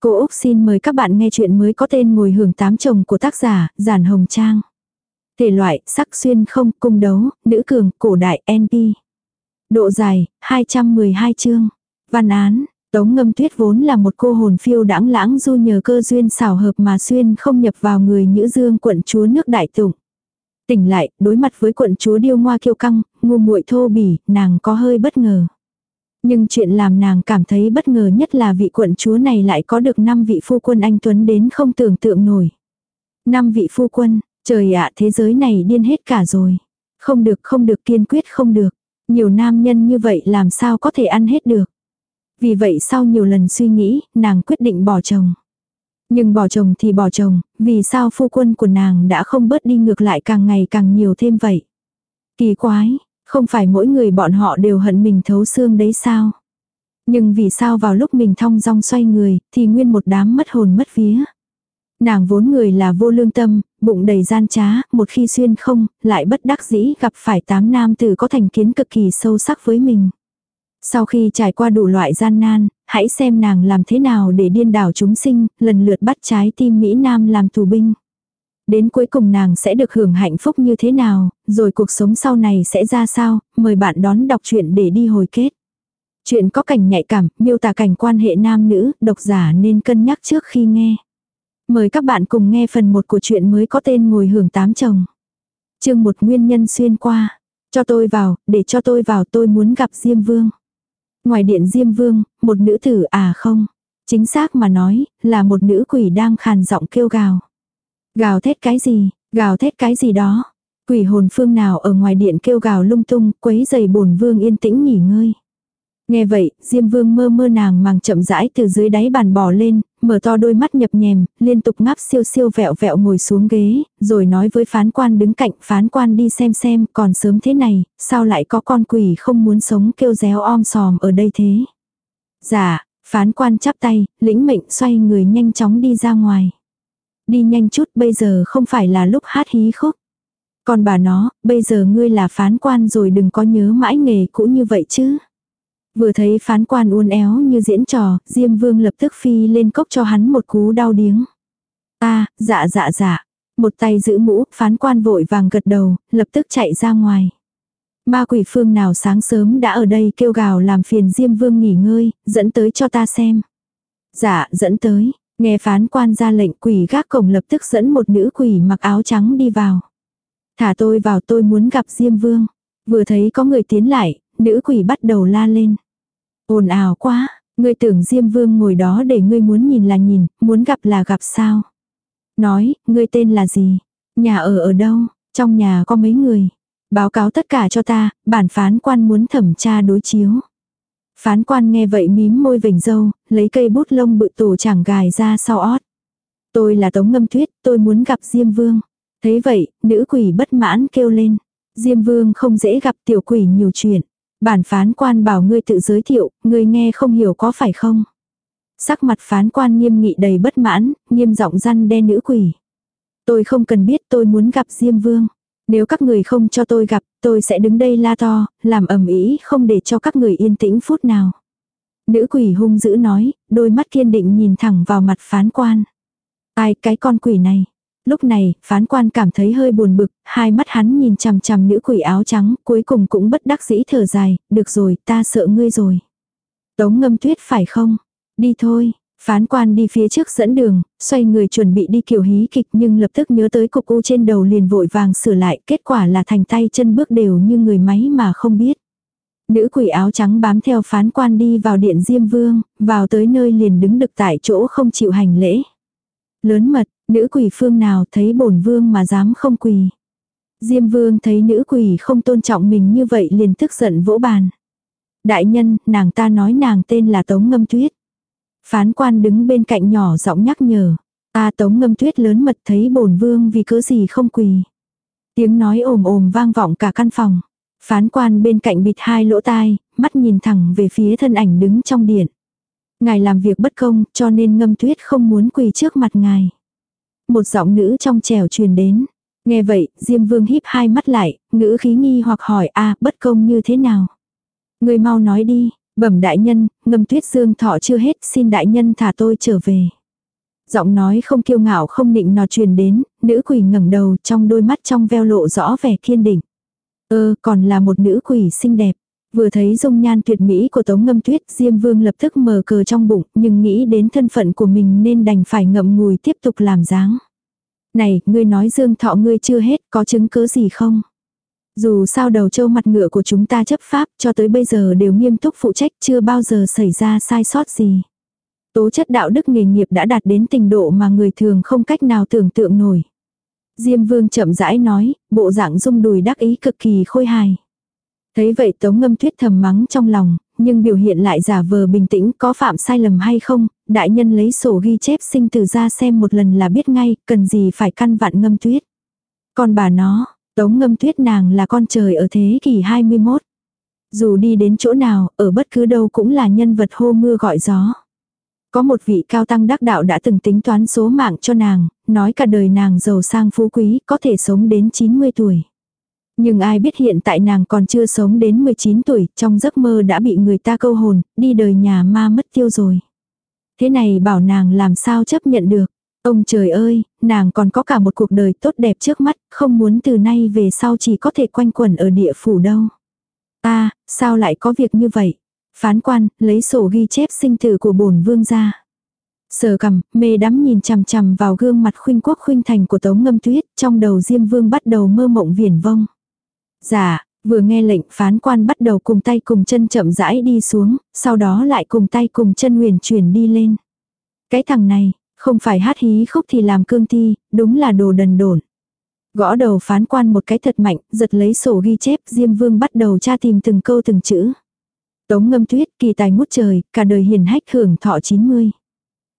Cô Úc xin mời các bạn nghe chuyện mới có tên Ngồi hưởng tám chồng của tác giả, Giản Hồng Trang. Thể loại, sắc xuyên không, cung đấu, nữ cường, cổ đại, NP. Độ dài, 212 chương. Văn án, Tống ngâm tuyết vốn là một cô hồn phiêu đãng lãng du nhờ cơ duyên xảo hợp mà xuyên không nhập vào người Nhữ Dương quận chúa nước đại tụng. Tỉnh lại, đối mặt với quận chúa điêu ngoa kiêu căng, ngu muội thô bỉ, nàng có hơi bất ngờ. Nhưng chuyện làm nàng cảm thấy bất ngờ nhất là vị quận chúa này lại có được 5 vị phu quân anh Tuấn đến không tưởng tượng nổi. 5 vị phu quân, trời ạ thế giới này điên hết cả rồi. Không được không được kiên quyết không được. Nhiều nam nhân như vậy làm sao có thể ăn hết được. Vì vậy sau nhiều lần suy nghĩ, nàng quyết định bỏ chồng. Nhưng bỏ chồng thì bỏ chồng, vì sao phu quân của nàng đã không bớt đi ngược lại càng ngày càng nhiều thêm vậy. Kỳ quái, không phải mỗi người bọn họ đều hận mình thấu xương đấy sao? Nhưng vì sao vào lúc mình thong dong xoay người, thì nguyên một đám mất hồn mất vía. Nàng vốn người là vô lương tâm, bụng đầy gian trá, một khi xuyên không, lại bất đắc dĩ gặp phải tám nam tử có thành kiến cực kỳ sâu sắc với mình. Sau khi trải qua đủ loại gian nan, hãy xem nàng làm thế nào để điên đảo chúng sinh, lần lượt bắt trái tim Mỹ Nam làm tù binh. Đến cuối cùng nàng sẽ được hưởng hạnh phúc như thế nào, rồi cuộc sống sau này sẽ ra sao, mời bạn đón đọc truyện để đi hồi kết. Chuyện có cảnh nhạy cảm, miêu tả cảnh quan hệ nam nữ, độc giả nên cân nhắc trước khi nghe. Mời các bạn cùng nghe phần 1 của chuyện mới có tên Ngồi hưởng tám chồng. chương một nguyên nhân xuyên qua. Cho tôi vào, để cho tôi vào tôi muốn gặp Diêm Vương. Ngoài điện Diêm Vương, một nữ tử à không. Chính xác mà nói, là một nữ quỷ đang khàn giọng kêu gào. Gào thét cái gì, gào thét cái gì đó. Quỷ hồn phương nào ở ngoài điện kêu gào lung tung, quấy giày bổn vương yên tĩnh nghỉ ngơi. Nghe vậy, Diêm Vương mơ mơ nàng màng chậm rãi từ dưới đáy bàn bò lên, mở to đôi mắt nhập nhèm, liên tục ngáp siêu siêu vẹo vẹo ngồi xuống ghế, rồi nói với phán quan đứng cạnh phán quan đi xem xem còn sớm thế này, sao lại có con quỷ không muốn sống kêu réo om sòm ở đây thế. Dạ, phán quan chắp tay, lĩnh mệnh xoay người nhanh chóng đi ra ngoài. Đi nhanh chút bây giờ không phải là lúc hát hí khúc. Còn bà nó, bây giờ ngươi là phán quan rồi đừng có nhớ mãi nghề cũ như vậy chứ. Vừa thấy phán quan uốn éo như diễn trò, Diêm Vương lập tức phi lên cốc cho hắn một cú đau điếng. Ta, dạ dạ dạ. Một tay giữ mũ, phán quan vội vàng gật đầu, lập tức chạy ra ngoài. Ma quỷ phương nào sáng sớm đã ở đây kêu gào làm phiền Diêm Vương nghỉ ngơi, dẫn tới cho ta xem. Dạ, dẫn tới. Nghe phán quan ra lệnh quỷ gác cổng lập tức dẫn một nữ quỷ mặc áo trắng đi vào. Thả tôi vào tôi muốn gặp Diêm Vương. Vừa thấy có người tiến lại, nữ quỷ bắt đầu la lên. ồn ào quá, ngươi tưởng Diêm Vương ngồi đó để ngươi muốn nhìn là nhìn, muốn gặp là gặp sao. Nói, ngươi tên là gì? Nhà ở ở đâu? Trong nhà có mấy người? Báo cáo tất cả cho ta, bản phán quan muốn thẩm tra đối chiếu. Phán quan nghe vậy mím môi vểnh dâu, lấy cây bút lông bự tổ chẳng gài ra sau ót. Tôi là Tống Ngâm Tuyết, tôi muốn gặp Diêm Vương. Thấy vậy, nữ quỷ bất mãn kêu lên. Diêm Vương không dễ gặp tiểu quỷ nhiều chuyện. Bản phán quan bảo ngươi tự giới thiệu, ngươi nghe không hiểu có phải không? Sắc mặt phán quan nghiêm nghị đầy bất mãn, nghiêm giọng răn đe nữ quỷ. Tôi không cần biết tôi muốn gặp Diêm Vương. Nếu các người không cho tôi gặp, tôi sẽ đứng đây la to, làm ầm ĩ không để cho các người yên tĩnh phút nào. Nữ quỷ hung dữ nói, đôi mắt kiên định nhìn thẳng vào mặt phán quan. Ai cái con quỷ này? Lúc này, phán quan cảm thấy hơi buồn bực, hai mắt hắn nhìn chằm chằm nữ quỷ áo trắng, cuối cùng cũng bất đắc dĩ thở dài, được rồi, ta sợ ngươi rồi. Tống ngâm tuyết phải không? Đi thôi, Phán quan đi phía trước dẫn đường, xoay người chuẩn bị đi kiểu hí kịch nhưng lập tức nhớ tới cục u trên đầu liền vội vàng sửa lại, kết quả là thành tay chân bước đều như người máy mà không biết. Nữ quỷ áo trắng bám theo phán quan đi vào điện Diêm Vương, vào tới nơi liền đứng đực tại chỗ không chịu hành lễ. Lớn mật, nữ quỷ phương nào thấy bổn vương mà dám không quỳ. Diêm Vương thấy nữ quỷ không tôn trọng mình như vậy liền tức giận vỗ bàn. Đại nhân, nàng ta nói nàng tên là Tống Ngâm Tuyết. Phán quan đứng bên cạnh nhỏ giọng nhắc nhở. Ta tống ngâm tuyết lớn mật thấy bổn vương vì cớ gì không quỳ. Tiếng nói ồm ồm vang vọng cả căn phòng. Phán quan bên cạnh bịt hai lỗ tai, mắt nhìn thẳng về phía thân ảnh đứng trong điện. Ngài làm việc bất công, cho nên ngâm tuyết không muốn quỳ trước mặt ngài. Một giọng nữ trong trèo truyền đến. Nghe vậy, Diêm Vương híp hai mắt lại, ngữ khí nghi hoặc hỏi a bất công như thế nào. Người mau nói đi, Bẩm đại nhân, ngâm tuyết dương thọ chưa hết, xin đại nhân thả tôi trở về. Giọng nói không kiêu ngạo không định nò truyền đến, nữ quỷ ngẩng đầu trong đôi mắt trong veo lộ rõ vẻ kiên định. Ơ, còn là một nữ quỷ xinh đẹp. Vừa thấy dung nhan tuyệt mỹ của Tống Ngâm Tuyết, Diêm Vương lập tức mờ cờ trong bụng, nhưng nghĩ đến thân phận của mình nên đành phải ngậm ngùi tiếp tục làm dáng. Này, ngươi nói dương thọ ngươi chưa hết, có chứng cứ gì không? Dù sao đầu châu mặt ngựa của chúng ta chấp pháp cho tới bây giờ đều nghiêm túc phụ trách chưa bao giờ xảy ra sai sót gì. Tố chất đạo đức nghề nghiệp đã đạt đến tình độ mà người thường không cách nào tưởng tượng nổi. Diêm vương chậm rãi nói, bộ dạng rung đùi đắc ý cực kỳ khôi hài. Thấy vậy tống ngâm tuyết thầm mắng trong lòng, nhưng biểu hiện lại giả vờ bình tĩnh có phạm sai lầm hay không, đại nhân lấy sổ ghi chép sinh từ ra xem một lần là biết ngay, cần gì phải căn vặn ngâm tuyết. Còn bà nó, tống ngâm tuyết nàng là con trời ở thế kỷ 21. Dù đi đến chỗ nào, ở bất cứ đâu cũng là nhân vật hô mưa gọi gió. Có một vị cao tăng đắc đạo đã từng tính toán số mạng cho nàng, nói cả đời nàng giàu sang phú quý, có thể sống đến 90 tuổi. Nhưng ai biết hiện tại nàng còn chưa sống đến 19 tuổi, trong giấc mơ đã bị người ta câu hồn, đi đời nhà ma mất tiêu rồi. Thế này bảo nàng làm sao chấp nhận được. Ông trời ơi, nàng còn có cả một cuộc đời tốt đẹp trước mắt, không muốn từ nay về sau chỉ có thể quanh quẩn ở địa phủ đâu. Ta, sao lại có việc như vậy? Phán quan, lấy sổ ghi chép sinh tử của bổn vương ra. Sờ cầm, mê đắm nhìn chằm chằm vào gương mặt khuynh quốc khuynh thành của tống ngâm tuyết, trong đầu diêm vương bắt đầu mơ mộng viển vông. Dạ, vừa nghe lệnh phán quan bắt đầu cùng tay cùng chân chậm rãi đi xuống, sau đó lại cùng tay cùng chân huyền chuyển đi lên. Cái thằng này, không phải hát hí khúc thì làm cương thi, đúng là đồ đần đồn. Gõ đầu phán quan một cái thật mạnh, giật lấy sổ ghi chép, Diêm Vương bắt đầu tra tìm từng câu từng chữ. Tống ngâm tuyết, kỳ tài ngút trời, cả đời hiền hách hưởng thọ 90.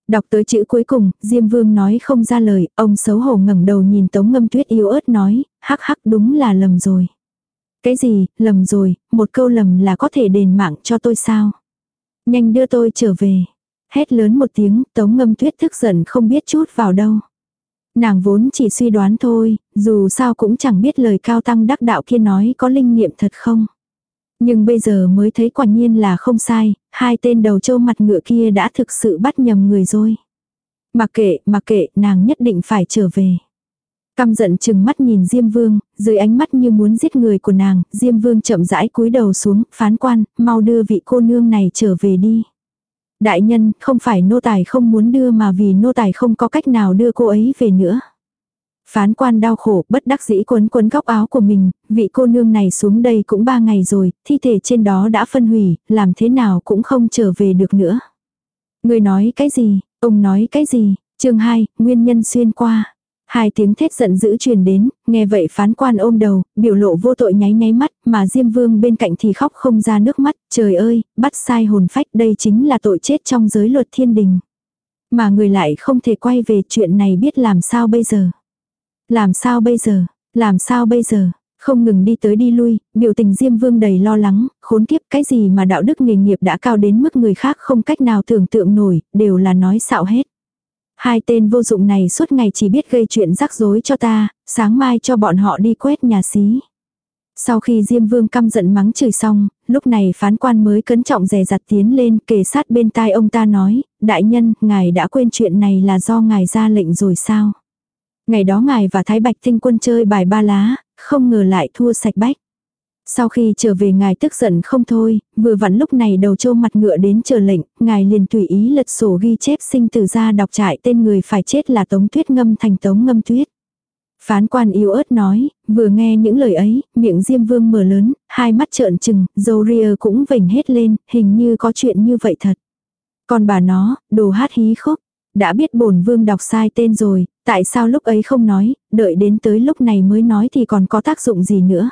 Đọc tới chữ cuối cùng, Diêm Vương nói không ra lời, ông xấu hổ ngẩng đầu nhìn Tống ngâm tuyết yếu ớt nói, hắc hắc đúng là lầm rồi. Cái gì, lầm rồi, một câu lầm là có thể đền mạng cho tôi sao? Nhanh đưa tôi trở về. Hét lớn một tiếng, tống ngâm tuyết thức giận không biết chút vào đâu. Nàng vốn chỉ suy đoán thôi, dù sao cũng chẳng biết lời cao tăng đắc đạo kia nói có linh nghiệm thật không. Nhưng bây giờ mới thấy quả nhiên là không sai, hai tên đầu trâu mặt ngựa kia đã thực sự bắt nhầm người rồi. Mặc kệ, mặc kệ, nàng nhất định phải trở về. Căm giận chừng mắt nhìn Diêm Vương, dưới ánh mắt như muốn giết người của nàng, Diêm Vương chậm rãi cúi đầu xuống, phán quan, mau đưa vị cô nương này trở về đi. Đại nhân, không phải nô tài không muốn đưa mà vì nô tài không có cách nào đưa cô ấy về nữa. Phán quan đau khổ, bất đắc dĩ quấn quấn góc áo của mình, vị cô nương này xuống đây cũng ba ngày rồi, thi thể trên đó đã phân hủy, làm thế nào cũng không trở về được nữa. Người nói cái gì, ông nói cái gì, chương 2, nguyên nhân xuyên qua. Hai tiếng thét giận dữ truyền đến, nghe vậy phán quan ôm đầu, biểu lộ vô tội nháy nháy mắt, mà Diêm Vương bên cạnh thì khóc không ra nước mắt, trời ơi, bắt sai hồn phách đây chính là tội chết trong giới luật thiên đình. Mà người lại không thể quay về chuyện này biết làm sao bây giờ. Làm sao bây giờ, làm sao bây giờ, không ngừng đi tới đi lui, biểu tình Diêm Vương đầy lo lắng, khốn kiếp cái gì mà đạo đức nghề nghiệp đã cao đến mức người khác không cách nào tưởng tượng nổi, đều là nói xạo hết. Hai tên vô dụng này suốt ngày chỉ biết gây chuyện rắc rối cho ta, sáng mai cho bọn họ đi quét nhà xí. Sau khi Diêm Vương căm giận mắng chửi xong, lúc này phán quan mới cấn trọng rè rặt tiến lên kề sát bên tai ông ta nói, đại nhân, ngài đã quên chuyện này là do ngài ra lệnh rồi sao? Ngày đó ngài và Thái Bạch Tinh quân chơi bài ba lá, không ngờ lại thua sạch bách. Sau khi trở về ngài tức giận không thôi, vừa vặn lúc này đầu châu mặt ngựa đến chờ lệnh, ngài liền tùy ý lật sổ ghi chép sinh tử ra đọc trại tên người phải chết là Tống Tuyết Ngâm thành Tống Ngâm Tuyết. Phán quan yếu ớt nói, vừa nghe những lời ấy, miệng Diêm Vương mở lớn, hai mắt trợn trừng, dâu ria cũng vểnh hết lên, hình như có chuyện như vậy thật. Còn bà nó, đồ hát hí khóc đã biết bổn vương đọc sai tên rồi, tại sao lúc ấy không nói, đợi đến tới lúc này mới nói thì còn có tác dụng gì nữa.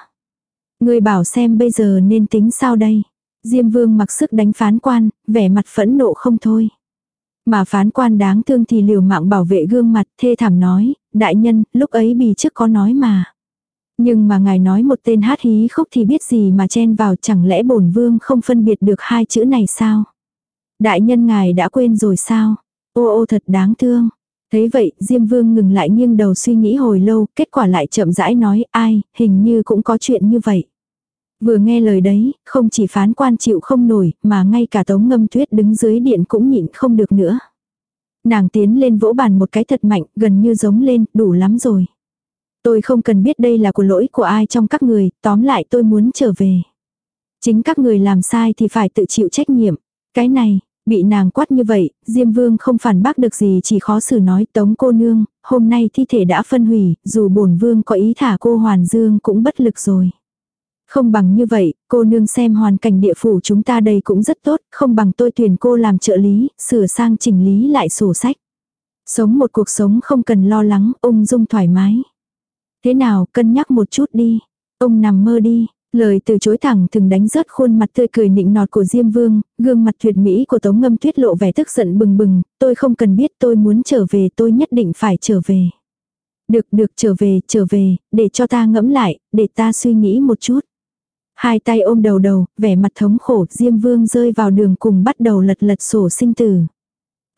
Người bảo xem bây giờ nên tính sao đây. Diêm vương mặc sức đánh phán quan, vẻ mặt phẫn nộ không thôi. Mà phán quan đáng thương thì liều mạng bảo vệ gương mặt thê thảm nói, đại nhân, lúc ấy bì trước có nói mà. Nhưng mà ngài nói một tên hát hí khúc thì biết gì mà chen vào chẳng lẽ bổn vương không phân biệt được hai chữ này sao? Đại nhân ngài đã quên rồi sao? Ô ô thật đáng thương. Thấy vậy, Diêm Vương ngừng lại nghiêng đầu suy nghĩ hồi lâu, kết quả lại chậm rãi nói, ai, hình như cũng có chuyện như vậy. Vừa nghe lời đấy, không chỉ phán quan chịu không nổi, mà ngay cả tống ngâm tuyết đứng dưới điện cũng nhịn không được nữa. Nàng tiến lên vỗ bàn một cái thật mạnh, gần như giống lên, đủ lắm rồi. Tôi không cần biết đây là của lỗi của ai trong các người, tóm lại tôi muốn trở về. Chính các người làm sai thì phải tự chịu trách nhiệm. Cái này, bị nàng quát như vậy, Diêm Vương không phản bác được gì chỉ khó xử nói tống cô nương, hôm nay thi thể đã phân hủy, dù bổn Vương có ý thả cô Hoàn Dương cũng bất lực rồi. Không bằng như vậy, cô nương xem hoàn cảnh địa phủ chúng ta đây cũng rất tốt, không bằng tôi tuyển cô làm trợ lý, sửa sang chỉnh lý lại sổ sách. Sống một cuộc sống không cần lo lắng, ung dung thoải mái. Thế nào, cân nhắc một chút đi. Ông nằm mơ đi. Lời từ chối thẳng thường đánh rớt khuôn mặt tươi cười nịnh nọt của Diêm Vương, gương mặt tuyệt mỹ của Tống Ngâm Tuyết lộ vẻ tức giận bừng bừng, tôi không cần biết tôi muốn trở về tôi nhất định phải trở về. Được được trở về, trở về, để cho ta ngẫm lại, để ta suy nghĩ một chút. Hai tay ôm đầu đầu, vẻ mặt thống khổ, Diêm Vương rơi vào đường cùng bắt đầu lật lật sổ sinh tử.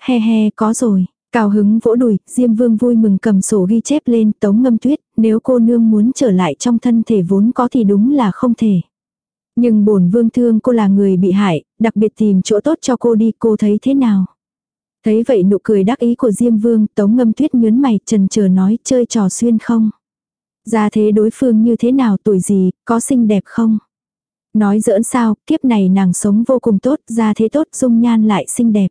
He he, có rồi. Cao hứng vỗ đùi, Diêm Vương vui mừng cầm sổ ghi chép lên tống ngâm tuyết, nếu cô nương muốn trở lại trong thân thể vốn có thì đúng là không thể. Nhưng bổn vương thương cô là người bị hại, đặc biệt tìm chỗ tốt cho cô đi, cô thấy thế nào? Thấy vậy nụ cười đắc ý của Diêm Vương, tống ngâm tuyết nhớn mày, trần chờ nói chơi trò xuyên không? Ra thế đối phương như thế nào, tuổi gì, có xinh đẹp không? Nói giỡn sao, kiếp này nàng sống vô cùng tốt, ra thế tốt, dung nhan lại xinh đẹp.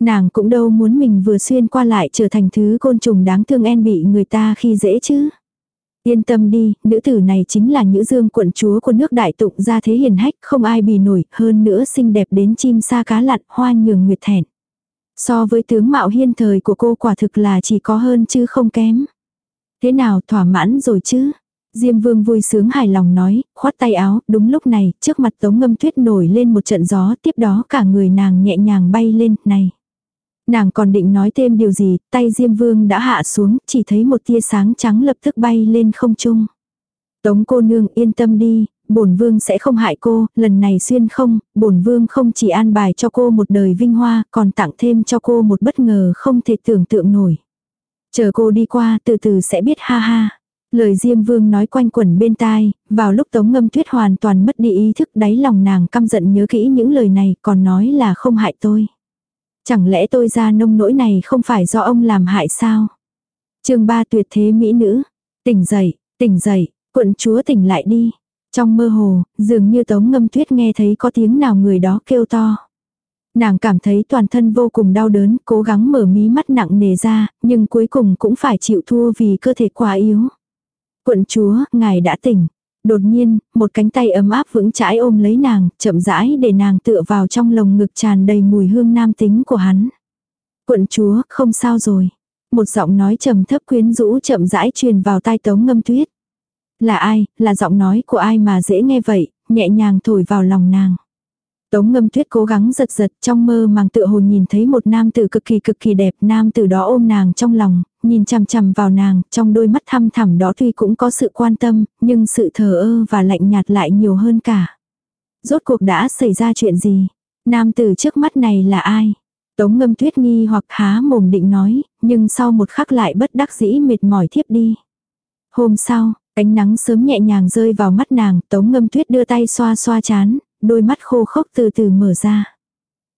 Nàng cũng đâu muốn mình vừa xuyên qua lại trở thành thứ côn trùng đáng thương en bị người ta khi dễ chứ. Yên tâm đi, nữ tử này chính là nữ dương quận chúa của nước đại tụng ra thế hiền hách, không ai bì nổi, hơn nữa xinh đẹp đến chim sa cá lặn, hoa nhường nguyệt thẹn. So với tướng mạo hiên thời của cô quả thực là chỉ có hơn chứ không kém. Thế nào thỏa mãn rồi chứ? Diêm vương vui sướng hài lòng nói, khoát tay áo, đúng lúc này, trước mặt tống ngâm tuyết nổi lên một trận gió, tiếp đó cả người nàng nhẹ nhàng bay lên, này. Nàng còn định nói thêm điều gì, tay Diêm Vương đã hạ xuống, chỉ thấy một tia sáng trắng lập tức bay lên không trung. Tống cô nương yên tâm đi, bổn vương sẽ không hại cô, lần này xuyên không, bổn vương không chỉ an bài cho cô một đời vinh hoa, còn tặng thêm cho cô một bất ngờ không thể tưởng tượng nổi. Chờ cô đi qua, từ từ sẽ biết ha ha. Lời Diêm Vương nói quanh quẩn bên tai, vào lúc Tống Ngâm Tuyết hoàn toàn mất đi ý thức đáy lòng nàng căm giận nhớ kỹ những lời này, còn nói là không hại tôi. Chẳng lẽ tôi ra nông nỗi này không phải do ông làm hại sao? chương ba tuyệt thế mỹ nữ. Tỉnh dậy, tỉnh dậy, quận chúa tỉnh lại đi. Trong mơ hồ, dường như tống ngâm tuyết nghe thấy có tiếng nào người đó kêu to. Nàng cảm thấy toàn thân vô cùng đau đớn, cố gắng mở mí mắt nặng nề ra, nhưng cuối cùng cũng phải chịu thua vì cơ thể quá yếu. Quận chúa, ngài đã tỉnh. Đột nhiên, một cánh tay ấm áp vững chãi ôm lấy nàng, chậm rãi để nàng tựa vào trong lồng ngực tràn đầy mùi hương nam tính của hắn. Quận chúa, không sao rồi. Một giọng nói trầm thấp quyến rũ chậm rãi truyền vào tai tống ngâm tuyết. Là ai, là giọng nói của ai mà dễ nghe vậy, nhẹ nhàng thổi vào lòng nàng. Tống ngâm tuyết cố gắng giật giật trong mơ màng tự hồn nhìn thấy một nam tử cực kỳ cực kỳ đẹp. Nam tử đó ôm nàng trong lòng, nhìn chằm chằm vào nàng, trong đôi mắt thăm thẳm đó tuy cũng có sự quan tâm, nhưng sự thờ ơ và lạnh nhạt lại nhiều hơn cả. Rốt cuộc đã xảy ra chuyện gì? Nam tử trước mắt này là ai? Tống ngâm tuyết nghi hoặc há mồm định nói, nhưng sau một khắc lại bất đắc dĩ mệt mỏi thiếp đi. Hôm sau, ánh nắng sớm nhẹ nhàng rơi vào mắt nàng, tống ngâm tuyết đưa tay xoa xoa chán, đôi mắt khô khốc từ từ mở ra.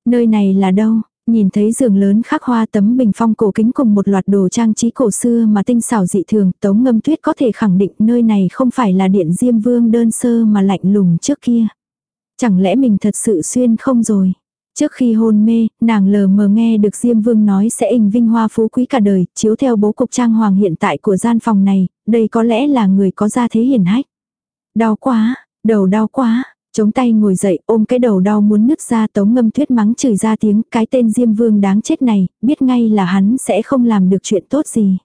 Nơi này là đâu? Nhìn thấy giường lớn khắc hoa tấm bình phong cổ kính cùng một loạt đồ trang trí cổ xưa mà tinh xảo dị thường, Tống Ngâm Tuyết có thể khẳng định nơi này không phải là điện Diêm Vương đơn sơ mà lạnh lùng trước kia. Chẳng lẽ mình thật sự xuyên không rồi? Trước khi hôn mê, nàng lờ mờ nghe được Diêm Vương nói sẽ ình vinh hoa phú quý cả đời, chiếu theo bố cục trang hoàng hiện tại của gian phòng này, đây có lẽ là người có gia thế hiền hách. Đau quá, đầu đau quá, Chống tay ngồi dậy ôm cái đầu đau muốn nứt ra tống ngâm tuyết mắng chửi ra tiếng cái tên Diêm Vương đáng chết này, biết ngay là hắn sẽ không làm được chuyện tốt gì.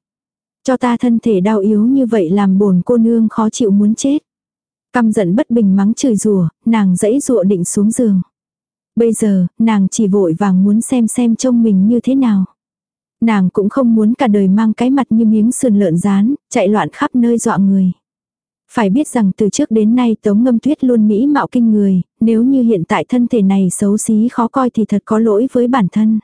Cho ta thân thể đau yếu như vậy làm bổn cô nương khó chịu muốn chết. Căm giận bất bình mắng chửi rủa nàng dãy dụa định xuống giường. Bây giờ, nàng chỉ vội vàng muốn xem xem trông mình như thế nào. Nàng cũng không muốn cả đời mang cái mặt như miếng sườn lợn rán, chạy loạn khắp nơi dọa người. Phải biết rằng từ trước đến nay Tống Ngâm Tuyết luôn mỹ mạo kinh người, nếu như hiện tại thân thể này xấu xí khó coi thì thật có lỗi với bản thân.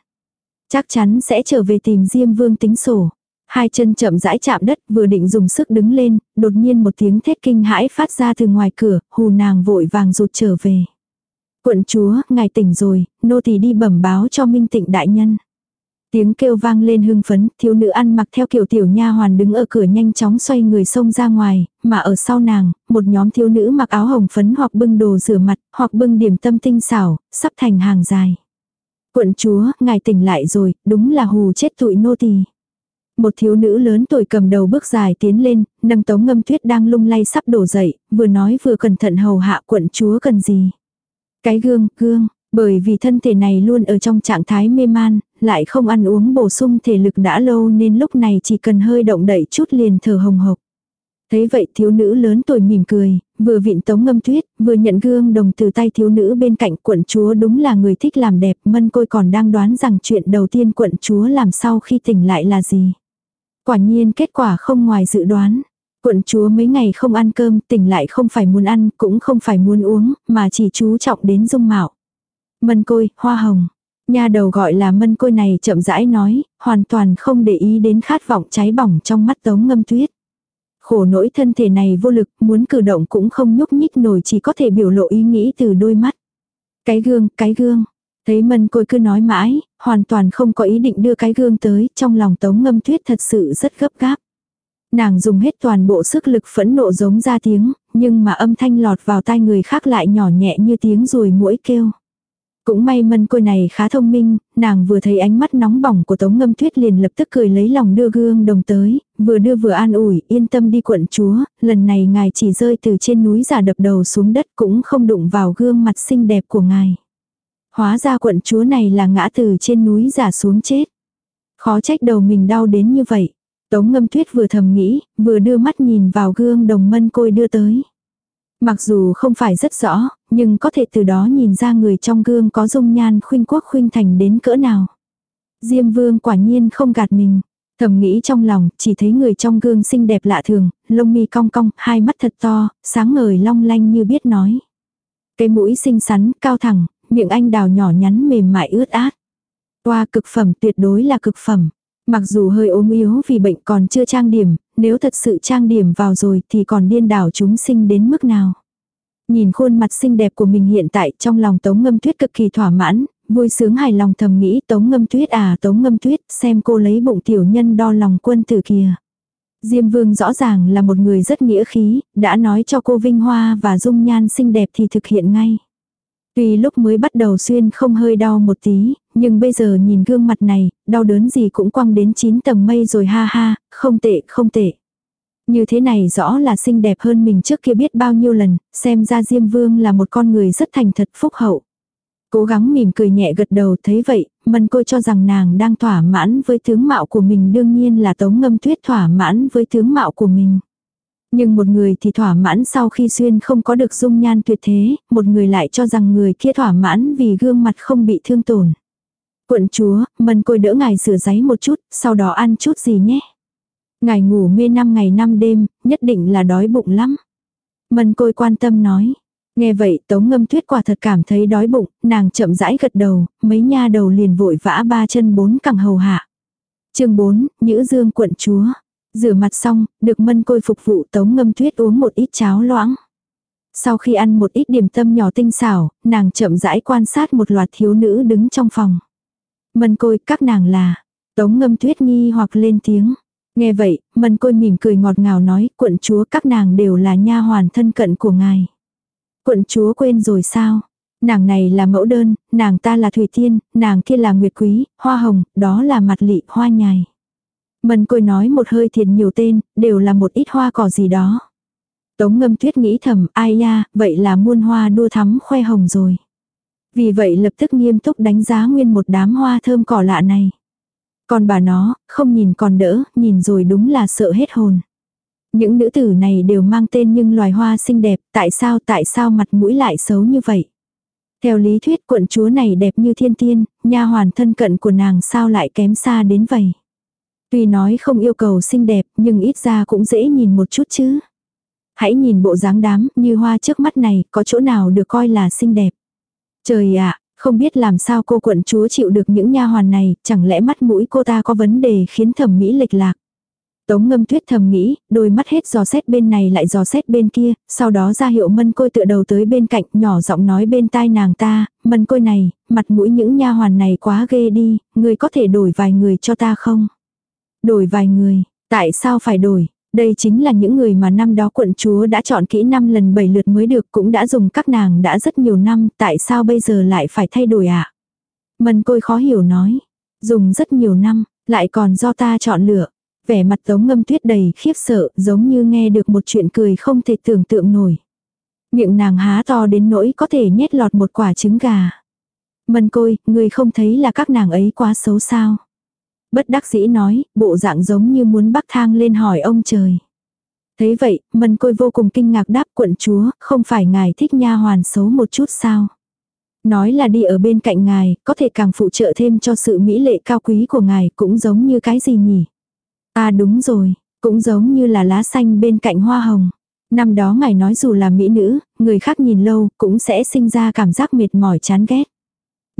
Chắc chắn sẽ trở về tìm Diêm Vương tính sổ. Hai chân chậm rãi chạm đất vừa định dùng sức đứng lên, đột nhiên một tiếng thét kinh hãi phát ra từ ngoài cửa, hù nàng vội vàng rụt trở về. Quận chúa, ngài tỉnh rồi, nô tỳ đi bẩm báo cho minh tịnh đại nhân. Tiếng kêu vang lên hưng phấn, thiếu nữ ăn mặc theo kiểu tiểu nha hoàn đứng ở cửa nhanh chóng xoay người xông ra ngoài, mà ở sau nàng, một nhóm thiếu nữ mặc áo hồng phấn hoặc bưng đồ rửa mặt, hoặc bưng điểm tâm tinh xảo, sắp thành hàng dài. Quận chúa, ngài tỉnh lại rồi, đúng là hù chết tụi nô tỳ. Một thiếu nữ lớn tuổi cầm đầu bước dài tiến lên, nâng tống ngâm tuyết đang lung lay sắp đổ dậy, vừa nói vừa cẩn thận hầu hạ quận chúa cần gì. Cái gương, gương, bởi vì thân thể này luôn ở trong trạng thái mê man, lại không ăn uống bổ sung thể lực đã lâu nên lúc này chỉ cần hơi động đậy chút liền thở hồng hộc. Thấy vậy thiếu nữ lớn tuổi mỉm cười, vừa vịn tống ngâm tuyết, vừa nhận gương đồng từ tay thiếu nữ bên cạnh quận chúa đúng là người thích làm đẹp, mân côi còn đang đoán rằng chuyện đầu tiên quận chúa làm sau khi tỉnh lại là gì. Quả nhiên kết quả không ngoài dự đoán. Quận chúa mấy ngày không ăn cơm, tỉnh lại không phải muốn ăn, cũng không phải muốn uống, mà chỉ chú trọng đến dung mạo. Mân côi, hoa hồng. Nhà đầu gọi là mân côi này chậm rãi nói, hoàn toàn không để ý đến khát vọng cháy bỏng trong mắt tống ngâm tuyết. Khổ nỗi thân thể này vô lực, muốn cử động cũng không nhúc nhích nổi chỉ có thể biểu lộ ý nghĩ từ đôi mắt. Cái gương, cái gương. Thấy mân côi cứ nói mãi, hoàn toàn không có ý định đưa cái gương tới, trong lòng tống ngâm tuyết thật sự rất gấp gáp. Nàng dùng hết toàn bộ sức lực phẫn nộ giống ra tiếng, nhưng mà âm thanh lọt vào tai người khác lại nhỏ nhẹ như tiếng ruồi mũi kêu. Cũng may mân côi này khá thông minh, nàng vừa thấy ánh mắt nóng bỏng của tống ngâm tuyết liền lập tức cười lấy lòng đưa gương đồng tới, vừa đưa vừa an ủi, yên tâm đi quận chúa, lần này ngài chỉ rơi từ trên núi giả đập đầu xuống đất cũng không đụng vào gương mặt xinh đẹp của ngài. Hóa ra quận chúa này là ngã từ trên núi giả xuống chết. Khó trách đầu mình đau đến như vậy. Tống ngâm tuyết vừa thầm nghĩ, vừa đưa mắt nhìn vào gương đồng mân côi đưa tới. Mặc dù không phải rất rõ, nhưng có thể từ đó nhìn ra người trong gương có dung nhan khuynh quốc khuynh thành đến cỡ nào. Diêm vương quả nhiên không gạt mình. Thầm nghĩ trong lòng, chỉ thấy người trong gương xinh đẹp lạ thường, lông mi cong cong, hai mắt thật to, sáng ngời long lanh như biết nói. Cái mũi xinh xắn, cao thẳng, miệng anh đào nhỏ nhắn mềm mại ướt át. Toa cực phẩm tuyệt đối là cực phẩm. Mặc dù hơi ốm yếu vì bệnh còn chưa trang điểm, nếu thật sự trang điểm vào rồi thì còn điên đảo chúng sinh đến mức nào. Nhìn khuôn mặt xinh đẹp của mình hiện tại trong lòng Tống Ngâm Tuyết cực kỳ thỏa mãn, vui sướng hài lòng thầm nghĩ Tống Ngâm Tuyết à Tống Ngâm Tuyết xem cô lấy bụng tiểu nhân đo lòng quân tử kìa. Diêm Vương rõ ràng là một người rất nghĩa khí, đã nói cho cô Vinh Hoa và dung nhan xinh đẹp thì thực hiện ngay. Tuy lúc mới bắt đầu xuyên không hơi đau một tí, nhưng bây giờ nhìn gương mặt này, đau đớn gì cũng quăng đến 9 tầng mây rồi ha ha, không tệ, không tệ. Như thế này rõ là xinh đẹp hơn mình trước kia biết bao nhiêu lần, xem ra Diêm Vương là một con người rất thành thật phúc hậu. Cố gắng mỉm cười nhẹ gật đầu thấy vậy, mân côi cho rằng nàng đang thỏa mãn với tướng mạo của mình đương nhiên là tống ngâm tuyết thỏa mãn với tướng mạo của mình. Nhưng một người thì thỏa mãn sau khi xuyên không có được dung nhan tuyệt thế, một người lại cho rằng người kia thỏa mãn vì gương mặt không bị thương tổn. Quận chúa, mần côi đỡ ngài rửa giấy một chút, sau đó ăn chút gì nhé. Ngài ngủ mê năm ngày năm đêm, nhất định là đói bụng lắm. Mần côi quan tâm nói. Nghe vậy tống ngâm tuyết quả thật cảm thấy đói bụng, nàng chậm rãi gật đầu, mấy nha đầu liền vội vã ba chân bốn cẳng hầu hạ. chương 4, Nhữ Dương quận chúa. Rửa mặt xong, được mân côi phục vụ tống ngâm tuyết uống một ít cháo loãng. Sau khi ăn một ít điểm tâm nhỏ tinh xảo, nàng chậm rãi quan sát một loạt thiếu nữ đứng trong phòng. Mân côi, các nàng là. Tống ngâm tuyết nghi hoặc lên tiếng. Nghe vậy, mân côi mỉm cười ngọt ngào nói, quận chúa các nàng đều là nha hoàn thân cận của ngài. Quận chúa quên rồi sao? Nàng này là mẫu đơn, nàng ta là thủy tiên, nàng kia là nguyệt quý, hoa hồng, đó là mặt lị, hoa nhài. Mân côi nói một hơi thiệt nhiều tên, đều là một ít hoa cỏ gì đó. Tống ngâm tuyết nghĩ thầm, ai ya vậy là muôn hoa đua thắm khoe hồng rồi. Vì vậy lập tức nghiêm túc đánh giá nguyên một đám hoa thơm cỏ lạ này. Còn bà nó, không nhìn còn đỡ, nhìn rồi đúng là sợ hết hồn. Những nữ tử này đều mang tên nhưng loài hoa xinh đẹp, tại sao tại sao mặt mũi lại xấu như vậy? Theo lý thuyết quận chúa này đẹp như thiên tiên, nha hoàn thân cận của nàng sao lại kém xa đến vậy? Tuy nói không yêu cầu xinh đẹp, nhưng ít ra cũng dễ nhìn một chút chứ. Hãy nhìn bộ dáng đám như hoa trước mắt này, có chỗ nào được coi là xinh đẹp. Trời ạ, không biết làm sao cô quận chúa chịu được những nha hoàn này, chẳng lẽ mắt mũi cô ta có vấn đề khiến thẩm mỹ lệch lạc. Tống ngâm tuyết thầm nghĩ, đôi mắt hết giò xét bên này lại giò xét bên kia, sau đó ra hiệu mân côi tựa đầu tới bên cạnh, nhỏ giọng nói bên tai nàng ta, mân côi này, mặt mũi những nha hoàn này quá ghê đi, người có thể đổi vài người cho ta không? Đổi vài người, tại sao phải đổi? Đây chính là những người mà năm đó quận chúa đã chọn kỹ năm lần bảy lượt mới được cũng đã dùng các nàng đã rất nhiều năm, tại sao bây giờ lại phải thay đổi ạ? À? Mân côi khó hiểu nói, dùng rất nhiều năm, lại còn do ta chọn lựa. Vẻ mặt tống ngâm tuyết đầy khiếp sợ, giống như nghe được một chuyện cười không thể tưởng tượng nổi. Miệng nàng há to đến nỗi có thể nhét lọt một quả trứng gà. Mân côi, người không thấy là các nàng ấy quá xấu sao. Bất đắc dĩ nói, bộ dạng giống như muốn bắc thang lên hỏi ông trời. Thế vậy, mần côi vô cùng kinh ngạc đáp quận chúa, không phải ngài thích nha hoàn xấu một chút sao. Nói là đi ở bên cạnh ngài, có thể càng phụ trợ thêm cho sự mỹ lệ cao quý của ngài cũng giống như cái gì nhỉ. À đúng rồi, cũng giống như là lá xanh bên cạnh hoa hồng. Năm đó ngài nói dù là mỹ nữ, người khác nhìn lâu cũng sẽ sinh ra cảm giác mệt mỏi chán ghét.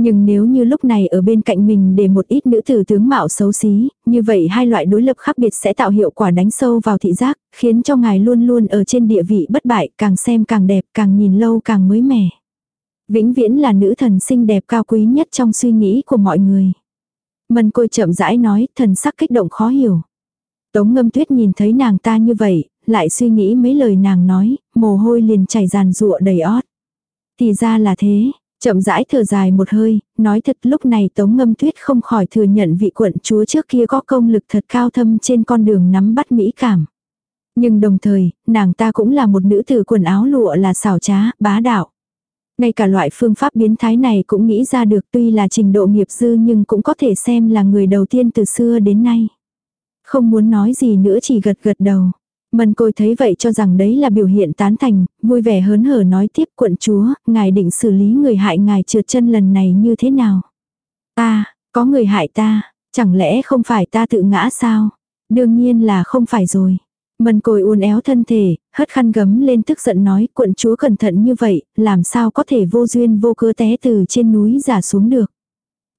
Nhưng nếu như lúc này ở bên cạnh mình để một ít nữ tử tướng mạo xấu xí, như vậy hai loại đối lập khác biệt sẽ tạo hiệu quả đánh sâu vào thị giác, khiến cho ngài luôn luôn ở trên địa vị bất bại, càng xem càng đẹp, càng nhìn lâu càng mới mẻ. Vĩnh viễn là nữ thần xinh đẹp cao quý nhất trong suy nghĩ của mọi người. Mân côi chậm rãi nói, thần sắc kích động khó hiểu. Tống ngâm tuyết nhìn thấy nàng ta như vậy, lại suy nghĩ mấy lời nàng nói, mồ hôi liền chảy ràn rụa đầy ót. Thì ra là thế, chậm rãi thở dài một hơi, nói thật lúc này tống ngâm tuyết không khỏi thừa nhận vị quận chúa trước kia có công lực thật cao thâm trên con đường nắm bắt mỹ cảm. Nhưng đồng thời, nàng ta cũng là một nữ tử quần áo lụa là xảo trá, bá đạo. Ngay cả loại phương pháp biến thái này cũng nghĩ ra được tuy là trình độ nghiệp dư nhưng cũng có thể xem là người đầu tiên từ xưa đến nay. Không muốn nói gì nữa chỉ gật gật đầu. Mân côi thấy vậy cho rằng đấy là biểu hiện tán thành, vui vẻ hớn hở nói tiếp quận chúa, ngài định xử lý người hại ngài trượt chân lần này như thế nào? Ta, có người hại ta, chẳng lẽ không phải ta tự ngã sao? Đương nhiên là không phải rồi. Mân côi uốn éo thân thể, hất khăn gấm lên tức giận nói quận chúa cẩn thận như vậy, làm sao có thể vô duyên vô cớ té từ trên núi giả xuống được.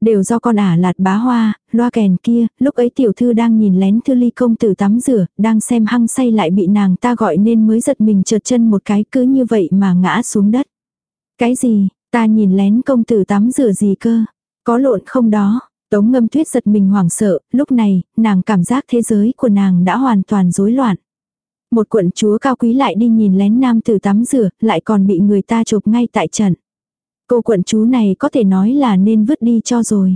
Đều do con ả lạt bá hoa, loa kèn kia, lúc ấy tiểu thư đang nhìn lén thư ly công tử tắm rửa, đang xem hăng say lại bị nàng ta gọi nên mới giật mình trượt chân một cái cứ như vậy mà ngã xuống đất. Cái gì, ta nhìn lén công tử tắm rửa gì cơ, có lộn không đó. Tống ngâm tuyết giật mình hoảng sợ, lúc này, nàng cảm giác thế giới của nàng đã hoàn toàn rối loạn. Một quận chúa cao quý lại đi nhìn lén nam tử tắm rửa, lại còn bị người ta chụp ngay tại trận. Cô quận chú này có thể nói là nên vứt đi cho rồi.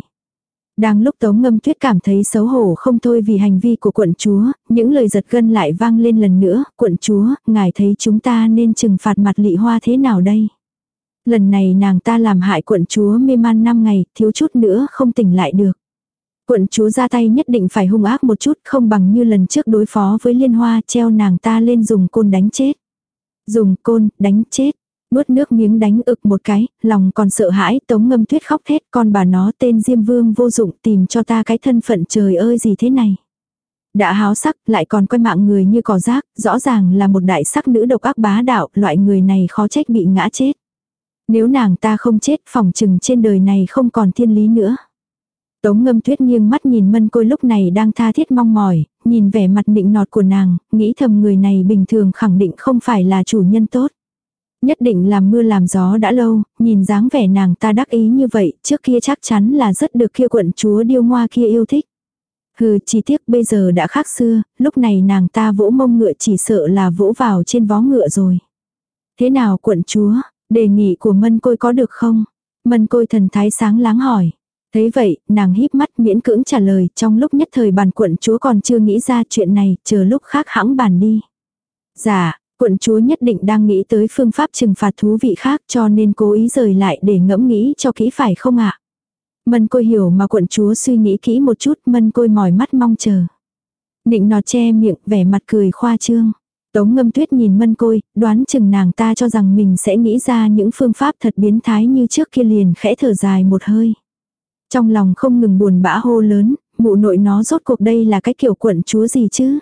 Đang lúc Tống Ngâm Tuyết cảm thấy xấu hổ không thôi vì hành vi của quận chúa, những lời giật gân lại vang lên lần nữa, quận chúa, ngài thấy chúng ta nên trừng phạt mặt lị hoa thế nào đây? Lần này nàng ta làm hại quận chúa mê man 5 ngày, thiếu chút nữa không tỉnh lại được. Quận chúa ra tay nhất định phải hung ác một chút không bằng như lần trước đối phó với liên hoa treo nàng ta lên dùng côn đánh chết. Dùng côn, đánh chết. Nuốt nước miếng đánh ực một cái, lòng còn sợ hãi, tống ngâm tuyết khóc thét con bà nó tên Diêm Vương vô dụng tìm cho ta cái thân phận trời ơi gì thế này. Đã háo sắc, lại còn coi mạng người như cỏ rác, rõ ràng là một đại sắc nữ độc ác bá đạo, loại người này khó trách bị ngã chết. Nếu nàng ta không chết, phòng chừng trên đời này không còn thiên lý nữa. Tống ngâm tuyết nghiêng mắt nhìn mân côi lúc này đang tha thiết mong mỏi, nhìn vẻ mặt nịnh nọt của nàng, nghĩ thầm người này bình thường khẳng định không phải là chủ nhân tốt. Nhất định làm mưa làm gió đã lâu, nhìn dáng vẻ nàng ta đắc ý như vậy, trước kia chắc chắn là rất được kia quận chúa điêu ngoa kia yêu thích. Hừ, chỉ tiếc bây giờ đã khác xưa, lúc này nàng ta vỗ mông ngựa chỉ sợ là vỗ vào trên vó ngựa rồi. Thế nào quận chúa, đề nghị của mân côi có được không? Mân côi thần thái sáng láng hỏi. Thế vậy, nàng híp mắt miễn cưỡng trả lời, trong lúc nhất thời bàn quận chúa còn chưa nghĩ ra chuyện này, chờ lúc khác hãng bàn đi. Dạ, quận chúa nhất định đang nghĩ tới phương pháp trừng phạt thú vị khác cho nên cố ý rời lại để ngẫm nghĩ cho kỹ phải không ạ? Mân côi hiểu mà quận chúa suy nghĩ kỹ một chút, mân côi mỏi mắt mong chờ. Nịnh nọt che miệng, vẻ mặt cười khoa trương. Tống ngâm tuyết nhìn mân côi, đoán chừng nàng ta cho rằng mình sẽ nghĩ ra những phương pháp thật biến thái như trước kia liền khẽ thở dài một hơi. Trong lòng không ngừng buồn bã hô lớn, mụ nội nó rốt cuộc đây là cái kiểu quận chúa gì chứ?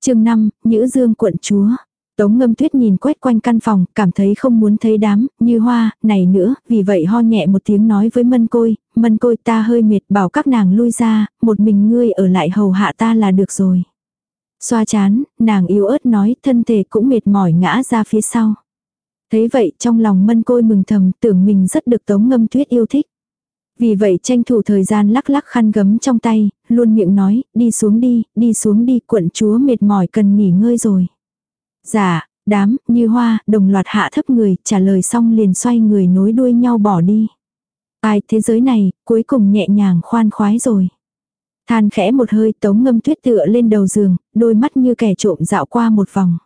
chương 5, Nhữ Dương quận chúa. Tống ngâm tuyết nhìn quét quanh căn phòng, cảm thấy không muốn thấy đám, như hoa, này nữa, vì vậy ho nhẹ một tiếng nói với mân côi, mân côi ta hơi mệt bảo các nàng lui ra, một mình ngươi ở lại hầu hạ ta là được rồi. Xoa chán, nàng yếu ớt nói thân thể cũng mệt mỏi ngã ra phía sau. Thấy vậy trong lòng mân côi mừng thầm tưởng mình rất được tống ngâm tuyết yêu thích. Vì vậy tranh thủ thời gian lắc lắc khăn gấm trong tay, luôn miệng nói, đi xuống đi, đi xuống đi, quận chúa mệt mỏi cần nghỉ ngơi rồi. Dạ, đám, như hoa, đồng loạt hạ thấp người, trả lời xong liền xoay người nối đuôi nhau bỏ đi. Ai thế giới này, cuối cùng nhẹ nhàng khoan khoái rồi. Than khẽ một hơi tống ngâm tuyết tựa lên đầu giường, đôi mắt như kẻ trộm dạo qua một vòng.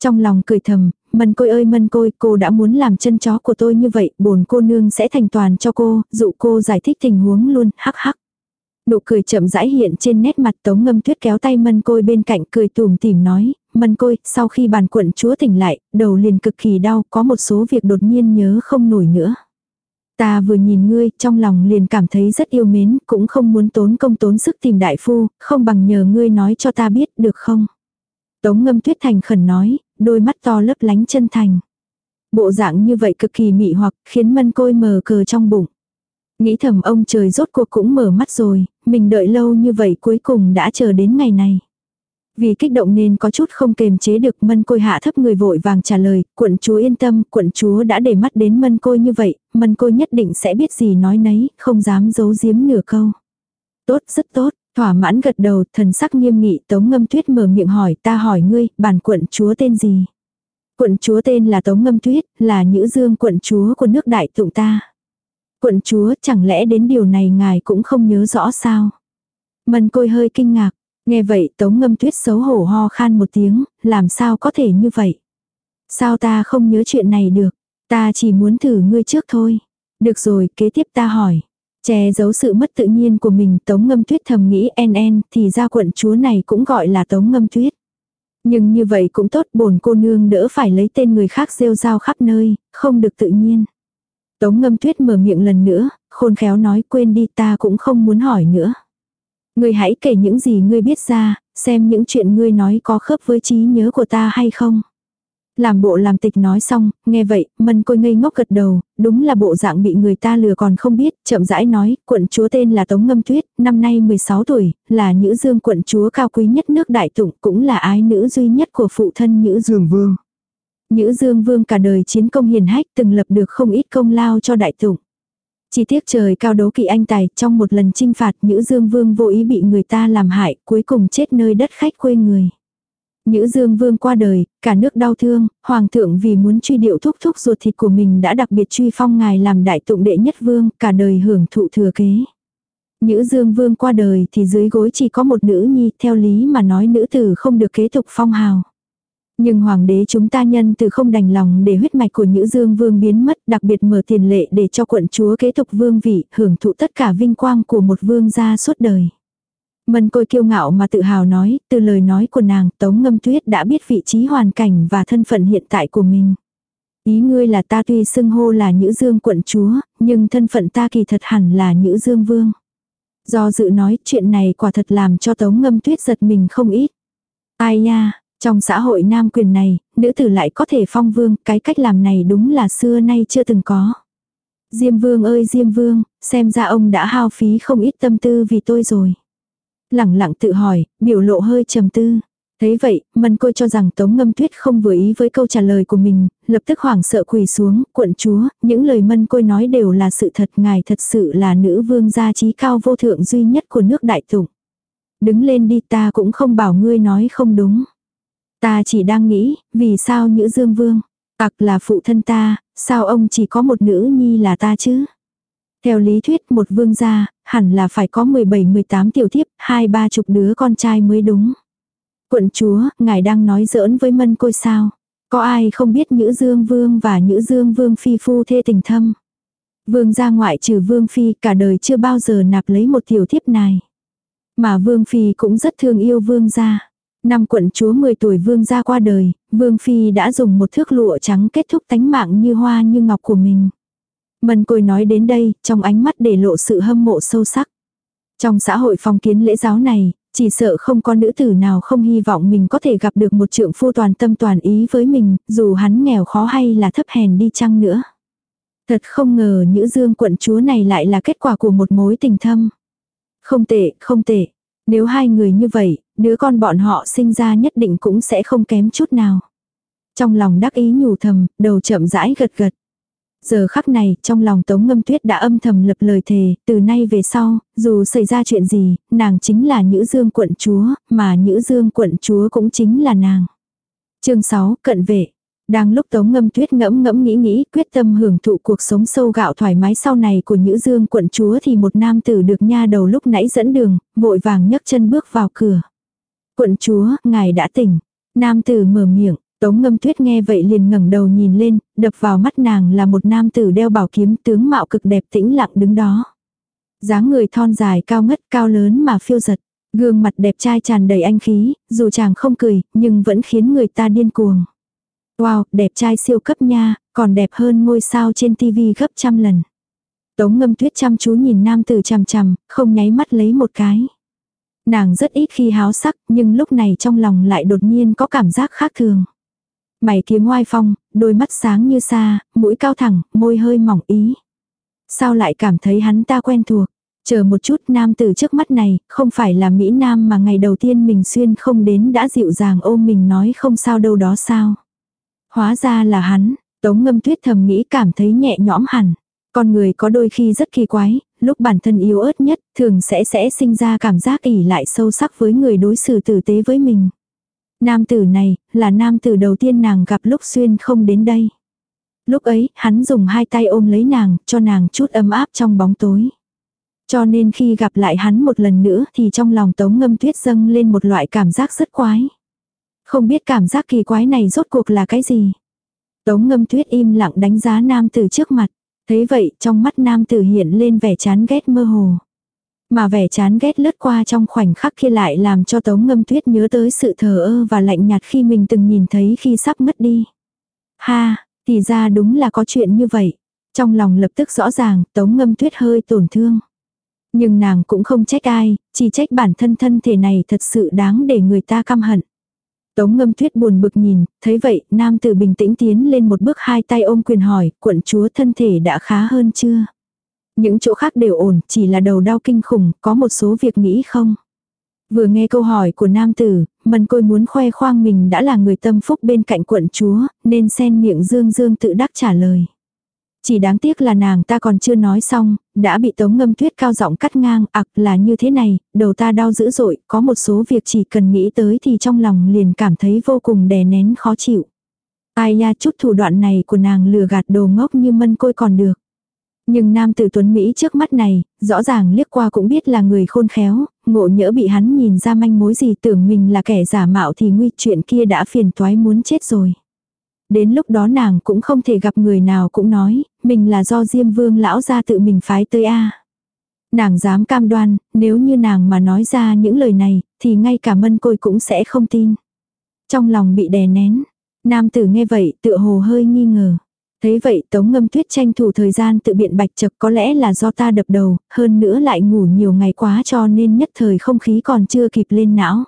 Trong lòng cười thầm, Mân côi ơi mân côi, cô đã muốn làm chân chó của tôi như vậy, bồn cô nương sẽ thành toàn cho cô, dụ cô giải thích tình huống luôn, hắc hắc. Nụ cười chậm rãi hiện trên nét mặt tống ngâm tuyết kéo tay mân côi bên cạnh cười tùm tìm nói, mân côi, sau khi bàn quận chúa tỉnh lại, đầu liền cực kỳ đau, có một số việc đột nhiên nhớ không nổi nữa. Ta vừa nhìn ngươi, trong lòng liền cảm thấy rất yêu mến, cũng không muốn tốn công tốn sức tìm đại phu, không bằng nhờ ngươi nói cho ta biết, được không? Tống ngâm tuyết thành khẩn nói, đôi mắt to lấp lánh chân thành. Bộ dạng như vậy cực kỳ mị hoặc khiến mân côi mờ cờ trong bụng. Nghĩ thầm ông trời rốt cuộc cũng mở mắt rồi, mình đợi lâu như vậy cuối cùng đã chờ đến ngày này. Vì kích động nên có chút không kềm chế được mân côi hạ thấp người vội vàng trả lời, quận chúa yên tâm, quận chúa đã để mắt đến mân côi như vậy, mân côi nhất định sẽ biết gì nói nấy, không dám giấu giếm nửa câu. Tốt, rất tốt, Thỏa mãn gật đầu, thần sắc nghiêm nghị Tống Ngâm Tuyết mở miệng hỏi ta hỏi ngươi, bản quận chúa tên gì? Quận chúa tên là Tống Ngâm Tuyết, là nữ Dương quận chúa của nước đại tụng ta. Quận chúa chẳng lẽ đến điều này ngài cũng không nhớ rõ sao? mân côi hơi kinh ngạc, nghe vậy Tống Ngâm Tuyết xấu hổ ho khan một tiếng, làm sao có thể như vậy? Sao ta không nhớ chuyện này được? Ta chỉ muốn thử ngươi trước thôi. Được rồi, kế tiếp ta hỏi. Che giấu sự mất tự nhiên của mình Tống Ngâm Tuyết thầm nghĩ en en thì ra quận chúa này cũng gọi là Tống Ngâm Tuyết. Nhưng như vậy cũng tốt bổn cô nương đỡ phải lấy tên người khác rêu rao khắp nơi, không được tự nhiên. Tống Ngâm Tuyết mở miệng lần nữa, khôn khéo nói quên đi ta cũng không muốn hỏi nữa. Ngươi hãy kể những gì ngươi biết ra, xem những chuyện ngươi nói có khớp với trí nhớ của ta hay không. Làm bộ làm tịch nói xong, nghe vậy, mân côi ngây ngốc gật đầu, đúng là bộ dạng bị người ta lừa còn không biết, chậm rãi nói, quận chúa tên là Tống Ngâm Tuyết, năm nay 16 tuổi, là nữ dương quận chúa cao quý nhất nước đại tụng, cũng là ái nữ duy nhất của phụ thân nữ dương vương. Nữ dương vương cả đời chiến công hiền hách từng lập được không ít công lao cho đại tụng. Chỉ tiếc trời cao đấu kỵ anh tài, trong một lần chinh phạt nữ dương vương vô ý bị người ta làm hại, cuối cùng chết nơi đất khách quê người. Nhữ Dương Vương qua đời, cả nước đau thương, Hoàng thượng vì muốn truy điệu thúc thúc ruột thịt của mình đã đặc biệt truy phong ngài làm đại tụng đệ nhất vương, cả đời hưởng thụ thừa kế. Nhữ Dương Vương qua đời thì dưới gối chỉ có một nữ nhi, theo lý mà nói nữ tử không được kế tục phong hào. Nhưng hoàng đế chúng ta nhân từ không đành lòng để huyết mạch của Nhữ Dương Vương biến mất, đặc biệt mở tiền lệ để cho quận chúa kế tục vương vị, hưởng thụ tất cả vinh quang của một vương gia suốt đời. Mân côi kiêu ngạo mà tự hào nói, từ lời nói của nàng, Tống Ngâm Tuyết đã biết vị trí hoàn cảnh và thân phận hiện tại của mình. Ý ngươi là ta tuy xưng hô là Nhữ Dương quận chúa, nhưng thân phận ta kỳ thật hẳn là Nhữ Dương vương. Do dự nói chuyện này quả thật làm cho Tống Ngâm Tuyết giật mình không ít. Ai nha, trong xã hội nam quyền này, nữ tử lại có thể phong vương, cái cách làm này đúng là xưa nay chưa từng có. Diêm vương ơi Diêm vương, xem ra ông đã hao phí không ít tâm tư vì tôi rồi. Lẳng lặng tự hỏi, biểu lộ hơi trầm tư. Thấy vậy, mân côi cho rằng Tống Ngâm Tuyết không vừa ý với câu trả lời của mình, lập tức hoảng sợ quỳ xuống, quận chúa, những lời mân côi nói đều là sự thật, ngài thật sự là nữ vương gia trí cao vô thượng duy nhất của nước đại tụng. Đứng lên đi ta cũng không bảo ngươi nói không đúng. Ta chỉ đang nghĩ, vì sao nữ dương vương, tặc là phụ thân ta, sao ông chỉ có một nữ nhi là ta chứ? Theo lý thuyết một vương gia, hẳn là phải có 17-18 tiểu thiếp, hai ba chục đứa con trai mới đúng. Quận chúa, ngài đang nói giỡn với mân côi sao? Có ai không biết Nhữ Dương Vương và Nhữ Dương Vương Phi phu thê tình thâm? Vương gia ngoại trừ Vương Phi cả đời chưa bao giờ nạp lấy một tiểu thiếp này. Mà Vương Phi cũng rất thương yêu Vương gia. Năm quận chúa 10 tuổi Vương ra qua đời, Vương Phi đã dùng một thước lụa trắng kết thúc tánh mạng như hoa như ngọc của mình. Mân côi nói đến đây, trong ánh mắt để lộ sự hâm mộ sâu sắc. Trong xã hội phong kiến lễ giáo này, chỉ sợ không có nữ tử nào không hy vọng mình có thể gặp được một trượng phu toàn tâm toàn ý với mình, dù hắn nghèo khó hay là thấp hèn đi chăng nữa. Thật không ngờ nữ dương quận chúa này lại là kết quả của một mối tình thâm. Không tệ, không tệ. Nếu hai người như vậy, đứa con bọn họ sinh ra nhất định cũng sẽ không kém chút nào. Trong lòng đắc ý nhủ thầm, đầu chậm rãi gật gật. Giờ khắc này, trong lòng Tống Ngâm Tuyết đã âm thầm lập lời thề, từ nay về sau, dù xảy ra chuyện gì, nàng chính là Nhữ Dương quận chúa, mà Nhữ Dương quận chúa cũng chính là nàng. chương 6, cận vệ. Đang lúc Tống Ngâm Tuyết ngẫm ngẫm nghĩ nghĩ, quyết tâm hưởng thụ cuộc sống sâu gạo thoải mái sau này của Nhữ Dương quận chúa thì một nam tử được nha đầu lúc nãy dẫn đường, vội vàng nhấc chân bước vào cửa. Quận chúa, ngài đã tỉnh. Nam tử mở miệng, Tống ngâm tuyết nghe vậy liền ngẩng đầu nhìn lên, đập vào mắt nàng là một nam tử đeo bảo kiếm tướng mạo cực đẹp tĩnh lặng đứng đó. dáng người thon dài cao ngất cao lớn mà phiêu giật. Gương mặt đẹp trai tràn đầy anh khí, dù chàng không cười, nhưng vẫn khiến người ta điên cuồng. Wow, đẹp trai siêu cấp nha, còn đẹp hơn ngôi sao trên tivi gấp trăm lần. Tống ngâm tuyết chăm chú nhìn nam tử chằm chằm, không nháy mắt lấy một cái. Nàng rất ít khi háo sắc, nhưng lúc này trong lòng lại đột nhiên có cảm giác khác thường. Mày kiếm oai phong, đôi mắt sáng như sa, mũi cao thẳng, môi hơi mỏng ý. Sao lại cảm thấy hắn ta quen thuộc? Chờ một chút nam tử trước mắt này, không phải là Mỹ Nam mà ngày đầu tiên mình xuyên không đến đã dịu dàng ôm mình nói không sao đâu đó sao. Hóa ra là hắn, tống ngâm tuyết thầm nghĩ cảm thấy nhẹ nhõm hẳn. Con người có đôi khi rất kỳ quái, lúc bản thân yếu ớt nhất, thường sẽ sẽ sinh ra cảm giác ỉ lại sâu sắc với người đối xử tử tế với mình. Nam tử này, là nam tử đầu tiên nàng gặp lúc xuyên không đến đây. Lúc ấy, hắn dùng hai tay ôm lấy nàng, cho nàng chút ấm áp trong bóng tối. Cho nên khi gặp lại hắn một lần nữa thì trong lòng tống ngâm tuyết dâng lên một loại cảm giác rất quái. Không biết cảm giác kỳ quái này rốt cuộc là cái gì. Tống ngâm tuyết im lặng đánh giá nam tử trước mặt. Thấy vậy trong mắt nam tử hiện lên vẻ chán ghét mơ hồ. Mà vẻ chán ghét lướt qua trong khoảnh khắc kia lại làm cho Tống Ngâm Tuyết nhớ tới sự thờ ơ và lạnh nhạt khi mình từng nhìn thấy khi sắp mất đi. Ha, thì ra đúng là có chuyện như vậy. Trong lòng lập tức rõ ràng, Tống Ngâm Tuyết hơi tổn thương. Nhưng nàng cũng không trách ai, chỉ trách bản thân thân thể này thật sự đáng để người ta căm hận. Tống ngâm tuyết buồn bực nhìn, thấy vậy, nam tử bình tĩnh tiến lên một bước hai tay ôm quyền hỏi, quận chúa thân thể đã khá hơn chưa? Những chỗ khác đều ổn, chỉ là đầu đau kinh khủng, có một số việc nghĩ không? Vừa nghe câu hỏi của nam tử, mần côi muốn khoe khoang mình đã là người tâm phúc bên cạnh quận chúa, nên sen miệng dương dương tự đắc trả lời. Chỉ đáng tiếc là nàng ta còn chưa nói xong, đã bị tống ngâm tuyết cao giọng cắt ngang, ặc là như thế này, đầu ta đau dữ dội, có một số việc chỉ cần nghĩ tới thì trong lòng liền cảm thấy vô cùng đè nén khó chịu. Ai nha chút thủ đoạn này của nàng lừa gạt đồ ngốc như mân côi còn được. Nhưng nam tử tuấn Mỹ trước mắt này, rõ ràng liếc qua cũng biết là người khôn khéo, ngộ nhỡ bị hắn nhìn ra manh mối gì tưởng mình là kẻ giả mạo thì nguy chuyện kia đã phiền toái muốn chết rồi. Đến lúc đó nàng cũng không thể gặp người nào cũng nói, mình là do Diêm Vương lão ra tự mình phái tới a. Nàng dám cam đoan, nếu như nàng mà nói ra những lời này, thì ngay cả mân côi cũng sẽ không tin. Trong lòng bị đè nén, nam tử nghe vậy tựa hồ hơi nghi ngờ. Thế vậy Tống Ngâm Tuyết tranh thủ thời gian tự biện bạch chập có lẽ là do ta đập đầu, hơn nữa lại ngủ nhiều ngày quá cho nên nhất thời không khí còn chưa kịp lên não.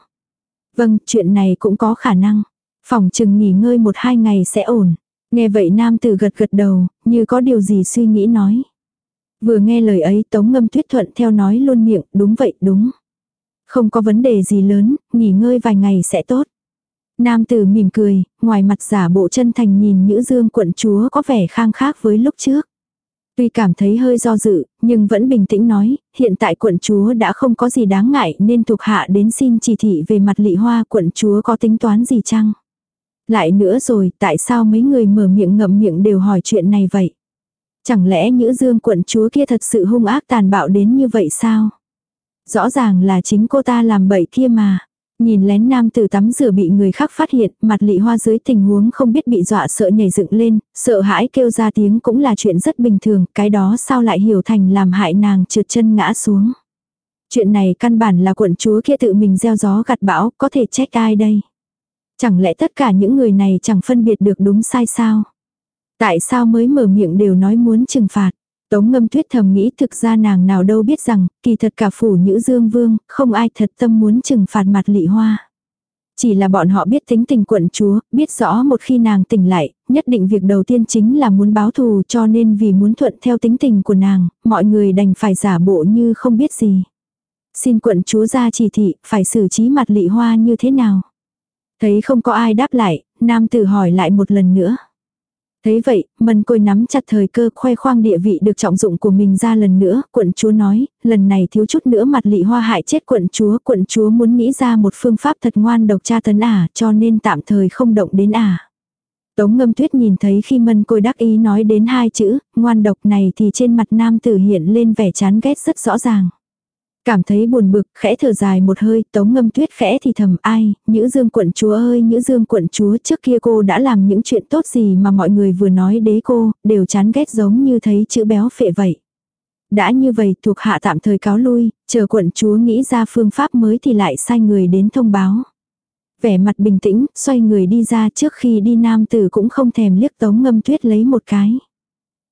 Vâng, chuyện này cũng có khả năng. Phòng chừng nghỉ ngơi một hai ngày sẽ ổn. Nghe vậy nam tử gật gật đầu, như có điều gì suy nghĩ nói. Vừa nghe lời ấy Tống Ngâm Tuyết thuận theo nói luôn miệng, đúng vậy, đúng. Không có vấn đề gì lớn, nghỉ ngơi vài ngày sẽ tốt. Nam tử mỉm cười, ngoài mặt giả bộ chân thành nhìn nữ Dương quận chúa có vẻ khang khác với lúc trước. Tuy cảm thấy hơi do dự, nhưng vẫn bình tĩnh nói, hiện tại quận chúa đã không có gì đáng ngại nên thuộc hạ đến xin chỉ thị về mặt lị hoa quận chúa có tính toán gì chăng? Lại nữa rồi, tại sao mấy người mở miệng ngậm miệng đều hỏi chuyện này vậy? Chẳng lẽ Nhữ Dương quận chúa kia thật sự hung ác tàn bạo đến như vậy sao? Rõ ràng là chính cô ta làm bậy kia mà. Nhìn lén nam tử tắm rửa bị người khác phát hiện, mặt lị hoa dưới tình huống không biết bị dọa sợ nhảy dựng lên, sợ hãi kêu ra tiếng cũng là chuyện rất bình thường, cái đó sao lại hiểu thành làm hại nàng trượt chân ngã xuống. Chuyện này căn bản là quận chúa kia tự mình gieo gió gặt bão, có thể trách ai đây? Chẳng lẽ tất cả những người này chẳng phân biệt được đúng sai sao? Tại sao mới mở miệng đều nói muốn trừng phạt? Tống ngâm tuyết thầm nghĩ thực ra nàng nào đâu biết rằng, kỳ thật cả phủ nữ dương vương, không ai thật tâm muốn trừng phạt mặt lị hoa. Chỉ là bọn họ biết tính tình quận chúa, biết rõ một khi nàng tỉnh lại, nhất định việc đầu tiên chính là muốn báo thù cho nên vì muốn thuận theo tính tình của nàng, mọi người đành phải giả bộ như không biết gì. Xin quận chúa ra chỉ thị, phải xử trí mặt lị hoa như thế nào? Thấy không có ai đáp lại, nam tử hỏi lại một lần nữa. Thấy vậy, mân côi nắm chặt thời cơ khoe khoang địa vị được trọng dụng của mình ra lần nữa, quận chúa nói, lần này thiếu chút nữa mặt lị hoa hại chết quận chúa, quận chúa muốn nghĩ ra một phương pháp thật ngoan độc tra tấn ả, cho nên tạm thời không động đến ả. Tống ngâm tuyết nhìn thấy khi mân côi đắc ý nói đến hai chữ, ngoan độc này thì trên mặt nam tử hiện lên vẻ chán ghét rất rõ ràng. Cảm thấy buồn bực, khẽ thở dài một hơi, tống ngâm tuyết khẽ thì thầm ai, nhữ dương quận chúa ơi nhữ dương quận chúa trước kia cô đã làm những chuyện tốt gì mà mọi người vừa nói đế cô, đều chán ghét giống như thấy chữ béo phệ vậy. Đã như vậy thuộc hạ tạm thời cáo lui, chờ quận chúa nghĩ ra phương pháp mới thì lại sai người đến thông báo. Vẻ mặt bình tĩnh, xoay người đi ra trước khi đi nam tử cũng không thèm liếc tống ngâm tuyết lấy một cái.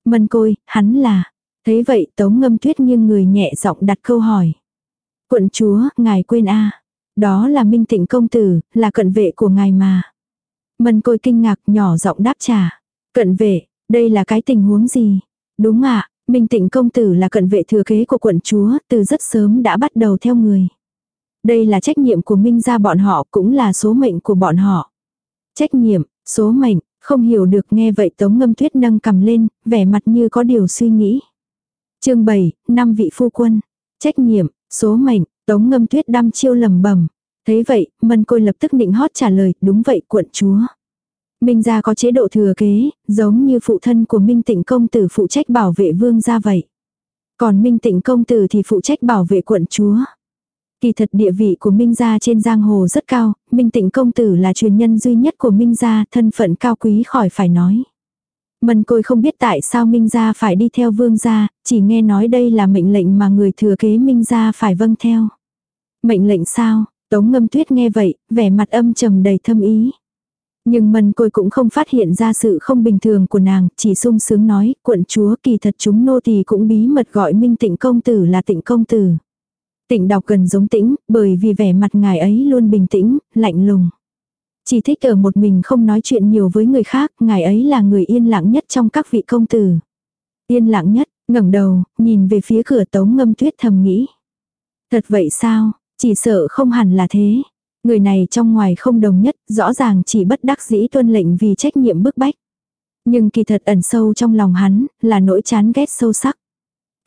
Mân côi, hắn là, Thế vậy tống ngâm tuyết nghiêng người nhẹ giọng đặt câu hỏi. Quận chúa, ngài quên a Đó là minh tịnh công tử, là cận vệ của ngài mà. Mân côi kinh ngạc nhỏ giọng đáp trả. Cận vệ, đây là cái tình huống gì? Đúng ạ, minh tịnh công tử là cận vệ thừa kế của quận chúa, từ rất sớm đã bắt đầu theo người. Đây là trách nhiệm của minh gia bọn họ cũng là số mệnh của bọn họ. Trách nhiệm, số mệnh, không hiểu được nghe vậy tống ngâm tuyết nâng cầm lên, vẻ mặt như có điều suy nghĩ chương 7, năm vị phu quân. Trách nhiệm, số mệnh, tống ngâm tuyết đăm chiêu lầm bẩm Thế vậy, mân côi lập tức định hót trả lời, đúng vậy quận chúa. Minh gia có chế độ thừa kế, giống như phụ thân của Minh tịnh công tử phụ trách bảo vệ vương gia vậy. Còn Minh tịnh công tử thì phụ trách bảo vệ quận chúa. Kỳ thật địa vị của Minh gia trên giang hồ rất cao, Minh tịnh công tử là truyền nhân duy nhất của Minh gia, thân phận cao quý khỏi phải nói. Mân côi không biết tại sao Minh Gia phải đi theo vương gia, chỉ nghe nói đây là mệnh lệnh mà người thừa kế Minh Gia phải vâng theo. Mệnh lệnh sao? Tống ngâm tuyết nghe vậy, vẻ mặt âm trầm đầy thâm ý. Nhưng mần côi cũng không phát hiện ra sự không bình thường của nàng, chỉ sung sướng nói, quận chúa kỳ thật chúng nô tỳ cũng bí mật gọi Minh tịnh công tử là tịnh công tử. Tịnh đọc gần giống tĩnh, bởi vì vẻ mặt ngài ấy luôn bình tĩnh, lạnh lùng. Chỉ thích ở một mình không nói chuyện nhiều với người khác, ngài ấy là người yên lặng nhất trong các vị công tử. Yên lặng nhất, ngẩng đầu, nhìn về phía cửa tống ngâm tuyết thầm nghĩ. Thật vậy sao, chỉ sợ không hẳn là thế. Người này trong ngoài không đồng nhất, rõ ràng chỉ bất đắc dĩ tuân lệnh vì trách nhiệm bức bách. Nhưng kỳ thật ẩn sâu trong lòng hắn, là nỗi chán ghét sâu sắc.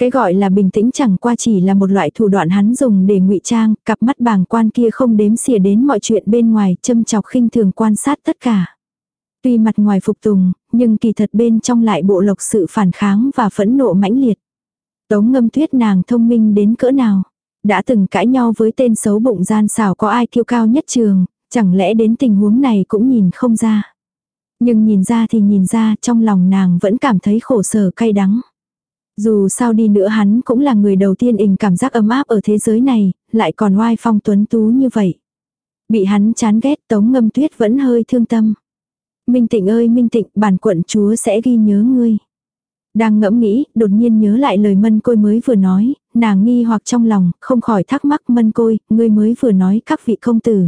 Cái gọi là bình tĩnh chẳng qua chỉ là một loại thủ đoạn hắn dùng để ngụy trang, cặp mắt bàng quan kia không đếm xỉa đến mọi chuyện bên ngoài, châm chọc khinh thường quan sát tất cả. Tuy mặt ngoài phục tùng, nhưng kỳ thật bên trong lại bộ lộc sự phản kháng và phẫn nộ mãnh liệt. Tống ngâm tuyết nàng thông minh đến cỡ nào. Đã từng cãi nhau với tên xấu bụng gian xảo có ai kiêu cao nhất trường, chẳng lẽ đến tình huống này cũng nhìn không ra. Nhưng nhìn ra thì nhìn ra trong lòng nàng vẫn cảm thấy khổ sở cay đắng. Dù sao đi nữa hắn cũng là người đầu tiên ình cảm giác ấm áp ở thế giới này, lại còn oai phong tuấn tú như vậy. Bị hắn chán ghét tống ngâm tuyết vẫn hơi thương tâm. Minh tịnh ơi Minh tịnh bản quận chúa sẽ ghi nhớ ngươi. Đang ngẫm nghĩ, đột nhiên nhớ lại lời mân côi mới vừa nói, nàng nghi hoặc trong lòng, không khỏi thắc mắc mân côi, ngươi mới vừa nói các vị công tử.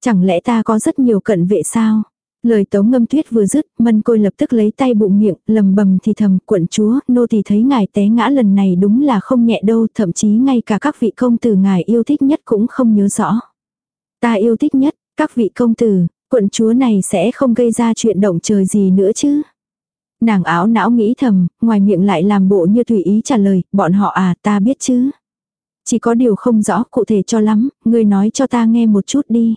Chẳng lẽ ta có rất nhiều cận vệ sao? Lời tống ngâm tuyết vừa dứt, mân côi lập tức lấy tay bụng miệng, lầm bầm thì thầm, quận chúa, nô thì thấy ngài té ngã lần này đúng là không nhẹ đâu, thậm chí ngay cả các vị công tử ngài yêu thích nhất cũng không nhớ rõ. Ta yêu thích nhất, các vị công tử, quận chúa này sẽ không gây ra chuyện động trời gì nữa chứ. Nàng áo não nghĩ thầm, ngoài miệng lại làm bộ như tùy ý trả lời, bọn họ à ta biết chứ. Chỉ có điều không rõ cụ thể cho lắm, người nói cho ta nghe một chút đi.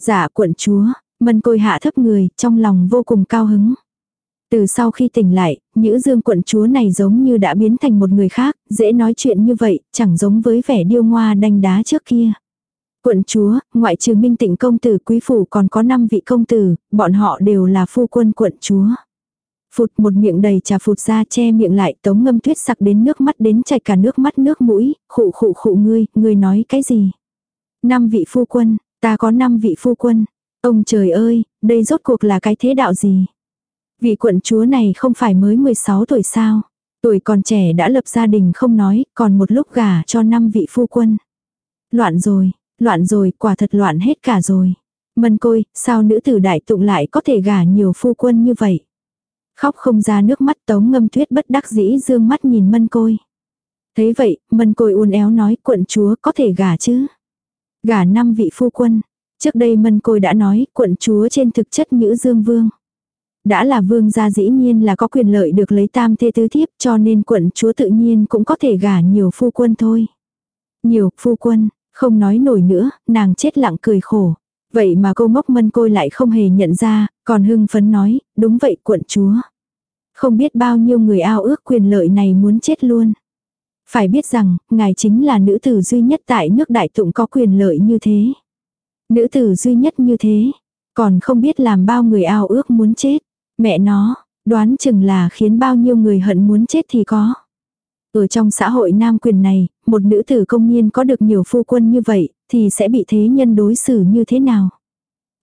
Dạ quận chúa, Mân côi hạ thấp người, trong lòng vô cùng cao hứng. Từ sau khi tỉnh lại, nữ dương quận chúa này giống như đã biến thành một người khác, dễ nói chuyện như vậy, chẳng giống với vẻ điêu ngoa đanh đá trước kia. Quận chúa, ngoại trừ minh tịnh công tử quý phủ còn có 5 vị công tử, bọn họ đều là phu quân quận chúa. Phụt một miệng đầy trà phụt ra che miệng lại tống ngâm tuyết sặc đến nước mắt đến chảy cả nước mắt nước mũi, khụ khụ khụ ngươi, ngươi nói cái gì? Năm vị phu quân, ta có năm vị phu quân, Ông trời ơi, đây rốt cuộc là cái thế đạo gì? Vị quận chúa này không phải mới 16 tuổi sao? Tuổi còn trẻ đã lập gia đình không nói, còn một lúc gả cho năm vị phu quân. Loạn rồi, loạn rồi, quả thật loạn hết cả rồi. Mân côi, sao nữ tử đại tụng lại có thể gả nhiều phu quân như vậy? Khóc không ra nước mắt tống ngâm tuyết bất đắc dĩ dương mắt nhìn mân côi. Thế vậy, mân côi uốn éo nói quận chúa có thể gả chứ. Gả năm vị phu quân. Trước đây mân côi đã nói quận chúa trên thực chất Nhữ Dương Vương. Đã là vương gia dĩ nhiên là có quyền lợi được lấy tam thê tứ thiếp cho nên quận chúa tự nhiên cũng có thể gả nhiều phu quân thôi. Nhiều phu quân, không nói nổi nữa, nàng chết lặng cười khổ. Vậy mà cô ngốc mân côi lại không hề nhận ra, còn hưng phấn nói, đúng vậy quận chúa. Không biết bao nhiêu người ao ước quyền lợi này muốn chết luôn. Phải biết rằng, ngài chính là nữ tử duy nhất tại nước đại tụng có quyền lợi như thế. Nữ tử duy nhất như thế, còn không biết làm bao người ao ước muốn chết. Mẹ nó, đoán chừng là khiến bao nhiêu người hận muốn chết thì có. Ở trong xã hội nam quyền này, một nữ tử công nhiên có được nhiều phu quân như vậy, thì sẽ bị thế nhân đối xử như thế nào.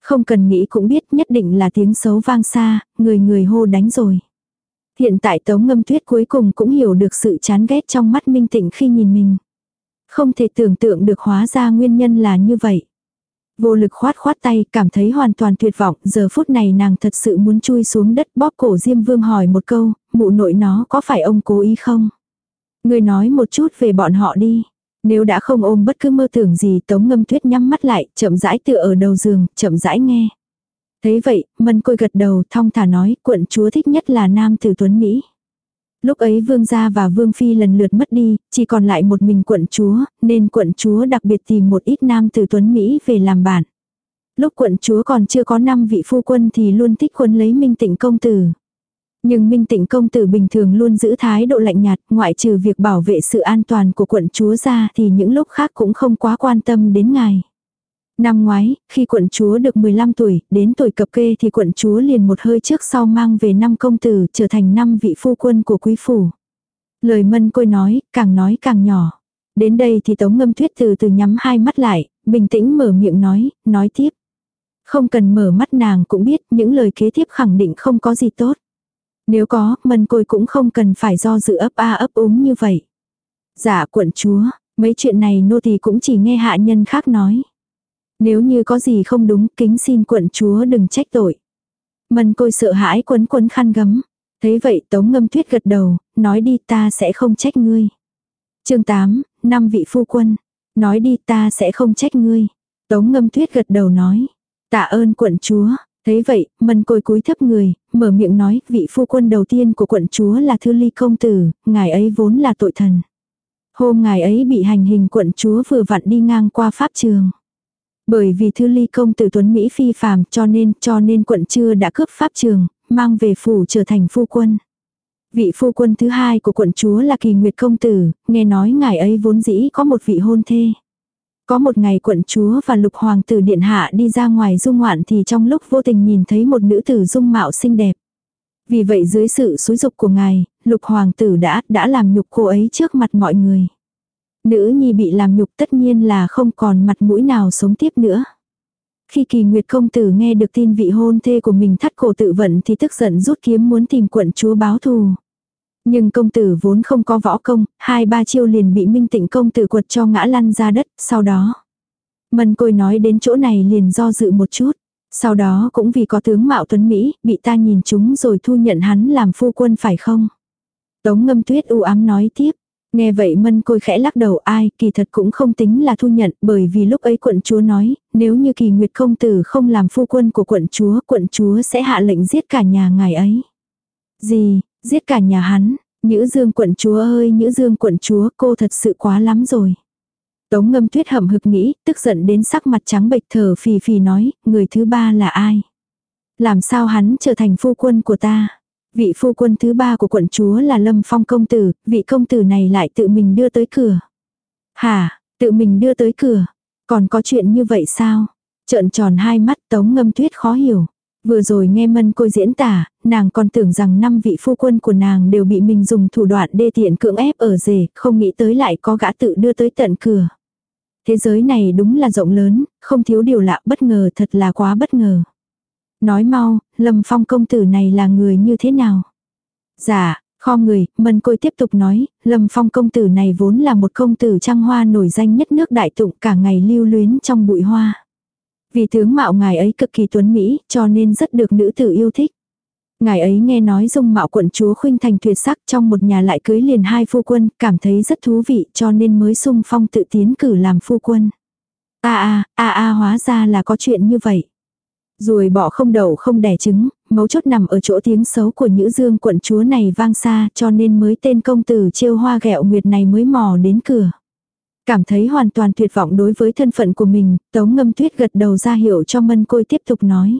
Không cần nghĩ cũng biết nhất định là tiếng xấu vang xa, người người hô đánh rồi. Hiện tại Tống Ngâm Tuyết cuối cùng cũng hiểu được sự chán ghét trong mắt Minh Tịnh khi nhìn mình. Không thể tưởng tượng được hóa ra nguyên nhân là như vậy. Vô lực khoát khoát tay, cảm thấy hoàn toàn tuyệt vọng, giờ phút này nàng thật sự muốn chui xuống đất bóp cổ Diêm Vương hỏi một câu, mụ nội nó có phải ông cố ý không? Người nói một chút về bọn họ đi. Nếu đã không ôm bất cứ mơ tưởng gì Tống Ngâm Tuyết nhắm mắt lại, chậm rãi tựa ở đầu giường, chậm rãi nghe. Thế vậy, mân côi gật đầu thong thả nói, quận chúa thích nhất là nam tử tuấn Mỹ. Lúc ấy vương gia và vương phi lần lượt mất đi, chỉ còn lại một mình quận chúa, nên quận chúa đặc biệt tìm một ít nam tử tuấn Mỹ về làm bạn. Lúc quận chúa còn chưa có năm vị phu quân thì luôn thích quân lấy minh tịnh công tử. Nhưng minh tịnh công tử bình thường luôn giữ thái độ lạnh nhạt, ngoại trừ việc bảo vệ sự an toàn của quận chúa ra thì những lúc khác cũng không quá quan tâm đến ngài. Năm ngoái, khi quận chúa được 15 tuổi, đến tuổi cập kê thì quận chúa liền một hơi trước sau mang về năm công tử, trở thành năm vị phu quân của quý phủ. Lời mân côi nói, càng nói càng nhỏ. Đến đây thì tống ngâm tuyết từ từ nhắm hai mắt lại, bình tĩnh mở miệng nói, nói tiếp. Không cần mở mắt nàng cũng biết những lời kế tiếp khẳng định không có gì tốt. Nếu có, mân côi cũng không cần phải do dự ấp a ấp úng như vậy. Dạ quận chúa, mấy chuyện này nô tỳ cũng chỉ nghe hạ nhân khác nói. Nếu như có gì không đúng kính xin quận chúa đừng trách tội. Mân côi sợ hãi quấn quấn khăn gấm. Thế vậy tống ngâm tuyết gật đầu, nói đi ta sẽ không trách ngươi. chương 8, năm vị phu quân. Nói đi ta sẽ không trách ngươi. Tống ngâm tuyết gật đầu nói. Tạ ơn quận chúa. Thế vậy, mân côi cúi thấp người, mở miệng nói, vị phu quân đầu tiên của quận chúa là Thư Ly Công Tử, ngài ấy vốn là tội thần. Hôm ngài ấy bị hành hình quận chúa vừa vặn đi ngang qua pháp trường. Bởi vì thư ly công tử tuấn Mỹ phi phàm cho nên cho nên quận chưa đã cướp pháp trường, mang về phủ trở thành phu quân. Vị phu quân thứ hai của quận chúa là kỳ nguyệt công tử, nghe nói ngài ấy vốn dĩ có một vị hôn thê. Có một ngày quận chúa và lục hoàng tử điện hạ đi ra ngoài dung ngoạn thì trong lúc vô tình nhìn thấy một nữ tử dung mạo xinh đẹp. Vì vậy dưới sự xúi dục của ngài, lục hoàng tử đã, đã làm nhục cô ấy trước mặt mọi người. Nữ nhi bị làm nhục tất nhiên là không còn mặt mũi nào sống tiếp nữa. Khi kỳ nguyệt công tử nghe được tin vị hôn thê của mình thắt cổ tự vận thì tức giận rút kiếm muốn tìm quận chúa báo thù. Nhưng công tử vốn không có võ công, hai ba chiêu liền bị minh tịnh công tử quật cho ngã lăn ra đất, sau đó. Mân côi nói đến chỗ này liền do dự một chút. Sau đó cũng vì có tướng mạo tuấn Mỹ, bị ta nhìn chúng rồi thu nhận hắn làm phu quân phải không? Tống ngâm tuyết u ám nói tiếp, Nghe vậy mân côi khẽ lắc đầu ai, kỳ thật cũng không tính là thu nhận, bởi vì lúc ấy quận chúa nói, nếu như kỳ nguyệt công tử không làm phu quân của quận chúa, quận chúa sẽ hạ lệnh giết cả nhà ngài ấy. Gì, giết cả nhà hắn, Nhữ dương quận chúa ơi Nhữ dương quận chúa cô thật sự quá lắm rồi. Tống ngâm tuyết hậm hực nghĩ, tức giận đến sắc mặt trắng bệch thở phì phì nói, người thứ ba là ai? Làm sao hắn trở thành phu quân của ta? Vị phu quân thứ ba của quận chúa là Lâm Phong công tử, vị công tử này lại tự mình đưa tới cửa. Hả, tự mình đưa tới cửa. Còn có chuyện như vậy sao? Trợn tròn hai mắt tống ngâm tuyết khó hiểu. Vừa rồi nghe mân côi diễn tả, nàng còn tưởng rằng năm vị phu quân của nàng đều bị mình dùng thủ đoạn đê tiện cưỡng ép ở rể, không nghĩ tới lại có gã tự đưa tới tận cửa. Thế giới này đúng là rộng lớn, không thiếu điều lạ bất ngờ thật là quá bất ngờ. Nói mau, Lâm Phong công tử này là người như thế nào? Dạ, kho người, mân côi tiếp tục nói, Lâm Phong công tử này vốn là một công tử trăng hoa nổi danh nhất nước đại tụng cả ngày lưu luyến trong bụi hoa. Vì tướng mạo ngài ấy cực kỳ tuấn Mỹ, cho nên rất được nữ tử yêu thích. Ngài ấy nghe nói dung mạo quận chúa khuynh thành tuyệt sắc trong một nhà lại cưới liền hai phu quân, cảm thấy rất thú vị cho nên mới sung phong tự tiến cử làm phu quân. a a a a hóa ra là có chuyện như vậy. Rồi bỏ không đậu không đẻ trứng, mấu chốt nằm ở chỗ tiếng xấu của nữ dương quận chúa này vang xa cho nên mới tên công tử chiêu hoa ghẹo nguyệt này mới mò đến cửa. Cảm thấy hoàn toàn tuyệt vọng đối với thân phận của mình, tống ngâm tuyết gật đầu ra hiệu cho mân côi tiếp tục nói.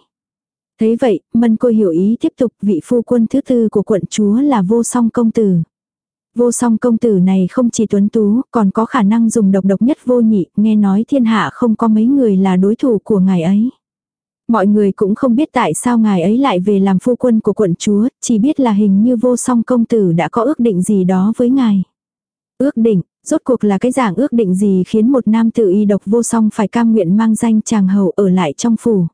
Thấy vậy, mân côi hiểu ý tiếp tục vị phu quân thứ tư của quận chúa là vô song công tử. Vô song công tử này không chỉ tuấn tú, còn có khả năng dùng độc độc nhất vô nhị, nghe nói thiên hạ không có mấy người là đối thủ của ngài ấy. Mọi người cũng không biết tại sao ngài ấy lại về làm phu quân của quận chúa, chỉ biết là hình như vô song công tử đã có ước định gì đó với ngài. Ước định, rốt cuộc là cái dạng ước định gì khiến một nam tử y độc vô song phải cam nguyện mang danh chàng hầu ở lại trong phủ.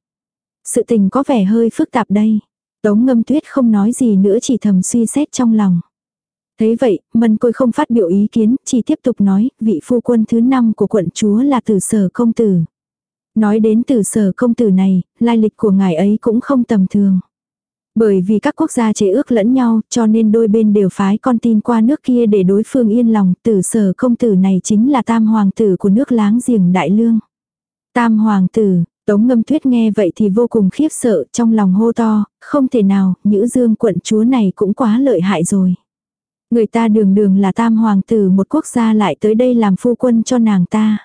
Sự tình có vẻ hơi phức tạp đây. Tống ngâm tuyết không nói gì nữa chỉ thầm suy xét trong lòng. Thế vậy, mân côi không phát biểu ý kiến, chỉ tiếp tục nói, vị phu quân thứ năm của quận chúa là tử sở công tử. Nói đến tử sở công tử này, lai lịch của ngài ấy cũng không tầm thường. Bởi vì các quốc gia chế ước lẫn nhau, cho nên đôi bên đều phái con tin qua nước kia để đối phương yên lòng, tử sở công tử này chính là tam hoàng tử của nước láng giềng đại lương. Tam hoàng tử, Tống ngâm tuyết nghe vậy thì vô cùng khiếp sợ, trong lòng hô to, không thể nào, nữ dương quận chúa này cũng quá lợi hại rồi. Người ta đường đường là tam hoàng tử một quốc gia lại tới đây làm phu quân cho nàng ta.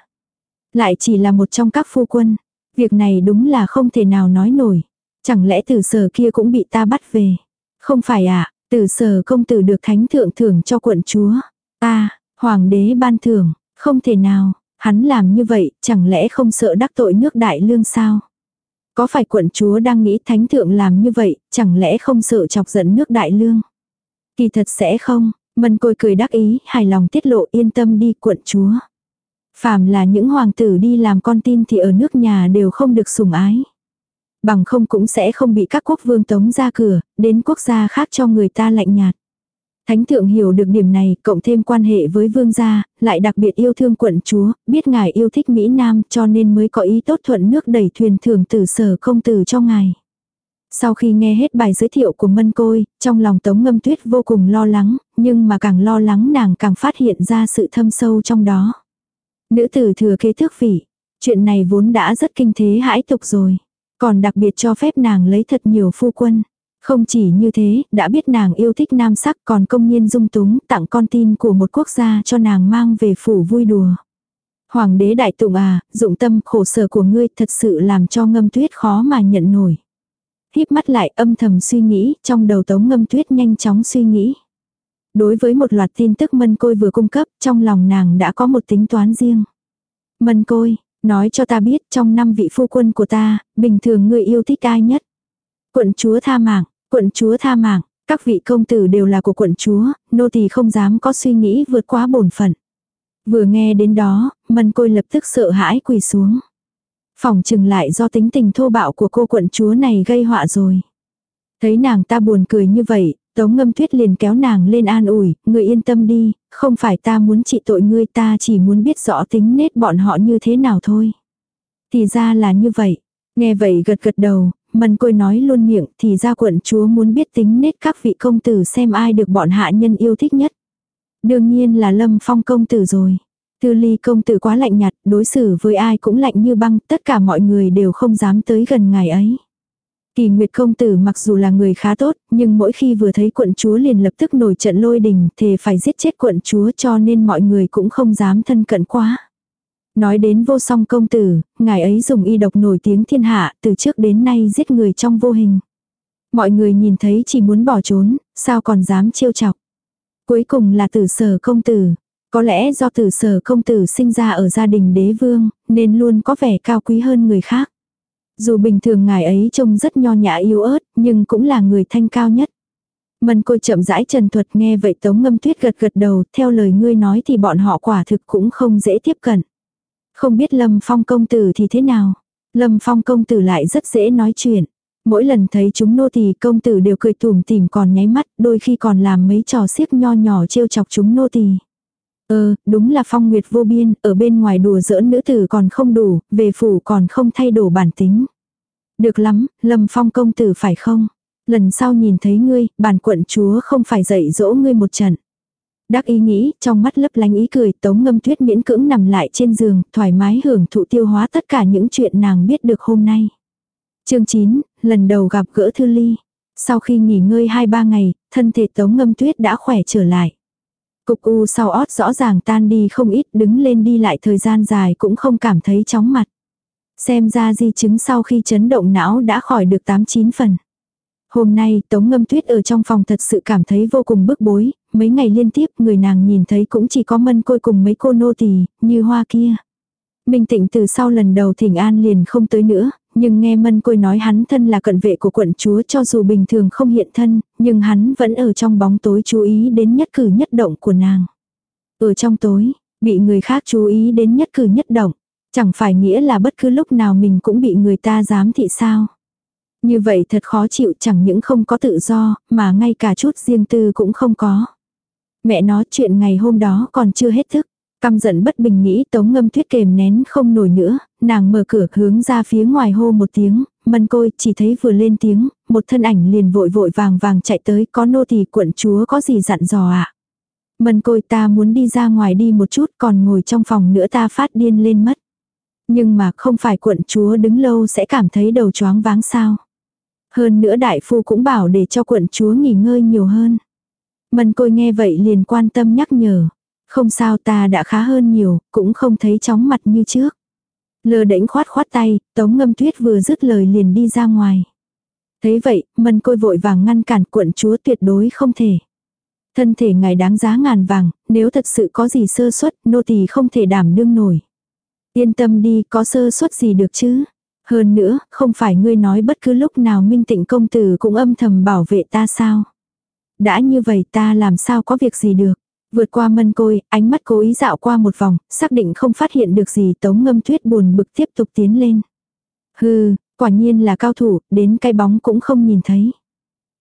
Lại chỉ là một trong các phu quân. Việc này đúng là không thể nào nói nổi. Chẳng lẽ tử sở kia cũng bị ta bắt về. Không phải ạ, à, tử sở công tử được thánh thượng thưởng cho quận chúa. Ta, hoàng đế ban thưởng, không thể nào, hắn làm như vậy, chẳng lẽ không sợ đắc tội nước đại lương sao? Có phải quận chúa đang nghĩ thánh thượng làm như vậy, chẳng lẽ không sợ chọc giận nước đại lương? Kỳ thật sẽ không, mân côi cười đắc ý, hài lòng tiết lộ yên tâm đi quận chúa. Phàm là những hoàng tử đi làm con tin thì ở nước nhà đều không được sủng ái. Bằng không cũng sẽ không bị các quốc vương tống ra cửa, đến quốc gia khác cho người ta lạnh nhạt. Thánh thượng hiểu được điểm này, cộng thêm quan hệ với vương gia, lại đặc biệt yêu thương quận chúa, biết ngài yêu thích Mỹ Nam cho nên mới có ý tốt thuận nước đẩy thuyền thường tử sở không tử cho ngài. Sau khi nghe hết bài giới thiệu của Mân Côi, trong lòng Tống Ngâm Tuyết vô cùng lo lắng, nhưng mà càng lo lắng nàng càng phát hiện ra sự thâm sâu trong đó. Nữ tử thừa kế thước vị, chuyện này vốn đã rất kinh thế hãi tục rồi, còn đặc biệt cho phép nàng lấy thật nhiều phu quân. Không chỉ như thế, đã biết nàng yêu thích nam sắc còn công nhiên dung túng tặng con tin của một quốc gia cho nàng mang về phủ vui đùa. Hoàng đế đại tụng à, dụng tâm khổ sở của ngươi thật sự làm cho ngâm tuyết khó mà nhận nổi. Híp mắt lại âm thầm suy nghĩ, trong đầu tống ngâm tuyết nhanh chóng suy nghĩ. Đối với một loạt tin tức mân côi vừa cung cấp, trong lòng nàng đã có một tính toán riêng. Mân côi, nói cho ta biết trong năm vị phu quân của ta, bình thường ngươi yêu thích ai nhất. Quận chúa tha mạng, quận chúa tha mạng, các vị công tử đều là của quận chúa, nô tỳ không dám có suy nghĩ vượt quá bổn phận. Vừa nghe đến đó, mân côi lập tức sợ hãi quỳ xuống. Phòng chừng lại do tính tình thô bạo của cô quận chúa này gây họa rồi. Thấy nàng ta buồn cười như vậy, Tống ngâm tuyết liền kéo nàng lên an ủi, người yên tâm đi, không phải ta muốn trị tội ngươi ta chỉ muốn biết rõ tính nết bọn họ như thế nào thôi. Thì ra là như vậy. Nghe vậy gật gật đầu, mần côi nói luôn miệng thì ra quận chúa muốn biết tính nết các vị công tử xem ai được bọn hạ nhân yêu thích nhất. Đương nhiên là lâm phong công tử rồi. Tư ly công tử quá lạnh nhạt, đối xử với ai cũng lạnh như băng, tất cả mọi người đều không dám tới gần ngài ấy. Kỳ Nguyệt công tử mặc dù là người khá tốt, nhưng mỗi khi vừa thấy quận chúa liền lập tức nổi trận lôi đình, thề phải giết chết quận chúa cho nên mọi người cũng không dám thân cận quá. Nói đến vô song công tử, ngài ấy dùng y độc nổi tiếng thiên hạ, từ trước đến nay giết người trong vô hình. Mọi người nhìn thấy chỉ muốn bỏ trốn, sao còn dám chiêu chọc. Cuối cùng là tử sở công tử. Có lẽ do tử sở công tử sinh ra ở gia đình đế vương, nên luôn có vẻ cao quý hơn người khác. Dù bình thường ngài ấy trông rất nho nhã yếu ớt, nhưng cũng là người thanh cao nhất. Mân côi chậm rãi trần thuật nghe vậy tống ngâm tuyết gật gật đầu, theo lời ngươi nói thì bọn họ quả thực cũng không dễ tiếp cận. Không biết Lâm Phong công tử thì thế nào? Lâm Phong công tử lại rất dễ nói chuyện. Mỗi lần thấy chúng nô tỳ công tử đều cười tủm tỉm còn nháy mắt, đôi khi còn làm mấy trò xiếc nho nhỏ trêu chọc chúng nô tỳ. Ờ, đúng là phong nguyệt vô biên, ở bên ngoài đùa giỡn nữ tử còn không đủ, về phủ còn không thay đổi bản tính. Được lắm, Lâm Phong công tử phải không? Lần sau nhìn thấy ngươi, bản quận chúa không phải dạy dỗ ngươi một trận. Đắc ý nghĩ, trong mắt lấp lánh ý cười, tống ngâm tuyết miễn cưỡng nằm lại trên giường, thoải mái hưởng thụ tiêu hóa tất cả những chuyện nàng biết được hôm nay. chương 9, lần đầu gặp gỡ Thư Ly. Sau khi nghỉ ngơi 2-3 ngày, thân thể tống ngâm tuyết đã khỏe trở lại. Cục u sau ót rõ ràng tan đi không ít đứng lên đi lại thời gian dài cũng không cảm thấy chóng mặt. Xem ra di chứng sau khi chấn động não đã khỏi được 8-9 phần. Hôm nay Tống Ngâm Tuyết ở trong phòng thật sự cảm thấy vô cùng bức bối, mấy ngày liên tiếp người nàng nhìn thấy cũng chỉ có mân côi cùng mấy cô nô tỳ như hoa kia. Minh tịnh từ sau lần đầu thỉnh an liền không tới nữa, nhưng nghe mân côi nói hắn thân là cận vệ của quận chúa cho dù bình thường không hiện thân, nhưng hắn vẫn ở trong bóng tối chú ý đến nhất cử nhất động của nàng. Ở trong tối, bị người khác chú ý đến nhất cử nhất động, chẳng phải nghĩa là bất cứ lúc nào mình cũng bị người ta giám thị sao. Như vậy thật khó chịu chẳng những không có tự do, mà ngay cả chút riêng tư cũng không có. Mẹ nói chuyện ngày hôm đó còn chưa hết thức. Căm giận bất bình nghĩ tống ngâm tuyết kềm nén không nổi nữa, nàng mở cửa hướng ra phía ngoài hô một tiếng, mân côi chỉ thấy vừa lên tiếng, một thân ảnh liền vội vội vàng vàng chạy tới có nô tỳ quận chúa có gì dặn dò ạ. À? Mân côi ta muốn đi ra ngoài đi một chút còn ngồi trong phòng nữa ta phát điên lên mất. Nhưng mà không phải quận chúa đứng lâu sẽ cảm thấy đầu choáng váng sao. Hơn nữa đại phu cũng bảo để cho quận chúa nghỉ ngơi nhiều hơn. Mân côi nghe vậy liền quan tâm nhắc nhở. Không sao ta đã khá hơn nhiều, cũng không thấy chóng mặt như trước. Lơ đễnh khoát khoát tay, tống ngâm tuyết vừa dứt lời liền đi ra ngoài. Thế vậy, mân côi vội vàng ngăn cản quận chúa tuyệt đối không thể. Thân thể ngài đáng giá ngàn vàng, nếu thật sự có gì sơ suất, nô tỳ không thể đảm đương nổi. Yên tâm đi, có sơ suất gì được chứ? Hơn nữa, không phải ngươi nói bất cứ lúc nào minh tịnh công tử cũng âm thầm bảo vệ ta sao? Đã như vậy ta làm sao có việc gì được? Vượt qua mân côi, ánh mắt cố ý dạo qua một vòng, xác định không phát hiện được gì tống ngâm tuyết buồn bực tiếp tục tiến lên. Hừ, quả nhiên là cao thủ, đến cái bóng cũng không nhìn thấy.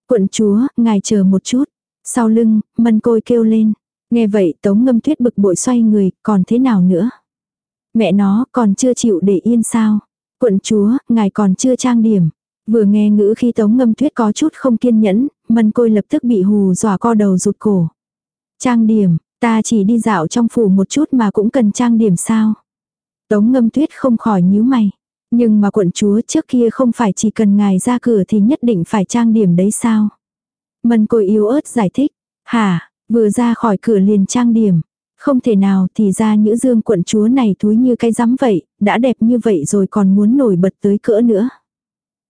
Quận chúa, ngài chờ một chút. Sau lưng, mân côi kêu lên. Nghe vậy tống ngâm tuyết bực bội xoay người, còn thế nào nữa? Mẹ nó còn chưa chịu để yên sao? Quận chúa, ngài còn chưa trang điểm. Vừa nghe ngữ khi tống ngâm tuyết có chút không kiên nhẫn, mân côi lập tức bị hù dọa co đầu rụt cổ. Trang điểm, ta chỉ đi dạo trong phủ một chút mà cũng cần trang điểm sao. Tống ngâm tuyết không khỏi nhíu mày. Nhưng mà quận chúa trước kia không phải chỉ cần ngài ra cửa thì nhất định phải trang điểm đấy sao. Mân côi yếu ớt giải thích. Hả, vừa ra khỏi cửa liền trang điểm. Không thể nào thì ra những dương quận chúa này thúi như cái rắm vậy, đã đẹp như vậy rồi còn muốn nổi bật tới cỡ nữa.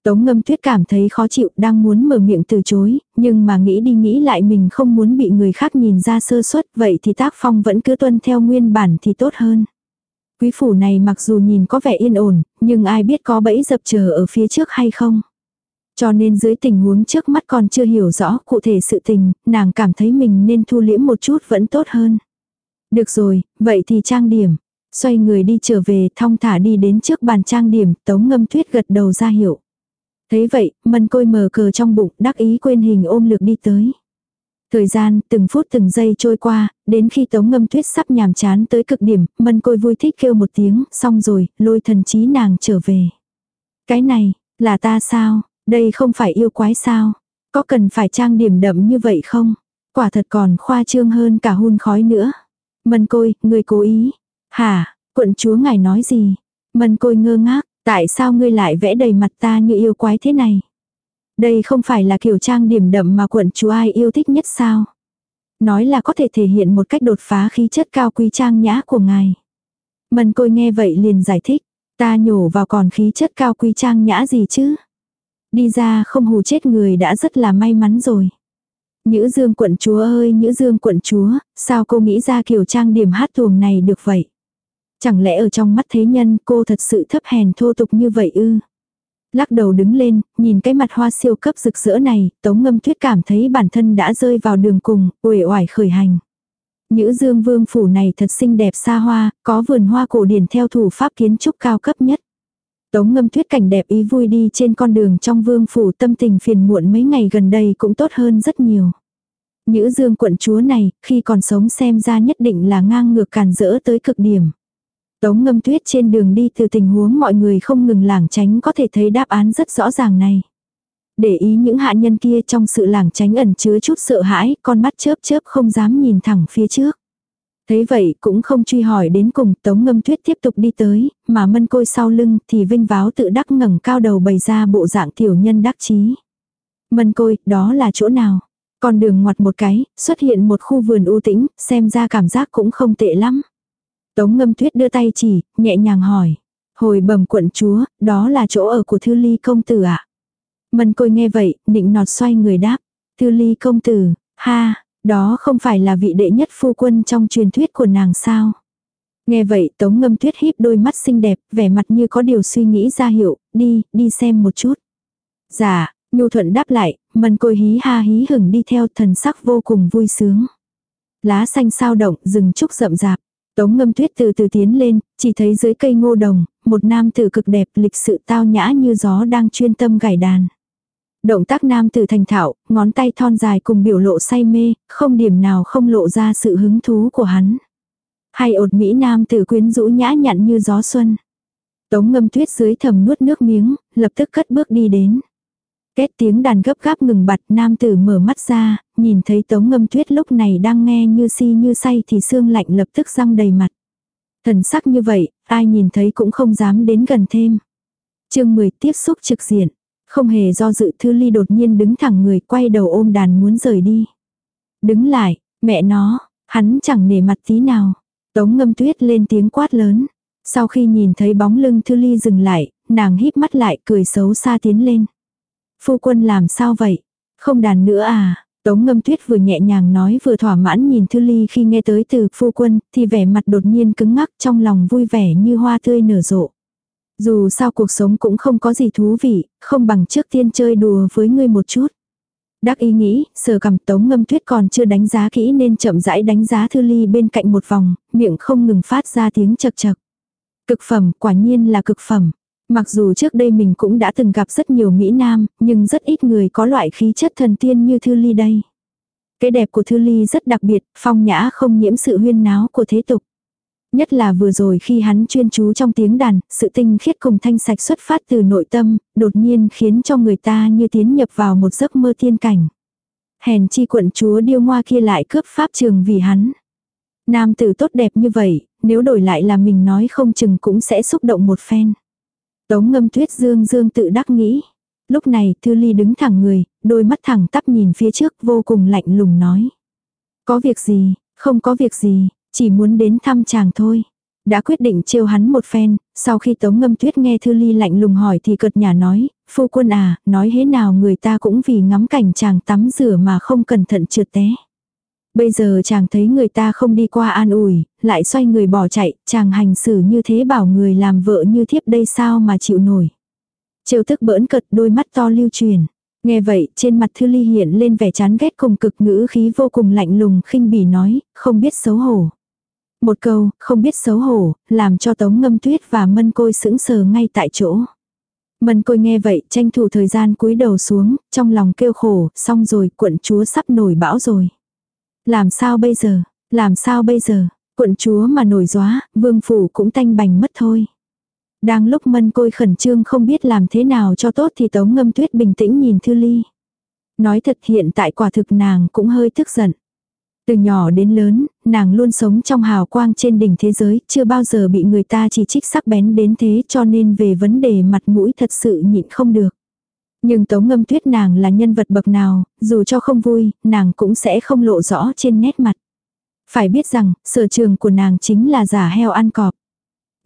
Tống ngâm tuyết cảm thấy khó chịu đang muốn mở miệng từ chối, nhưng mà nghĩ đi nghĩ lại mình không muốn bị người khác nhìn ra sơ suất vậy thì tác phong vẫn cứ tuân theo nguyên bản thì tốt hơn. Quý phủ này mặc dù nhìn có vẻ yên ổn, nhưng ai biết có bẫy dập chờ ở phía trước hay không. Cho nên dưới tình huống trước mắt còn chưa hiểu rõ cụ thể sự tình, nàng cảm thấy mình nên thu liễm một chút vẫn tốt hơn. Được rồi, vậy thì trang điểm. Xoay người đi trở về thong thả đi đến trước bàn trang điểm, tống ngâm tuyết gật đầu ra hiệu. Thế vậy, mân côi mờ cờ trong bụng, đắc ý quên hình ôm lược đi tới. Thời gian, từng phút từng giây trôi qua, đến khi tống ngâm tuyết sắp nhàm chán tới cực điểm, mân côi vui thích kêu một tiếng, xong rồi, lôi thần trí nàng trở về. Cái này, là ta sao? Đây không phải yêu quái sao? Có cần phải trang điểm đậm như vậy không? Quả thật còn khoa trương hơn cả hun khói nữa. Mân côi, người cố ý. Hả, quận chúa ngài nói gì? Mân côi ngơ ngác, tại sao ngươi lại vẽ đầy mặt ta như yêu quái thế này? Đây không phải là kiểu trang điểm đậm mà quận chúa ai yêu thích nhất sao? Nói là có thể thể hiện một cách đột phá khí chất cao quý trang nhã của ngài. Mân côi nghe vậy liền giải thích, ta nhổ vào còn khí chất cao quý trang nhã gì chứ? Đi ra không hù chết người đã rất là may mắn rồi. Nhữ dương quận chúa ơi nhữ dương quận chúa, sao cô nghĩ ra kiểu trang điểm hát tuồng này được vậy? Chẳng lẽ ở trong mắt thế nhân cô thật sự thấp hèn thô tục như vậy ư? Lắc đầu đứng lên, nhìn cái mặt hoa siêu cấp rực rỡ này, tống ngâm tuyết cảm thấy bản thân đã rơi vào đường cùng, uể oải khởi hành. Nhữ dương vương phủ này thật xinh đẹp xa hoa, có vườn hoa cổ điển theo thủ pháp kiến trúc cao cấp nhất. Tống ngâm tuyết cảnh đẹp ý vui đi trên con đường trong vương phủ tâm tình phiền muộn mấy ngày gần đây cũng tốt hơn rất nhiều. Nhữ dương quận chúa này, khi còn sống xem ra nhất định là ngang ngược càn rỡ tới cực điểm. Tống ngâm tuyết trên đường đi từ tình huống mọi người không ngừng lảng tránh có thể thấy đáp án rất rõ ràng này. Để ý những hạ nhân kia trong sự lảng tránh ẩn chứa chút sợ hãi, con mắt chớp chớp không dám nhìn thẳng phía trước. Thấy vậy cũng không truy hỏi đến cùng tống ngâm tuyết tiếp tục đi tới, mà mân côi sau lưng thì vinh váo tự đắc ngẩng cao đầu bày ra bộ dạng tiểu nhân đắc chí. Mân côi, đó là chỗ nào? Con đường ngoặt một cái, xuất hiện một khu vườn u tĩnh, xem ra cảm giác cũng không tệ lắm. Tống ngâm tuyết đưa tay chỉ, nhẹ nhàng hỏi. Hồi bẩm quận chúa, đó là chỗ ở của thư ly công tử ạ. À? Mân côi nghe vậy, định nọt xoay người đáp. Thư ly công tử, ha, đó không phải là vị đệ nhất phu quân trong truyền thuyết của nàng sao. Nghe vậy tống ngâm tuyết híp đôi mắt xinh đẹp, vẻ mặt như có điều suy nghĩ ra hiệu, đi, đi xem một chút. Dạ, nhu thuận đáp lại, mân côi hí ha hí hửng đi theo thần sắc vô cùng vui sướng. Lá xanh sao động, rừng trúc rậm rạp. Tống ngâm tuyết từ từ tiến lên, chỉ thấy dưới cây ngô đồng, một nam tử cực đẹp lịch sự tao nhã như gió đang chuyên tâm gảy đàn. Động tác nam tử thành thạo, ngón tay thon dài cùng biểu lộ say mê, không điểm nào không lộ ra sự hứng thú của hắn. Hay ột Mỹ nam tử quyến rũ nhã nhặn như gió xuân. Tống ngâm tuyết dưới thầm nuốt nước miếng, lập tức cất bước đi đến. Kết tiếng đàn gấp gáp ngừng bặt nam tử mở mắt ra, nhìn thấy tống ngâm tuyết lúc này đang nghe như si như say thì xương lạnh lập tức răng đầy mặt. Thần sắc như vậy, ai nhìn thấy cũng không dám đến gần thêm. chương 10 tiếp xúc trực diện. Không hề do dự Thư Ly đột nhiên đứng thẳng người quay đầu ôm đàn muốn rời đi. Đứng lại, mẹ nó, hắn chẳng nể mặt tí nào. Tống ngâm tuyết lên tiếng quát lớn. Sau khi nhìn thấy bóng lưng Thư Ly dừng lại, nàng híp mắt lại cười xấu xa tiến lên. Phu quân làm sao vậy? Không đàn nữa à? Tống ngâm tuyết vừa nhẹ nhàng nói vừa thỏa mãn nhìn Thư Ly khi nghe tới từ phu quân, thì vẻ mặt đột nhiên cứng ngắc trong lòng vui vẻ như hoa tươi nở rộ. Dù sao cuộc sống cũng không có gì thú vị, không bằng trước tiên chơi đùa với ngươi một chút. Đắc ý nghĩ, sờ cầm tống ngâm tuyết còn chưa đánh giá kỹ nên chậm rãi đánh giá thư ly bên cạnh một vòng, miệng không ngừng phát ra tiếng chật chật. Cực phẩm, quả nhiên là cực phẩm. Mặc dù trước đây mình cũng đã từng gặp rất nhiều Mỹ Nam, nhưng rất ít người có loại khí chất thần tiên như Thư Ly đây. Cái đẹp của Thư Ly rất đặc biệt, phong nhã không nhiễm sự huyên náo của thế tục. Nhất là vừa rồi khi hắn chuyên chú trong tiếng đàn, sự tinh khiết cùng thanh sạch xuất phát từ nội tâm, đột nhiên khiến cho người ta như tiến nhập vào một giấc mơ thiên cảnh. Hèn chi quận chúa điêu ngoa kia lại cướp pháp trường vì hắn. Nam tử tốt đẹp như vậy, nếu đổi lại là mình nói không chừng cũng sẽ xúc động một phen. Tống ngâm tuyết dương dương tự đắc nghĩ. Lúc này Thư Ly đứng thẳng người, đôi mắt thẳng tắp nhìn phía trước vô cùng lạnh lùng nói. Có việc gì, không có việc gì, chỉ muốn đến thăm chàng thôi. Đã quyết định trêu hắn một phen, sau khi Tống Ngâm Tuyết nghe Thư Ly lạnh lùng hỏi thì cợt nhà nói, phu quân à, nói thế nào người ta cũng vì ngắm cảnh chàng tắm rửa mà không cẩn thận trượt té. Bây giờ chàng thấy người ta không đi qua an ủi, lại xoay người bỏ chạy, chàng hành xử như thế bảo người làm vợ như thiếp đây sao mà chịu nổi. Trêu tức bỡn cợt đôi mắt to lưu truyền. Nghe vậy, trên mặt Thư Ly hiện lên vẻ chán ghét cùng cực ngữ khí vô cùng lạnh lùng khinh bỉ nói, không biết xấu hổ. Một câu, không biết xấu hổ, làm cho Tống Ngâm Tuyết và Mân Côi sững sờ ngay tại chỗ. Mân Côi nghe vậy, tranh thủ thời gian cúi đầu xuống, trong lòng kêu khổ, xong rồi, quận chúa sắp nổi bão rồi. Làm sao bây giờ? Làm sao bây giờ? Quận chúa mà nổi gióa, vương phủ cũng tanh bành mất thôi. Đang lúc mân côi khẩn trương không biết làm thế nào cho tốt thì tống ngâm tuyết bình tĩnh nhìn Thư Ly. Nói thật hiện tại quả thực nàng cũng hơi tức giận. Từ nhỏ đến lớn, nàng luôn sống trong hào quang trên đỉnh thế giới, chưa bao giờ bị người ta chỉ trích sắc bén đến thế cho nên về vấn đề mặt mũi thật sự nhịn không được. Nhưng tống ngâm tuyết nàng là nhân vật bậc nào, dù cho không vui, nàng cũng sẽ không lộ rõ trên nét mặt. Phải biết rằng, sở trường của nàng chính là giả heo ăn cọp.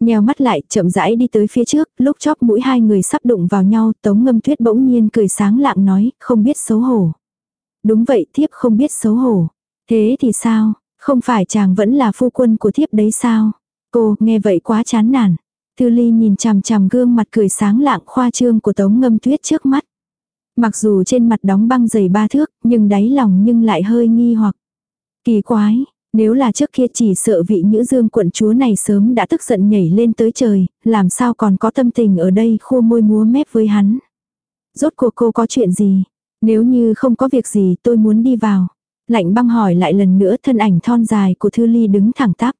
Nheo mắt lại, chậm rãi đi tới phía trước, lúc chóp mũi hai người sắp đụng vào nhau, tống ngâm tuyết bỗng nhiên cười sáng lạng nói, không biết xấu hổ. Đúng vậy, thiếp không biết xấu hổ. Thế thì sao, không phải chàng vẫn là phu quân của thiếp đấy sao? Cô, nghe vậy quá chán nản. Thư Ly nhìn chằm chằm gương mặt cười sáng lạng khoa trương của Tống Ngâm Tuyết trước mắt. Mặc dù trên mặt đóng băng dày ba thước, nhưng đáy lòng nhưng lại hơi nghi hoặc. Kỳ quái, nếu là trước kia chỉ sợ vị nữ dương quận chúa này sớm đã tức giận nhảy lên tới trời, làm sao còn có tâm tình ở đây khua môi múa mép với hắn. Rốt cuộc cô có chuyện gì? Nếu như không có việc gì tôi muốn đi vào. Lạnh băng hỏi lại lần nữa thân ảnh thon dài của Thư Ly đứng thẳng tắp.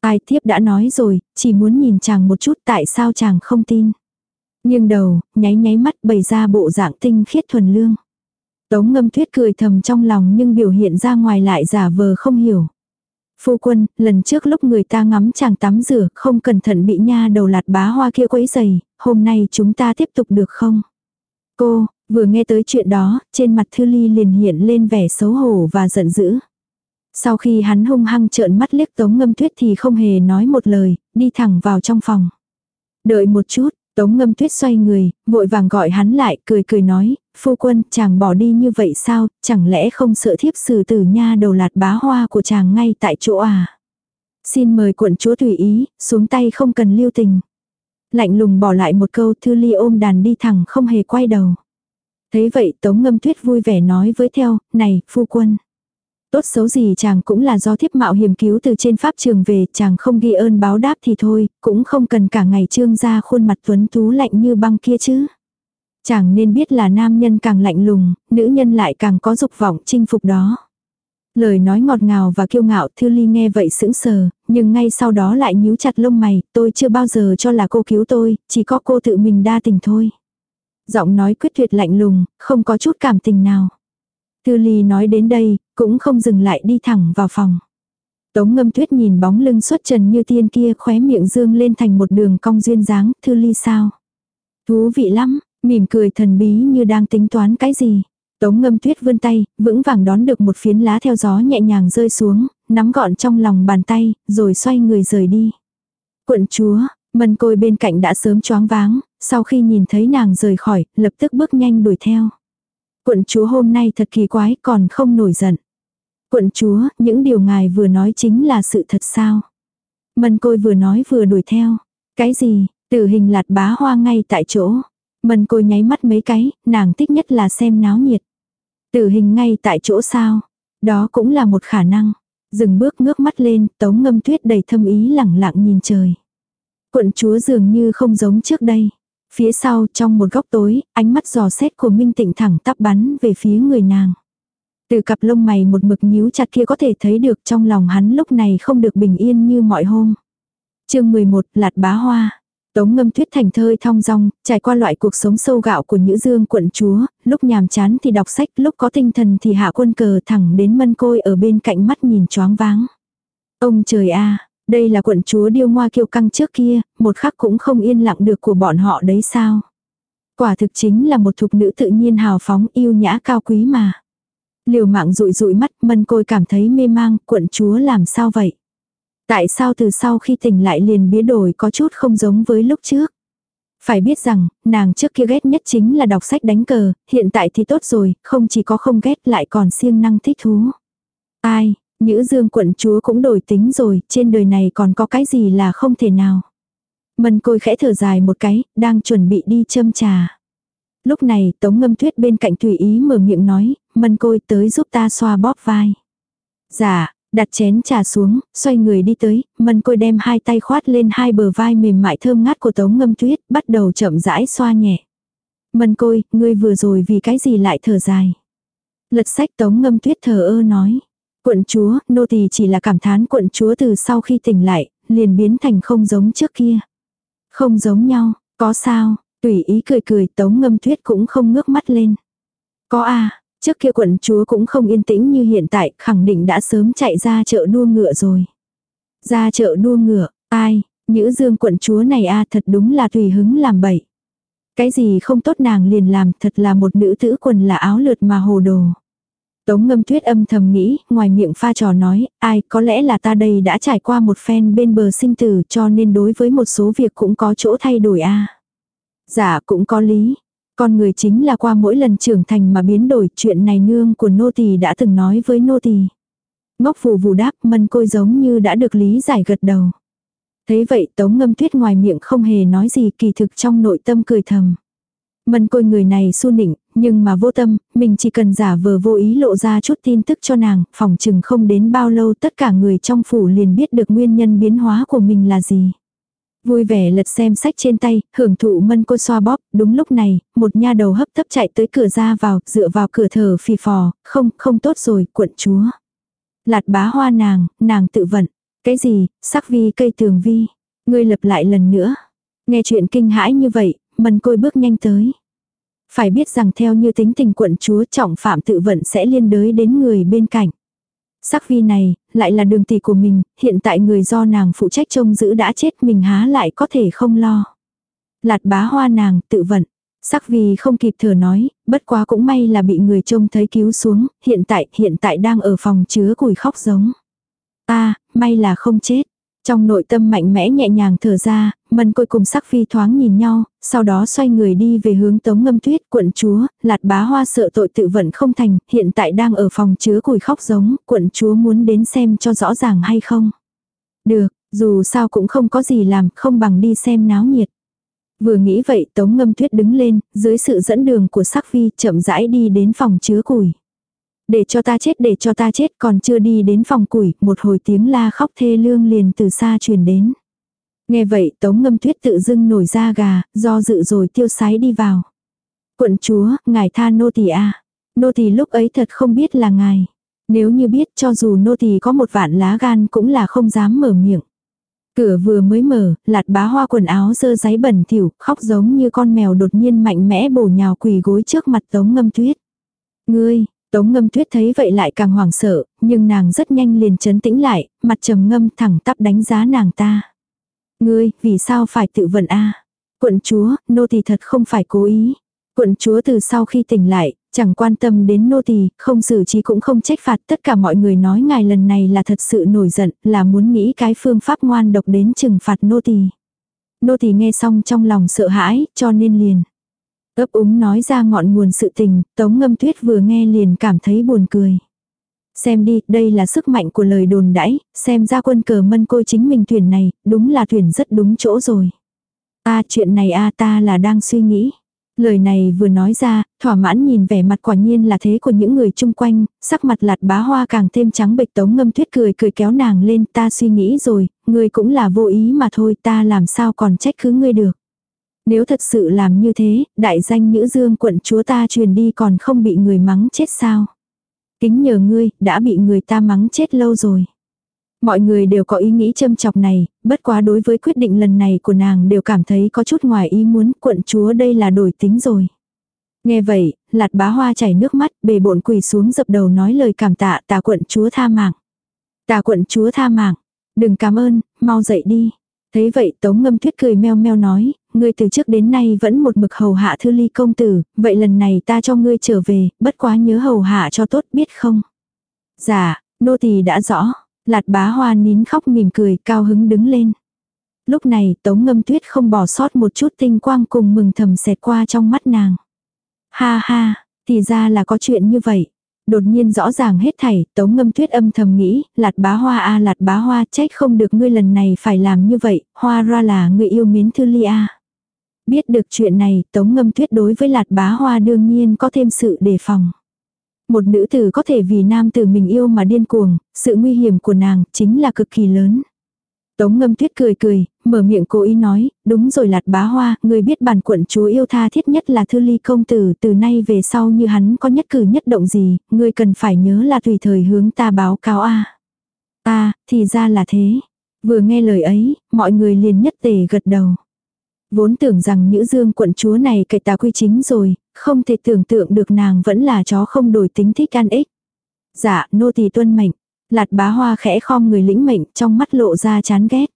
Ai thiếp đã nói rồi, chỉ muốn nhìn chàng một chút tại sao chàng không tin. Nhưng đầu, nháy nháy mắt bày ra bộ dạng tinh khiết thuần lương. Tống ngâm tuyết cười thầm trong lòng nhưng biểu hiện ra ngoài lại giả vờ không hiểu. Phu quân, lần trước lúc người ta ngắm chàng tắm rửa, không cẩn thận bị nha đầu lạt bá hoa kia quấy dày, hôm nay chúng ta tiếp tục được không? Cô, vừa nghe tới chuyện đó, trên mặt Thư Ly liền hiện lên vẻ xấu hổ và giận dữ. Sau khi hắn hung hăng trợn mắt liếc Tống Ngâm Tuyết thì không hề nói một lời, đi thẳng vào trong phòng. Đợi một chút, Tống Ngâm Tuyết xoay người, vội vàng gọi hắn lại, cười cười nói, phu quân, chàng bỏ đi như vậy sao, chẳng lẽ không sợ thiếp xử tử nha đầu lạt bá hoa của chàng ngay tại chỗ à? Xin mời quận chúa tùy ý, xuống tay không cần lưu tình. Lạnh lùng bỏ lại một câu thư ly ôm đàn đi thẳng không hề quay đầu. Thấy vậy Tống Ngâm Tuyết vui vẻ nói với theo, này, phu quân. Tốt xấu gì chàng cũng là do thiếp mạo hiểm cứu từ trên pháp trường về, chàng không ghi ơn báo đáp thì thôi, cũng không cần cả ngày trương ra khuôn mặt tuấn tú lạnh như băng kia chứ. Chàng nên biết là nam nhân càng lạnh lùng, nữ nhân lại càng có dục vọng chinh phục đó. Lời nói ngọt ngào và kiêu ngạo Thư Ly nghe vậy sững sờ, nhưng ngay sau đó lại nhíu chặt lông mày, tôi chưa bao giờ cho là cô cứu tôi, chỉ có cô tự mình đa tình thôi. Giọng nói quyết tuyệt lạnh lùng, không có chút cảm tình nào. Thư Ly nói đến đây, cũng không dừng lại đi thẳng vào phòng. Tống ngâm tuyết nhìn bóng lưng xuất trần như tiên kia khóe miệng dương lên thành một đường cong duyên dáng, Thư Ly sao? Thú vị lắm, mỉm cười thần bí như đang tính toán cái gì. Tống ngâm tuyết vươn tay, vững vàng đón được một phiến lá theo gió nhẹ nhàng rơi xuống, nắm gọn trong lòng bàn tay, rồi xoay người rời đi. Quận chúa, mân côi bên cạnh đã sớm choáng váng, sau khi nhìn thấy nàng rời khỏi, lập tức bước nhanh đuổi theo. Quận chúa hôm nay thật kỳ quái còn không nổi giận. Quận chúa, những điều ngài vừa nói chính là sự thật sao? Mân côi vừa nói vừa đuổi theo. Cái gì, tử hình lạt bá hoa ngay tại chỗ. Mân côi nháy mắt mấy cái, nàng thích nhất là xem náo nhiệt. Tử hình ngay tại chỗ sao? Đó cũng là một khả năng. Dừng bước ngước mắt lên, tống ngâm tuyết đầy thâm ý lẳng lặng nhìn trời. Quận chúa dường như không giống trước đây. Phía sau trong một góc tối, ánh mắt giò xét của Minh Tịnh thẳng tắp bắn về phía người nàng. Từ cặp lông mày một mực nhíu chặt kia có thể thấy được trong lòng hắn lúc này không được bình yên như mọi hôm. chương 11, Lạt Bá Hoa. Tống ngâm tuyết thành thơi thong dong, trải qua loại cuộc sống sâu gạo của nữ dương quận chúa, lúc nhàm chán thì đọc sách, lúc có tinh thần thì hạ quân cờ thẳng đến mân côi ở bên cạnh mắt nhìn choáng váng. Ông trời a đây là quận chúa điêu ngoa kiêu căng trước kia, một khắc cũng không yên lặng được của bọn họ đấy sao. Quả thực chính là một thục nữ tự nhiên hào phóng yêu nhã cao quý mà. Liều mạng rụi rụi mắt mân côi cảm thấy mê mang, quận chúa làm sao vậy? Tại sao từ sau khi tỉnh lại liền biến đổi có chút không giống với lúc trước? Phải biết rằng, nàng trước kia ghét nhất chính là đọc sách đánh cờ, hiện tại thì tốt rồi, không chỉ có không ghét lại còn siêng năng thích thú. Ai, Nhữ dương quận chúa cũng đổi tính rồi, trên đời này còn có cái gì là không thể nào. Mân côi khẽ thở dài một cái, đang chuẩn bị đi châm trà. Lúc này tống ngâm tuyết bên cạnh tùy ý mở miệng nói, mân côi tới giúp ta xoa bóp vai. Dạ, đặt chén trà xuống, xoay người đi tới, mân côi đem hai tay khoát lên hai bờ vai mềm mại thơm ngát của tống ngâm tuyết, bắt đầu chậm rãi xoa nhẹ. Mân côi, ngươi vừa rồi vì cái gì lại thở dài. Lật sách tống ngâm tuyết thờ ơ nói. Quận chúa, nô tỳ chỉ là cảm thán quận chúa từ sau khi tỉnh lại, liền biến thành không giống trước kia. Không giống nhau, có sao, tùy ý cười cười tống ngâm tuyết cũng không ngước mắt lên. Có à, trước kia quận chúa cũng không yên tĩnh như hiện tại, khẳng định đã sớm chạy ra chợ đua ngựa rồi. Ra chợ đua ngựa, ai, nữ dương quận chúa này a thật đúng là tùy hứng làm bậy. Cái gì không tốt nàng liền làm thật là một nữ tử quần là áo lượt mà hồ đồ. Tống ngâm tuyết âm thầm nghĩ, ngoài miệng pha trò nói, ai có lẽ là ta đây đã trải qua một phen bên bờ sinh tử cho nên đối với một số việc cũng có chỗ thay đổi a Dạ cũng có lý. Con người chính là qua mỗi lần trưởng thành mà biến đổi chuyện này nương của nô tỳ đã từng nói với nô tỳ. Ngốc phù vù đáp mân côi giống như đã được lý giải gật đầu. Thế vậy tống ngâm tuyết ngoài miệng không hề nói gì kỳ thực trong nội tâm cười thầm. Mân côi người này su nịnh, nhưng mà vô tâm, mình chỉ cần giả vờ vô ý lộ ra chút tin tức cho nàng, phòng chừng không đến bao lâu tất cả người trong phủ liền biết được nguyên nhân biến hóa của mình là gì. Vui vẻ lật xem sách trên tay, hưởng thụ mân cô xoa bóp, đúng lúc này, một nha đầu hấp tấp chạy tới cửa ra vào, dựa vào cửa thở phì phò, không, không tốt rồi, quận chúa. Lạt bá hoa nàng, nàng tự vận. Cái gì, sắc vi cây tường vi. Ngươi lập lại lần nữa. Nghe chuyện kinh hãi như vậy, mân côi bước nhanh tới. Phải biết rằng theo như tính tình quận chúa trọng phạm tự vận sẽ liên đới đến người bên cạnh. Sắc vi này, lại là đường tỷ của mình, hiện tại người do nàng phụ trách trông giữ đã chết mình há lại có thể không lo. Lạt bá hoa nàng, tự vận. Sắc vì không kịp thở nói, bất quá cũng may là bị người trông thấy cứu xuống, hiện tại, hiện tại đang ở phòng chứa củi khóc giống. ta may là không chết. Trong nội tâm mạnh mẽ nhẹ nhàng thở ra, mân côi cùng sắc phi thoáng nhìn nhau, sau đó xoay người đi về hướng tống ngâm tuyết quận chúa, lạt bá hoa sợ tội tự vận không thành, hiện tại đang ở phòng chứa củi khóc giống, quận chúa muốn đến xem cho rõ ràng hay không. Được, dù sao cũng không có gì làm, không bằng đi xem náo nhiệt. Vừa nghĩ vậy tống ngâm tuyết đứng lên, dưới sự dẫn đường của sắc phi chậm rãi đi đến phòng chứa củi. Để cho ta chết để cho ta chết còn chưa đi đến phòng củi, một hồi tiếng la khóc thê lương liền từ xa truyền đến. Nghe vậy tống ngâm tuyết tự dưng nổi da gà, do dự rồi tiêu sái đi vào. Quận chúa, ngài tha nô tỳ a Nô tỳ lúc ấy thật không biết là ngài. Nếu như biết cho dù nô tỳ có một vạn lá gan cũng là không dám mở miệng. Cửa vừa mới mở, lạt bá hoa quần áo dơ giấy bẩn thỉu, khóc giống như con mèo đột nhiên mạnh mẽ bổ nhào quỳ gối trước mặt tống ngâm tuyết. Ngươi, Tống ngâm tuyết thấy vậy lại càng hoảng sợ, nhưng nàng rất nhanh liền chấn tĩnh lại, mặt trầm ngâm thẳng tắp đánh giá nàng ta. Ngươi, vì sao phải tự vận a Quận chúa, nô tỳ thật không phải cố ý. Quận chúa từ sau khi tỉnh lại, chẳng quan tâm đến nô tỳ, không xử trí cũng không trách phạt, tất cả mọi người nói ngài lần này là thật sự nổi giận, là muốn nghĩ cái phương pháp ngoan độc đến trừng phạt nô tỳ. Nô tỳ nghe xong trong lòng sợ hãi, cho nên liền ấp úng nói ra ngọn nguồn sự tình, tống ngâm tuyết vừa nghe liền cảm thấy buồn cười. Xem đi, đây là sức mạnh của lời đồn đãi, xem ra quân cờ mân côi chính mình thuyền này, đúng là thuyền rất đúng chỗ rồi. a chuyện này a ta là đang suy nghĩ. Lời này vừa nói ra, thỏa mãn nhìn vẻ mặt quả nhiên là thế của những người chung quanh, sắc mặt lạt bá hoa càng thêm trắng bệch tống ngâm tuyết cười cười kéo nàng lên ta suy nghĩ rồi, ngươi cũng là vô ý mà thôi ta làm sao còn trách cứ ngươi được. Nếu thật sự làm như thế, đại danh nữ Dương quận chúa ta truyền đi còn không bị người mắng chết sao? Kính nhờ ngươi, đã bị người ta mắng chết lâu rồi. Mọi người đều có ý nghĩ châm chọc này, bất quá đối với quyết định lần này của nàng đều cảm thấy có chút ngoài ý muốn quận chúa đây là đổi tính rồi. Nghe vậy, lạt bá hoa chảy nước mắt, bề bộn quỳ xuống dập đầu nói lời cảm tạ tà quận chúa tha mạng. Tà quận chúa tha mạng, đừng cảm ơn, mau dậy đi thấy vậy tống ngâm tuyết cười meo meo nói, ngươi từ trước đến nay vẫn một mực hầu hạ thư ly công tử, vậy lần này ta cho ngươi trở về, bất quá nhớ hầu hạ cho tốt biết không. Dạ, nô tỳ đã rõ, lạt bá hoa nín khóc mỉm cười cao hứng đứng lên. Lúc này tống ngâm tuyết không bỏ sót một chút tinh quang cùng mừng thầm xẹt qua trong mắt nàng. Ha ha, thì ra là có chuyện như vậy. Đột nhiên rõ ràng hết thảy, tống ngâm tuyết âm thầm nghĩ, lạt bá hoa a lạt bá hoa trách không được ngươi lần này phải làm như vậy, hoa ra là người yêu mến thư ly a. Biết được chuyện này, tống ngâm tuyết đối với lạt bá hoa đương nhiên có thêm sự đề phòng. Một nữ tử có thể vì nam tử mình yêu mà điên cuồng, sự nguy hiểm của nàng chính là cực kỳ lớn. Tống ngâm tuyết cười cười, mở miệng cố ý nói, đúng rồi lạt bá hoa, người biết bản quận chúa yêu tha thiết nhất là thư ly công tử, từ nay về sau như hắn có nhất cử nhất động gì, người cần phải nhớ là tùy thời hướng ta báo cáo a À, thì ra là thế. Vừa nghe lời ấy, mọi người liền nhất tề gật đầu. Vốn tưởng rằng nữ dương quận chúa này cậy tà quy chính rồi, không thể tưởng tượng được nàng vẫn là chó không đổi tính thích ăn ích. Dạ, nô tỳ tuân mệnh. Lạt bá hoa khẽ khom người lĩnh mệnh trong mắt lộ ra chán ghét.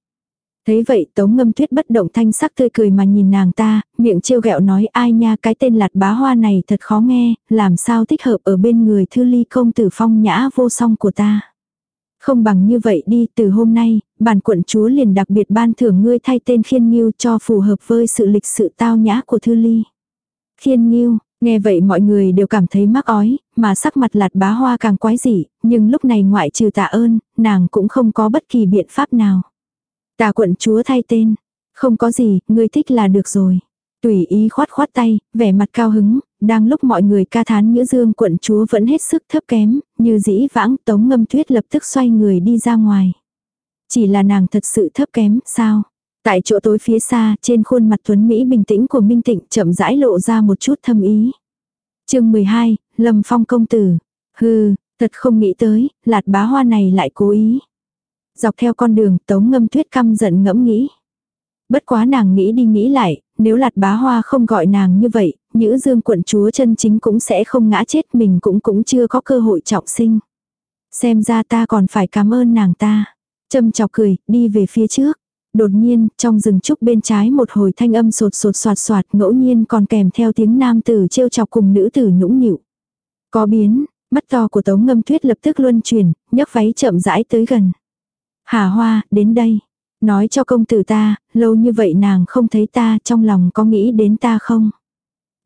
Thấy vậy tống ngâm tuyết bất động thanh sắc tươi cười mà nhìn nàng ta, miệng trêu ghẹo nói ai nha cái tên lạt bá hoa này thật khó nghe, làm sao thích hợp ở bên người thư ly công tử phong nhã vô song của ta. Không bằng như vậy đi, từ hôm nay, bản quận chúa liền đặc biệt ban thưởng ngươi thay tên khiên nghiêu cho phù hợp với sự lịch sự tao nhã của thư ly. Khiên nghiêu, nghe vậy mọi người đều cảm thấy mắc ói, mà sắc mặt lạt bá hoa càng quái dị, nhưng lúc này ngoại trừ tạ ơn, nàng cũng không có bất kỳ biện pháp nào. Tạ quận chúa thay tên. Không có gì, ngươi thích là được rồi. Tùy ý khoát khoát tay, vẻ mặt cao hứng, đang lúc mọi người ca thán Nhữ Dương quận chúa vẫn hết sức thấp kém, như dĩ vãng tống ngâm tuyết lập tức xoay người đi ra ngoài. Chỉ là nàng thật sự thấp kém, sao? Tại chỗ tối phía xa, trên khuôn mặt tuấn Mỹ bình tĩnh của Minh Tịnh chậm rãi lộ ra một chút thâm ý. chương 12, Lâm Phong công tử. Hừ, thật không nghĩ tới, lạt bá hoa này lại cố ý. Dọc theo con đường tống ngâm tuyết căm giận ngẫm nghĩ. Bất quá nàng nghĩ đi nghĩ lại, nếu lạt bá hoa không gọi nàng như vậy, nữ dương quận chúa chân chính cũng sẽ không ngã chết mình cũng cũng chưa có cơ hội trọng sinh. Xem ra ta còn phải cảm ơn nàng ta. Châm chọc cười, đi về phía trước. Đột nhiên, trong rừng trúc bên trái một hồi thanh âm sột sột soạt soạt ngẫu nhiên còn kèm theo tiếng nam tử trêu chọc cùng nữ tử nũng nịu. Có biến, mắt to của tống ngâm tuyết lập tức luân chuyển, nhấc váy chậm rãi tới gần. Hà hoa, đến đây. Nói cho công tử ta, lâu như vậy nàng không thấy ta, trong lòng có nghĩ đến ta không?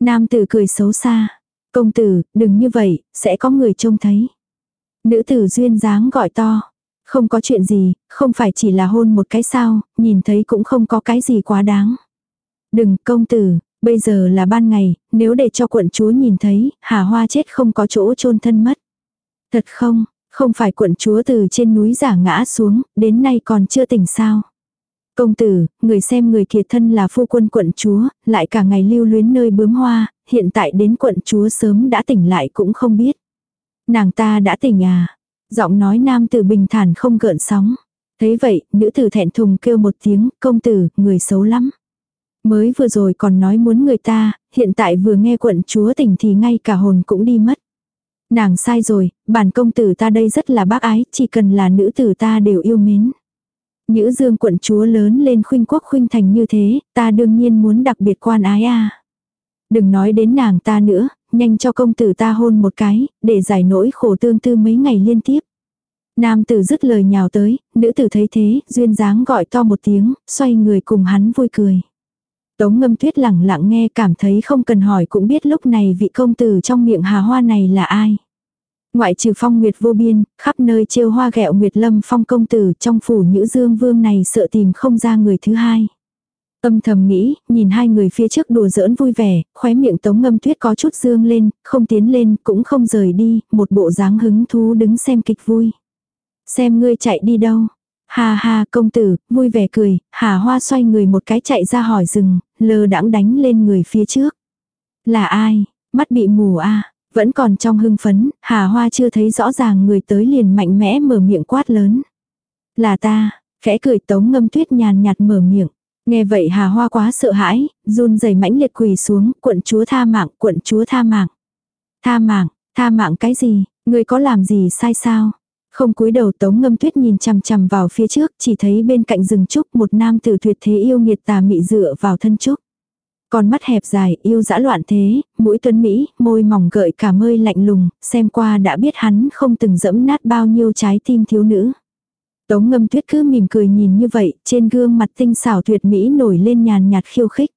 Nam tử cười xấu xa. Công tử, đừng như vậy, sẽ có người trông thấy. Nữ tử duyên dáng gọi to. Không có chuyện gì, không phải chỉ là hôn một cái sao, nhìn thấy cũng không có cái gì quá đáng. Đừng, công tử, bây giờ là ban ngày, nếu để cho quận chúa nhìn thấy, hà hoa chết không có chỗ chôn thân mất. Thật không, không phải quận chúa từ trên núi giả ngã xuống, đến nay còn chưa tỉnh sao. Công tử, người xem người kiệt thân là phu quân quận chúa, lại cả ngày lưu luyến nơi bướm hoa, hiện tại đến quận chúa sớm đã tỉnh lại cũng không biết. Nàng ta đã tỉnh à, Giọng nói nam tử bình thản không gợn sóng. Thấy vậy, nữ tử thẹn thùng kêu một tiếng, công tử, người xấu lắm. Mới vừa rồi còn nói muốn người ta, hiện tại vừa nghe quận chúa tỉnh thì ngay cả hồn cũng đi mất. Nàng sai rồi, bản công tử ta đây rất là bác ái, chỉ cần là nữ tử ta đều yêu mến. Nhữ dương quận chúa lớn lên khuynh quốc khuynh thành như thế, ta đương nhiên muốn đặc biệt quan ái a Đừng nói đến nàng ta nữa, nhanh cho công tử ta hôn một cái, để giải nỗi khổ tương tư mấy ngày liên tiếp. Nam tử dứt lời nhào tới, nữ tử thấy thế, duyên dáng gọi to một tiếng, xoay người cùng hắn vui cười. Tống ngâm tuyết lẳng lặng nghe cảm thấy không cần hỏi cũng biết lúc này vị công tử trong miệng hà hoa này là ai. Ngoại trừ phong nguyệt vô biên, khắp nơi trêu hoa ghẹo nguyệt lâm phong công tử trong phủ nữ dương vương này sợ tìm không ra người thứ hai. Âm thầm nghĩ, nhìn hai người phía trước đùa giỡn vui vẻ, khóe miệng tống ngâm tuyết có chút dương lên, không tiến lên, cũng không rời đi, một bộ dáng hứng thú đứng xem kịch vui. Xem ngươi chạy đi đâu. Ha ha công tử, vui vẻ cười, hà hoa xoay người một cái chạy ra hỏi rừng, lơ đãng đánh lên người phía trước. Là ai? Mắt bị mù à? Vẫn còn trong hưng phấn, hà hoa chưa thấy rõ ràng người tới liền mạnh mẽ mở miệng quát lớn. Là ta, khẽ cười tống ngâm tuyết nhàn nhạt mở miệng. Nghe vậy Hà Hoa quá sợ hãi, run rẩy mãnh liệt quỳ xuống, quận chúa tha mạng, quận chúa tha mạng. Tha mạng, tha mạng cái gì, người có làm gì sai sao? Không cúi đầu tống ngâm tuyết nhìn chằm chằm vào phía trước, chỉ thấy bên cạnh rừng trúc một nam tử tuyệt thế yêu nghiệt tà mị dựa vào thân trúc. Con mắt hẹp dài, yêu dã loạn thế, mũi tuấn Mỹ, môi mỏng gợi cả mơi lạnh lùng, xem qua đã biết hắn không từng dẫm nát bao nhiêu trái tim thiếu nữ. Tống ngâm tuyết cứ mỉm cười nhìn như vậy, trên gương mặt tinh xảo tuyệt mỹ nổi lên nhàn nhạt khiêu khích.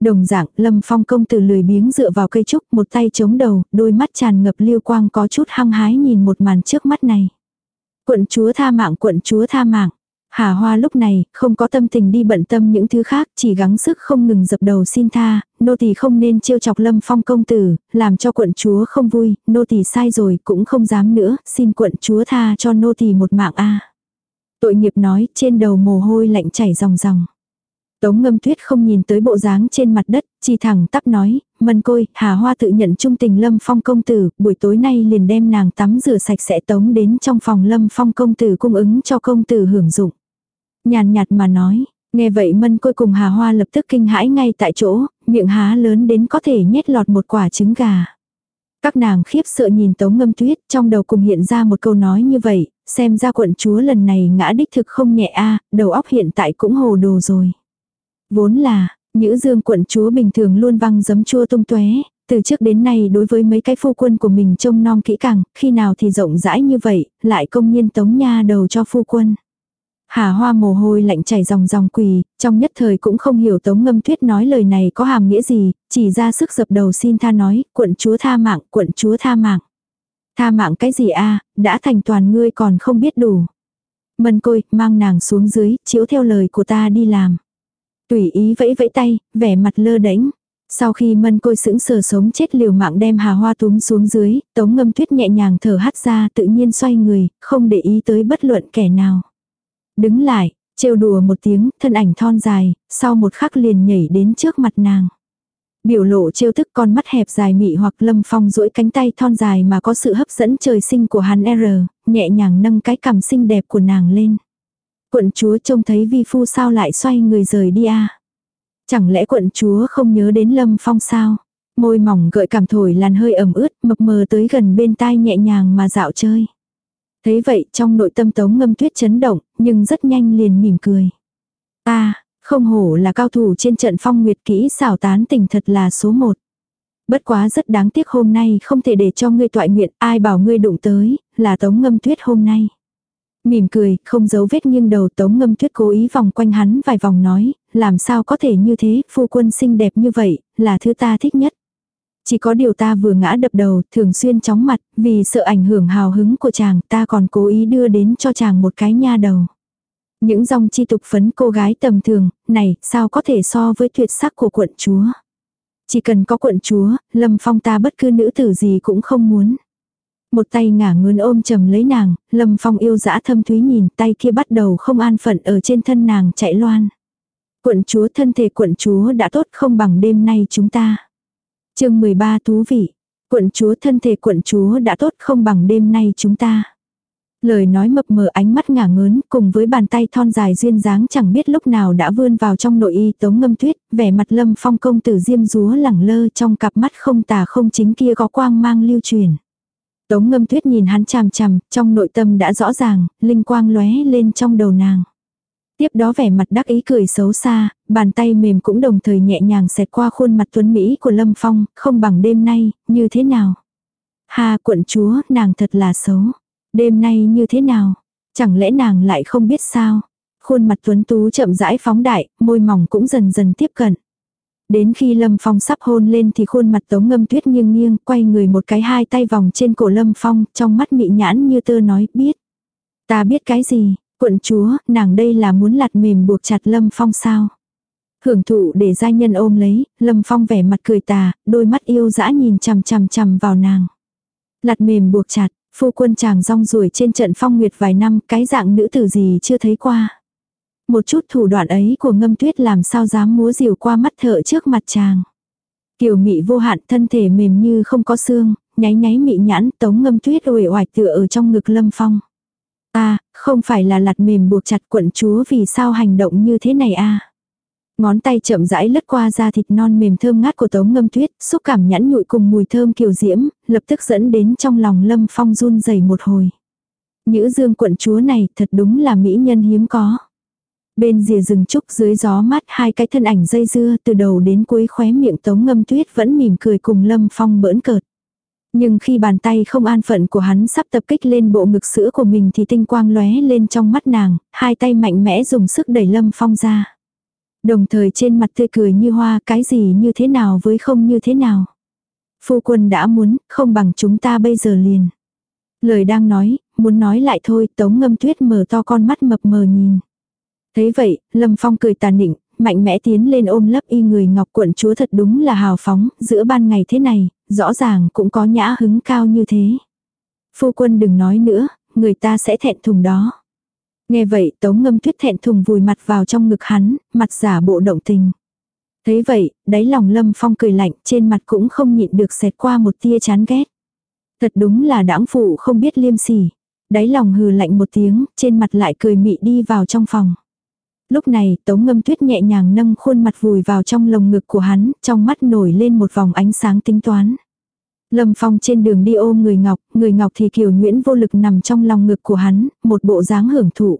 Đồng dạng, Lâm Phong công tử lười biếng dựa vào cây trúc, một tay chống đầu, đôi mắt tràn ngập liêu quang có chút hăng hái nhìn một màn trước mắt này. Quận chúa tha mạng, quận chúa tha mạng. Hà Hoa lúc này, không có tâm tình đi bận tâm những thứ khác, chỉ gắng sức không ngừng dập đầu xin tha, nô tỳ không nên trêu chọc Lâm Phong công tử, làm cho quận chúa không vui, nô tỳ sai rồi, cũng không dám nữa, xin quận chúa tha cho nô tỳ một mạng a. Tội nghiệp nói, trên đầu mồ hôi lạnh chảy ròng ròng. Tống ngâm tuyết không nhìn tới bộ dáng trên mặt đất, chỉ thẳng tắp nói, mân côi, hà hoa tự nhận trung tình lâm phong công tử, buổi tối nay liền đem nàng tắm rửa sạch sẽ tống đến trong phòng lâm phong công tử cung ứng cho công tử hưởng dụng. Nhàn nhạt mà nói, nghe vậy mân côi cùng hà hoa lập tức kinh hãi ngay tại chỗ, miệng há lớn đến có thể nhét lọt một quả trứng gà. Các nàng khiếp sợ nhìn tống ngâm tuyết, trong đầu cùng hiện ra một câu nói như vậy, xem ra quận chúa lần này ngã đích thực không nhẹ a đầu óc hiện tại cũng hồ đồ rồi. Vốn là, Nhữ dương quận chúa bình thường luôn văng giấm chua tung tóe từ trước đến nay đối với mấy cái phu quân của mình trông non kỹ càng, khi nào thì rộng rãi như vậy, lại công nhiên tống nha đầu cho phu quân. Hà hoa mồ hôi lạnh chảy dòng dòng quỳ, trong nhất thời cũng không hiểu tống ngâm tuyết nói lời này có hàm nghĩa gì, chỉ ra sức dập đầu xin tha nói, quận chúa tha mạng, quận chúa tha mạng. Tha mạng cái gì a đã thành toàn ngươi còn không biết đủ. Mân côi, mang nàng xuống dưới, chiếu theo lời của ta đi làm. Tùy ý vẫy vẫy tay, vẻ mặt lơ đánh. Sau khi mân côi sững sờ sống chết liều mạng đem hà hoa túm xuống dưới, tống ngâm tuyết nhẹ nhàng thở hắt ra tự nhiên xoay người, không để ý tới bất luận kẻ nào. Đứng lại, trêu đùa một tiếng, thân ảnh thon dài, sau một khắc liền nhảy đến trước mặt nàng. Biểu lộ trêu thức con mắt hẹp dài mị hoặc lâm phong duỗi cánh tay thon dài mà có sự hấp dẫn trời sinh của hắn R, nhẹ nhàng nâng cái cằm xinh đẹp của nàng lên. Quận chúa trông thấy vi phu sao lại xoay người rời đi a Chẳng lẽ quận chúa không nhớ đến Lâm Phong sao? Môi mỏng gợi cảm thổi làn hơi ẩm ướt, mập mờ tới gần bên tai nhẹ nhàng mà dạo chơi. Thế vậy trong nội tâm tống ngâm tuyết chấn động, nhưng rất nhanh liền mỉm cười. Ta, không hổ là cao thủ trên trận phong nguyệt kỹ xảo tán tình thật là số một. Bất quá rất đáng tiếc hôm nay không thể để cho ngươi tọa nguyện, ai bảo ngươi đụng tới, là tống ngâm tuyết hôm nay. Mỉm cười, không giấu vết nghiêng đầu tống ngâm tuyết cố ý vòng quanh hắn vài vòng nói, làm sao có thể như thế, phu quân xinh đẹp như vậy, là thứ ta thích nhất. Chỉ có điều ta vừa ngã đập đầu, thường xuyên chóng mặt, vì sợ ảnh hưởng hào hứng của chàng, ta còn cố ý đưa đến cho chàng một cái nha đầu. Những dòng chi tục phấn cô gái tầm thường, này, sao có thể so với tuyệt sắc của quận chúa. Chỉ cần có quận chúa, lâm phong ta bất cứ nữ tử gì cũng không muốn. Một tay ngả ngươn ôm chầm lấy nàng, lâm phong yêu dã thâm thúy nhìn tay kia bắt đầu không an phận ở trên thân nàng chạy loan. Quận chúa thân thể quận chúa đã tốt không bằng đêm nay chúng ta. chương 13 thú vị. Quận chúa thân thể quận chúa đã tốt không bằng đêm nay chúng ta. Lời nói mập mờ ánh mắt ngả ngớn cùng với bàn tay thon dài duyên dáng chẳng biết lúc nào đã vươn vào trong nội y tống ngâm tuyết, vẻ mặt lâm phong công tử diêm rúa lẳng lơ trong cặp mắt không tà không chính kia có quang mang lưu truyền. Tống ngâm tuyết nhìn hắn chằm chằm, trong nội tâm đã rõ ràng, linh quang lóe lên trong đầu nàng. Tiếp đó vẻ mặt đắc ý cười xấu xa, bàn tay mềm cũng đồng thời nhẹ nhàng xẹt qua khuôn mặt tuấn Mỹ của Lâm Phong, không bằng đêm nay, như thế nào? Ha quận chúa, nàng thật là xấu. Đêm nay như thế nào? Chẳng lẽ nàng lại không biết sao? Khuôn mặt tuấn tú chậm rãi phóng đại, môi mỏng cũng dần dần tiếp cận. Đến khi Lâm Phong sắp hôn lên thì khuôn mặt Tống Ngâm Tuyết nghiêng nghiêng, quay người một cái hai tay vòng trên cổ Lâm Phong, trong mắt mị nhãn như tơ nói, biết. Ta biết cái gì, quận chúa, nàng đây là muốn lặt mềm buộc chặt Lâm Phong sao? Hưởng thụ để giai nhân ôm lấy, Lâm Phong vẻ mặt cười tà, đôi mắt yêu dã nhìn chằm chằm chằm vào nàng. Lặt mềm buộc chặt, phu quân chàng rong ruổi trên trận phong nguyệt vài năm, cái dạng nữ tử gì chưa thấy qua. Một chút thủ đoạn ấy của ngâm tuyết làm sao dám múa diều qua mắt thợ trước mặt chàng. Kiều mị vô hạn thân thể mềm như không có xương, nháy nháy mị nhãn tống ngâm tuyết uể oải tựa ở trong ngực lâm phong. À, không phải là lặt mềm buộc chặt quận chúa vì sao hành động như thế này à. Ngón tay chậm rãi lướt qua da thịt non mềm thơm ngát của tống ngâm tuyết, xúc cảm nhãn nhụi cùng mùi thơm kiều diễm, lập tức dẫn đến trong lòng lâm phong run rẩy một hồi. Nhữ dương quận chúa này thật đúng là mỹ nhân hiếm có. Bên rìa rừng trúc dưới gió mát hai cái thân ảnh dây dưa từ đầu đến cuối khóe miệng tống ngâm tuyết vẫn mỉm cười cùng lâm phong bỡn cợt. Nhưng khi bàn tay không an phận của hắn sắp tập kích lên bộ ngực sữa của mình thì tinh quang lóe lên trong mắt nàng, hai tay mạnh mẽ dùng sức đẩy lâm phong ra. Đồng thời trên mặt tươi cười như hoa cái gì như thế nào với không như thế nào. Phu quân đã muốn, không bằng chúng ta bây giờ liền. Lời đang nói, muốn nói lại thôi, tống ngâm tuyết mở to con mắt mập mờ nhìn. Thế vậy, Lâm Phong cười tàn nịnh, mạnh mẽ tiến lên ôm lấp y người ngọc quận chúa thật đúng là hào phóng, giữa ban ngày thế này, rõ ràng cũng có nhã hứng cao như thế. Phu quân đừng nói nữa, người ta sẽ thẹn thùng đó. Nghe vậy tống ngâm tuyết thẹn thùng vùi mặt vào trong ngực hắn, mặt giả bộ động tình. Thế vậy, đáy lòng lâm phong cười lạnh trên mặt cũng không nhịn được xẹt qua một tia chán ghét. Thật đúng là đãng phụ không biết liêm sỉ. Đáy lòng hừ lạnh một tiếng, trên mặt lại cười mị đi vào trong phòng. Lúc này, Tống Ngâm Tuyết nhẹ nhàng nâng khuôn mặt vùi vào trong lồng ngực của hắn, trong mắt nổi lên một vòng ánh sáng tính toán. Lâm Phong trên đường đi ôm người Ngọc, người Ngọc thì kiều nhuyễn vô lực nằm trong lòng ngực của hắn, một bộ dáng hưởng thụ.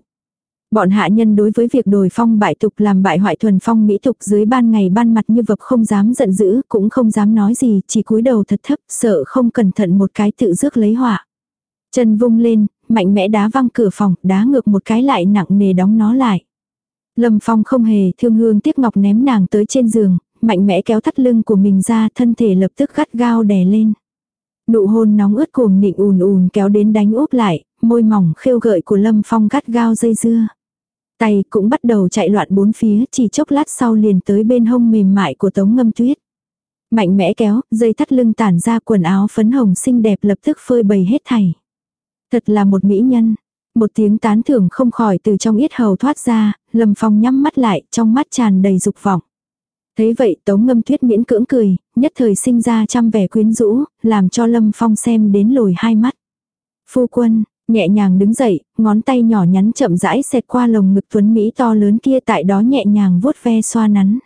Bọn hạ nhân đối với việc đồi phong bại tục làm bại hoại thuần phong mỹ tục dưới ban ngày ban mặt như vập không dám giận dữ, cũng không dám nói gì, chỉ cúi đầu thật thấp, sợ không cẩn thận một cái tự rước lấy họa. Chân vung lên, mạnh mẽ đá văng cửa phòng, đá ngược một cái lại nặng nề đóng nó lại. Lâm Phong không hề thương hương tiếc ngọc ném nàng tới trên giường, mạnh mẽ kéo thắt lưng của mình ra thân thể lập tức gắt gao đè lên. Nụ hôn nóng ướt cuồng nịnh ùn ùn kéo đến đánh úp lại, môi mỏng khêu gợi của Lâm Phong gắt gao dây dưa. Tay cũng bắt đầu chạy loạn bốn phía chỉ chốc lát sau liền tới bên hông mềm mại của tống ngâm tuyết. Mạnh mẽ kéo, dây thắt lưng tản ra quần áo phấn hồng xinh đẹp lập tức phơi bày hết thảy. Thật là một mỹ nhân. Một tiếng tán thưởng không khỏi từ trong yết hầu thoát ra, Lâm Phong nhắm mắt lại, trong mắt tràn đầy dục vọng. Thấy vậy Tống Ngâm Tuyết miễn cưỡng cười, nhất thời sinh ra trăm vẻ quyến rũ, làm cho Lâm Phong xem đến lồi hai mắt. Phu quân, nhẹ nhàng đứng dậy, ngón tay nhỏ nhắn chậm rãi xẹt qua lồng ngực tuấn Mỹ to lớn kia tại đó nhẹ nhàng vuốt ve xoa nắn.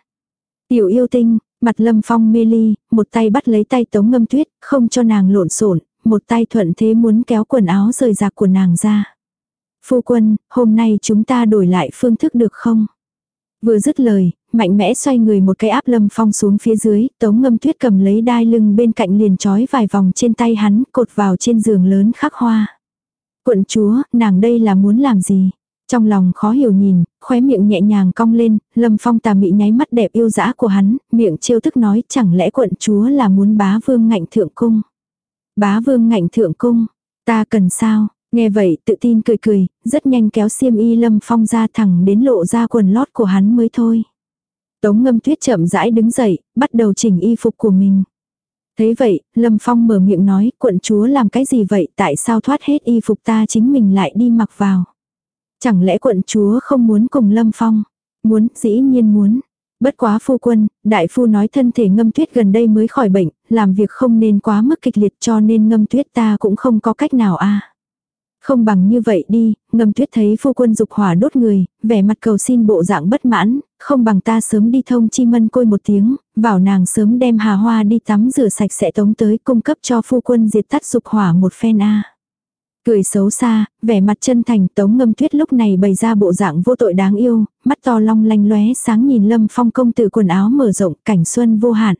Tiểu yêu tinh, mặt lâm phong mê ly, một tay bắt lấy tay tống ngâm tuyết, không cho nàng lộn xộn một tay thuận thế muốn kéo quần áo rời rạc của nàng ra. Phu quân, hôm nay chúng ta đổi lại phương thức được không? Vừa dứt lời, mạnh mẽ xoay người một cái áp lâm phong xuống phía dưới, tống ngâm tuyết cầm lấy đai lưng bên cạnh liền trói vài vòng trên tay hắn, cột vào trên giường lớn khắc hoa. Quận chúa, nàng đây là muốn làm gì? Trong lòng khó hiểu nhìn, khóe miệng nhẹ nhàng cong lên, lâm phong tà mị nháy mắt đẹp yêu dã của hắn, miệng trêu thức nói chẳng lẽ quận chúa là muốn bá vương ngạnh thượng cung. Bá vương ngạnh thượng cung, ta cần sao? Nghe vậy tự tin cười cười, rất nhanh kéo xiêm y lâm phong ra thẳng đến lộ ra quần lót của hắn mới thôi. Tống ngâm tuyết chậm rãi đứng dậy, bắt đầu chỉnh y phục của mình. Thế vậy, Lâm Phong mở miệng nói, quận chúa làm cái gì vậy, tại sao thoát hết y phục ta chính mình lại đi mặc vào. Chẳng lẽ quận chúa không muốn cùng Lâm Phong? Muốn, dĩ nhiên muốn. Bất quá phu quân, đại phu nói thân thể ngâm tuyết gần đây mới khỏi bệnh, làm việc không nên quá mức kịch liệt cho nên ngâm tuyết ta cũng không có cách nào a không bằng như vậy đi, ngâm tuyết thấy phu quân dục hỏa đốt người, vẻ mặt cầu xin bộ dạng bất mãn, không bằng ta sớm đi thông chi mân côi một tiếng, vào nàng sớm đem hà hoa đi tắm rửa sạch sẽ tống tới cung cấp cho phu quân diệt tắt dục hỏa một phen a Cười xấu xa, vẻ mặt chân thành tống ngâm tuyết lúc này bày ra bộ dạng vô tội đáng yêu, mắt to long lanh lóe sáng nhìn lâm phong công tử quần áo mở rộng cảnh xuân vô hạn.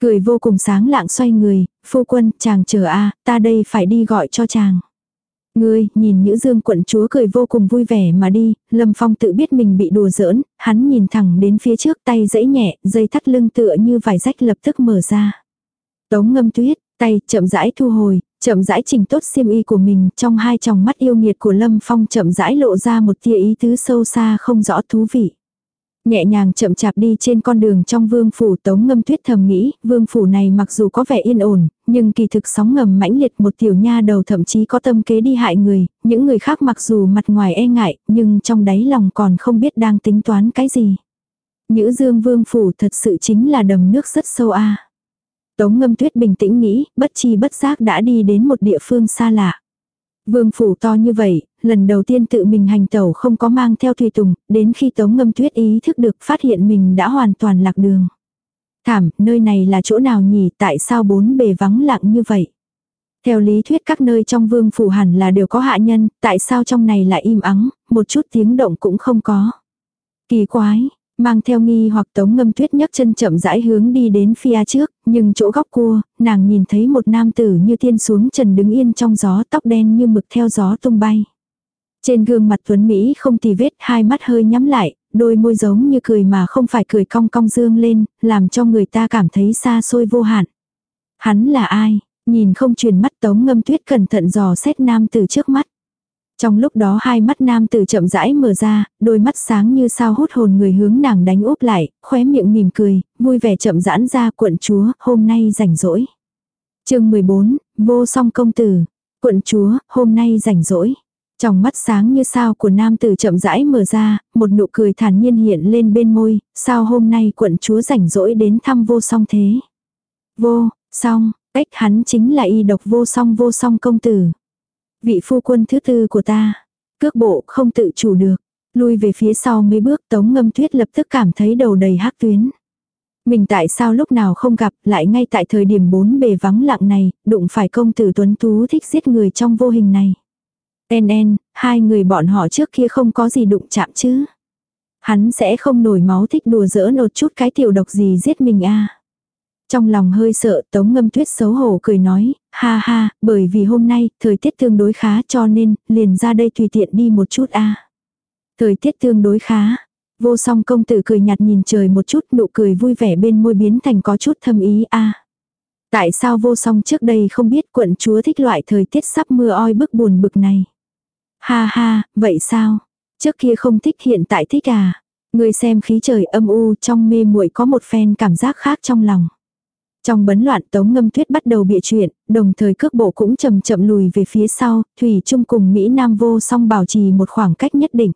Cười vô cùng sáng lạng xoay người, phu quân, chàng chờ a ta đây phải đi gọi cho chàng. Ngươi, nhìn Nhữ Dương quận chúa cười vô cùng vui vẻ mà đi, Lâm Phong tự biết mình bị đùa giỡn, hắn nhìn thẳng đến phía trước tay dẫy nhẹ, dây thắt lưng tựa như vải rách lập tức mở ra. Tống ngâm tuyết, tay chậm rãi thu hồi, chậm rãi chỉnh tốt xiêm y của mình trong hai tròng mắt yêu nghiệt của Lâm Phong chậm rãi lộ ra một tia ý tứ sâu xa không rõ thú vị. Nhẹ nhàng chậm chạp đi trên con đường trong vương phủ tống ngâm tuyết thầm nghĩ, vương phủ này mặc dù có vẻ yên ổn, nhưng kỳ thực sóng ngầm mãnh liệt một tiểu nha đầu thậm chí có tâm kế đi hại người, những người khác mặc dù mặt ngoài e ngại, nhưng trong đáy lòng còn không biết đang tính toán cái gì. Nhữ dương vương phủ thật sự chính là đầm nước rất sâu a Tống ngâm tuyết bình tĩnh nghĩ, bất chi bất giác đã đi đến một địa phương xa lạ. Vương phủ to như vậy, lần đầu tiên tự mình hành tẩu không có mang theo tùy tùng, đến khi tống ngâm tuyết ý thức được phát hiện mình đã hoàn toàn lạc đường. Thảm, nơi này là chỗ nào nhỉ, tại sao bốn bề vắng lặng như vậy? Theo lý thuyết các nơi trong vương phủ hẳn là đều có hạ nhân, tại sao trong này lại im ắng, một chút tiếng động cũng không có. Kỳ quái, Mang theo nghi hoặc tống ngâm tuyết nhấc chân chậm rãi hướng đi đến phía trước, nhưng chỗ góc cua, nàng nhìn thấy một nam tử như tiên xuống trần đứng yên trong gió tóc đen như mực theo gió tung bay. Trên gương mặt tuấn Mỹ không tì vết, hai mắt hơi nhắm lại, đôi môi giống như cười mà không phải cười cong cong dương lên, làm cho người ta cảm thấy xa xôi vô hạn. Hắn là ai? Nhìn không truyền mắt tống ngâm tuyết cẩn thận dò xét nam tử trước mắt. Trong lúc đó hai mắt nam tử chậm rãi mở ra, đôi mắt sáng như sao hút hồn người hướng nàng đánh úp lại, khóe miệng mỉm cười, vui vẻ chậm giãn ra quận chúa, hôm nay rảnh rỗi. chương 14, vô song công tử. Quận chúa, hôm nay rảnh rỗi. Trong mắt sáng như sao của nam tử chậm rãi mở ra, một nụ cười thản nhiên hiện lên bên môi, sao hôm nay quận chúa rảnh rỗi đến thăm vô song thế. Vô, song, cách hắn chính là y độc vô song vô song công tử. Vị phu quân thứ tư của ta. Cước bộ không tự chủ được. Lui về phía sau mấy bước tống ngâm tuyết lập tức cảm thấy đầu đầy hắc tuyến. Mình tại sao lúc nào không gặp lại ngay tại thời điểm bốn bề vắng lặng này, đụng phải công tử tuấn tú thích giết người trong vô hình này. En en, hai người bọn họ trước kia không có gì đụng chạm chứ. Hắn sẽ không nổi máu thích đùa giỡn một chút cái tiểu độc gì giết mình a trong lòng hơi sợ tống ngâm tuyết xấu hổ cười nói, ha ha, bởi vì hôm nay, thời tiết tương đối khá cho nên, liền ra đây tùy tiện đi một chút a Thời tiết tương đối khá. Vô song công tử cười nhạt nhìn trời một chút nụ cười vui vẻ bên môi biến thành có chút thâm ý a Tại sao vô song trước đây không biết quận chúa thích loại thời tiết sắp mưa oi bức buồn bực này? Ha ha, vậy sao? Trước kia không thích hiện tại thích à? Người xem khí trời âm u trong mê muội có một phen cảm giác khác trong lòng. Trong bấn loạn tống ngâm tuyết bắt đầu bịa chuyện, đồng thời cước bộ cũng chậm chậm lùi về phía sau, Thủy chung cùng Mỹ Nam vô song bảo trì một khoảng cách nhất định.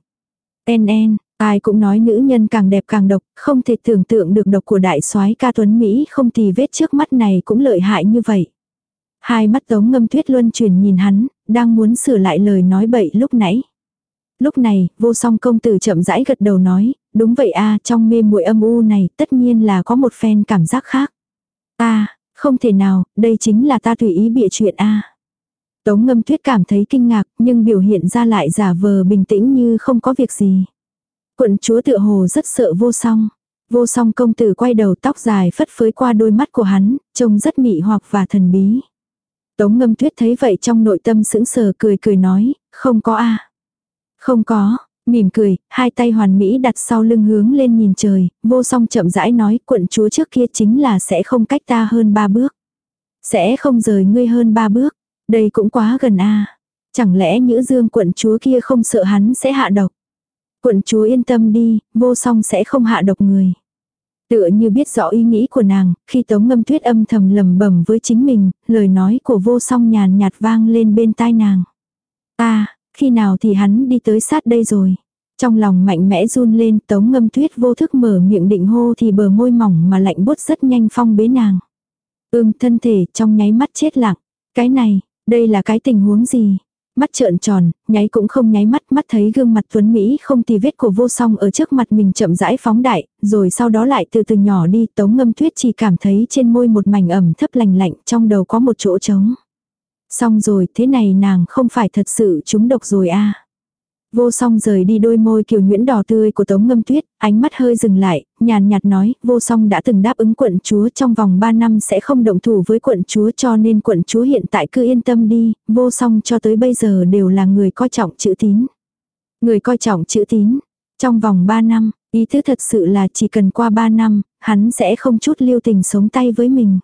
En en, ai cũng nói nữ nhân càng đẹp càng độc, không thể tưởng tượng được độc của đại soái ca tuấn Mỹ không thì vết trước mắt này cũng lợi hại như vậy. Hai mắt tống ngâm tuyết luân chuyển nhìn hắn, đang muốn sửa lại lời nói bậy lúc nãy. Lúc này, vô song công tử chậm rãi gật đầu nói, đúng vậy a trong mê muội âm u này tất nhiên là có một phen cảm giác khác a, không thể nào, đây chính là ta tùy ý bịa chuyện a Tống ngâm tuyết cảm thấy kinh ngạc, nhưng biểu hiện ra lại giả vờ bình tĩnh như không có việc gì. Quận chúa tựa hồ rất sợ vô song. Vô song công tử quay đầu tóc dài phất phới qua đôi mắt của hắn, trông rất mị hoặc và thần bí. Tống ngâm tuyết thấy vậy trong nội tâm sững sờ cười cười nói, không có a Không có, mỉm cười, hai tay hoàn mỹ đặt sau lưng hướng lên nhìn trời, vô song chậm rãi nói quận chúa trước kia chính là sẽ không cách ta hơn ba bước. Sẽ không rời ngươi hơn ba bước, đây cũng quá gần a Chẳng lẽ nhữ dương quận chúa kia không sợ hắn sẽ hạ độc. Quận chúa yên tâm đi, vô song sẽ không hạ độc người. Tựa như biết rõ ý nghĩ của nàng, khi tống ngâm tuyết âm thầm lầm bẩm với chính mình, lời nói của vô song nhàn nhạt vang lên bên tai nàng. Ta, khi nào thì hắn đi tới sát đây rồi. Trong lòng mạnh mẽ run lên tống ngâm tuyết vô thức mở miệng định hô thì bờ môi mỏng mà lạnh bút rất nhanh phong bế nàng. Ưm thân thể trong nháy mắt chết lặng. Cái này, đây là cái tình huống gì? mắt trợn tròn, nháy cũng không nháy mắt, mắt thấy gương mặt tuấn Mỹ không tì vết của vô song ở trước mặt mình chậm rãi phóng đại, rồi sau đó lại từ từ nhỏ đi, tống ngâm tuyết chỉ cảm thấy trên môi một mảnh ẩm thấp lành lạnh, trong đầu có một chỗ trống. Xong rồi, thế này nàng không phải thật sự trúng độc rồi a à. Vô song rời đi đôi môi kiều nhuyễn đỏ tươi của tống ngâm tuyết, ánh mắt hơi dừng lại, nhàn nhạt nói, vô song đã từng đáp ứng quận chúa trong vòng 3 năm sẽ không động thủ với quận chúa cho nên quận chúa hiện tại cứ yên tâm đi, vô song cho tới bây giờ đều là người coi trọng chữ tín. Người coi trọng chữ tín, trong vòng 3 năm, ý thứ thật sự là chỉ cần qua 3 năm, hắn sẽ không chút lưu tình sống tay với mình.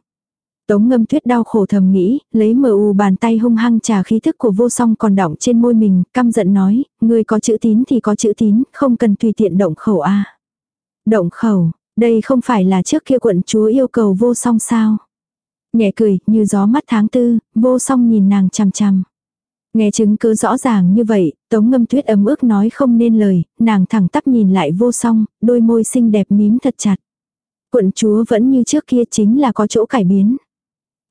Tống ngâm tuyết đau khổ thầm nghĩ, lấy mờ u bàn tay hung hăng trà khí thức của vô song còn đọng trên môi mình, căm giận nói, người có chữ tín thì có chữ tín, không cần tùy tiện động khẩu a Động khẩu, đây không phải là trước kia quận chúa yêu cầu vô song sao. Nhẹ cười, như gió mắt tháng tư, vô song nhìn nàng chằm chằm. Nghe chứng cứ rõ ràng như vậy, tống ngâm tuyết ấm ức nói không nên lời, nàng thẳng tắp nhìn lại vô song, đôi môi xinh đẹp mím thật chặt. Quận chúa vẫn như trước kia chính là có chỗ cải biến.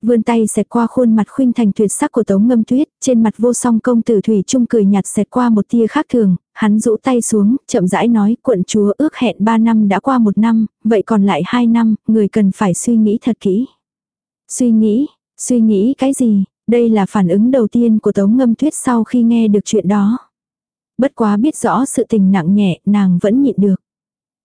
Vươn tay xẹt qua khuôn mặt khuynh thành tuyệt sắc của tống ngâm tuyết, trên mặt vô song công tử thủy trung cười nhạt xẹt qua một tia khác thường, hắn rũ tay xuống, chậm rãi nói quận chúa ước hẹn 3 năm đã qua một năm, vậy còn lại 2 năm, người cần phải suy nghĩ thật kỹ. Suy nghĩ, suy nghĩ cái gì, đây là phản ứng đầu tiên của tống ngâm tuyết sau khi nghe được chuyện đó. Bất quá biết rõ sự tình nặng nhẹ, nàng vẫn nhịn được.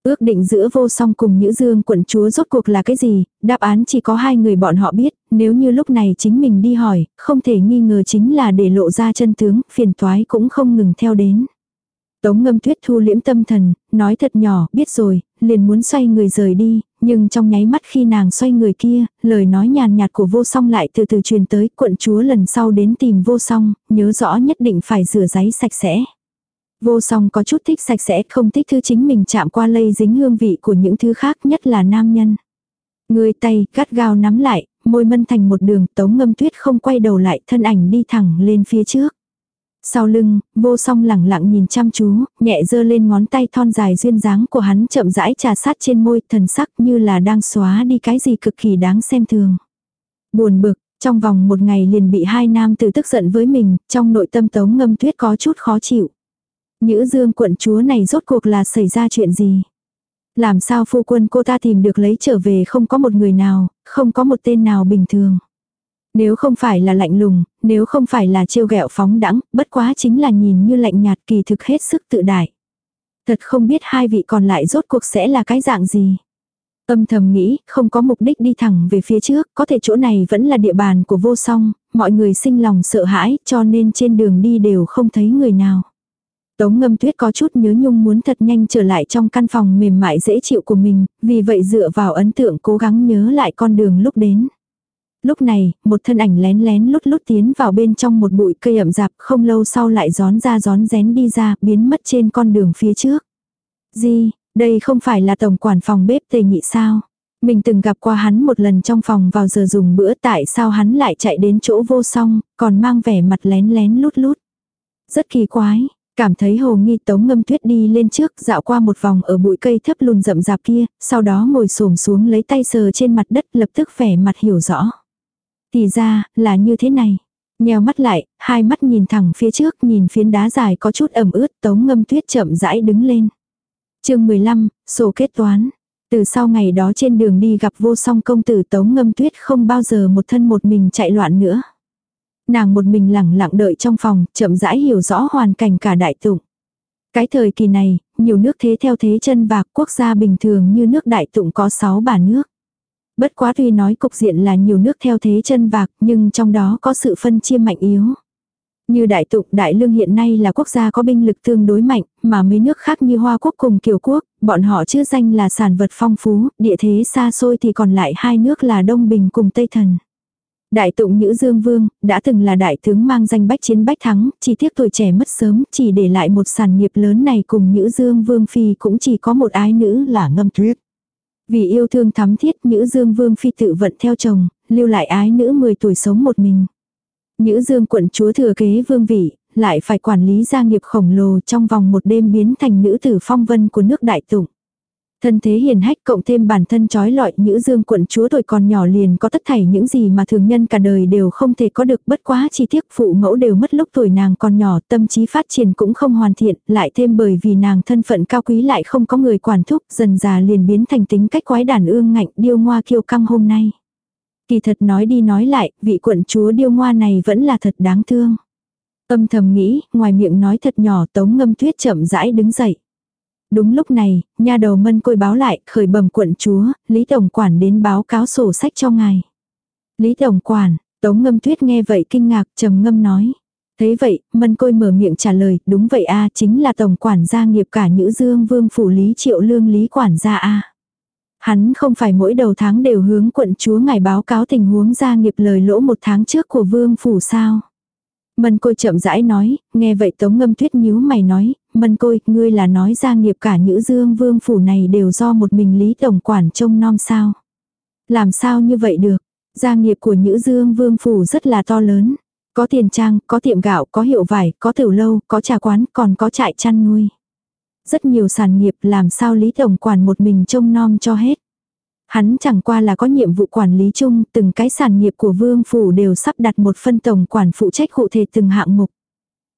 Ước định giữa vô song cùng Nhữ Dương quận chúa rốt cuộc là cái gì, đáp án chỉ có hai người bọn họ biết, nếu như lúc này chính mình đi hỏi, không thể nghi ngờ chính là để lộ ra chân tướng, phiền toái cũng không ngừng theo đến. Tống ngâm tuyết thu liễm tâm thần, nói thật nhỏ, biết rồi, liền muốn xoay người rời đi, nhưng trong nháy mắt khi nàng xoay người kia, lời nói nhàn nhạt của vô song lại từ từ truyền tới quận chúa lần sau đến tìm vô song, nhớ rõ nhất định phải rửa giấy sạch sẽ. Vô song có chút thích sạch sẽ, không thích thứ chính mình chạm qua lây dính hương vị của những thứ khác nhất là nam nhân. Người tay, gắt gao nắm lại, môi mân thành một đường, tống ngâm tuyết không quay đầu lại, thân ảnh đi thẳng lên phía trước. Sau lưng, vô song lẳng lặng nhìn chăm chú, nhẹ dơ lên ngón tay thon dài duyên dáng của hắn chậm rãi trà sát trên môi, thần sắc như là đang xóa đi cái gì cực kỳ đáng xem thường. Buồn bực, trong vòng một ngày liền bị hai nam tử tức giận với mình, trong nội tâm tống ngâm tuyết có chút khó chịu. Nhữ dương quận chúa này rốt cuộc là xảy ra chuyện gì? Làm sao phu quân cô ta tìm được lấy trở về không có một người nào, không có một tên nào bình thường. Nếu không phải là lạnh lùng, nếu không phải là trêu ghẹo phóng đẳng, bất quá chính là nhìn như lạnh nhạt kỳ thực hết sức tự đại. Thật không biết hai vị còn lại rốt cuộc sẽ là cái dạng gì. Âm thầm nghĩ, không có mục đích đi thẳng về phía trước, có thể chỗ này vẫn là địa bàn của vô song, mọi người sinh lòng sợ hãi, cho nên trên đường đi đều không thấy người nào. Tống ngâm tuyết có chút nhớ nhung muốn thật nhanh trở lại trong căn phòng mềm mại dễ chịu của mình, vì vậy dựa vào ấn tượng cố gắng nhớ lại con đường lúc đến. Lúc này, một thân ảnh lén lén lút lút tiến vào bên trong một bụi cây ẩm dạp không lâu sau lại gión ra gión rén đi ra, biến mất trên con đường phía trước. Gì, đây không phải là tổng quản phòng bếp tề nhị sao? Mình từng gặp qua hắn một lần trong phòng vào giờ dùng bữa tại sao hắn lại chạy đến chỗ vô song, còn mang vẻ mặt lén lén lút lút. Rất kỳ quái, Cảm thấy hồ nghi tống ngâm tuyết đi lên trước dạo qua một vòng ở bụi cây thấp lùn rậm rạp kia, sau đó ngồi xổm xuống lấy tay sờ trên mặt đất lập tức vẻ mặt hiểu rõ. Thì ra, là như thế này. Nheo mắt lại, hai mắt nhìn thẳng phía trước, nhìn phiến đá dài có chút ẩm ướt, tống ngâm tuyết chậm rãi đứng lên. chương 15, sổ kết toán. Từ sau ngày đó trên đường đi gặp vô song công tử tống ngâm tuyết không bao giờ một thân một mình chạy loạn nữa. Nàng một mình lẳng lặng đợi trong phòng, chậm rãi hiểu rõ hoàn cảnh cả đại tụng. Cái thời kỳ này, nhiều nước thế theo thế chân và quốc gia bình thường như nước đại tụng có 6 bà nước. Bất quá tuy nói cục diện là nhiều nước theo thế chân vạc nhưng trong đó có sự phân chia mạnh yếu. Như đại tụng đại lương hiện nay là quốc gia có binh lực tương đối mạnh, mà mấy nước khác như Hoa quốc cùng Kiều quốc, bọn họ chưa danh là sản vật phong phú, địa thế xa xôi thì còn lại hai nước là Đông Bình cùng Tây Thần. Đại tụng Nhữ Dương Vương, đã từng là đại tướng mang danh bách chiến bách thắng, chỉ tiếc tuổi trẻ mất sớm, chỉ để lại một sản nghiệp lớn này cùng Nhữ Dương Vương Phi cũng chỉ có một ái nữ là ngâm tuyết. Vì yêu thương thắm thiết Nhữ Dương Vương Phi tự vận theo chồng, lưu lại ái nữ 10 tuổi sống một mình. Nhữ Dương quận chúa thừa kế vương vị, lại phải quản lý gia nghiệp khổng lồ trong vòng một đêm biến thành nữ tử phong vân của nước đại tụng. Thân thế hiền hách cộng thêm bản thân trói lọi Nhữ Dương quận chúa tuổi còn nhỏ liền có tất thảy những gì mà thường nhân cả đời đều không thể có được bất quá chi tiết phụ mẫu đều mất lúc tuổi nàng còn nhỏ tâm trí phát triển cũng không hoàn thiện lại thêm bởi vì nàng thân phận cao quý lại không có người quản thúc dần già liền biến thành tính cách quái đản ương ngạnh điêu ngoa kiêu căng hôm nay. Kỳ thật nói đi nói lại, vị quận chúa điêu ngoa này vẫn là thật đáng thương. Âm thầm nghĩ, ngoài miệng nói thật nhỏ tống ngâm tuyết chậm rãi đứng dậy. Đúng lúc này, nha đầu mân côi báo lại, khởi bẩm quận chúa, Lý Tổng Quản đến báo cáo sổ sách cho ngài. Lý Tổng Quản, Tống Ngâm Tuyết nghe vậy kinh ngạc, trầm ngâm nói. Thế vậy, mân côi mở miệng trả lời, đúng vậy a chính là Tổng Quản gia nghiệp cả Nhữ Dương Vương Phủ Lý Triệu Lương Lý Quản gia a Hắn không phải mỗi đầu tháng đều hướng quận chúa ngài báo cáo tình huống gia nghiệp lời lỗ một tháng trước của Vương Phủ sao. Mân côi chậm rãi nói, nghe vậy tống ngâm tuyết nhíu mày nói, mân côi, ngươi là nói gia nghiệp cả nhữ dương vương phủ này đều do một mình lý tổng quản trông nom sao. Làm sao như vậy được, gia nghiệp của nhữ dương vương phủ rất là to lớn. Có tiền trang, có tiệm gạo, có hiệu vải, có tiểu lâu, có trà quán, còn có trại chăn nuôi. Rất nhiều sản nghiệp làm sao lý tổng quản một mình trông nom cho hết. Hắn chẳng qua là có nhiệm vụ quản lý chung, từng cái sản nghiệp của vương phủ đều sắp đặt một phân tổng quản phụ trách cụ thể từng hạng mục.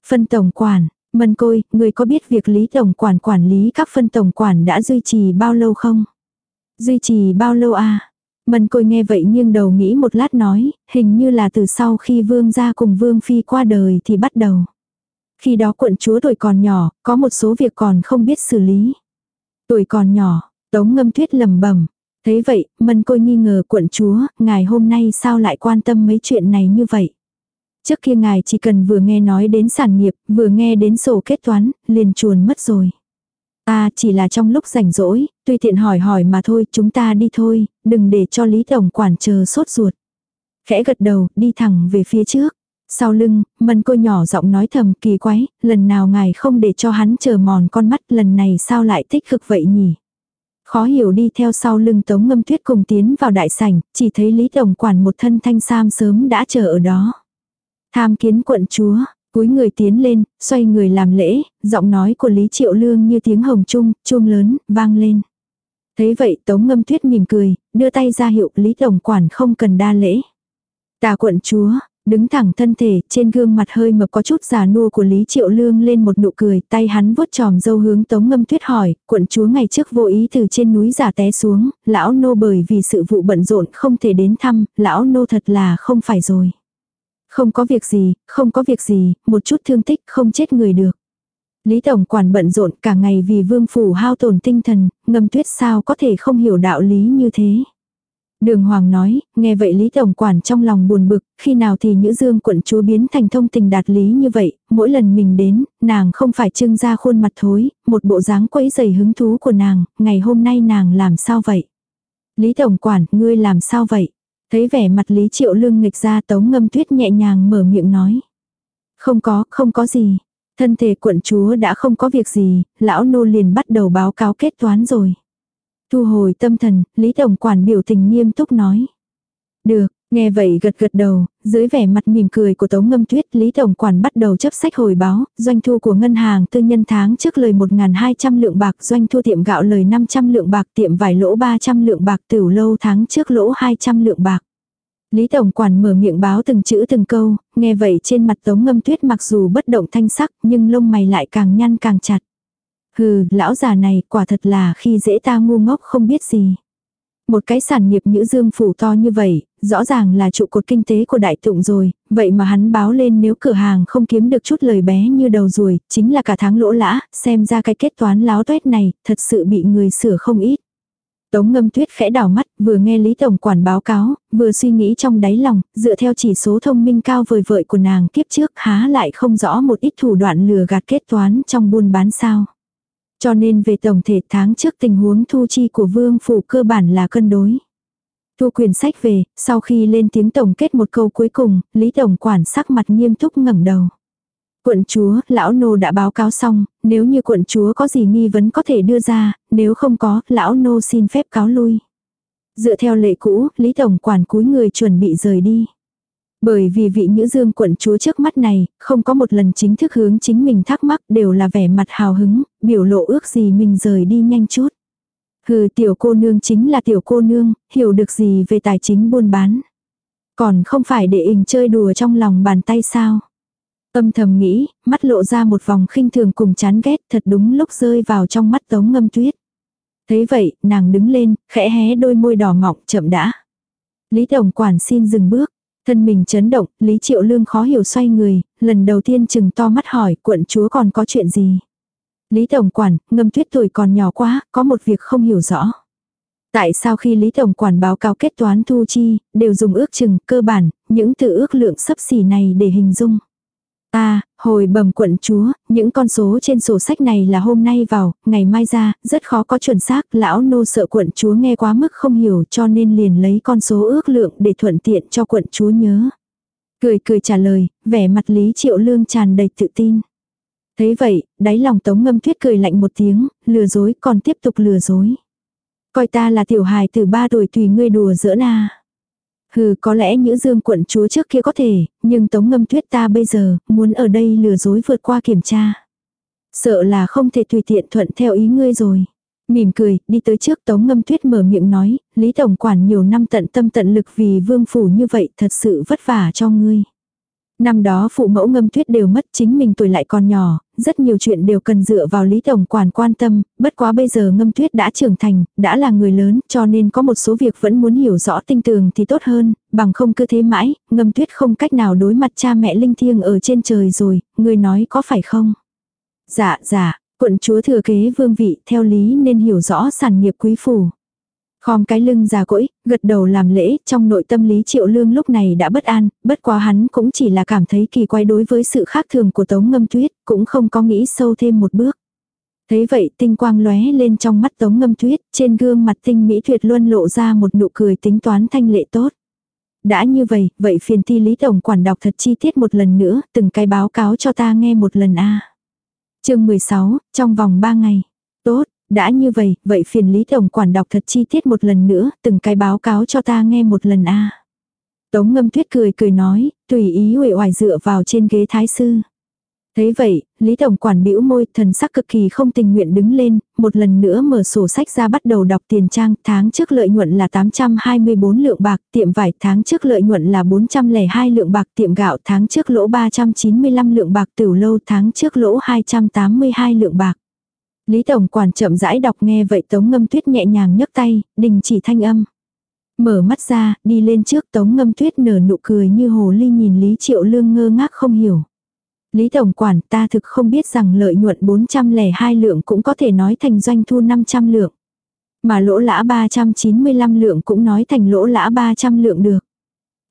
Phân tổng quản, Mân Côi, người có biết việc lý tổng quản quản lý các phân tổng quản đã duy trì bao lâu không? Duy trì bao lâu à? Mân Côi nghe vậy nghiêng đầu nghĩ một lát nói, hình như là từ sau khi vương gia cùng vương phi qua đời thì bắt đầu. Khi đó quận chúa tuổi còn nhỏ, có một số việc còn không biết xử lý. Tuổi còn nhỏ, tống ngâm tuyết lầm bẩm Thế vậy, mân côi nghi ngờ quận chúa, ngài hôm nay sao lại quan tâm mấy chuyện này như vậy? Trước kia ngài chỉ cần vừa nghe nói đến sản nghiệp, vừa nghe đến sổ kết toán, liền chuồn mất rồi. À chỉ là trong lúc rảnh rỗi, tuy tiện hỏi hỏi mà thôi, chúng ta đi thôi, đừng để cho Lý Tổng quản chờ sốt ruột. Khẽ gật đầu, đi thẳng về phía trước. Sau lưng, mân cô nhỏ giọng nói thầm kỳ quái, lần nào ngài không để cho hắn chờ mòn con mắt lần này sao lại tích cực vậy nhỉ? Khó hiểu đi theo sau lưng tống ngâm tuyết cùng tiến vào đại sảnh, chỉ thấy Lý Tổng quản một thân thanh sam sớm đã chờ ở đó. Tham kiến quận chúa, cúi người tiến lên, xoay người làm lễ, giọng nói của Lý Triệu Lương như tiếng hồng trung, chuông lớn, vang lên. Thấy vậy Tống Ngâm Tuyết mỉm cười, đưa tay ra hiệu Lý Tổng Quản không cần đa lễ. Tà quận chúa, Đứng thẳng thân thể, trên gương mặt hơi mập có chút già nua của Lý Triệu Lương lên một nụ cười, tay hắn vuốt tròm dâu hướng Tống Ngâm Tuyết hỏi, quận chúa ngày trước vô ý từ trên núi giả té xuống, lão nô bởi vì sự vụ bận rộn không thể đến thăm, lão nô thật là không phải rồi. Không có việc gì, không có việc gì, một chút thương tích không chết người được. Lý Tổng quản bận rộn cả ngày vì vương phủ hao tổn tinh thần, ngâm tuyết sao có thể không hiểu đạo lý như thế. Đường Hoàng nói, nghe vậy Lý Tổng Quản trong lòng buồn bực, khi nào thì Nhữ Dương quận chúa biến thành thông tình đạt lý như vậy, mỗi lần mình đến, nàng không phải trưng ra khuôn mặt thối, một bộ dáng quấy dày hứng thú của nàng, ngày hôm nay nàng làm sao vậy? Lý Tổng Quản, ngươi làm sao vậy? Thấy vẻ mặt Lý Triệu Lương nghịch ra tống ngâm tuyết nhẹ nhàng mở miệng nói. Không có, không có gì. Thân thể quận chúa đã không có việc gì, lão nô liền bắt đầu báo cáo kết toán rồi. Thu hồi tâm thần, Lý Tổng Quản biểu tình nghiêm túc nói. Được, nghe vậy gật gật đầu, dưới vẻ mặt mỉm cười của Tống Ngâm Tuyết, Lý Tổng Quản bắt đầu chấp sách hồi báo, doanh thu của ngân hàng tư nhân tháng trước lời 1.200 lượng bạc, doanh thu tiệm gạo lời 500 lượng bạc, tiệm vải lỗ 300 lượng bạc, tiểu lâu tháng trước lỗ 200 lượng bạc. Lý Tổng Quản mở miệng báo từng chữ từng câu, nghe vậy trên mặt Tống Ngâm Tuyết mặc dù bất động thanh sắc nhưng lông mày lại càng nhăn càng chặt. Hừ, lão già này quả thật là khi dễ ta ngu ngốc không biết gì. Một cái sản nghiệp nhữ dương phủ to như vậy, rõ ràng là trụ cột kinh tế của đại tụng rồi, vậy mà hắn báo lên nếu cửa hàng không kiếm được chút lời bé như đầu ruồi, chính là cả tháng lỗ lã, xem ra cái kết toán láo tuét này, thật sự bị người sửa không ít. Tống ngâm tuyết khẽ đảo mắt, vừa nghe Lý Tổng Quản báo cáo, vừa suy nghĩ trong đáy lòng, dựa theo chỉ số thông minh cao vời vợi của nàng kiếp trước há lại không rõ một ít thủ đoạn lừa gạt kết toán trong buôn bán sao. Cho nên về tổng thể tháng trước tình huống thu chi của vương phủ cơ bản là cân đối. Thu quyền sách về, sau khi lên tiếng tổng kết một câu cuối cùng, Lý Tổng Quản sắc mặt nghiêm túc ngẩng đầu. Quận chúa, lão nô đã báo cáo xong, nếu như quận chúa có gì nghi vấn có thể đưa ra, nếu không có, lão nô xin phép cáo lui. Dựa theo lệ cũ, Lý Tổng quản cúi người chuẩn bị rời đi. Bởi vì vị nữ dương quận chúa trước mắt này, không có một lần chính thức hướng chính mình thắc mắc đều là vẻ mặt hào hứng, biểu lộ ước gì mình rời đi nhanh chút. Hừ tiểu cô nương chính là tiểu cô nương, hiểu được gì về tài chính buôn bán. Còn không phải để hình chơi đùa trong lòng bàn tay sao. Âm thầm nghĩ, mắt lộ ra một vòng khinh thường cùng chán ghét thật đúng lúc rơi vào trong mắt tống ngâm tuyết. Thấy vậy, nàng đứng lên, khẽ hé đôi môi đỏ mọng chậm đã. Lý Tổng Quản xin dừng bước. Thân mình chấn động, Lý Triệu Lương khó hiểu xoay người, lần đầu tiên chừng to mắt hỏi quận chúa còn có chuyện gì. Lý Tổng Quản, ngâm tuyết tuổi còn nhỏ quá, có một việc không hiểu rõ. Tại sao khi Lý Tổng Quản báo cáo kết toán thu chi, đều dùng ước chừng, cơ bản, những từ ước lượng sấp xỉ này để hình dung. À, hồi bẩm quận chúa, những con số trên sổ sách này là hôm nay vào, ngày mai ra, rất khó có chuẩn xác, lão nô sợ quận chúa nghe quá mức không hiểu cho nên liền lấy con số ước lượng để thuận tiện cho quận chúa nhớ. Cười cười trả lời, vẻ mặt Lý Triệu Lương tràn đầy tự tin. Thế vậy, đáy lòng tống ngâm tuyết cười lạnh một tiếng, lừa dối còn tiếp tục lừa dối. Coi ta là tiểu hài từ ba tuổi tùy ngươi đùa giữa na. À. Hừ có lẽ Nhữ Dương quận chúa trước kia có thể, nhưng Tống Ngâm Tuyết ta bây giờ, muốn ở đây lừa dối vượt qua kiểm tra. Sợ là không thể tùy tiện thuận theo ý ngươi rồi. Mỉm cười, đi tới trước Tống Ngâm Tuyết mở miệng nói, Lý Tổng Quản nhiều năm tận tâm tận lực vì vương phủ như vậy thật sự vất vả cho ngươi. Năm đó phụ mẫu ngâm tuyết đều mất chính mình tuổi lại còn nhỏ, rất nhiều chuyện đều cần dựa vào Lý Tổng Quản quan tâm, bất quá bây giờ ngâm tuyết đã trưởng thành, đã là người lớn, cho nên có một số việc vẫn muốn hiểu rõ tinh tường thì tốt hơn, bằng không cứ thế mãi, ngâm tuyết không cách nào đối mặt cha mẹ linh thiêng ở trên trời rồi, người nói có phải không? Dạ, dạ, quận chúa thừa kế vương vị, theo lý nên hiểu rõ sản nghiệp quý phủ. Khom cái lưng già cỗi, gật đầu làm lễ, trong nội tâm lý triệu lương lúc này đã bất an, bất quá hắn cũng chỉ là cảm thấy kỳ quái đối với sự khác thường của tống ngâm tuyết, cũng không có nghĩ sâu thêm một bước. Thấy vậy tinh quang lóe lên trong mắt tống ngâm tuyết, trên gương mặt tinh mỹ tuyệt luân lộ ra một nụ cười tính toán thanh lệ tốt. Đã như vậy, vậy phiền thi lý tổng quản đọc thật chi tiết một lần nữa, từng cái báo cáo cho ta nghe một lần a à. chương 16, trong vòng 3 ngày. Tốt, đã như vậy, vậy phiền Lý Tổng quản đọc thật chi tiết một lần nữa, từng cái báo cáo cho ta nghe một lần a. Tống ngâm tuyết cười cười nói, tùy ý uể oải dựa vào trên ghế thái sư. Thế vậy, Lý Tổng quản bĩu môi, thần sắc cực kỳ không tình nguyện đứng lên, một lần nữa mở sổ sách ra bắt đầu đọc tiền trang, tháng trước lợi nhuận là 824 lượng bạc, tiệm vải tháng trước lợi nhuận là 402 lượng bạc, tiệm gạo tháng trước lỗ 395 lượng bạc, tiểu lâu tháng trước lỗ 282 lượng bạc. Lý Tổng quản chậm rãi đọc nghe vậy Tống Ngâm Tuyết nhẹ nhàng nhấc tay, đình chỉ thanh âm. Mở mắt ra, đi lên trước Tống Ngâm Tuyết nở nụ cười như hồ ly nhìn Lý Triệu Lương ngơ ngác không hiểu. Lý Tổng quản ta thực không biết rằng lợi nhuận 402 lượng cũng có thể nói thành doanh thu 500 lượng. Mà lỗ lã 395 lượng cũng nói thành lỗ lã 300 lượng được.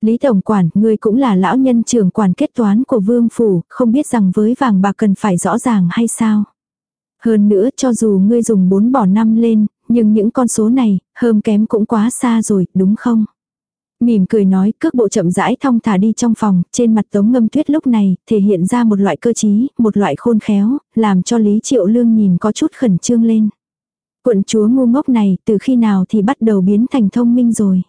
Lý Tổng quản, ngươi cũng là lão nhân trưởng quản kết toán của vương phủ, không biết rằng với vàng bạc cần phải rõ ràng hay sao. Hơn nữa cho dù ngươi dùng 4 bỏ 5 lên, nhưng những con số này, hơm kém cũng quá xa rồi, đúng không? Mỉm cười nói, cước bộ chậm rãi thong thả đi trong phòng, trên mặt tống ngâm tuyết lúc này, thể hiện ra một loại cơ trí, một loại khôn khéo, làm cho Lý Triệu Lương nhìn có chút khẩn trương lên. Quận chúa ngu ngốc này, từ khi nào thì bắt đầu biến thành thông minh rồi.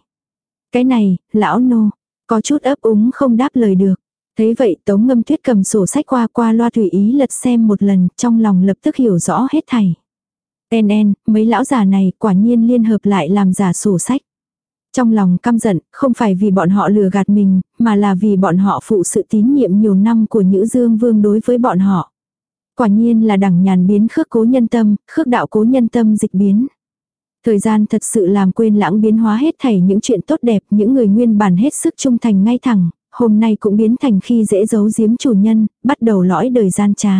Cái này, lão nô, có chút ấp úng không đáp lời được. Thế vậy Tống Ngâm Tuyết cầm sổ sách qua qua loa tùy ý lật xem một lần, trong lòng lập tức hiểu rõ hết thảy. En en, mấy lão già này quả nhiên liên hợp lại làm giả sổ sách. Trong lòng căm giận, không phải vì bọn họ lừa gạt mình, mà là vì bọn họ phụ sự tín nhiệm nhiều năm của Nhữ Dương Vương đối với bọn họ. Quả nhiên là đẳng nhàn biến khước cố nhân tâm, khước đạo cố nhân tâm dịch biến. Thời gian thật sự làm quên lãng biến hóa hết thảy những chuyện tốt đẹp, những người nguyên bản hết sức trung thành ngay thẳng, hôm nay cũng biến thành khi dễ giấu giếm chủ nhân, bắt đầu lõi đời gian trá.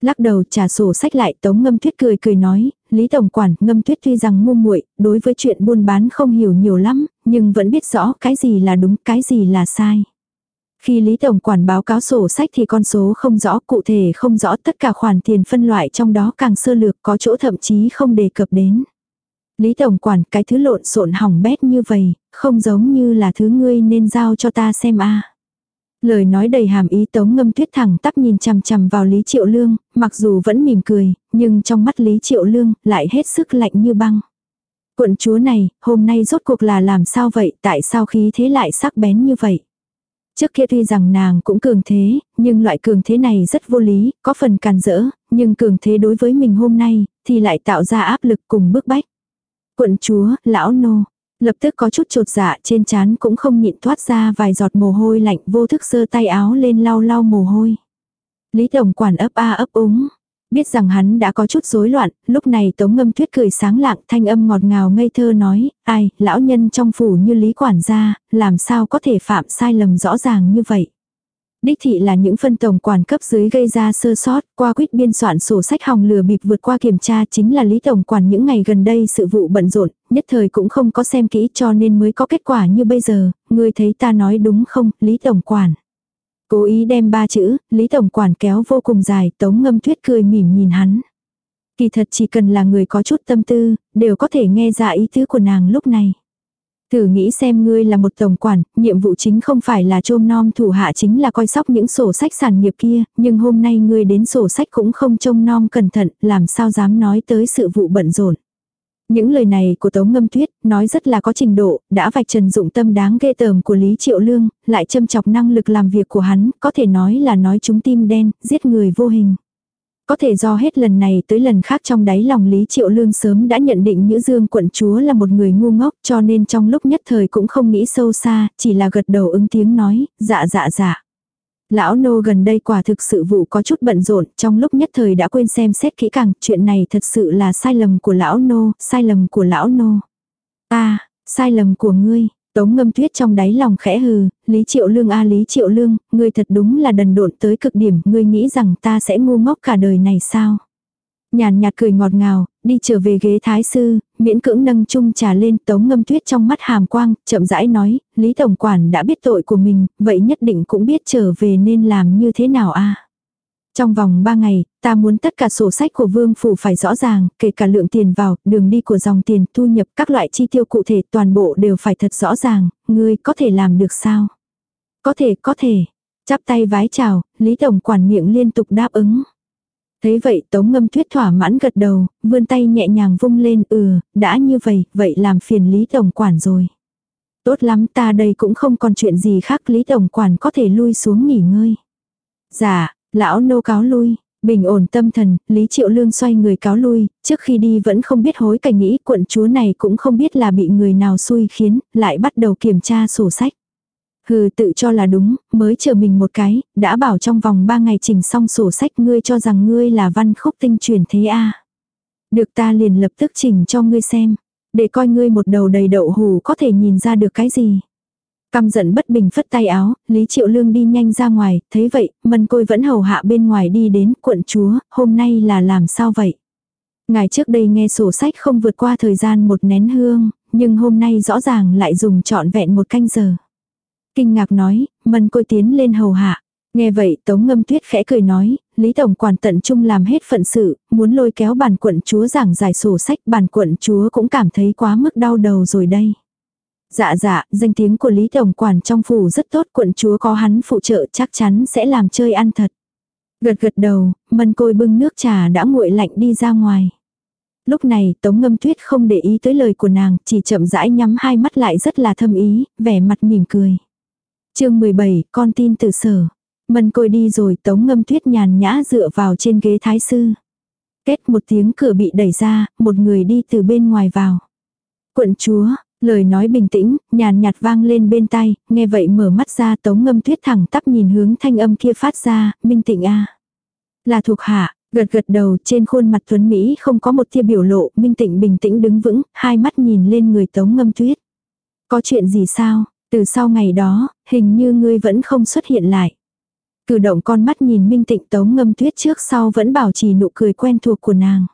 Lắc đầu trả sổ sách lại tống ngâm tuyết cười cười nói, Lý Tổng Quản ngâm tuyết tuy rằng ngu muội đối với chuyện buôn bán không hiểu nhiều lắm, nhưng vẫn biết rõ cái gì là đúng, cái gì là sai. Khi Lý Tổng Quản báo cáo sổ sách thì con số không rõ, cụ thể không rõ tất cả khoản tiền phân loại trong đó càng sơ lược có chỗ thậm chí không đề cập đến. Lý Tổng Quản cái thứ lộn xộn hỏng bét như vậy, không giống như là thứ ngươi nên giao cho ta xem a Lời nói đầy hàm ý tống ngâm tuyết thẳng tắp nhìn chằm chằm vào Lý Triệu Lương, mặc dù vẫn mỉm cười, nhưng trong mắt Lý Triệu Lương lại hết sức lạnh như băng. Quận chúa này, hôm nay rốt cuộc là làm sao vậy, tại sao khí thế lại sắc bén như vậy? Trước kia tuy rằng nàng cũng cường thế, nhưng loại cường thế này rất vô lý, có phần càn rỡ, nhưng cường thế đối với mình hôm nay, thì lại tạo ra áp lực cùng bức bách. Quận chúa, lão nô, lập tức có chút trột dạ trên trán cũng không nhịn thoát ra vài giọt mồ hôi lạnh vô thức giơ tay áo lên lau lau mồ hôi. Lý Tổng quản ấp a ấp úng. Biết rằng hắn đã có chút rối loạn, lúc này Tống Ngâm Tuyết cười sáng lạng thanh âm ngọt ngào ngây thơ nói, ai, lão nhân trong phủ như Lý Quản gia, làm sao có thể phạm sai lầm rõ ràng như vậy. Đích thị là những phân tổng quản cấp dưới gây ra sơ sót, qua quyết biên soạn sổ sách hòng lừa bịp vượt qua kiểm tra chính là lý tổng quản những ngày gần đây sự vụ bận rộn, nhất thời cũng không có xem kỹ cho nên mới có kết quả như bây giờ, người thấy ta nói đúng không, lý tổng quản. Cố ý đem ba chữ, lý tổng quản kéo vô cùng dài, tống ngâm tuyết cười mỉm nhìn hắn. Kỳ thật chỉ cần là người có chút tâm tư, đều có thể nghe ra ý tứ của nàng lúc này. Thử nghĩ xem ngươi là một tổng quản, nhiệm vụ chính không phải là trôm nom thủ hạ chính là coi sóc những sổ sách sản nghiệp kia, nhưng hôm nay ngươi đến sổ sách cũng không trông nom cẩn thận, làm sao dám nói tới sự vụ bận rộn. Những lời này của Tống Ngâm Tuyết nói rất là có trình độ, đã vạch trần dụng tâm đáng ghê tởm của Lý Triệu Lương, lại châm chọc năng lực làm việc của hắn, có thể nói là nói chúng tim đen, giết người vô hình. Có thể do hết lần này tới lần khác trong đáy lòng Lý Triệu Lương sớm đã nhận định Nhữ Dương quận chúa là một người ngu ngốc cho nên trong lúc nhất thời cũng không nghĩ sâu xa, chỉ là gật đầu ứng tiếng nói, dạ dạ dạ. Lão nô gần đây quả thực sự vụ có chút bận rộn, trong lúc nhất thời đã quên xem xét kỹ càng, chuyện này thật sự là sai lầm của lão nô, sai lầm của lão nô. Ta, sai lầm của ngươi, Tống ngâm tuyết trong đáy lòng khẽ hừ, Lý Triệu Lương a Lý Triệu Lương, ngươi thật đúng là đần độn tới cực điểm, ngươi nghĩ rằng ta sẽ ngu ngốc cả đời này sao? Nhàn nhạt cười ngọt ngào, đi trở về ghế thái sư, miễn cưỡng nâng chung trà lên tống ngâm tuyết trong mắt hàm quang, chậm rãi nói, Lý Tổng Quản đã biết tội của mình, vậy nhất định cũng biết trở về nên làm như thế nào a trong vòng 3 ngày, ta muốn tất cả sổ sách của vương phủ phải rõ ràng, kể cả lượng tiền vào, đường đi của dòng tiền, thu nhập, các loại chi tiêu cụ thể, toàn bộ đều phải thật rõ ràng, ngươi có thể làm được sao? Có thể, có thể. Chắp tay vái chào, Lý Tổng quản miệng liên tục đáp ứng. Thấy vậy Tống Ngâm Tuyết thỏa mãn gật đầu, vươn tay nhẹ nhàng vung lên, ừ, đã như vậy, vậy làm phiền Lý Tổng quản rồi. Tốt lắm ta đây cũng không còn chuyện gì khác Lý Tổng quản có thể lui xuống nghỉ ngơi. Dạ, Lão nô cáo lui, bình ổn tâm thần, Lý Triệu Lương xoay người cáo lui, trước khi đi vẫn không biết hối cảnh nghĩ quận chúa này cũng không biết là bị người nào xui khiến, lại bắt đầu kiểm tra sổ sách. Hừ tự cho là đúng, mới chờ mình một cái, đã bảo trong vòng ba ngày chỉnh xong sổ sách ngươi cho rằng ngươi là văn khúc tinh truyền thế a Được ta liền lập tức chỉnh cho ngươi xem, để coi ngươi một đầu đầy đậu hù có thể nhìn ra được cái gì. Căm giận bất bình phất tay áo, Lý Triệu Lương đi nhanh ra ngoài, thấy vậy, mân côi vẫn hầu hạ bên ngoài đi đến, quận chúa, hôm nay là làm sao vậy? Ngài trước đây nghe sổ sách không vượt qua thời gian một nén hương, nhưng hôm nay rõ ràng lại dùng trọn vẹn một canh giờ. Kinh ngạc nói, mân côi tiến lên hầu hạ. Nghe vậy Tống Ngâm Tuyết khẽ cười nói, Lý Tổng quản tận trung làm hết phận sự, muốn lôi kéo bàn quận chúa giảng giải sổ sách bàn quận chúa cũng cảm thấy quá mức đau đầu rồi đây. Dạ dạ, danh tiếng của Lý Tổng Quản trong phủ rất tốt, quận chúa có hắn phụ trợ chắc chắn sẽ làm chơi ăn thật. Gật gật đầu, mân côi bưng nước trà đã nguội lạnh đi ra ngoài. Lúc này Tống Ngâm Tuyết không để ý tới lời của nàng, chỉ chậm rãi nhắm hai mắt lại rất là thâm ý, vẻ mặt mỉm cười. chương 17, con tin từ sở. Mân côi đi rồi Tống Ngâm Tuyết nhàn nhã dựa vào trên ghế thái sư. Kết một tiếng cửa bị đẩy ra, một người đi từ bên ngoài vào. Quận chúa, Lời nói bình tĩnh, nhàn nhạt vang lên bên tai, nghe vậy mở mắt ra tống ngâm tuyết thẳng tắp nhìn hướng thanh âm kia phát ra, minh tịnh a Là thuộc hạ, gật gật đầu trên khuôn mặt tuấn Mỹ không có một tia biểu lộ, minh tịnh bình tĩnh đứng vững, hai mắt nhìn lên người tống ngâm tuyết. Có chuyện gì sao, từ sau ngày đó, hình như ngươi vẫn không xuất hiện lại. Cử động con mắt nhìn minh tịnh tống ngâm tuyết trước sau vẫn bảo trì nụ cười quen thuộc của nàng.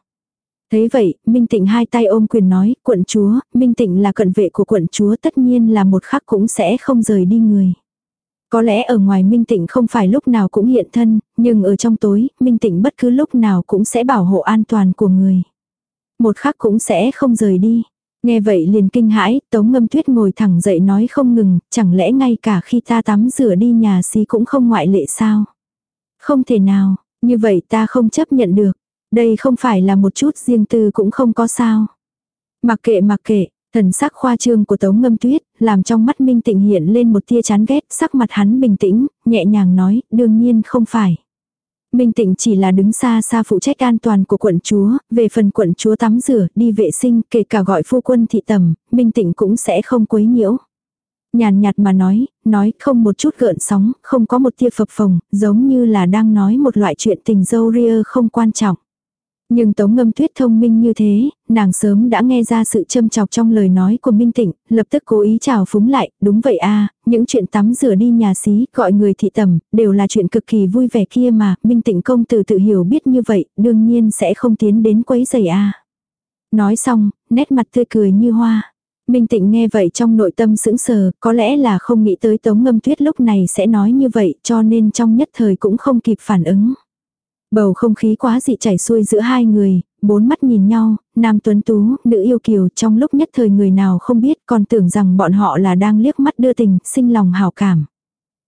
Thấy vậy, Minh Tịnh hai tay ôm quyền nói, quận chúa, Minh Tịnh là cận vệ của quận chúa tất nhiên là một khắc cũng sẽ không rời đi người. Có lẽ ở ngoài Minh Tịnh không phải lúc nào cũng hiện thân, nhưng ở trong tối, Minh Tịnh bất cứ lúc nào cũng sẽ bảo hộ an toàn của người. Một khắc cũng sẽ không rời đi. Nghe vậy liền kinh hãi, Tống Ngâm Tuyết ngồi thẳng dậy nói không ngừng, chẳng lẽ ngay cả khi ta tắm rửa đi nhà xí cũng không ngoại lệ sao? Không thể nào, như vậy ta không chấp nhận được. Đây không phải là một chút riêng tư cũng không có sao. Mặc kệ mặc kệ, thần sắc khoa trương của Tống Ngâm Tuyết, làm trong mắt Minh Tịnh hiện lên một tia chán ghét, sắc mặt hắn bình tĩnh, nhẹ nhàng nói, đương nhiên không phải. Minh Tịnh chỉ là đứng xa xa phụ trách an toàn của quận chúa, về phần quận chúa tắm rửa, đi vệ sinh, kể cả gọi phu quân thị tầm, Minh Tịnh cũng sẽ không quấy nhiễu. Nhàn nhạt mà nói, nói không một chút gợn sóng, không có một tia phập phồng, giống như là đang nói một loại chuyện tình dâu ria không quan trọng. Nhưng Tống Ngâm Tuyết thông minh như thế, nàng sớm đã nghe ra sự châm chọc trong lời nói của Minh Tịnh, lập tức cố ý chào phúng lại, đúng vậy a những chuyện tắm rửa đi nhà xí, gọi người thị tầm, đều là chuyện cực kỳ vui vẻ kia mà, Minh Tịnh công tử tự hiểu biết như vậy, đương nhiên sẽ không tiến đến quấy giày a Nói xong, nét mặt tươi cười như hoa. Minh Tịnh nghe vậy trong nội tâm sững sờ, có lẽ là không nghĩ tới Tống Ngâm Tuyết lúc này sẽ nói như vậy cho nên trong nhất thời cũng không kịp phản ứng. Bầu không khí quá dị chảy xuôi giữa hai người, bốn mắt nhìn nhau, nam tuấn tú, nữ yêu kiều trong lúc nhất thời người nào không biết còn tưởng rằng bọn họ là đang liếc mắt đưa tình, sinh lòng hào cảm.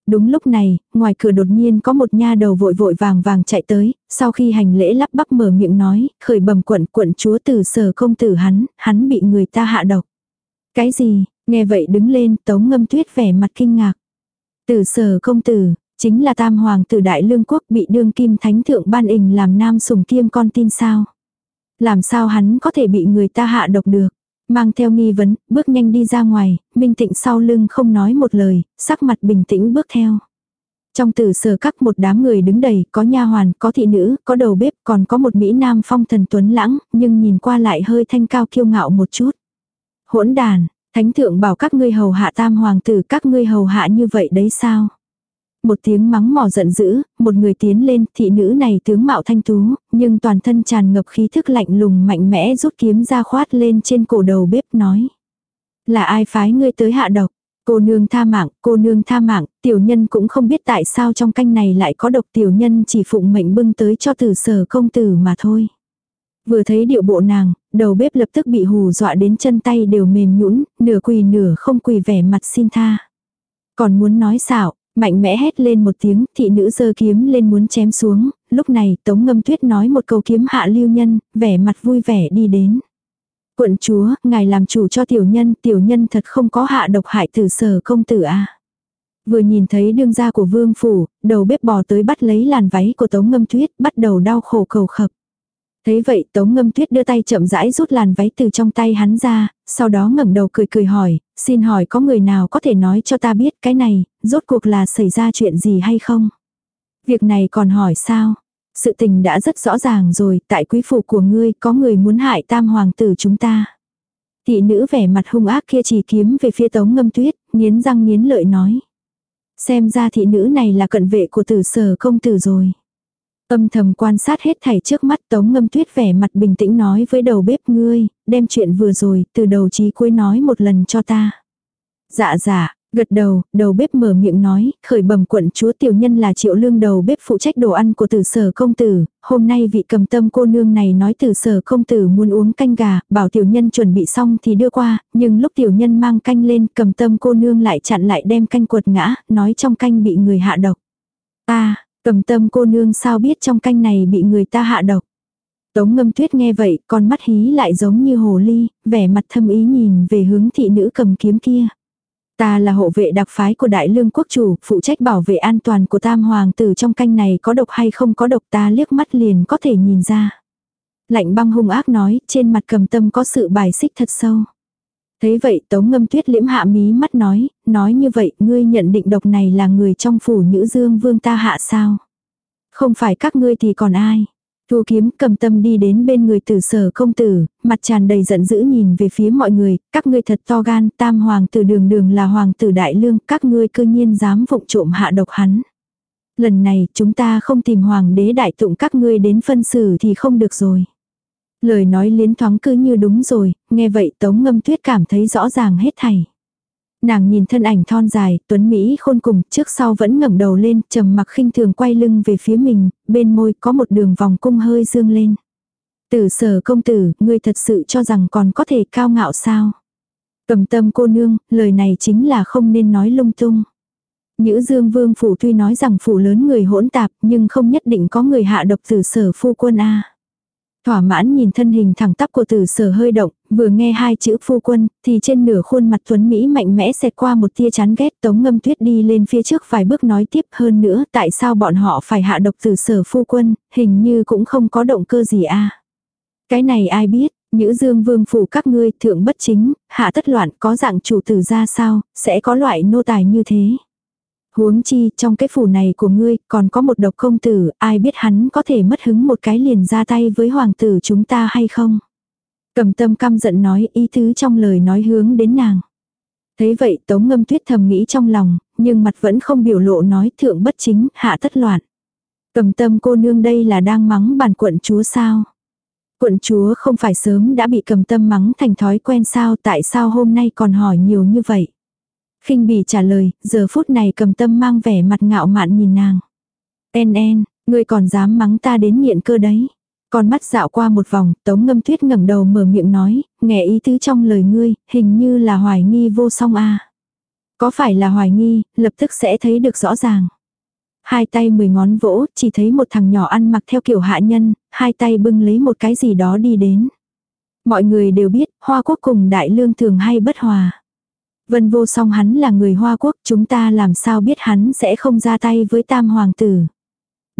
Đúng lúc này, ngoài cửa đột nhiên có một nha đầu vội vội vàng vàng chạy tới, sau khi hành lễ lắp bắp mở miệng nói, khởi bầm quận quận chúa từ sở công tử hắn, hắn bị người ta hạ độc. Cái gì, nghe vậy đứng lên tống ngâm tuyết vẻ mặt kinh ngạc. Từ sở công tử, Chính là tam hoàng tử đại lương quốc bị đương kim thánh thượng ban ình làm nam sùng kiêm con tin sao. Làm sao hắn có thể bị người ta hạ độc được. Mang theo nghi vấn, bước nhanh đi ra ngoài, minh tịnh sau lưng không nói một lời, sắc mặt bình tĩnh bước theo. Trong tử sở các một đám người đứng đầy, có nha hoàn, có thị nữ, có đầu bếp, còn có một Mỹ Nam phong thần tuấn lãng, nhưng nhìn qua lại hơi thanh cao kiêu ngạo một chút. Hỗn đàn, thánh thượng bảo các ngươi hầu hạ tam hoàng tử các ngươi hầu hạ như vậy đấy sao? Một tiếng mắng mỏ giận dữ, một người tiến lên, thị nữ này tướng mạo thanh tú, nhưng toàn thân tràn ngập khí thức lạnh lùng mạnh mẽ rút kiếm ra khoát lên trên cổ đầu bếp nói. Là ai phái ngươi tới hạ độc? Cô nương tha mạng, cô nương tha mạng, tiểu nhân cũng không biết tại sao trong canh này lại có độc tiểu nhân chỉ phụng mệnh bưng tới cho tử sở công tử mà thôi. Vừa thấy điệu bộ nàng, đầu bếp lập tức bị hù dọa đến chân tay đều mềm nhũn, nửa quỳ nửa không quỳ vẻ mặt xin tha. Còn muốn nói xạo, Mạnh mẽ hét lên một tiếng, thị nữ giơ kiếm lên muốn chém xuống, lúc này Tống Ngâm Tuyết nói một câu kiếm hạ lưu nhân, vẻ mặt vui vẻ đi đến. Quận chúa, ngài làm chủ cho tiểu nhân, tiểu nhân thật không có hạ độc hại tử sở công tử a Vừa nhìn thấy đương gia của vương phủ, đầu bếp bò tới bắt lấy làn váy của Tống Ngâm Tuyết, bắt đầu đau khổ cầu khập. Thế vậy Tống Ngâm Tuyết đưa tay chậm rãi rút làn váy từ trong tay hắn ra, sau đó ngẩng đầu cười cười hỏi, xin hỏi có người nào có thể nói cho ta biết cái này, rốt cuộc là xảy ra chuyện gì hay không? Việc này còn hỏi sao? Sự tình đã rất rõ ràng rồi, tại quý phủ của ngươi có người muốn hại tam hoàng tử chúng ta. Thị nữ vẻ mặt hung ác kia chỉ kiếm về phía tống ngâm tuyết, nghiến răng nghiến lợi nói. Xem ra thị nữ này là cận vệ của tử sở công tử rồi. Âm thầm quan sát hết thảy trước mắt tống ngâm tuyết vẻ mặt bình tĩnh nói với đầu bếp ngươi, đem chuyện vừa rồi từ đầu chí cuối nói một lần cho ta. Dạ dạ, gật đầu, đầu bếp mở miệng nói, khởi bẩm quận chúa tiểu nhân là triệu lương đầu bếp phụ trách đồ ăn của tử sở công tử, hôm nay vị cầm tâm cô nương này nói tử sở công tử muốn uống canh gà, bảo tiểu nhân chuẩn bị xong thì đưa qua, nhưng lúc tiểu nhân mang canh lên cầm tâm cô nương lại chặn lại đem canh quật ngã, nói trong canh bị người hạ độc. Ta, Cầm tâm cô nương sao biết trong canh này bị người ta hạ độc. Tống ngâm tuyết nghe vậy, con mắt hí lại giống như hồ ly, vẻ mặt thâm ý nhìn về hướng thị nữ cầm kiếm kia. Ta là hộ vệ đặc phái của đại lương quốc chủ, phụ trách bảo vệ an toàn của tam hoàng tử trong canh này có độc hay không có độc ta liếc mắt liền có thể nhìn ra. Lạnh băng hung ác nói, trên mặt cầm tâm có sự bài xích thật sâu. Thấy vậy tống ngâm tuyết liễm hạ mí mắt nói, nói như vậy ngươi nhận định độc này là người trong phủ nữ dương vương ta hạ sao? Không phải các ngươi thì còn ai? Thu kiếm cầm tâm đi đến bên người tử sở công tử, mặt tràn đầy giận dữ nhìn về phía mọi người, các ngươi thật to gan, tam hoàng tử đường đường là hoàng tử đại lương, các ngươi cư nhiên dám vụng trộm hạ độc hắn. Lần này chúng ta không tìm hoàng đế đại tụng các ngươi đến phân xử thì không được rồi. Lời nói liến thoáng cứ như đúng rồi, nghe vậy tống ngâm tuyết cảm thấy rõ ràng hết thảy. Nàng nhìn thân ảnh thon dài, tuấn Mỹ khôn cùng, trước sau vẫn ngẩng đầu lên, trầm mặc khinh thường quay lưng về phía mình, bên môi có một đường vòng cung hơi dương lên. Tử sở công tử, ngươi thật sự cho rằng còn có thể cao ngạo sao? Cầm tâm cô nương, lời này chính là không nên nói lung tung. Nhữ dương vương phủ tuy nói rằng phủ lớn người hỗn tạp nhưng không nhất định có người hạ độc tử sở phu quân a Thỏa mãn nhìn thân hình thẳng tắp của tử sở hơi động, vừa nghe hai chữ phu quân, thì trên nửa khuôn mặt tuấn Mỹ mạnh mẽ xẹt qua một tia chán ghét tống ngâm tuyết đi lên phía trước vài bước nói tiếp hơn nữa tại sao bọn họ phải hạ độc tử sở phu quân, hình như cũng không có động cơ gì a Cái này ai biết, Nhữ dương vương phủ các ngươi thượng bất chính, hạ tất loạn có dạng chủ tử ra sao, sẽ có loại nô tài như thế. Huống chi, trong cái phủ này của ngươi, còn có một độc công tử, ai biết hắn có thể mất hứng một cái liền ra tay với hoàng tử chúng ta hay không? Cầm tâm căm giận nói ý tứ trong lời nói hướng đến nàng. Thế vậy tống ngâm tuyết thầm nghĩ trong lòng, nhưng mặt vẫn không biểu lộ nói thượng bất chính, hạ tất loạn. Cầm tâm cô nương đây là đang mắng bản quận chúa sao? Quận chúa không phải sớm đã bị cầm tâm mắng thành thói quen sao tại sao hôm nay còn hỏi nhiều như vậy? Khinh bỉ trả lời, giờ phút này cầm tâm mang vẻ mặt ngạo mạn nhìn nàng. En en, ngươi còn dám mắng ta đến nghiện cơ đấy. Con mắt dạo qua một vòng, tống ngâm tuyết ngẩng đầu mở miệng nói, nghe ý tứ trong lời ngươi, hình như là hoài nghi vô song a Có phải là hoài nghi, lập tức sẽ thấy được rõ ràng. Hai tay mười ngón vỗ, chỉ thấy một thằng nhỏ ăn mặc theo kiểu hạ nhân, hai tay bưng lấy một cái gì đó đi đến. Mọi người đều biết, Hoa Quốc cùng Đại Lương thường hay bất hòa. Vân vô song hắn là người Hoa Quốc, chúng ta làm sao biết hắn sẽ không ra tay với tam hoàng tử.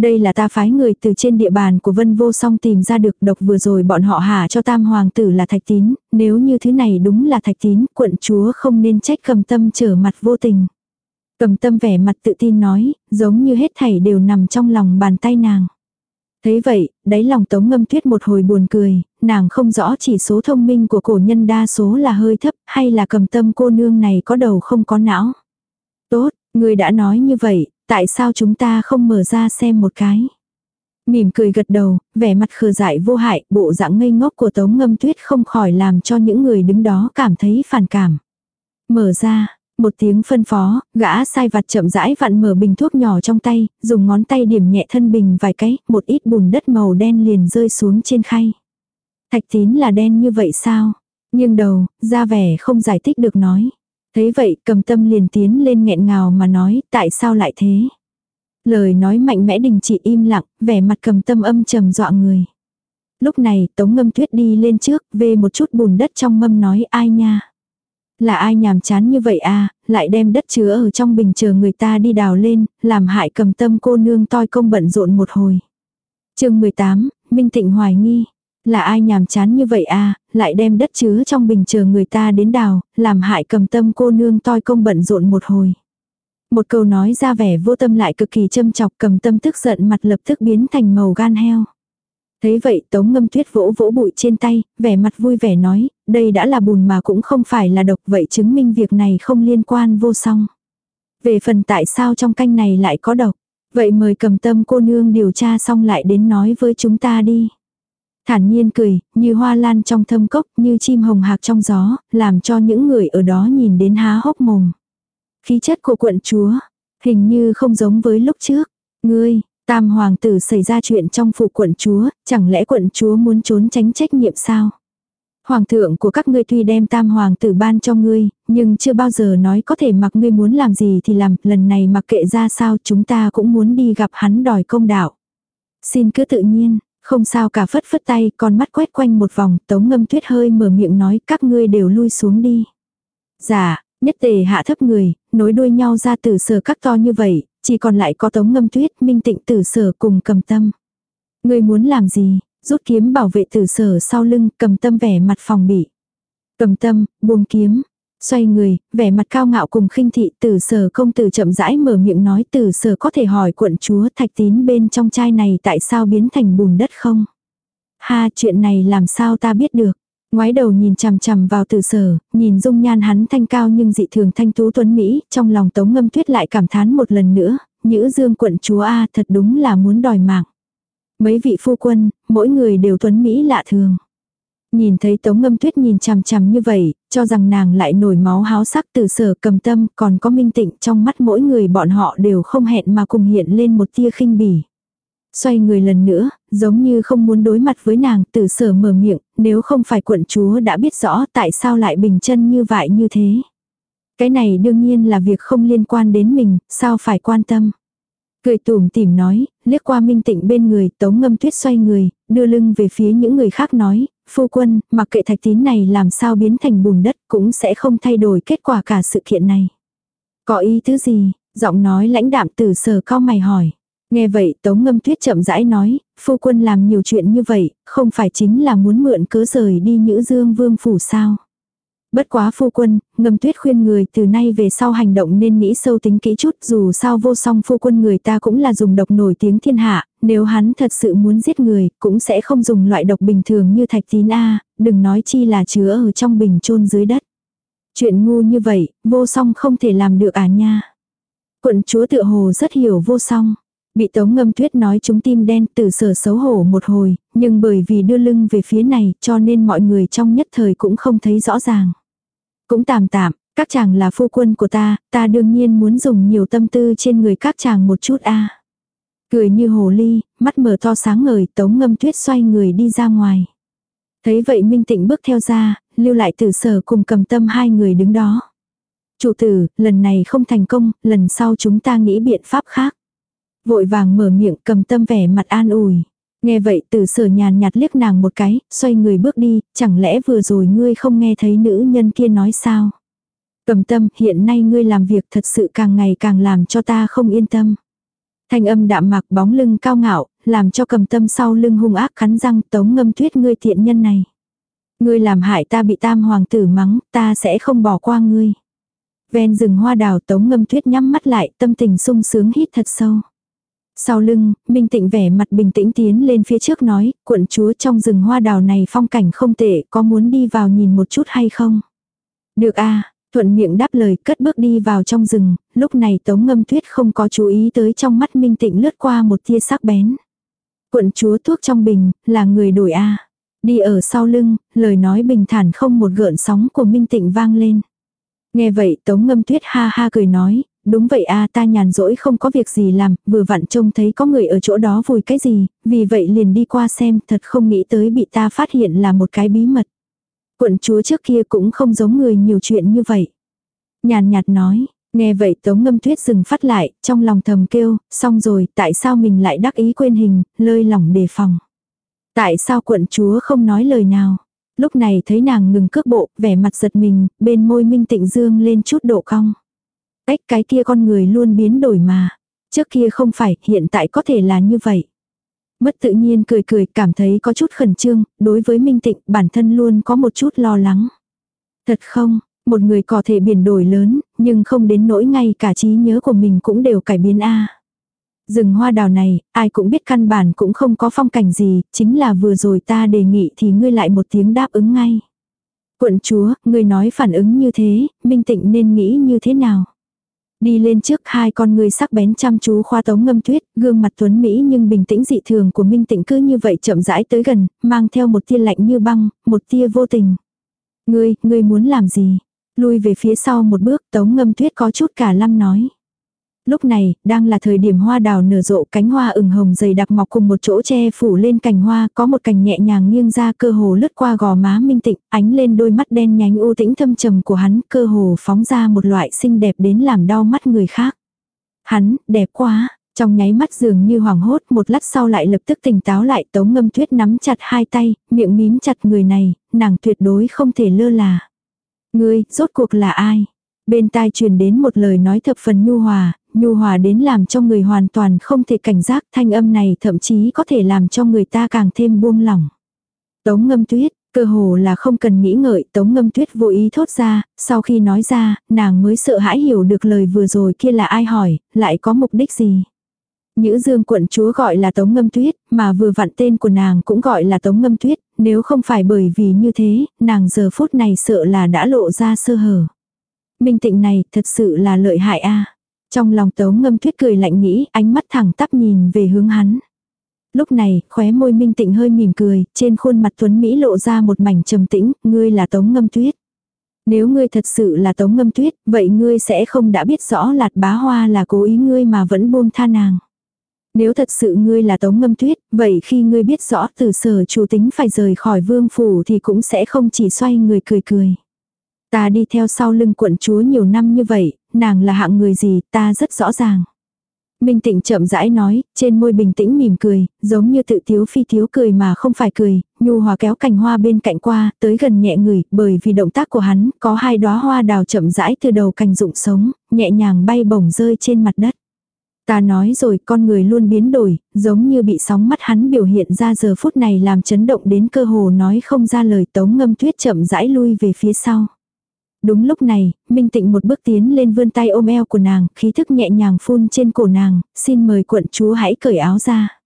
Đây là ta phái người từ trên địa bàn của Vân Vô Song tìm ra được độc vừa rồi bọn họ hạ cho tam hoàng tử là thạch tín, nếu như thứ này đúng là thạch tín, quận chúa không nên trách cầm tâm trở mặt vô tình. Cầm tâm vẻ mặt tự tin nói, giống như hết thảy đều nằm trong lòng bàn tay nàng. Thấy vậy, đáy lòng tống ngâm tuyết một hồi buồn cười, nàng không rõ chỉ số thông minh của cổ nhân đa số là hơi thấp hay là cầm tâm cô nương này có đầu không có não. Tốt, người đã nói như vậy, tại sao chúng ta không mở ra xem một cái. Mỉm cười gật đầu, vẻ mặt khờ dại vô hại, bộ dạng ngây ngốc của tống ngâm tuyết không khỏi làm cho những người đứng đó cảm thấy phản cảm. Mở ra, một tiếng phân phó, gã sai vặt chậm rãi vặn mở bình thuốc nhỏ trong tay, dùng ngón tay điểm nhẹ thân bình vài cái, một ít bùn đất màu đen liền rơi xuống trên khay. Thạch tín là đen như vậy sao? Nhưng đầu, ra vẻ không giải thích được nói. Thấy vậy cầm tâm liền tiến lên nghẹn ngào mà nói tại sao lại thế. Lời nói mạnh mẽ đình chỉ im lặng, vẻ mặt cầm tâm âm trầm dọa người. Lúc này tống ngâm tuyết đi lên trước, về một chút bùn đất trong mâm nói ai nha. Là ai nhàm chán như vậy à, lại đem đất chứa ở trong bình chờ người ta đi đào lên, làm hại cầm tâm cô nương toi công bận rộn một hồi. chương 18, Minh Tịnh hoài nghi. Là ai nhàm chán như vậy à, lại đem đất chứa trong bình chờ người ta đến đào, làm hại cầm tâm cô nương toi công bận rộn một hồi. Một câu nói ra vẻ vô tâm lại cực kỳ châm chọc cầm tâm tức giận mặt lập tức biến thành màu gan heo. Thấy vậy tống ngâm tuyết vỗ vỗ bụi trên tay, vẻ mặt vui vẻ nói, đây đã là bùn mà cũng không phải là độc vậy chứng minh việc này không liên quan vô song. Về phần tại sao trong canh này lại có độc, vậy mời cầm tâm cô nương điều tra xong lại đến nói với chúng ta đi. Thản nhiên cười, như hoa lan trong thâm cốc, như chim hồng hạc trong gió, làm cho những người ở đó nhìn đến há hốc mồm. Khí chất của quận chúa, hình như không giống với lúc trước. Ngươi, tam hoàng tử xảy ra chuyện trong phủ quận chúa, chẳng lẽ quận chúa muốn trốn tránh trách nhiệm sao? Hoàng thượng của các ngươi tuy đem tam hoàng tử ban cho ngươi, nhưng chưa bao giờ nói có thể mặc ngươi muốn làm gì thì làm, lần này mặc kệ ra sao chúng ta cũng muốn đi gặp hắn đòi công đạo. Xin cứ tự nhiên, không sao cả phất phất tay, con mắt quét quanh một vòng, tống ngâm tuyết hơi mở miệng nói các ngươi đều lui xuống đi. Dạ, nhất tề hạ thấp người, nối đuôi nhau ra từ sở các to như vậy, chỉ còn lại có tống ngâm tuyết, minh tịnh tử sở cùng cầm tâm. Ngươi muốn làm gì, rút kiếm bảo vệ tử sở sau lưng, cầm tâm vẻ mặt phòng bị. Cầm tâm, buông kiếm. Xoay người, vẻ mặt cao ngạo cùng khinh thị tử sở công tử chậm rãi mở miệng nói tử sở có thể hỏi quận chúa thạch tín bên trong chai này tại sao biến thành bùn đất không? Ha chuyện này làm sao ta biết được? Ngoái đầu nhìn chằm chằm vào tử sở, nhìn dung nhan hắn thanh cao nhưng dị thường thanh tú tuấn Mỹ, trong lòng tống ngâm tuyết lại cảm thán một lần nữa, nhữ dương quận chúa A thật đúng là muốn đòi mạng. Mấy vị phu quân, mỗi người đều tuấn Mỹ lạ thường. Nhìn thấy tống ngâm tuyết nhìn chằm chằm như vậy, cho rằng nàng lại nổi máu háo sắc từ sở cầm tâm còn có minh tịnh trong mắt mỗi người bọn họ đều không hẹn mà cùng hiện lên một tia khinh bỉ. Xoay người lần nữa, giống như không muốn đối mặt với nàng, từ sở mở miệng, nếu không phải quận chúa đã biết rõ tại sao lại bình chân như vậy như thế. Cái này đương nhiên là việc không liên quan đến mình, sao phải quan tâm. Cười tủm tỉm nói, liếc qua minh tịnh bên người, tống ngâm tuyết xoay người, đưa lưng về phía những người khác nói, phu quân, mặc kệ thạch tín này làm sao biến thành bùn đất cũng sẽ không thay đổi kết quả cả sự kiện này. Có ý thứ gì? Giọng nói lãnh đạm từ sở cao mày hỏi. Nghe vậy Tống Ngâm Tuyết chậm rãi nói, phu quân làm nhiều chuyện như vậy, không phải chính là muốn mượn cớ rời đi Nhữ Dương Vương phủ sao. Bất quá phu quân, ngâm tuyết khuyên người từ nay về sau hành động nên nghĩ sâu tính kỹ chút dù sao vô song phu quân người ta cũng là dùng độc nổi tiếng thiên hạ, nếu hắn thật sự muốn giết người cũng sẽ không dùng loại độc bình thường như thạch tín A, đừng nói chi là chứa ở trong bình chôn dưới đất. Chuyện ngu như vậy, vô song không thể làm được à nha. Quận chúa tựa hồ rất hiểu vô song. Bị tống ngâm tuyết nói chúng tim đen từ sở xấu hổ một hồi, nhưng bởi vì đưa lưng về phía này cho nên mọi người trong nhất thời cũng không thấy rõ ràng. Cũng tạm tạm, các chàng là phu quân của ta, ta đương nhiên muốn dùng nhiều tâm tư trên người các chàng một chút a. Cười như hồ ly, mắt mở to sáng ngời, tống ngâm tuyết xoay người đi ra ngoài. Thấy vậy Minh Tịnh bước theo ra, lưu lại tử sở cùng cầm tâm hai người đứng đó. Chủ tử, lần này không thành công, lần sau chúng ta nghĩ biện pháp khác. Vội vàng mở miệng cầm tâm vẻ mặt an ủi. Nghe vậy từ sở nhàn nhạt liếc nàng một cái, xoay người bước đi, chẳng lẽ vừa rồi ngươi không nghe thấy nữ nhân kia nói sao? Cầm tâm, hiện nay ngươi làm việc thật sự càng ngày càng làm cho ta không yên tâm. Thanh âm đạm mạc bóng lưng cao ngạo, làm cho cầm tâm sau lưng hung ác khắn răng tống ngâm tuyết ngươi thiện nhân này. Ngươi làm hại ta bị tam hoàng tử mắng, ta sẽ không bỏ qua ngươi. Ven rừng hoa đào tống ngâm tuyết nhắm mắt lại, tâm tình sung sướng hít thật sâu. Sau lưng, Minh Tịnh vẻ mặt bình tĩnh tiến lên phía trước nói, quận chúa trong rừng hoa đào này phong cảnh không tệ, có muốn đi vào nhìn một chút hay không? Được a thuận miệng đáp lời cất bước đi vào trong rừng, lúc này tống ngâm tuyết không có chú ý tới trong mắt Minh Tịnh lướt qua một tia sắc bén. Quận chúa thuốc trong bình, là người đổi a Đi ở sau lưng, lời nói bình thản không một gợn sóng của Minh Tịnh vang lên. Nghe vậy Tống Ngâm Tuyết ha ha cười nói, đúng vậy a ta nhàn rỗi không có việc gì làm, vừa vặn trông thấy có người ở chỗ đó vùi cái gì, vì vậy liền đi qua xem, thật không nghĩ tới bị ta phát hiện là một cái bí mật. Quận chúa trước kia cũng không giống người nhiều chuyện như vậy. Nhàn nhạt nói, nghe vậy tống ngâm tuyết dừng phát lại, trong lòng thầm kêu, xong rồi, tại sao mình lại đắc ý quên hình, lơi lỏng đề phòng. Tại sao quận chúa không nói lời nào. Lúc này thấy nàng ngừng cước bộ, vẻ mặt giật mình, bên môi minh tịnh dương lên chút độ cong. Ách cái kia con người luôn biến đổi mà. Trước kia không phải, hiện tại có thể là như vậy. Mất tự nhiên cười cười cảm thấy có chút khẩn trương, đối với Minh Tịnh bản thân luôn có một chút lo lắng. Thật không, một người có thể biển đổi lớn, nhưng không đến nỗi ngay cả trí nhớ của mình cũng đều cải biến a. Rừng hoa đào này, ai cũng biết căn bản cũng không có phong cảnh gì, chính là vừa rồi ta đề nghị thì ngươi lại một tiếng đáp ứng ngay. Quận chúa, ngươi nói phản ứng như thế, Minh Tịnh nên nghĩ như thế nào? Đi lên trước hai con người sắc bén chăm chú khoa tống ngâm tuyết, gương mặt tuấn Mỹ nhưng bình tĩnh dị thường của Minh Tịnh cứ như vậy chậm rãi tới gần, mang theo một tia lạnh như băng, một tia vô tình. Ngươi, ngươi muốn làm gì? Lui về phía sau một bước tống ngâm tuyết có chút cả lâm nói. Lúc này, đang là thời điểm hoa đào nở rộ cánh hoa ửng hồng dày đặc mọc cùng một chỗ che phủ lên cành hoa, có một cành nhẹ nhàng nghiêng ra cơ hồ lướt qua gò má minh tịnh, ánh lên đôi mắt đen nhánh u tĩnh thâm trầm của hắn, cơ hồ phóng ra một loại xinh đẹp đến làm đau mắt người khác. Hắn, đẹp quá, trong nháy mắt dường như hoảng hốt một lát sau lại lập tức tỉnh táo lại tống ngâm tuyết nắm chặt hai tay, miệng mím chặt người này, nàng tuyệt đối không thể lơ là. Ngươi, rốt cuộc là ai? Bên tai truyền đến một lời nói thập phần nhu hòa, nhu hòa đến làm cho người hoàn toàn không thể cảnh giác thanh âm này thậm chí có thể làm cho người ta càng thêm buông lỏng. Tống ngâm tuyết, Cơ hồ là không cần nghĩ ngợi, Tống Ngâm Tuyết vô ý thốt ra, sau khi nói ra, nàng mới sợ hãi hiểu được lời vừa rồi kia là ai hỏi, lại có mục đích gì. Nhữ dương quận chúa gọi là Tống Ngâm Tuyết, mà vừa vặn tên của nàng cũng gọi là Tống Ngâm Tuyết, nếu không phải bởi vì như thế, nàng giờ phút này sợ là đã lộ ra sơ hở. Minh tịnh này thật sự là lợi hại a trong lòng Tống Ngâm Tuyết cười lạnh nghĩ, ánh mắt thẳng tắp nhìn về hướng hắn. Lúc này, khóe môi Minh Tịnh hơi mỉm cười, trên khuôn mặt Tuấn Mỹ lộ ra một mảnh trầm tĩnh, ngươi là Tống Ngâm Tuyết. Nếu ngươi thật sự là Tống Ngâm Tuyết, vậy ngươi sẽ không đã biết rõ Lạt Bá Hoa là cố ý ngươi mà vẫn buông tha nàng. Nếu thật sự ngươi là Tống Ngâm Tuyết, vậy khi ngươi biết rõ từ sở chủ tính phải rời khỏi vương phủ thì cũng sẽ không chỉ xoay người cười cười. Ta đi theo sau lưng quận chúa nhiều năm như vậy, nàng là hạng người gì ta rất rõ ràng. Minh Tịnh chậm rãi nói, trên môi bình tĩnh mỉm cười, giống như tự thiếu phi thiếu cười mà không phải cười, nhu hòa kéo cành hoa bên cạnh qua, tới gần nhẹ người, bởi vì động tác của hắn, có hai đóa hoa đào chậm rãi từ đầu cành rụng sống, nhẹ nhàng bay bổng rơi trên mặt đất. Ta nói rồi con người luôn biến đổi, giống như bị sóng mắt hắn biểu hiện ra giờ phút này làm chấn động đến cơ hồ nói không ra lời tống ngâm tuyết chậm rãi lui về phía sau. Đúng lúc này, Minh Tịnh một bước tiến lên vươn tay ôm eo của nàng, khí thức nhẹ nhàng phun trên cổ nàng, xin mời quận chúa hãy cởi áo ra.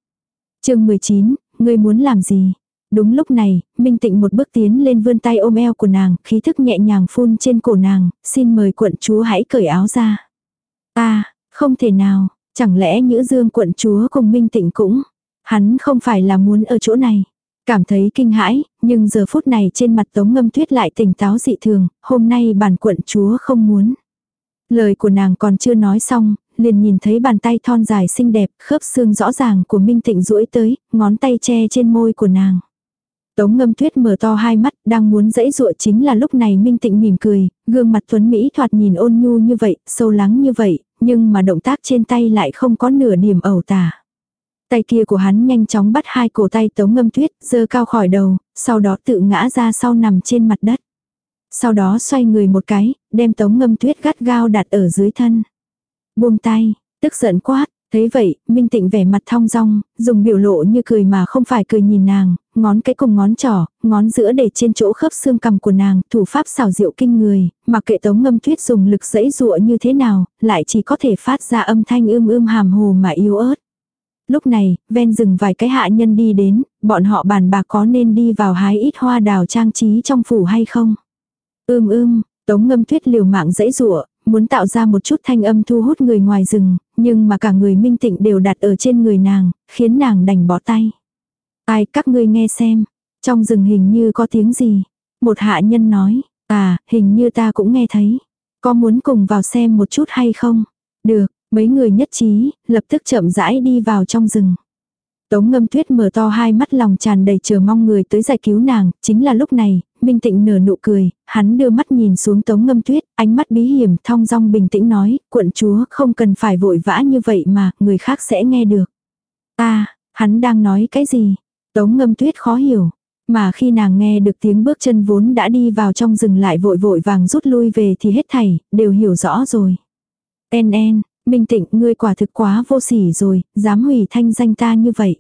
chương 19, ngươi muốn làm gì? Đúng lúc này, Minh Tịnh một bước tiến lên vươn tay ôm eo của nàng, khí thức nhẹ nhàng phun trên cổ nàng, xin mời quận chúa hãy cởi áo ra. Ta, không thể nào, chẳng lẽ Nhữ Dương quận chúa cùng Minh Tịnh cũng, hắn không phải là muốn ở chỗ này. Cảm thấy kinh hãi, nhưng giờ phút này trên mặt Tống Ngâm Tuyết lại tỉnh táo dị thường, hôm nay bản quận chúa không muốn. Lời của nàng còn chưa nói xong, liền nhìn thấy bàn tay thon dài xinh đẹp, khớp xương rõ ràng của Minh thịnh duỗi tới, ngón tay che trên môi của nàng. Tống ngâm tuyết mở to hai mắt, đang muốn dãy dụa chính là lúc này Minh Tịnh mỉm cười, gương mặt tuấn Mỹ thoạt nhìn ôn nhu như vậy, sâu lắng như vậy, nhưng mà động tác trên tay lại không có nửa điểm ẩu tả. Tay kia của hắn nhanh chóng bắt hai cổ tay tống ngâm tuyết, dơ cao khỏi đầu, sau đó tự ngã ra sau nằm trên mặt đất. Sau đó xoay người một cái, đem tống ngâm tuyết gắt gao đặt ở dưới thân. Buông tay, tức giận quát, Thấy vậy, Minh Tịnh vẻ mặt thong dong, dùng biểu lộ như cười mà không phải cười nhìn nàng, ngón cái cùng ngón trỏ, ngón giữa để trên chỗ khớp xương cằm của nàng, thủ pháp xảo diệu kinh người, mặc kệ tống ngâm tuyết dùng lực dẫy dụa như thế nào, lại chỉ có thể phát ra âm thanh ưm ưm hàm hồ mà yếu ớt. Lúc này, ven rừng vài cái hạ nhân đi đến, bọn họ bàn bạc có nên đi vào hái ít hoa đào trang trí trong phủ hay không. Ưm ưm, tống ngâm tuyết liều mạng dẫy rụa, muốn tạo ra một chút thanh âm thu hút người ngoài rừng, nhưng mà cả người minh tịnh đều đặt ở trên người nàng, khiến nàng đành bỏ tay. Ai các ngươi nghe xem, trong rừng hình như có tiếng gì. Một hạ nhân nói, à, hình như ta cũng nghe thấy. Có muốn cùng vào xem một chút hay không? Được, mấy người nhất trí, lập tức chậm rãi đi vào trong rừng. Tống ngâm tuyết mở to hai mắt lòng tràn đầy chờ mong người tới giải cứu nàng, chính là lúc này, Minh Tịnh nở nụ cười, hắn đưa mắt nhìn xuống tống ngâm tuyết, ánh mắt bí hiểm thong dong bình tĩnh nói, quận chúa không cần phải vội vã như vậy mà, người khác sẽ nghe được. ta hắn đang nói cái gì? Tống ngâm tuyết khó hiểu. Mà khi nàng nghe được tiếng bước chân vốn đã đi vào trong rừng lại vội vội vàng rút lui về thì hết thảy, đều hiểu rõ rồi. En en, Minh Tịnh, ngươi quả thực quá vô sỉ rồi, dám hủy thanh danh ta như vậy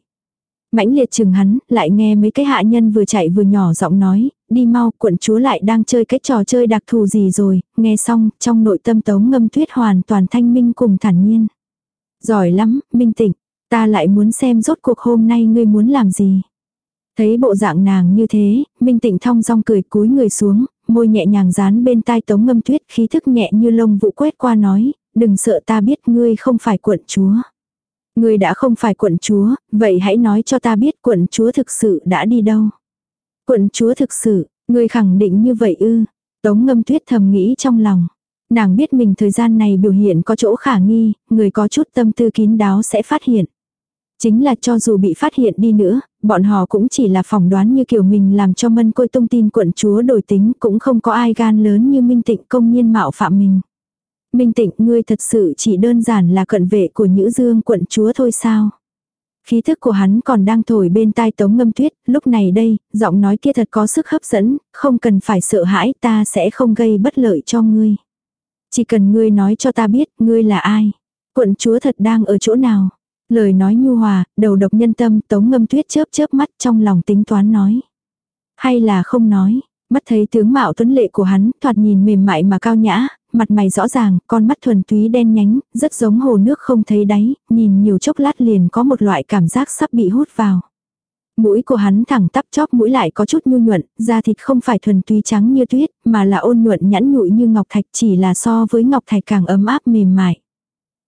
mãnh liệt chừng hắn, lại nghe mấy cái hạ nhân vừa chạy vừa nhỏ giọng nói, đi mau, quận chúa lại đang chơi cái trò chơi đặc thù gì rồi, nghe xong, trong nội tâm tống ngâm tuyết hoàn toàn thanh minh cùng thản nhiên. Giỏi lắm, minh tịnh, ta lại muốn xem rốt cuộc hôm nay ngươi muốn làm gì. Thấy bộ dạng nàng như thế, minh tịnh thong dong cười cúi người xuống, môi nhẹ nhàng dán bên tai tống ngâm tuyết khí thức nhẹ như lông vụ quét qua nói, đừng sợ ta biết ngươi không phải quận chúa. Ngươi đã không phải quận chúa, vậy hãy nói cho ta biết quận chúa thực sự đã đi đâu. Quận chúa thực sự, ngươi khẳng định như vậy ư. Tống ngâm tuyết thầm nghĩ trong lòng. Nàng biết mình thời gian này biểu hiện có chỗ khả nghi, người có chút tâm tư kín đáo sẽ phát hiện. Chính là cho dù bị phát hiện đi nữa, bọn họ cũng chỉ là phỏng đoán như kiểu mình làm cho mân côi tung tin quận chúa đổi tính cũng không có ai gan lớn như Minh Tịnh công nhiên mạo phạm mình. Minh Tịnh, ngươi thật sự chỉ đơn giản là cận vệ của Nhữ Dương quận chúa thôi sao? Khí thức của hắn còn đang thổi bên tai tống ngâm tuyết, lúc này đây, giọng nói kia thật có sức hấp dẫn, không cần phải sợ hãi ta sẽ không gây bất lợi cho ngươi. Chỉ cần ngươi nói cho ta biết ngươi là ai. Quận chúa thật đang ở chỗ nào. Lời nói nhu hòa, đầu độc nhân tâm tống ngâm tuyết chớp chớp mắt trong lòng tính toán nói. Hay là không nói. Mắt thấy tướng mạo tuấn lệ của hắn, thoạt nhìn mềm mại mà cao nhã, mặt mày rõ ràng, con mắt thuần túy đen nhánh, rất giống hồ nước không thấy đáy, nhìn nhiều chốc lát liền có một loại cảm giác sắp bị hút vào. Mũi của hắn thẳng tắp chóp mũi lại có chút nhu nhuận, da thịt không phải thuần túy trắng như tuyết, mà là ôn nhuận nhẵn nhụi như ngọc thạch chỉ là so với ngọc thạch càng ấm áp mềm mại.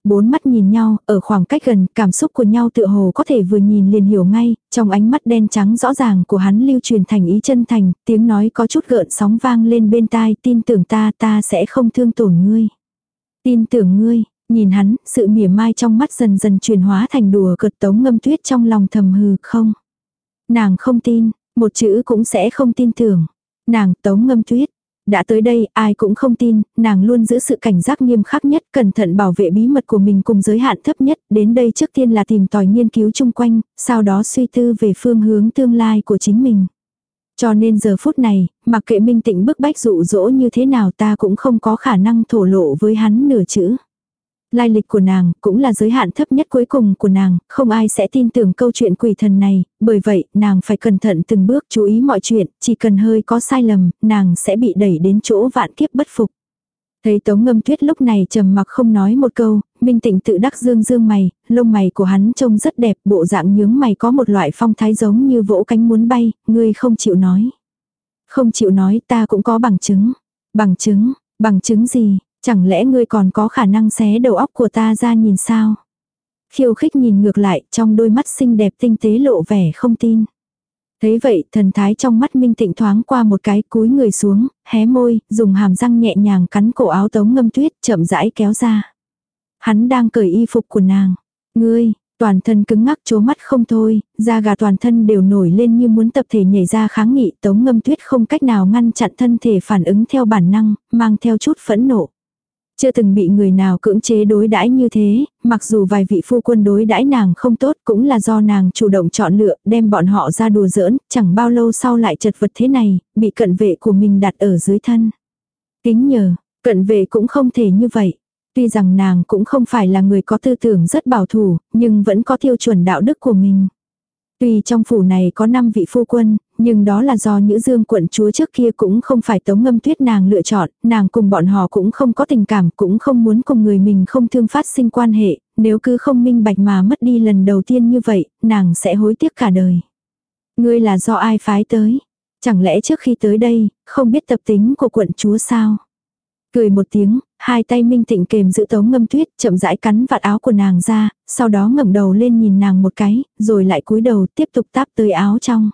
Bốn mắt nhìn nhau, ở khoảng cách gần, cảm xúc của nhau tựa hồ có thể vừa nhìn liền hiểu ngay, trong ánh mắt đen trắng rõ ràng của hắn lưu truyền thành ý chân thành, tiếng nói có chút gợn sóng vang lên bên tai, tin tưởng ta, ta sẽ không thương tổn ngươi. Tin tưởng ngươi, nhìn hắn, sự mỉa mai trong mắt dần dần chuyển hóa thành đùa cợt tống ngâm tuyết trong lòng thầm hừ, không. Nàng không tin, một chữ cũng sẽ không tin tưởng. Nàng tống ngâm tuyết, đã tới đây, ai cũng không tin, nàng luôn giữ sự cảnh giác nghiêm khắc nhất, cẩn thận bảo vệ bí mật của mình cùng giới hạn thấp nhất, đến đây trước tiên là tìm tòi nghiên cứu chung quanh, sau đó suy tư về phương hướng tương lai của chính mình. Cho nên giờ phút này, mặc kệ minh tịnh bức bách dụ dỗ như thế nào ta cũng không có khả năng thổ lộ với hắn nửa chữ. Lai lịch của nàng cũng là giới hạn thấp nhất cuối cùng của nàng, không ai sẽ tin tưởng câu chuyện quỷ thần này, bởi vậy nàng phải cẩn thận từng bước chú ý mọi chuyện, chỉ cần hơi có sai lầm, nàng sẽ bị đẩy đến chỗ vạn kiếp bất phục. Thấy Tống Ngâm Tuyết lúc này trầm mặc không nói một câu, Minh Tịnh tự đắc dương dương mày, lông mày của hắn trông rất đẹp, bộ dạng nhướng mày có một loại phong thái giống như vỗ cánh muốn bay, ngươi không chịu nói. Không chịu nói ta cũng có bằng chứng. Bằng chứng, bằng chứng gì, Chẳng lẽ ngươi còn có khả năng xé đầu óc của ta ra nhìn sao? Khiêu khích nhìn ngược lại, trong đôi mắt xinh đẹp tinh tế lộ vẻ không tin. Thấy vậy, thần thái trong mắt Minh Tịnh thoáng qua một cái cúi người xuống, hé môi, dùng hàm răng nhẹ nhàng cắn cổ áo tống ngâm tuyết, chậm rãi kéo ra. Hắn đang cởi y phục của nàng. Ngươi, toàn thân cứng ngắc chố mắt không thôi, da gà toàn thân đều nổi lên như muốn tập thể nhảy ra kháng nghị tống ngâm tuyết không cách nào ngăn chặn thân thể phản ứng theo bản năng, mang theo chút phẫn nộ. Chưa từng bị người nào cưỡng chế đối đãi như thế, mặc dù vài vị phu quân đối đãi nàng không tốt cũng là do nàng chủ động chọn lựa, đem bọn họ ra đùa giỡn, chẳng bao lâu sau lại chật vật thế này, bị cận vệ của mình đặt ở dưới thân. Kính nhờ, cận vệ cũng không thể như vậy. Tuy rằng nàng cũng không phải là người có tư tưởng rất bảo thủ, nhưng vẫn có tiêu chuẩn đạo đức của mình. Tuy trong phủ này có 5 vị phu quân, nhưng đó là do Nhữ dương quận chúa trước kia cũng không phải tống ngâm tuyết nàng lựa chọn, nàng cùng bọn họ cũng không có tình cảm, cũng không muốn cùng người mình không thương phát sinh quan hệ, nếu cứ không minh bạch mà mất đi lần đầu tiên như vậy, nàng sẽ hối tiếc cả đời. Ngươi là do ai phái tới? Chẳng lẽ trước khi tới đây, không biết tập tính của quận chúa sao? Cười một tiếng, hai tay minh tịnh kềm giữ tống ngâm tuyết, chậm rãi cắn vạt áo của nàng ra, sau đó ngẩng đầu lên nhìn nàng một cái, rồi lại cúi đầu tiếp tục táp tới áo trong.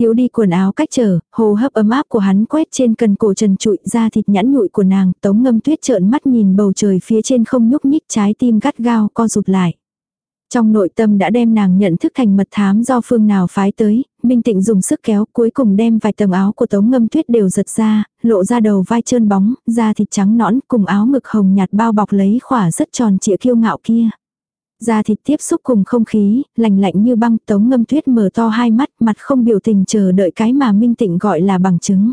Thiếu đi quần áo cách trở, hồ hấp ấm áp của hắn quét trên cần cổ trần trụi ra thịt nhẵn nhụi của nàng, tống ngâm tuyết trợn mắt nhìn bầu trời phía trên không nhúc nhích trái tim gắt gao co rụt lại. Trong nội tâm đã đem nàng nhận thức thành mật thám do phương nào phái tới, Minh Tịnh dùng sức kéo cuối cùng đem vài tầng áo của tống ngâm tuyết đều giật ra, lộ ra đầu vai trơn bóng, da thịt trắng nõn cùng áo ngực hồng nhạt bao bọc lấy khỏa rất tròn trịa kiêu ngạo kia. Da thịt tiếp xúc cùng không khí, lạnh lạnh như băng tống ngâm tuyết mở to hai mắt, mặt không biểu tình chờ đợi cái mà Minh Tịnh gọi là bằng chứng.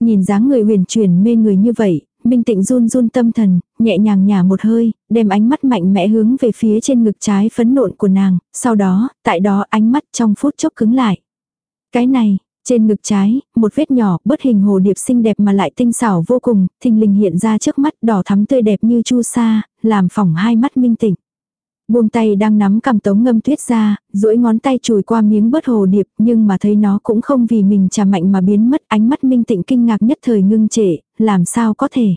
Nhìn dáng người huyền chuyển mê người như vậy, Minh Tịnh run run tâm thần, nhẹ nhàng nhả một hơi, đem ánh mắt mạnh mẽ hướng về phía trên ngực trái phấn nộn của nàng, sau đó, tại đó ánh mắt trong phút chốc cứng lại. Cái này, trên ngực trái, một vết nhỏ, bớt hình hồ điệp xinh đẹp mà lại tinh xảo vô cùng, thình lình hiện ra trước mắt đỏ thắm tươi đẹp như chu sa, làm phỏng hai mắt Minh Tịnh. Buông tay đang nắm cầm tống ngâm tuyết ra, duỗi ngón tay chùi qua miếng bớt hồ điệp, nhưng mà thấy nó cũng không vì mình trà mạnh mà biến mất, ánh mắt minh tịnh kinh ngạc nhất thời ngưng trệ, làm sao có thể.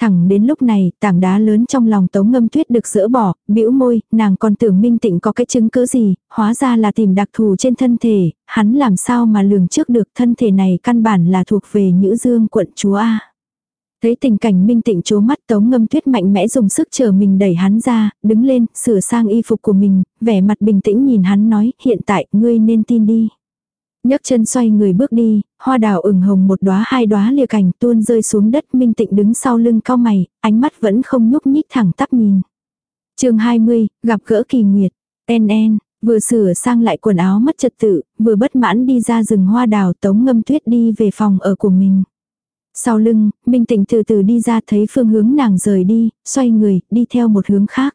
Thẳng đến lúc này, tảng đá lớn trong lòng tống ngâm tuyết được dỡ bỏ, bĩu môi, nàng còn tưởng minh tịnh có cái chứng cứ gì, hóa ra là tìm đặc thù trên thân thể, hắn làm sao mà lường trước được thân thể này căn bản là thuộc về Nhữ Dương quận chúa A. Thấy tình cảnh minh tịnh chố mắt tống ngâm tuyết mạnh mẽ dùng sức chờ mình đẩy hắn ra, đứng lên, sửa sang y phục của mình, vẻ mặt bình tĩnh nhìn hắn nói, hiện tại, ngươi nên tin đi nhấc chân xoay người bước đi, hoa đào ửng hồng một đóa hai đóa lìa cảnh tuôn rơi xuống đất minh tịnh đứng sau lưng cao mày, ánh mắt vẫn không nhúc nhích thẳng tắp nhìn. chương 20, gặp gỡ kỳ nguyệt, en en, vừa sửa sang lại quần áo mất trật tự, vừa bất mãn đi ra rừng hoa đào tống ngâm tuyết đi về phòng ở của mình. Sau lưng, Minh Tịnh từ từ đi ra thấy phương hướng nàng rời đi, xoay người, đi theo một hướng khác.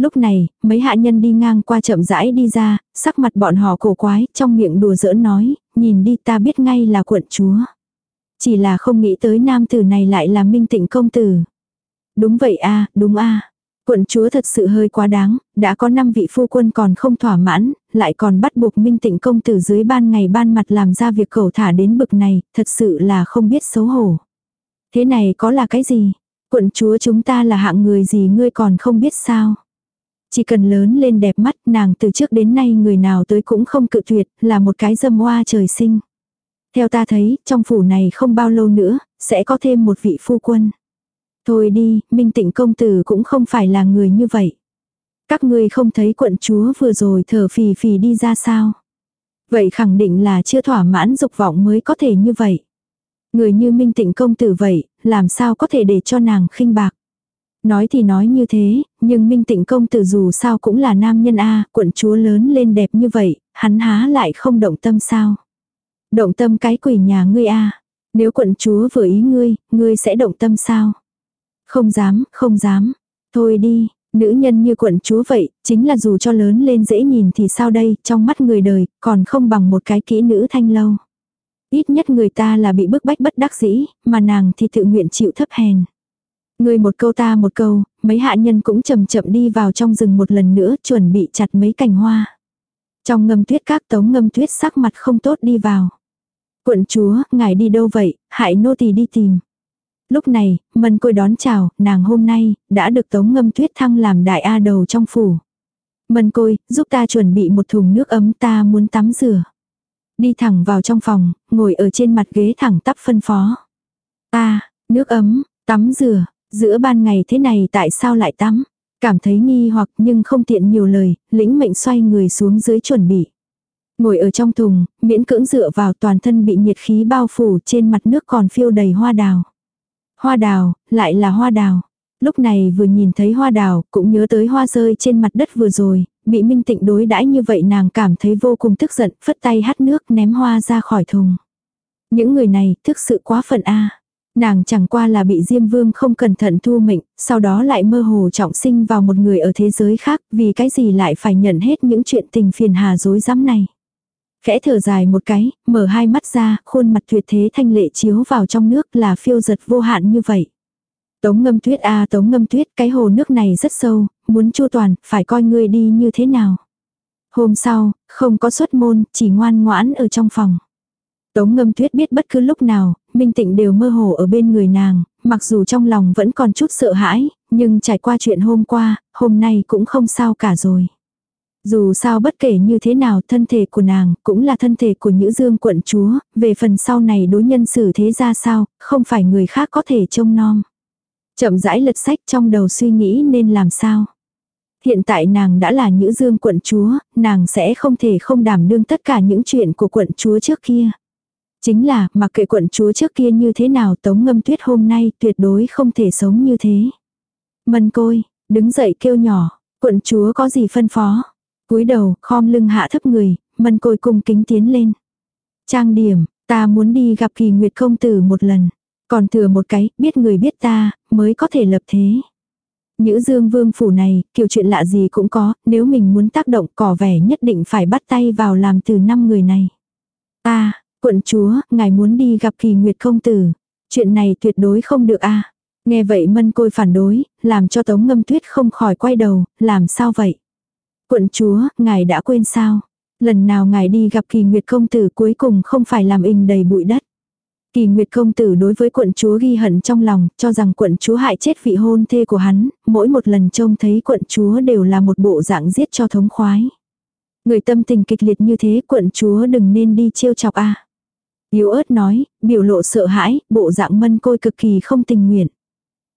Lúc này, mấy hạ nhân đi ngang qua chậm rãi đi ra, sắc mặt bọn họ cổ quái, trong miệng đùa giỡn nói, nhìn đi ta biết ngay là quận chúa. Chỉ là không nghĩ tới nam tử này lại là minh tịnh công tử. Đúng vậy a đúng a Quận chúa thật sự hơi quá đáng, đã có 5 vị phu quân còn không thỏa mãn, lại còn bắt buộc minh tịnh công tử dưới ban ngày ban mặt làm ra việc cầu thả đến bực này, thật sự là không biết xấu hổ. Thế này có là cái gì? Quận chúa chúng ta là hạng người gì ngươi còn không biết sao? Chỉ cần lớn lên đẹp mắt nàng từ trước đến nay người nào tới cũng không cự tuyệt, là một cái dâm hoa trời sinh. Theo ta thấy, trong phủ này không bao lâu nữa, sẽ có thêm một vị phu quân. Thôi đi, minh tịnh công tử cũng không phải là người như vậy. Các ngươi không thấy quận chúa vừa rồi thở phì phì đi ra sao. Vậy khẳng định là chưa thỏa mãn dục vọng mới có thể như vậy. Người như minh tịnh công tử vậy, làm sao có thể để cho nàng khinh bạc. Nói thì nói như thế, nhưng minh tịnh công tử dù sao cũng là nam nhân A, quận chúa lớn lên đẹp như vậy, hắn há lại không động tâm sao. Động tâm cái quỷ nhà ngươi A. Nếu quận chúa vừa ý ngươi, ngươi sẽ động tâm sao? Không dám, không dám. Thôi đi, nữ nhân như quận chúa vậy, chính là dù cho lớn lên dễ nhìn thì sao đây, trong mắt người đời, còn không bằng một cái kỹ nữ thanh lâu. Ít nhất người ta là bị bức bách bất đắc dĩ, mà nàng thì tự nguyện chịu thấp hèn. Người một câu ta một câu, mấy hạ nhân cũng chậm chậm đi vào trong rừng một lần nữa chuẩn bị chặt mấy cành hoa. Trong ngâm tuyết các tống ngâm tuyết sắc mặt không tốt đi vào. Quận chúa, ngài đi đâu vậy, hại nô tỳ đi tìm. Lúc này, mân côi đón chào, nàng hôm nay, đã được tống ngâm tuyết thăng làm đại A đầu trong phủ. Mân côi, giúp ta chuẩn bị một thùng nước ấm ta muốn tắm rửa. Đi thẳng vào trong phòng, ngồi ở trên mặt ghế thẳng tắp phân phó. Ta, nước ấm, tắm rửa, giữa ban ngày thế này tại sao lại tắm? Cảm thấy nghi hoặc nhưng không tiện nhiều lời, lĩnh mệnh xoay người xuống dưới chuẩn bị. Ngồi ở trong thùng, miễn cưỡng dựa vào toàn thân bị nhiệt khí bao phủ trên mặt nước còn phiêu đầy hoa đào. Hoa đào, lại là hoa đào. Lúc này vừa nhìn thấy hoa đào, cũng nhớ tới hoa rơi trên mặt đất vừa rồi, bị minh tịnh đối đãi như vậy nàng cảm thấy vô cùng tức giận, phất tay hắt nước ném hoa ra khỏi thùng. Những người này thực sự quá phận a Nàng chẳng qua là bị Diêm Vương không cẩn thận thu mệnh, sau đó lại mơ hồ trọng sinh vào một người ở thế giới khác, vì cái gì lại phải nhận hết những chuyện tình phiền hà dối rắm này. Khẽ thở dài một cái, mở hai mắt ra, khuôn mặt tuyệt thế thanh lệ chiếu vào trong nước là phiêu giật vô hạn như vậy. Tống ngâm tuyết a tống ngâm tuyết, cái hồ nước này rất sâu, muốn chu toàn, phải coi ngươi đi như thế nào. Hôm sau, không có xuất môn, chỉ ngoan ngoãn ở trong phòng. Tống ngâm tuyết biết bất cứ lúc nào, Minh Tịnh đều mơ hồ ở bên người nàng, mặc dù trong lòng vẫn còn chút sợ hãi, nhưng trải qua chuyện hôm qua, hôm nay cũng không sao cả rồi. Dù sao bất kể như thế nào thân thể của nàng cũng là thân thể của nữ dương quận chúa, về phần sau này đối nhân xử thế ra sao, không phải người khác có thể trông nom. Chậm rãi lật sách trong đầu suy nghĩ nên làm sao. Hiện tại nàng đã là nữ dương quận chúa, nàng sẽ không thể không đảm đương tất cả những chuyện của quận chúa trước kia. Chính là, mặc kệ quận chúa trước kia như thế nào tống ngâm tuyết hôm nay tuyệt đối không thể sống như thế. Mân côi, đứng dậy kêu nhỏ, quận chúa có gì phân phó cúi đầu, khom lưng hạ thấp người, mân côi cung kính tiến lên. Trang điểm, ta muốn đi gặp kỳ nguyệt công tử một lần. Còn thừa một cái, biết người biết ta, mới có thể lập thế. Nhữ dương vương phủ này, kiểu chuyện lạ gì cũng có, nếu mình muốn tác động cỏ vẻ nhất định phải bắt tay vào làm từ năm người này. Ta, quận chúa, ngài muốn đi gặp kỳ nguyệt công tử. Chuyện này tuyệt đối không được a Nghe vậy mân côi phản đối, làm cho tống ngâm tuyết không khỏi quay đầu, làm sao vậy? Quận chúa, ngài đã quên sao? Lần nào ngài đi gặp kỳ nguyệt công tử cuối cùng không phải làm in đầy bụi đất. Kỳ Nguyệt công tử đối với quận chúa ghi hận trong lòng, cho rằng quận chúa hại chết vị hôn thê của hắn, mỗi một lần trông thấy quận chúa đều là một bộ dạng giết cho thống khoái. Người tâm tình kịch liệt như thế quận chúa đừng nên đi trêu chọc a. Yếu ớt nói, biểu lộ sợ hãi, bộ dạng mân côi cực kỳ không tình nguyện.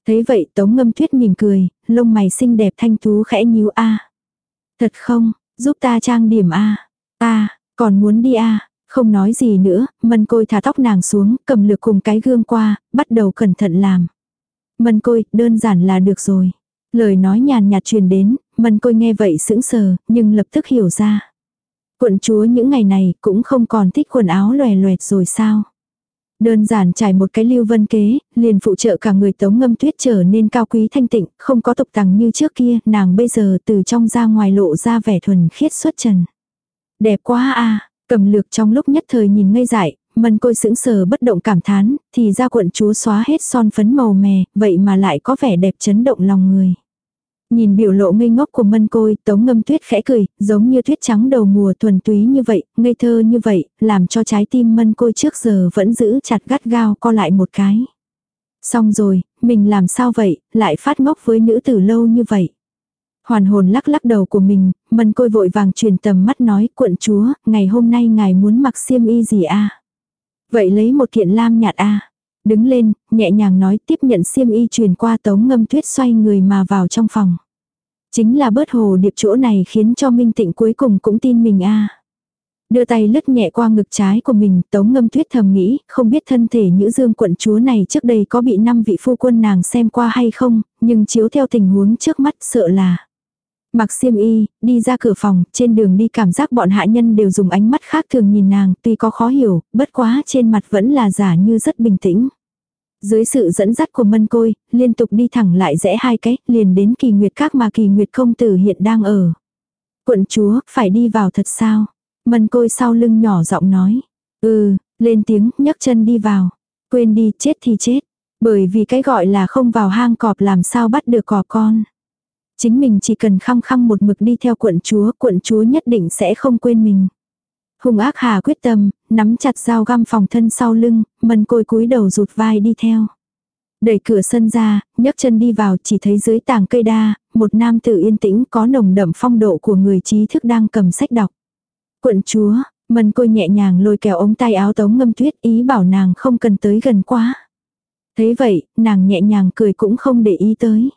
Thấy vậy tống ngâm tuyết mỉm cười, lông mày xinh đẹp thanh tú khẽ nhíu a. Thật không, giúp ta trang điểm a Ta, còn muốn đi a Không nói gì nữa, mân côi thả tóc nàng xuống, cầm lược cùng cái gương qua, bắt đầu cẩn thận làm. Mân côi, đơn giản là được rồi. Lời nói nhàn nhạt truyền đến, mân côi nghe vậy sững sờ, nhưng lập tức hiểu ra. Quận chúa những ngày này cũng không còn thích quần áo lòe loẹt rồi sao. Đơn giản trải một cái lưu vân kế, liền phụ trợ cả người tống ngâm tuyết trở nên cao quý thanh tịnh, không có tục tằng như trước kia, nàng bây giờ từ trong ra ngoài lộ ra vẻ thuần khiết xuất trần. Đẹp quá a à, cầm lược trong lúc nhất thời nhìn ngây dại, mân côi sững sờ bất động cảm thán, thì ra quận chúa xóa hết son phấn màu mè, vậy mà lại có vẻ đẹp chấn động lòng người. Nhìn biểu lộ ngây ngốc của mân côi, tống ngâm tuyết khẽ cười, giống như tuyết trắng đầu mùa thuần túy như vậy, ngây thơ như vậy, làm cho trái tim mân côi trước giờ vẫn giữ chặt gắt gao co lại một cái. Xong rồi, mình làm sao vậy, lại phát ngốc với nữ tử lâu như vậy. Hoàn hồn lắc lắc đầu của mình, mân côi vội vàng truyền tầm mắt nói quận chúa, ngày hôm nay ngài muốn mặc xiêm y gì a Vậy lấy một kiện lam nhạt a Đứng lên, nhẹ nhàng nói tiếp nhận xiêm y truyền qua tống ngâm tuyết xoay người mà vào trong phòng. Chính là bớt hồ điệp chỗ này khiến cho Minh Tịnh cuối cùng cũng tin mình a. Đưa tay lướt nhẹ qua ngực trái của mình, tống ngâm tuyết thầm nghĩ, không biết thân thể nữ dương quận chúa này trước đây có bị năm vị phu quân nàng xem qua hay không, nhưng chiếu theo tình huống trước mắt sợ là. Mặc xiêm y, đi ra cửa phòng, trên đường đi cảm giác bọn hạ nhân đều dùng ánh mắt khác thường nhìn nàng, tuy có khó hiểu, bất quá trên mặt vẫn là giả như rất bình tĩnh. Dưới sự dẫn dắt của mân côi, liên tục đi thẳng lại rẽ hai cái, liền đến kỳ nguyệt các mà kỳ nguyệt công tử hiện đang ở. Quận chúa, phải đi vào thật sao? Mân côi sau lưng nhỏ giọng nói. Ừ, lên tiếng, nhấc chân đi vào. Quên đi, chết thì chết. Bởi vì cái gọi là không vào hang cọp làm sao bắt được cọp con. Chính mình chỉ cần khăng khăng một mực đi theo quận chúa, quận chúa nhất định sẽ không quên mình. Hùng ác hà quyết tâm, nắm chặt dao găm phòng thân sau lưng, mần côi cúi đầu rụt vai đi theo. Đẩy cửa sân ra, nhấc chân đi vào chỉ thấy dưới tàng cây đa, một nam tử yên tĩnh có nồng đậm phong độ của người trí thức đang cầm sách đọc. Quận chúa, mần côi nhẹ nhàng lôi kéo ống tay áo tống ngâm tuyết ý bảo nàng không cần tới gần quá. Thấy vậy, nàng nhẹ nhàng cười cũng không để ý tới.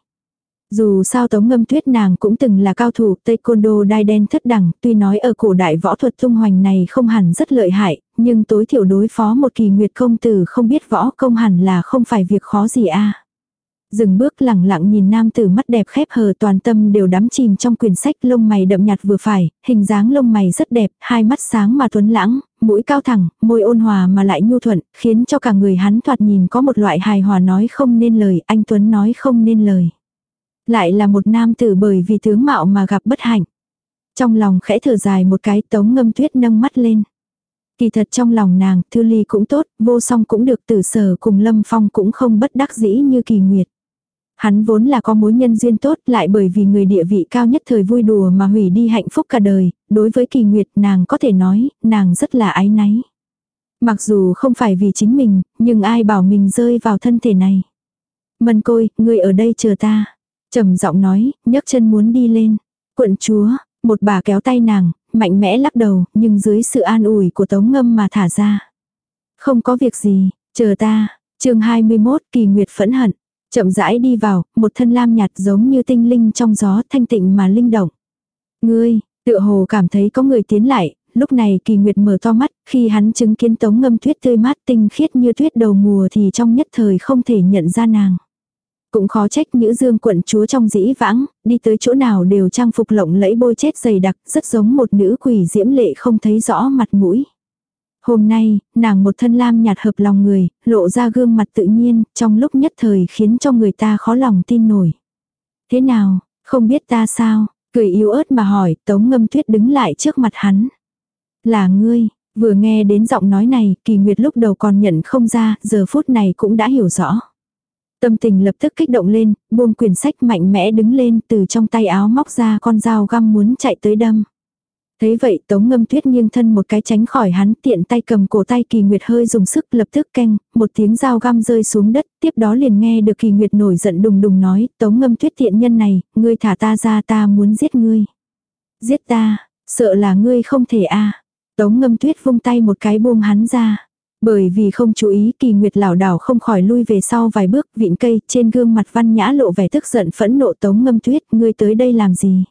Dù sao tống ngâm tuyết nàng cũng từng là cao thủ taekwondo đai đen thất đẳng, tuy nói ở cổ đại võ thuật tung hoành này không hẳn rất lợi hại, nhưng tối thiểu đối phó một kỳ nguyệt công tử không biết võ công hẳn là không phải việc khó gì a. Dừng bước lẳng lặng nhìn nam tử mắt đẹp khép hờ toàn tâm đều đắm chìm trong quyển sách lông mày đậm nhạt vừa phải, hình dáng lông mày rất đẹp, hai mắt sáng mà tuấn lãng, mũi cao thẳng, môi ôn hòa mà lại nhu thuận, khiến cho cả người hắn thoạt nhìn có một loại hài hòa nói không nên lời, anh Tuấn nói không nên lời. Lại là một nam tử bởi vì tướng mạo mà gặp bất hạnh. Trong lòng khẽ thở dài một cái tống ngâm tuyết nâng mắt lên. Kỳ thật trong lòng nàng, thư ly cũng tốt, vô song cũng được tử sở cùng lâm phong cũng không bất đắc dĩ như kỳ nguyệt. Hắn vốn là có mối nhân duyên tốt lại bởi vì người địa vị cao nhất thời vui đùa mà hủy đi hạnh phúc cả đời, đối với kỳ nguyệt nàng có thể nói, nàng rất là ái náy. Mặc dù không phải vì chính mình, nhưng ai bảo mình rơi vào thân thể này. Mân côi, người ở đây chờ ta trầm giọng nói, nhấc chân muốn đi lên. Quận chúa, một bà kéo tay nàng, mạnh mẽ lắc đầu, nhưng dưới sự an ủi của tống ngâm mà thả ra. Không có việc gì, chờ ta. chương 21 kỳ nguyệt phẫn hận. Chậm rãi đi vào, một thân lam nhạt giống như tinh linh trong gió thanh tịnh mà linh động. Ngươi, tựa hồ cảm thấy có người tiến lại, lúc này kỳ nguyệt mở to mắt, khi hắn chứng kiến tống ngâm tuyết tươi mát tinh khiết như tuyết đầu mùa thì trong nhất thời không thể nhận ra nàng. Cũng khó trách nữ dương quận chúa trong dĩ vãng, đi tới chỗ nào đều trang phục lộng lẫy bôi chết dày đặc, rất giống một nữ quỷ diễm lệ không thấy rõ mặt mũi. Hôm nay, nàng một thân lam nhạt hợp lòng người, lộ ra gương mặt tự nhiên, trong lúc nhất thời khiến cho người ta khó lòng tin nổi. Thế nào, không biết ta sao, cười yếu ớt mà hỏi, tống ngâm tuyết đứng lại trước mặt hắn. Là ngươi, vừa nghe đến giọng nói này, kỳ nguyệt lúc đầu còn nhận không ra, giờ phút này cũng đã hiểu rõ. Tâm tình lập tức kích động lên, buông quyển sách mạnh mẽ đứng lên từ trong tay áo móc ra con dao găm muốn chạy tới đâm. Thấy vậy tống ngâm tuyết nghiêng thân một cái tránh khỏi hắn tiện tay cầm cổ tay kỳ nguyệt hơi dùng sức lập tức canh, một tiếng dao găm rơi xuống đất, tiếp đó liền nghe được kỳ nguyệt nổi giận đùng đùng nói, tống ngâm tuyết tiện nhân này, ngươi thả ta ra ta muốn giết ngươi. Giết ta, sợ là ngươi không thể a Tống ngâm tuyết vung tay một cái buông hắn ra. Bởi vì không chú ý kỳ nguyệt lảo đảo không khỏi lui về sau vài bước vịn cây trên gương mặt văn nhã lộ vẻ tức giận phẫn nộ tống ngâm tuyết ngươi tới đây làm gì.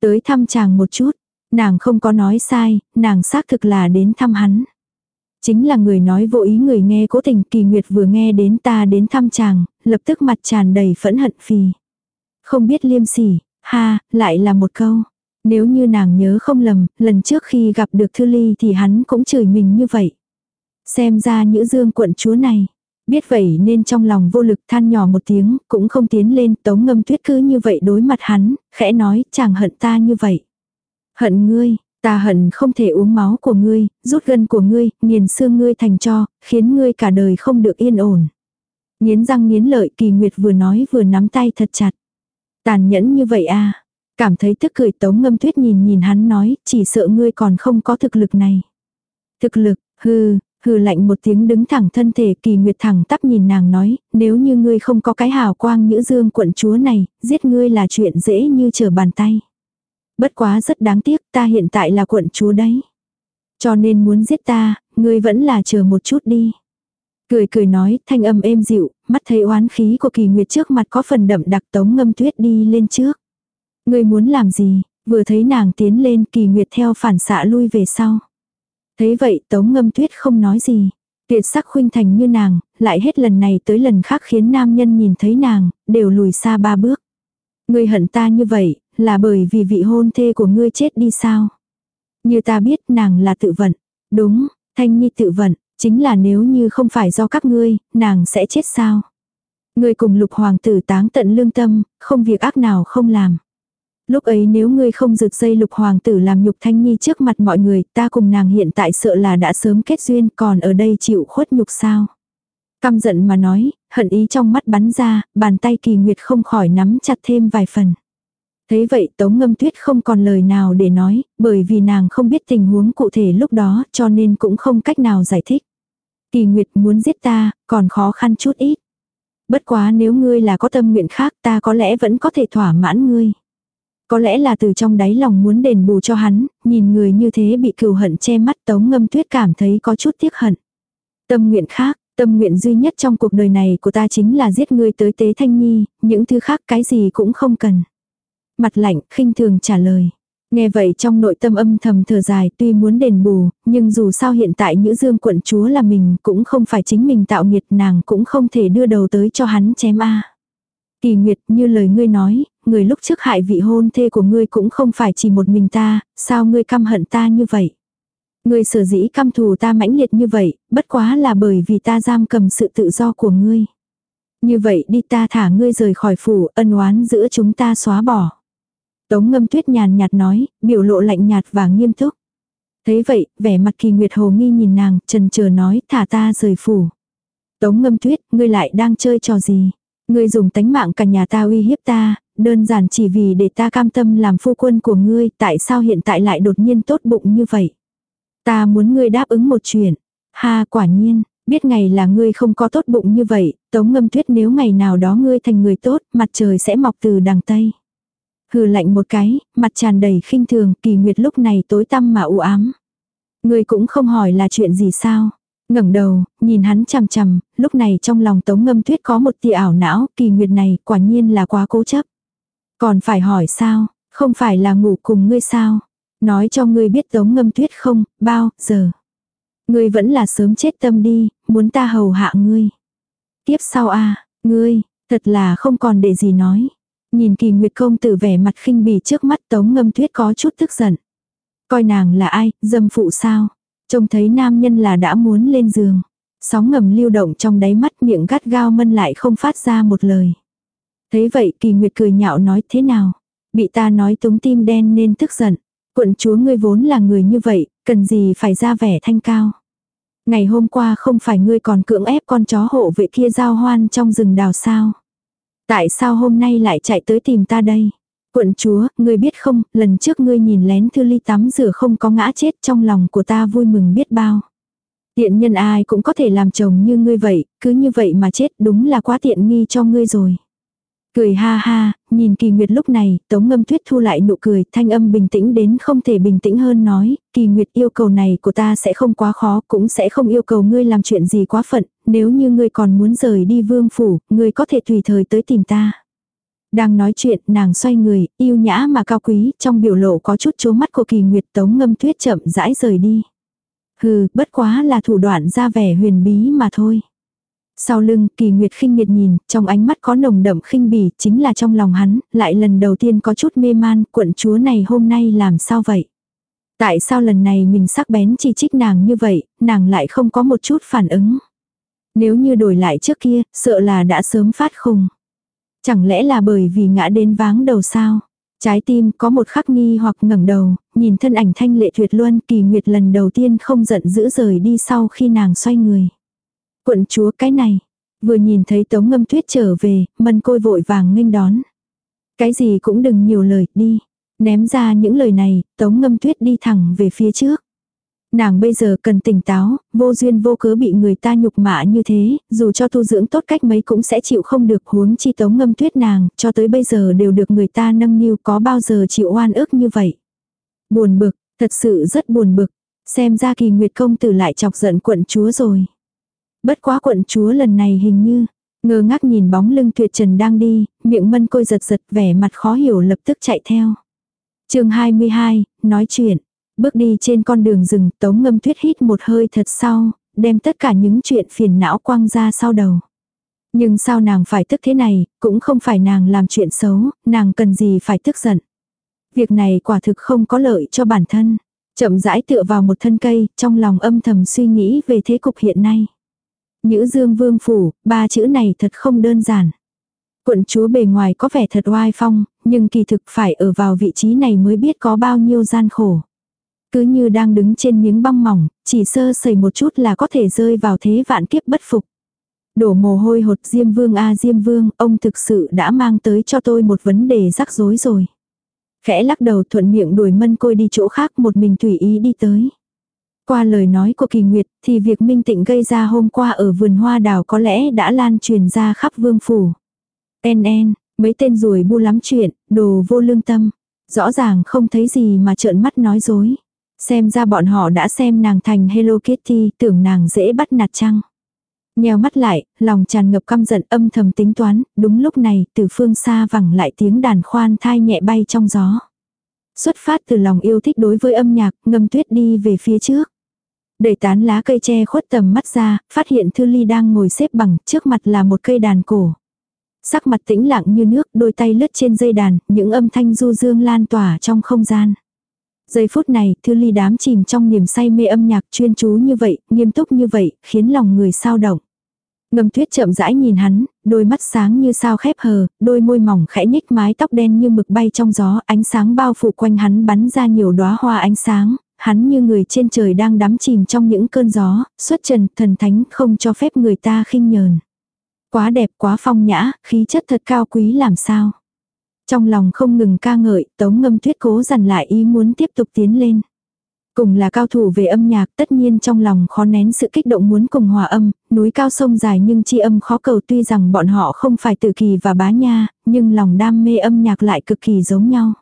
Tới thăm chàng một chút, nàng không có nói sai, nàng xác thực là đến thăm hắn. Chính là người nói vô ý người nghe cố tình kỳ nguyệt vừa nghe đến ta đến thăm chàng, lập tức mặt tràn đầy phẫn hận phì. Không biết liêm sỉ, ha, lại là một câu. Nếu như nàng nhớ không lầm, lần trước khi gặp được Thư Ly thì hắn cũng chửi mình như vậy. Xem ra nhữ dương quận chúa này. Biết vậy nên trong lòng vô lực than nhỏ một tiếng, cũng không tiến lên, tống ngâm tuyết cứ như vậy đối mặt hắn, khẽ nói, chàng hận ta như vậy. Hận ngươi, ta hận không thể uống máu của ngươi, rút gân của ngươi, nghiền xương ngươi thành cho, khiến ngươi cả đời không được yên ổn. Nghiến răng nghiến lợi kỳ nguyệt vừa nói vừa nắm tay thật chặt. Tàn nhẫn như vậy à. Cảm thấy tức cười tống ngâm tuyết nhìn nhìn hắn nói, chỉ sợ ngươi còn không có thực lực này. Thực lực, hừ hừ lạnh một tiếng đứng thẳng thân thể kỳ nguyệt thẳng tắp nhìn nàng nói, nếu như ngươi không có cái hào quang nhữ dương quận chúa này, giết ngươi là chuyện dễ như trở bàn tay. Bất quá rất đáng tiếc, ta hiện tại là quận chúa đấy. Cho nên muốn giết ta, ngươi vẫn là chờ một chút đi. Cười cười nói, thanh âm êm dịu, mắt thấy oán khí của kỳ nguyệt trước mặt có phần đậm đặc tống ngâm tuyết đi lên trước. Ngươi muốn làm gì, vừa thấy nàng tiến lên kỳ nguyệt theo phản xạ lui về sau. Thấy vậy tống ngâm tuyết không nói gì. Tuyệt sắc khuynh thành như nàng, lại hết lần này tới lần khác khiến nam nhân nhìn thấy nàng, đều lùi xa ba bước. Ngươi hận ta như vậy, là bởi vì vị hôn thê của ngươi chết đi sao? Như ta biết nàng là tự vận. Đúng, thanh nhi tự vận, chính là nếu như không phải do các ngươi, nàng sẽ chết sao? Ngươi cùng lục hoàng tử táng tận lương tâm, không việc ác nào không làm. Lúc ấy nếu ngươi không rực dây lục hoàng tử làm nhục thanh nhi trước mặt mọi người, ta cùng nàng hiện tại sợ là đã sớm kết duyên, còn ở đây chịu khuất nhục sao. Căm giận mà nói, hận ý trong mắt bắn ra, bàn tay kỳ nguyệt không khỏi nắm chặt thêm vài phần. Thế vậy Tống Ngâm Tuyết không còn lời nào để nói, bởi vì nàng không biết tình huống cụ thể lúc đó cho nên cũng không cách nào giải thích. Kỳ Nguyệt muốn giết ta, còn khó khăn chút ít. Bất quá nếu ngươi là có tâm nguyện khác ta có lẽ vẫn có thể thỏa mãn ngươi. Có lẽ là từ trong đáy lòng muốn đền bù cho hắn, nhìn người như thế bị cừu hận che mắt tống ngâm tuyết cảm thấy có chút tiếc hận. Tâm nguyện khác, tâm nguyện duy nhất trong cuộc đời này của ta chính là giết ngươi tới tế thanh nhi, những thứ khác cái gì cũng không cần. Mặt lạnh, khinh thường trả lời. Nghe vậy trong nội tâm âm thầm thở dài tuy muốn đền bù, nhưng dù sao hiện tại Nhữ Dương quận chúa là mình cũng không phải chính mình tạo nghiệt nàng cũng không thể đưa đầu tới cho hắn chém a Kỳ Nguyệt như lời ngươi nói, người lúc trước hại vị hôn thê của ngươi cũng không phải chỉ một mình ta, sao ngươi căm hận ta như vậy? Ngươi sở dĩ căm thù ta mãnh liệt như vậy, bất quá là bởi vì ta giam cầm sự tự do của ngươi. Như vậy đi ta thả ngươi rời khỏi phủ, ân oán giữa chúng ta xóa bỏ. Tống ngâm tuyết nhàn nhạt nói, biểu lộ lạnh nhạt và nghiêm túc. Thế vậy, vẻ mặt kỳ nguyệt hồ nghi nhìn nàng, trần chờ nói, thả ta rời phủ. Tống ngâm tuyết, ngươi lại đang chơi trò gì? Ngươi dùng tánh mạng cả nhà ta uy hiếp ta, đơn giản chỉ vì để ta cam tâm làm phu quân của ngươi, tại sao hiện tại lại đột nhiên tốt bụng như vậy? Ta muốn ngươi đáp ứng một chuyện. Ha quả nhiên, biết ngày là ngươi không có tốt bụng như vậy, tống ngâm tuyết nếu ngày nào đó ngươi thành người tốt, mặt trời sẽ mọc từ đằng Tây. Hừ lạnh một cái, mặt tràn đầy khinh thường, kỳ nguyệt lúc này tối tăm mà u ám. Ngươi cũng không hỏi là chuyện gì sao ngẩng đầu, nhìn hắn chằm chằm, lúc này trong lòng tống ngâm tuyết có một tia ảo não, kỳ nguyệt này quả nhiên là quá cố chấp. Còn phải hỏi sao, không phải là ngủ cùng ngươi sao? Nói cho ngươi biết tống ngâm tuyết không, bao, giờ. Ngươi vẫn là sớm chết tâm đi, muốn ta hầu hạ ngươi. Tiếp sau a ngươi, thật là không còn để gì nói. Nhìn kỳ nguyệt công tử vẻ mặt khinh bỉ trước mắt tống ngâm tuyết có chút tức giận. Coi nàng là ai, dâm phụ sao? Trông thấy nam nhân là đã muốn lên giường. Sóng ngầm lưu động trong đáy mắt miệng gắt gao mân lại không phát ra một lời. Thấy vậy kỳ nguyệt cười nhạo nói thế nào. Bị ta nói túng tim đen nên tức giận. Quận chúa ngươi vốn là người như vậy, cần gì phải ra vẻ thanh cao. Ngày hôm qua không phải ngươi còn cưỡng ép con chó hộ vệ kia giao hoan trong rừng đào sao. Tại sao hôm nay lại chạy tới tìm ta đây? Quận chúa, ngươi biết không, lần trước ngươi nhìn lén thư ly tắm rửa không có ngã chết trong lòng của ta vui mừng biết bao. Tiện nhân ai cũng có thể làm chồng như ngươi vậy, cứ như vậy mà chết đúng là quá tiện nghi cho ngươi rồi. Cười ha ha, nhìn kỳ nguyệt lúc này, tống ngâm tuyết thu lại nụ cười, thanh âm bình tĩnh đến không thể bình tĩnh hơn nói, kỳ nguyệt yêu cầu này của ta sẽ không quá khó, cũng sẽ không yêu cầu ngươi làm chuyện gì quá phận, nếu như ngươi còn muốn rời đi vương phủ, ngươi có thể tùy thời tới tìm ta. Đang nói chuyện, nàng xoay người, yêu nhã mà cao quý, trong biểu lộ có chút chố mắt của kỳ nguyệt tống ngâm tuyết chậm rãi rời đi. Hừ, bất quá là thủ đoạn ra vẻ huyền bí mà thôi. Sau lưng, kỳ nguyệt khinh miệt nhìn, trong ánh mắt có nồng đậm khinh bỉ, chính là trong lòng hắn, lại lần đầu tiên có chút mê man, quận chúa này hôm nay làm sao vậy? Tại sao lần này mình sắc bén chỉ trích nàng như vậy, nàng lại không có một chút phản ứng. Nếu như đổi lại trước kia, sợ là đã sớm phát khùng. Chẳng lẽ là bởi vì ngã đến váng đầu sao? Trái tim có một khắc nghi hoặc ngẩng đầu, nhìn thân ảnh thanh lệ tuyệt luân kỳ nguyệt lần đầu tiên không giận dữ rời đi sau khi nàng xoay người. Quận chúa cái này, vừa nhìn thấy tống ngâm tuyết trở về, mân côi vội vàng nghênh đón. Cái gì cũng đừng nhiều lời, đi. Ném ra những lời này, tống ngâm tuyết đi thẳng về phía trước. Nàng bây giờ cần tỉnh táo, vô duyên vô cớ bị người ta nhục mạ như thế, dù cho tu dưỡng tốt cách mấy cũng sẽ chịu không được huống chi tống ngâm tuyết nàng, cho tới bây giờ đều được người ta nâng niu có bao giờ chịu oan ức như vậy. Buồn bực, thật sự rất buồn bực, xem ra kỳ nguyệt công tử lại chọc giận quận chúa rồi. Bất quá quận chúa lần này hình như, ngơ ngác nhìn bóng lưng tuyệt trần đang đi, miệng mân côi giật giật vẻ mặt khó hiểu lập tức chạy theo. chương 22, nói chuyện. Bước đi trên con đường rừng, tống ngâm tuyết hít một hơi thật sau, đem tất cả những chuyện phiền não quăng ra sau đầu. Nhưng sao nàng phải tức thế này, cũng không phải nàng làm chuyện xấu, nàng cần gì phải tức giận. Việc này quả thực không có lợi cho bản thân. Chậm rãi tựa vào một thân cây, trong lòng âm thầm suy nghĩ về thế cục hiện nay. Nhữ dương vương phủ, ba chữ này thật không đơn giản. Quận chúa bề ngoài có vẻ thật oai phong, nhưng kỳ thực phải ở vào vị trí này mới biết có bao nhiêu gian khổ. Cứ như đang đứng trên miếng băng mỏng, chỉ sơ sẩy một chút là có thể rơi vào thế vạn kiếp bất phục. Đổ mồ hôi hột Diêm Vương a Diêm Vương, ông thực sự đã mang tới cho tôi một vấn đề rắc rối rồi. Khẽ lắc đầu thuận miệng đuổi mân côi đi chỗ khác một mình tùy ý đi tới. Qua lời nói của Kỳ Nguyệt thì việc minh tịnh gây ra hôm qua ở vườn hoa đào có lẽ đã lan truyền ra khắp vương phủ. En en, mấy tên rùi bu lắm chuyện, đồ vô lương tâm. Rõ ràng không thấy gì mà trợn mắt nói dối. Xem ra bọn họ đã xem nàng thành Hello Kitty, tưởng nàng dễ bắt nạt chăng. Nheo mắt lại, lòng tràn ngập căm giận âm thầm tính toán, đúng lúc này, từ phương xa vẳng lại tiếng đàn khoan thai nhẹ bay trong gió. Xuất phát từ lòng yêu thích đối với âm nhạc, ngâm tuyết đi về phía trước. Đẩy tán lá cây tre khuất tầm mắt ra, phát hiện Thư Ly đang ngồi xếp bằng, trước mặt là một cây đàn cổ. Sắc mặt tĩnh lặng như nước, đôi tay lướt trên dây đàn, những âm thanh du dương lan tỏa trong không gian. Giây phút này, Thư Ly đám chìm trong niềm say mê âm nhạc chuyên chú như vậy, nghiêm túc như vậy, khiến lòng người sao động. Ngâm tuyết chậm rãi nhìn hắn, đôi mắt sáng như sao khép hờ, đôi môi mỏng khẽ nhích mái tóc đen như mực bay trong gió, ánh sáng bao phủ quanh hắn bắn ra nhiều đóa hoa ánh sáng, hắn như người trên trời đang đắm chìm trong những cơn gió, xuất trần, thần thánh không cho phép người ta khinh nhờn. Quá đẹp quá phong nhã, khí chất thật cao quý làm sao. Trong lòng không ngừng ca ngợi, tống ngâm tuyết cố dằn lại ý muốn tiếp tục tiến lên. Cùng là cao thủ về âm nhạc tất nhiên trong lòng khó nén sự kích động muốn cùng hòa âm, núi cao sông dài nhưng chi âm khó cầu tuy rằng bọn họ không phải tự kỳ và bá nha, nhưng lòng đam mê âm nhạc lại cực kỳ giống nhau.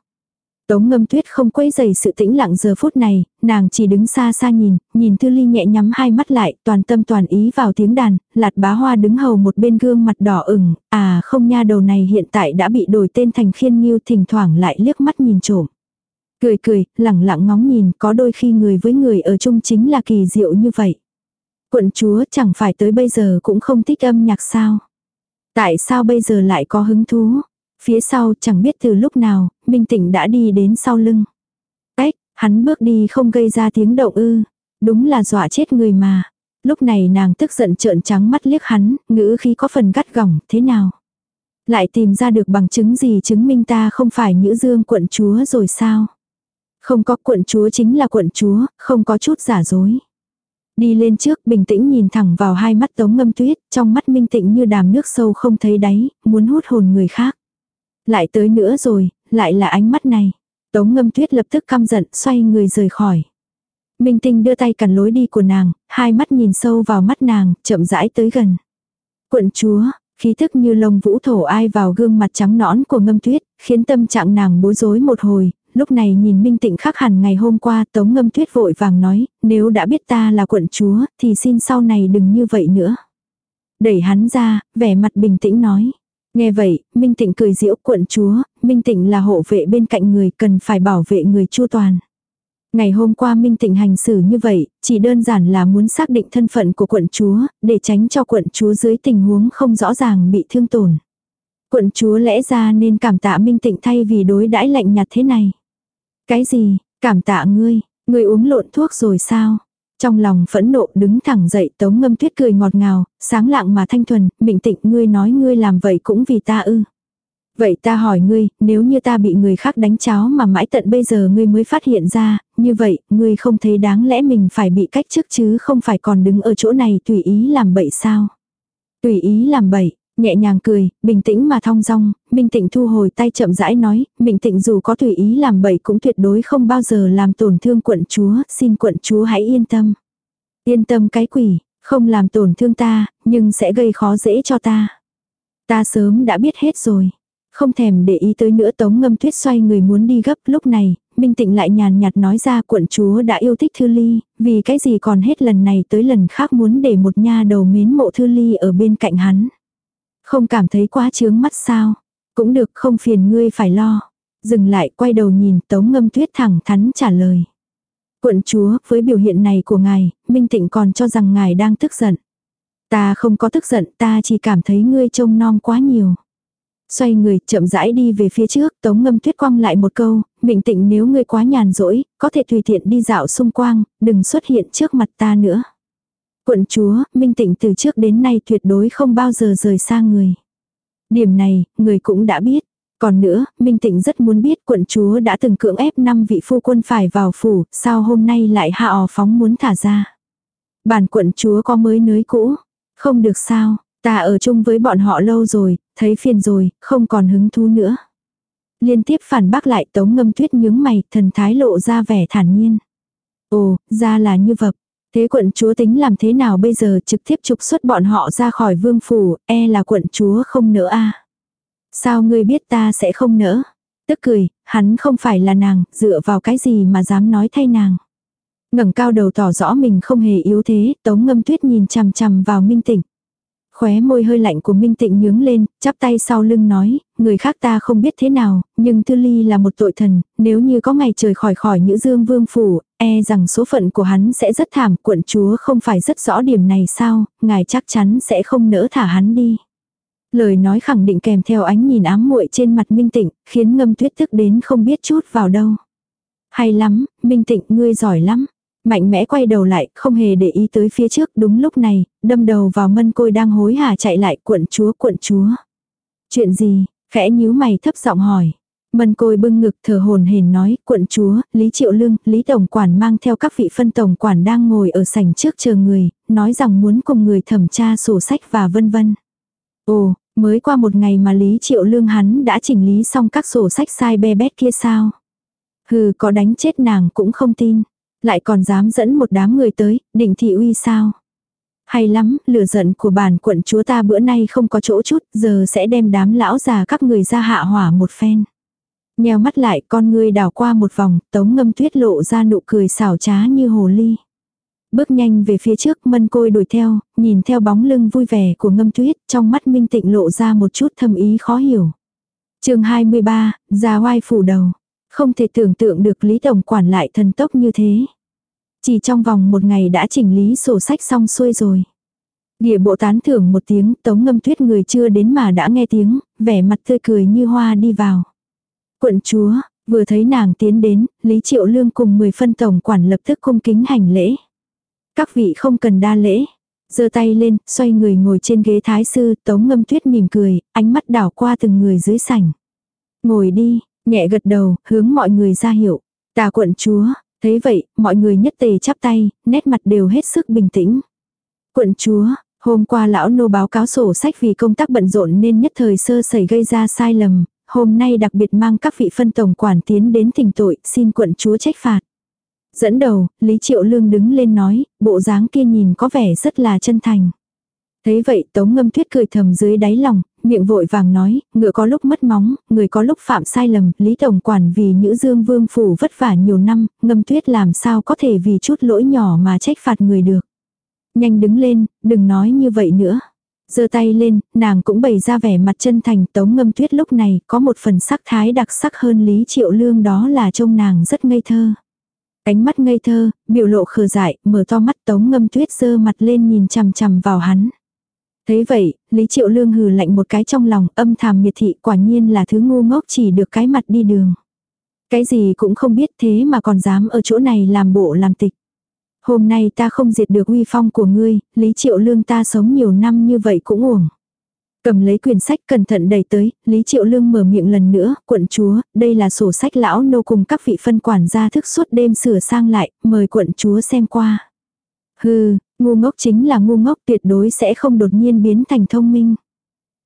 Tống ngâm tuyết không quấy dày sự tĩnh lặng giờ phút này, nàng chỉ đứng xa xa nhìn, nhìn Thư Ly nhẹ nhắm hai mắt lại, toàn tâm toàn ý vào tiếng đàn, lạt bá hoa đứng hầu một bên gương mặt đỏ ửng, à không nha đầu này hiện tại đã bị đổi tên thành khiên nghiêu thỉnh thoảng lại liếc mắt nhìn trộm. Cười cười, lẳng lặng ngóng nhìn, có đôi khi người với người ở chung chính là kỳ diệu như vậy. Quận chúa chẳng phải tới bây giờ cũng không thích âm nhạc sao. Tại sao bây giờ lại có hứng thú? Phía sau chẳng biết từ lúc nào, Minh Tịnh đã đi đến sau lưng. Ếch, hắn bước đi không gây ra tiếng động ư. Đúng là dọa chết người mà. Lúc này nàng tức giận trợn trắng mắt liếc hắn, ngữ khí có phần gắt gỏng, thế nào? Lại tìm ra được bằng chứng gì chứng minh ta không phải nữ dương quận chúa rồi sao? Không có quận chúa chính là quận chúa, không có chút giả dối. Đi lên trước bình tĩnh nhìn thẳng vào hai mắt tống ngâm tuyết, trong mắt minh tịnh như đàm nước sâu không thấy đáy, muốn hút hồn người khác. Lại tới nữa rồi, lại là ánh mắt này. Tống ngâm tuyết lập tức căm giận xoay người rời khỏi. Minh tinh đưa tay cản lối đi của nàng, hai mắt nhìn sâu vào mắt nàng, chậm rãi tới gần. Quận chúa, khí thức như lông vũ thổ ai vào gương mặt trắng nõn của ngâm tuyết, khiến tâm trạng nàng bối rối một hồi, lúc này nhìn minh tịnh khác hẳn ngày hôm qua tống ngâm tuyết vội vàng nói, nếu đã biết ta là quận chúa, thì xin sau này đừng như vậy nữa. Đẩy hắn ra, vẻ mặt bình tĩnh nói. Nghe vậy, Minh Tịnh cười diễu quận chúa, Minh Tịnh là hộ vệ bên cạnh người cần phải bảo vệ người chu toàn. Ngày hôm qua Minh Tịnh hành xử như vậy, chỉ đơn giản là muốn xác định thân phận của quận chúa, để tránh cho quận chúa dưới tình huống không rõ ràng bị thương tổn. Quận chúa lẽ ra nên cảm tạ Minh Tịnh thay vì đối đãi lạnh nhạt thế này. Cái gì, cảm tạ ngươi, ngươi uống lộn thuốc rồi sao? Trong lòng phẫn nộ đứng thẳng dậy tống ngâm tuyết cười ngọt ngào, sáng lạng mà thanh thuần, mịnh tịnh ngươi nói ngươi làm vậy cũng vì ta ư. Vậy ta hỏi ngươi, nếu như ta bị người khác đánh cháo mà mãi tận bây giờ ngươi mới phát hiện ra, như vậy, ngươi không thấy đáng lẽ mình phải bị cách chức chứ không phải còn đứng ở chỗ này tùy ý làm bậy sao. Tùy ý làm bậy, nhẹ nhàng cười, bình tĩnh mà thong dong, Minh Tịnh thu hồi tay chậm rãi nói, Minh Tịnh dù có tùy ý làm bậy cũng tuyệt đối không bao giờ làm tổn thương quận chúa, xin quận chúa hãy yên tâm. Yên tâm cái quỷ, không làm tổn thương ta, nhưng sẽ gây khó dễ cho ta. Ta sớm đã biết hết rồi. Không thèm để ý tới nữa tống ngâm tuyết xoay người muốn đi gấp lúc này, Minh Tịnh lại nhàn nhạt nói ra quận chúa đã yêu thích Thư Ly, vì cái gì còn hết lần này tới lần khác muốn để một nha đầu mến mộ Thư Ly ở bên cạnh hắn. Không cảm thấy quá chướng mắt sao, cũng được không phiền ngươi phải lo. Dừng lại quay đầu nhìn tống ngâm tuyết thẳng thắn trả lời. Quận chúa, với biểu hiện này của ngài, Minh Tịnh còn cho rằng ngài đang tức giận. Ta không có tức giận, ta chỉ cảm thấy ngươi trông non quá nhiều. Xoay người, chậm rãi đi về phía trước, tống ngâm tuyết quăng lại một câu, Minh tịnh nếu ngươi quá nhàn rỗi, có thể tùy tiện đi dạo xung quanh, đừng xuất hiện trước mặt ta nữa. Quận chúa, Minh tịnh từ trước đến nay tuyệt đối không bao giờ rời xa người. Điểm này, người cũng đã biết. Còn nữa, Minh Tịnh rất muốn biết quận chúa đã từng cưỡng ép năm vị phu quân phải vào phủ, sao hôm nay lại hạ ò phóng muốn thả ra. Bản quận chúa có mới nới cũ, không được sao, ta ở chung với bọn họ lâu rồi, thấy phiền rồi, không còn hứng thú nữa. Liên tiếp phản bác lại tống ngâm tuyết nhướng mày, thần thái lộ ra vẻ thản nhiên. Ồ, ra là như vậy. Thế quận chúa tính làm thế nào bây giờ trực tiếp trục xuất bọn họ ra khỏi vương phủ, e là quận chúa không nỡ a Sao ngươi biết ta sẽ không nỡ? Tức cười, hắn không phải là nàng, dựa vào cái gì mà dám nói thay nàng. ngẩng cao đầu tỏ rõ mình không hề yếu thế, tống ngâm tuyết nhìn chằm chằm vào minh tịnh. Khóe môi hơi lạnh của Minh Tịnh nhướng lên, chắp tay sau lưng nói, người khác ta không biết thế nào, nhưng Thư Ly là một tội thần, nếu như có ngày trời khỏi khỏi Nhữ Dương Vương Phủ, e rằng số phận của hắn sẽ rất thảm, quận chúa không phải rất rõ điểm này sao, ngài chắc chắn sẽ không nỡ thả hắn đi. Lời nói khẳng định kèm theo ánh nhìn ám muội trên mặt Minh Tịnh, khiến ngâm tuyết thức đến không biết chút vào đâu. Hay lắm, Minh Tịnh ngươi giỏi lắm. Mạnh mẽ quay đầu lại, không hề để ý tới phía trước, đúng lúc này, đâm đầu vào mân côi đang hối hả chạy lại quận chúa quận chúa. Chuyện gì, khẽ nhíu mày thấp giọng hỏi. Mân côi bưng ngực thở hồn hển nói, quận chúa, Lý Triệu Lương, Lý Tổng Quản mang theo các vị phân Tổng Quản đang ngồi ở sảnh trước chờ người, nói rằng muốn cùng người thẩm tra sổ sách và vân vân. Ồ, mới qua một ngày mà Lý Triệu Lương hắn đã chỉnh lý xong các sổ sách sai be bét kia sao? Hừ, có đánh chết nàng cũng không tin. Lại còn dám dẫn một đám người tới, định thị uy sao? Hay lắm, lửa giận của bản quận chúa ta bữa nay không có chỗ chút, giờ sẽ đem đám lão già các người ra hạ hỏa một phen. Nheo mắt lại con ngươi đảo qua một vòng, tống ngâm tuyết lộ ra nụ cười xảo trá như hồ ly. Bước nhanh về phía trước mân côi đuổi theo, nhìn theo bóng lưng vui vẻ của ngâm tuyết, trong mắt minh tịnh lộ ra một chút thâm ý khó hiểu. chương 23, già oai phủ đầu. Không thể tưởng tượng được Lý Tổng quản lại thần tốc như thế. Chỉ trong vòng một ngày đã chỉnh lý sổ sách xong xuôi rồi. Địa bộ tán thưởng một tiếng tống ngâm tuyết người chưa đến mà đã nghe tiếng, vẻ mặt tươi cười như hoa đi vào. Quận chúa, vừa thấy nàng tiến đến, Lý Triệu Lương cùng 10 phân tổng quản lập tức cung kính hành lễ. Các vị không cần đa lễ. giơ tay lên, xoay người ngồi trên ghế thái sư, tống ngâm tuyết mỉm cười, ánh mắt đảo qua từng người dưới sảnh. Ngồi đi, nhẹ gật đầu, hướng mọi người ra hiệu. Tà quận chúa, thế vậy, mọi người nhất tề chắp tay, nét mặt đều hết sức bình tĩnh. Quận chúa, hôm qua lão nô báo cáo sổ sách vì công tác bận rộn nên nhất thời sơ sẩy gây ra sai lầm, hôm nay đặc biệt mang các vị phân tổng quản tiến đến thỉnh tội, xin quận chúa trách phạt. Dẫn đầu, Lý Triệu Lương đứng lên nói, bộ dáng kia nhìn có vẻ rất là chân thành. Thấy vậy Tống Ngâm Tuyết cười thầm dưới đáy lòng, miệng vội vàng nói, ngựa có lúc mất móng, người có lúc phạm sai lầm, Lý Tổng Quản vì Nhữ Dương Vương Phủ vất vả nhiều năm, Ngâm Tuyết làm sao có thể vì chút lỗi nhỏ mà trách phạt người được. Nhanh đứng lên, đừng nói như vậy nữa giơ tay lên, nàng cũng bày ra vẻ mặt chân thành tống ngâm tuyết lúc này có một phần sắc thái đặc sắc hơn Lý Triệu Lương đó là trông nàng rất ngây thơ. Ánh mắt ngây thơ, biểu lộ khờ dại, mở to mắt tống ngâm tuyết giơ mặt lên nhìn chằm chằm vào hắn. Thấy vậy, Lý Triệu Lương hừ lạnh một cái trong lòng âm thầm miệt thị quả nhiên là thứ ngu ngốc chỉ được cái mặt đi đường. Cái gì cũng không biết thế mà còn dám ở chỗ này làm bộ làm tịch. Hôm nay ta không diệt được uy phong của ngươi, Lý Triệu Lương ta sống nhiều năm như vậy cũng uổng. Cầm lấy quyển sách cẩn thận đẩy tới, Lý Triệu Lương mở miệng lần nữa, quận chúa, đây là sổ sách lão nô cùng các vị phân quản gia thức suốt đêm sửa sang lại, mời quận chúa xem qua. Hừ, ngu ngốc chính là ngu ngốc tuyệt đối sẽ không đột nhiên biến thành thông minh.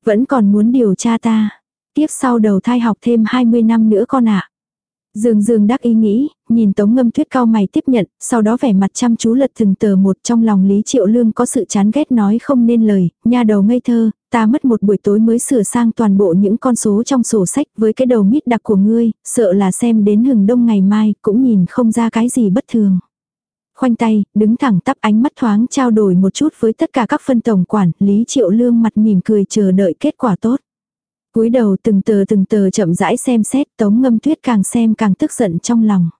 Vẫn còn muốn điều tra ta. Tiếp sau đầu thai học thêm 20 năm nữa con ạ. Dương Dương đắc ý nghĩ, nhìn Tống Ngâm Tuyết cao mày tiếp nhận, sau đó vẻ mặt chăm chú lật từng tờ một trong lòng Lý Triệu Lương có sự chán ghét nói không nên lời, nha đầu ngây thơ, ta mất một buổi tối mới sửa sang toàn bộ những con số trong sổ sách với cái đầu mít đặc của ngươi, sợ là xem đến hừng đông ngày mai cũng nhìn không ra cái gì bất thường. Khoanh tay, đứng thẳng tắp ánh mắt thoáng trao đổi một chút với tất cả các phân tổng quản, Lý Triệu Lương mặt mỉm cười chờ đợi kết quả tốt cúi đầu từng tờ từng tờ chậm rãi xem xét tống ngâm tuyết càng xem càng tức giận trong lòng.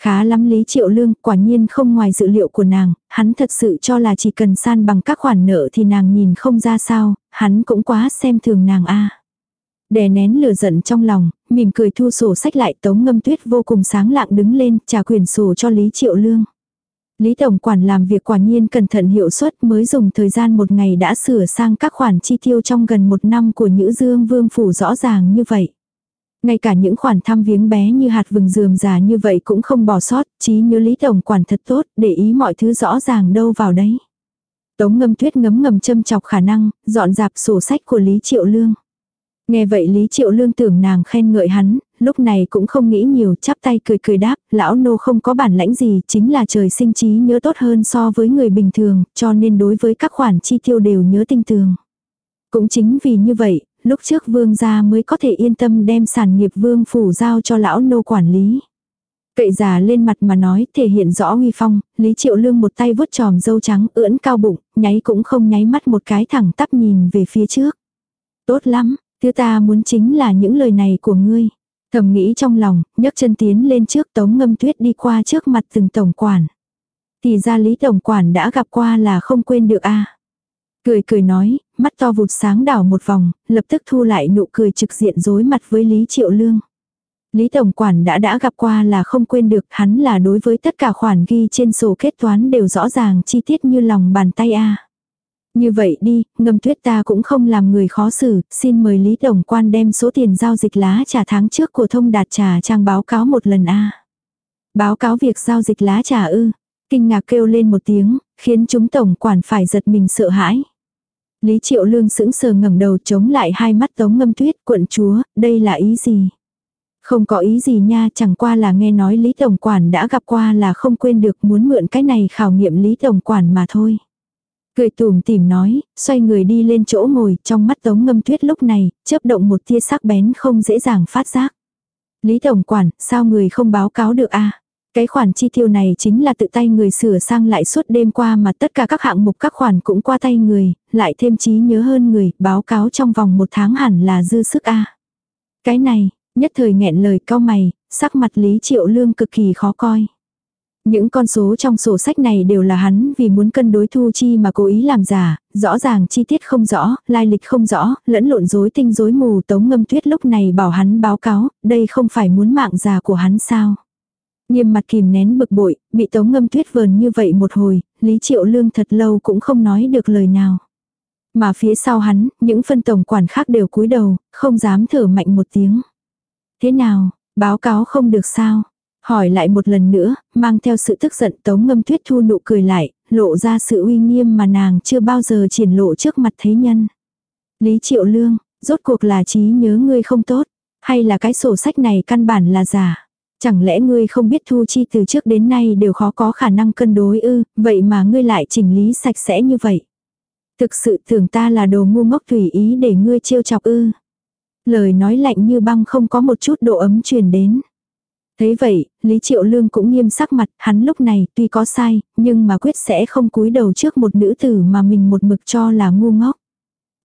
Khá lắm Lý Triệu Lương, quả nhiên không ngoài dự liệu của nàng, hắn thật sự cho là chỉ cần san bằng các khoản nợ thì nàng nhìn không ra sao, hắn cũng quá xem thường nàng a. Đè nén lửa giận trong lòng, mỉm cười thu sổ sách lại tống ngâm tuyết vô cùng sáng lạng đứng lên trả quyền sổ cho Lý Triệu Lương. Lý Tổng Quản làm việc quả nhiên cẩn thận hiệu suất mới dùng thời gian một ngày đã sửa sang các khoản chi tiêu trong gần một năm của Nhữ Dương Vương Phủ rõ ràng như vậy. Ngay cả những khoản thăm viếng bé như hạt vừng dườm già như vậy cũng không bỏ sót, trí nhớ Lý Tổng Quản thật tốt, để ý mọi thứ rõ ràng đâu vào đấy. Tống ngâm tuyết ngấm ngầm châm chọc khả năng, dọn dạp sổ sách của Lý Triệu Lương. Nghe vậy Lý Triệu Lương tưởng nàng khen ngợi hắn, lúc này cũng không nghĩ nhiều, chắp tay cười cười đáp, lão nô không có bản lãnh gì, chính là trời sinh trí nhớ tốt hơn so với người bình thường, cho nên đối với các khoản chi tiêu đều nhớ tinh tường. Cũng chính vì như vậy, lúc trước vương gia mới có thể yên tâm đem sản nghiệp vương phủ giao cho lão nô quản lý. Cậy già lên mặt mà nói thể hiện rõ uy phong, Lý Triệu Lương một tay vuốt tròm dâu trắng ưỡn cao bụng, nháy cũng không nháy mắt một cái thẳng tắp nhìn về phía trước. Tốt lắm, thứ ta muốn chính là những lời này của ngươi. Thầm nghĩ trong lòng, nhấc chân tiến lên trước tống ngâm tuyết đi qua trước mặt từng tổng quản. Thì ra Lý Tổng Quản đã gặp qua là không quên được a Cười cười nói, mắt to vụt sáng đảo một vòng, lập tức thu lại nụ cười trực diện dối mặt với Lý Triệu Lương. Lý Tổng Quản đã đã gặp qua là không quên được hắn là đối với tất cả khoản ghi trên sổ kết toán đều rõ ràng chi tiết như lòng bàn tay a như vậy đi, ngâm tuyết ta cũng không làm người khó xử, xin mời Lý Tổng Quan đem số tiền giao dịch lá trà tháng trước của thông đạt trà trang báo cáo một lần a Báo cáo việc giao dịch lá trà ư. Kinh ngạc kêu lên một tiếng, khiến chúng Tổng Quản phải giật mình sợ hãi. Lý Triệu Lương sững sờ ngẩng đầu chống lại hai mắt tống ngâm tuyết quận chúa, đây là ý gì? Không có ý gì nha, chẳng qua là nghe nói Lý Tổng Quản đã gặp qua là không quên được muốn mượn cái này khảo nghiệm Lý Tổng Quản mà thôi. Cười tùm tìm nói, xoay người đi lên chỗ ngồi, trong mắt tống ngâm tuyết lúc này, chớp động một tia sắc bén không dễ dàng phát giác. Lý Tổng Quản, sao người không báo cáo được a Cái khoản chi tiêu này chính là tự tay người sửa sang lại suốt đêm qua mà tất cả các hạng mục các khoản cũng qua tay người, lại thêm trí nhớ hơn người, báo cáo trong vòng một tháng hẳn là dư sức a Cái này, nhất thời nghẹn lời cao mày, sắc mặt Lý Triệu Lương cực kỳ khó coi. Những con số trong sổ sách này đều là hắn vì muốn cân đối thu chi mà cố ý làm giả, rõ ràng chi tiết không rõ, lai lịch không rõ, lẫn lộn rối tinh rối mù tống ngâm tuyết lúc này bảo hắn báo cáo, đây không phải muốn mạng già của hắn sao. Nghiêm mặt kìm nén bực bội, bị tống ngâm tuyết vờn như vậy một hồi, Lý Triệu Lương thật lâu cũng không nói được lời nào. Mà phía sau hắn, những phân tổng quản khác đều cúi đầu, không dám thở mạnh một tiếng. Thế nào, báo cáo không được sao? Hỏi lại một lần nữa, mang theo sự tức giận tống ngâm tuyết thu nụ cười lại, lộ ra sự uy nghiêm mà nàng chưa bao giờ triển lộ trước mặt thế nhân. Lý Triệu Lương, rốt cuộc là trí nhớ ngươi không tốt, hay là cái sổ sách này căn bản là giả. Chẳng lẽ ngươi không biết thu chi từ trước đến nay đều khó có khả năng cân đối ư, vậy mà ngươi lại chỉnh lý sạch sẽ như vậy. Thực sự tưởng ta là đồ ngu ngốc tùy ý để ngươi trêu chọc ư. Lời nói lạnh như băng không có một chút độ ấm truyền đến. Thế vậy, Lý Triệu Lương cũng nghiêm sắc mặt, hắn lúc này tuy có sai, nhưng mà quyết sẽ không cúi đầu trước một nữ tử mà mình một mực cho là ngu ngốc.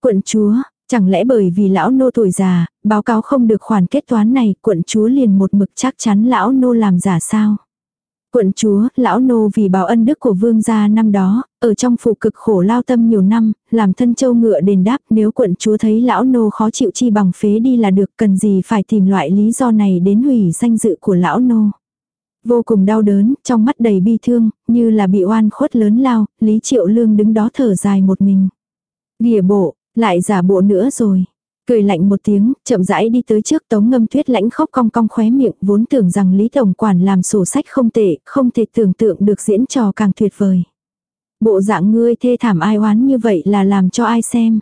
Quận chúa, chẳng lẽ bởi vì lão nô tuổi già, báo cáo không được khoản kết toán này, quận chúa liền một mực chắc chắn lão nô làm giả sao? Quận chúa, lão nô vì báo ân đức của vương gia năm đó, ở trong phủ cực khổ lao tâm nhiều năm, làm thân châu ngựa đền đáp nếu quận chúa thấy lão nô khó chịu chi bằng phế đi là được cần gì phải tìm loại lý do này đến hủy danh dự của lão nô. Vô cùng đau đớn, trong mắt đầy bi thương, như là bị oan khuất lớn lao, Lý Triệu Lương đứng đó thở dài một mình. Đỉa bộ, lại giả bộ nữa rồi. Cười lạnh một tiếng, chậm rãi đi tới trước tống ngâm tuyết lãnh khóc cong cong khóe miệng, vốn tưởng rằng Lý Tổng Quản làm sổ sách không tệ, không thể tưởng tượng được diễn trò càng tuyệt vời. Bộ dạng ngươi thê thảm ai oán như vậy là làm cho ai xem.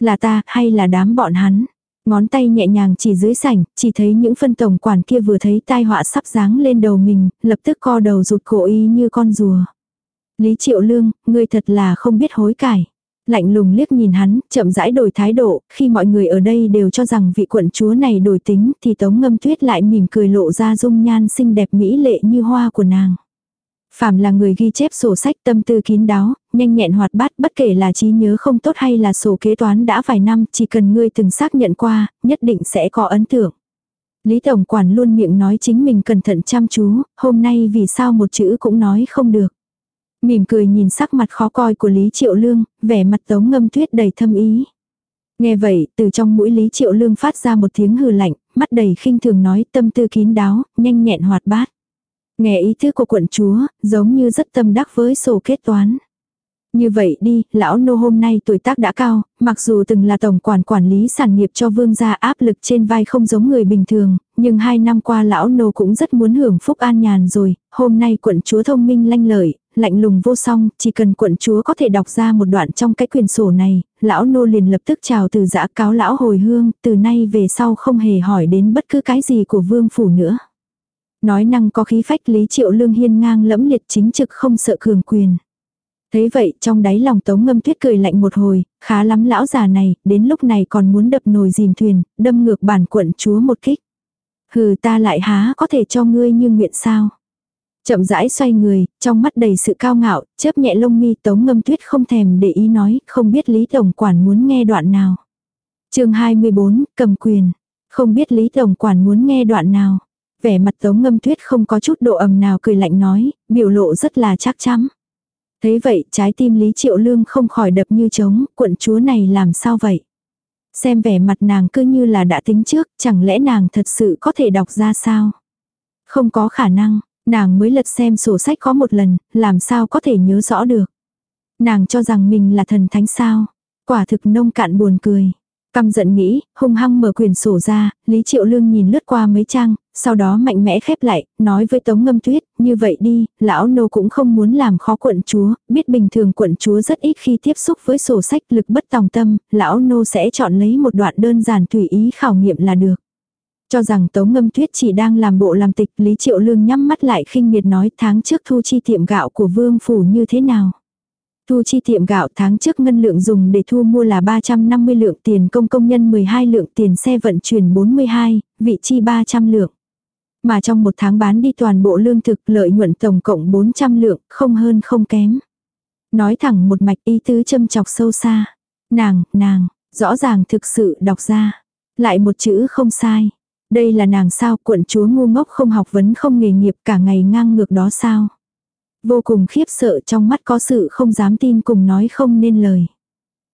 Là ta, hay là đám bọn hắn. Ngón tay nhẹ nhàng chỉ dưới sảnh, chỉ thấy những phân tổng quản kia vừa thấy tai họa sắp giáng lên đầu mình, lập tức co đầu rụt cổ y như con rùa. Lý Triệu Lương, ngươi thật là không biết hối cải. Lạnh lùng liếc nhìn hắn, chậm rãi đổi thái độ, khi mọi người ở đây đều cho rằng vị quận chúa này đổi tính thì tống ngâm tuyết lại mỉm cười lộ ra dung nhan xinh đẹp mỹ lệ như hoa của nàng. Phạm là người ghi chép sổ sách tâm tư kín đáo, nhanh nhẹn hoạt bát bất kể là trí nhớ không tốt hay là sổ kế toán đã vài năm chỉ cần ngươi từng xác nhận qua, nhất định sẽ có ấn tượng. Lý Tổng Quản luôn miệng nói chính mình cẩn thận chăm chú, hôm nay vì sao một chữ cũng nói không được. Mỉm cười nhìn sắc mặt khó coi của Lý Triệu Lương, vẻ mặt tống ngâm tuyết đầy thâm ý. Nghe vậy, từ trong mũi Lý Triệu Lương phát ra một tiếng hừ lạnh, mắt đầy khinh thường nói tâm tư kín đáo, nhanh nhẹn hoạt bát. Nghe ý thức của quận chúa, giống như rất tâm đắc với sổ kết toán. Như vậy đi, lão nô hôm nay tuổi tác đã cao, mặc dù từng là tổng quản quản lý sản nghiệp cho vương gia áp lực trên vai không giống người bình thường, nhưng hai năm qua lão nô cũng rất muốn hưởng phúc an nhàn rồi, hôm nay quận chúa thông minh lanh lợi, lạnh lùng vô song, chỉ cần quận chúa có thể đọc ra một đoạn trong cái quyền sổ này, lão nô liền lập tức chào từ giã cáo lão hồi hương, từ nay về sau không hề hỏi đến bất cứ cái gì của vương phủ nữa. Nói năng có khí phách Lý Triệu Lương hiên ngang lẫm liệt chính trực không sợ cường quyền. Thế vậy trong đáy lòng tống ngâm tuyết cười lạnh một hồi, khá lắm lão già này, đến lúc này còn muốn đập nồi dìm thuyền, đâm ngược bản quận chúa một kích. Hừ ta lại há có thể cho ngươi như nguyện sao. Chậm rãi xoay người, trong mắt đầy sự cao ngạo, chớp nhẹ lông mi tống ngâm tuyết không thèm để ý nói, không biết Lý Tổng Quản muốn nghe đoạn nào. chương 24, cầm quyền. Không biết Lý Tổng Quản muốn nghe đoạn nào. Vẻ mặt tống ngâm tuyết không có chút độ ầm nào cười lạnh nói, biểu lộ rất là chắc chắn. Thế vậy trái tim Lý Triệu Lương không khỏi đập như trống, quận chúa này làm sao vậy? Xem vẻ mặt nàng cứ như là đã tính trước, chẳng lẽ nàng thật sự có thể đọc ra sao? Không có khả năng, nàng mới lật xem sổ sách có một lần, làm sao có thể nhớ rõ được. Nàng cho rằng mình là thần thánh sao? Quả thực nông cạn buồn cười. Căm giận nghĩ, hung hăng mở quyền sổ ra, Lý Triệu Lương nhìn lướt qua mấy trang, sau đó mạnh mẽ khép lại, nói với Tống Ngâm Tuyết, như vậy đi, lão nô cũng không muốn làm khó quận chúa, biết bình thường quận chúa rất ít khi tiếp xúc với sổ sách lực bất tòng tâm, lão nô sẽ chọn lấy một đoạn đơn giản tùy ý khảo nghiệm là được. Cho rằng Tống Ngâm Tuyết chỉ đang làm bộ làm tịch, Lý Triệu Lương nhắm mắt lại khinh miệt nói tháng trước thu chi tiệm gạo của vương phủ như thế nào. Thu chi tiệm gạo tháng trước ngân lượng dùng để thu mua là 350 lượng tiền công công nhân 12 lượng tiền xe vận chuyển 42, vị chi 300 lượng. Mà trong một tháng bán đi toàn bộ lương thực lợi nhuận tổng cộng 400 lượng, không hơn không kém. Nói thẳng một mạch ý tứ châm chọc sâu xa. Nàng, nàng, rõ ràng thực sự đọc ra. Lại một chữ không sai. Đây là nàng sao quận chúa ngu ngốc không học vấn không nghề nghiệp cả ngày ngang ngược đó sao. Vô cùng khiếp sợ trong mắt có sự không dám tin cùng nói không nên lời.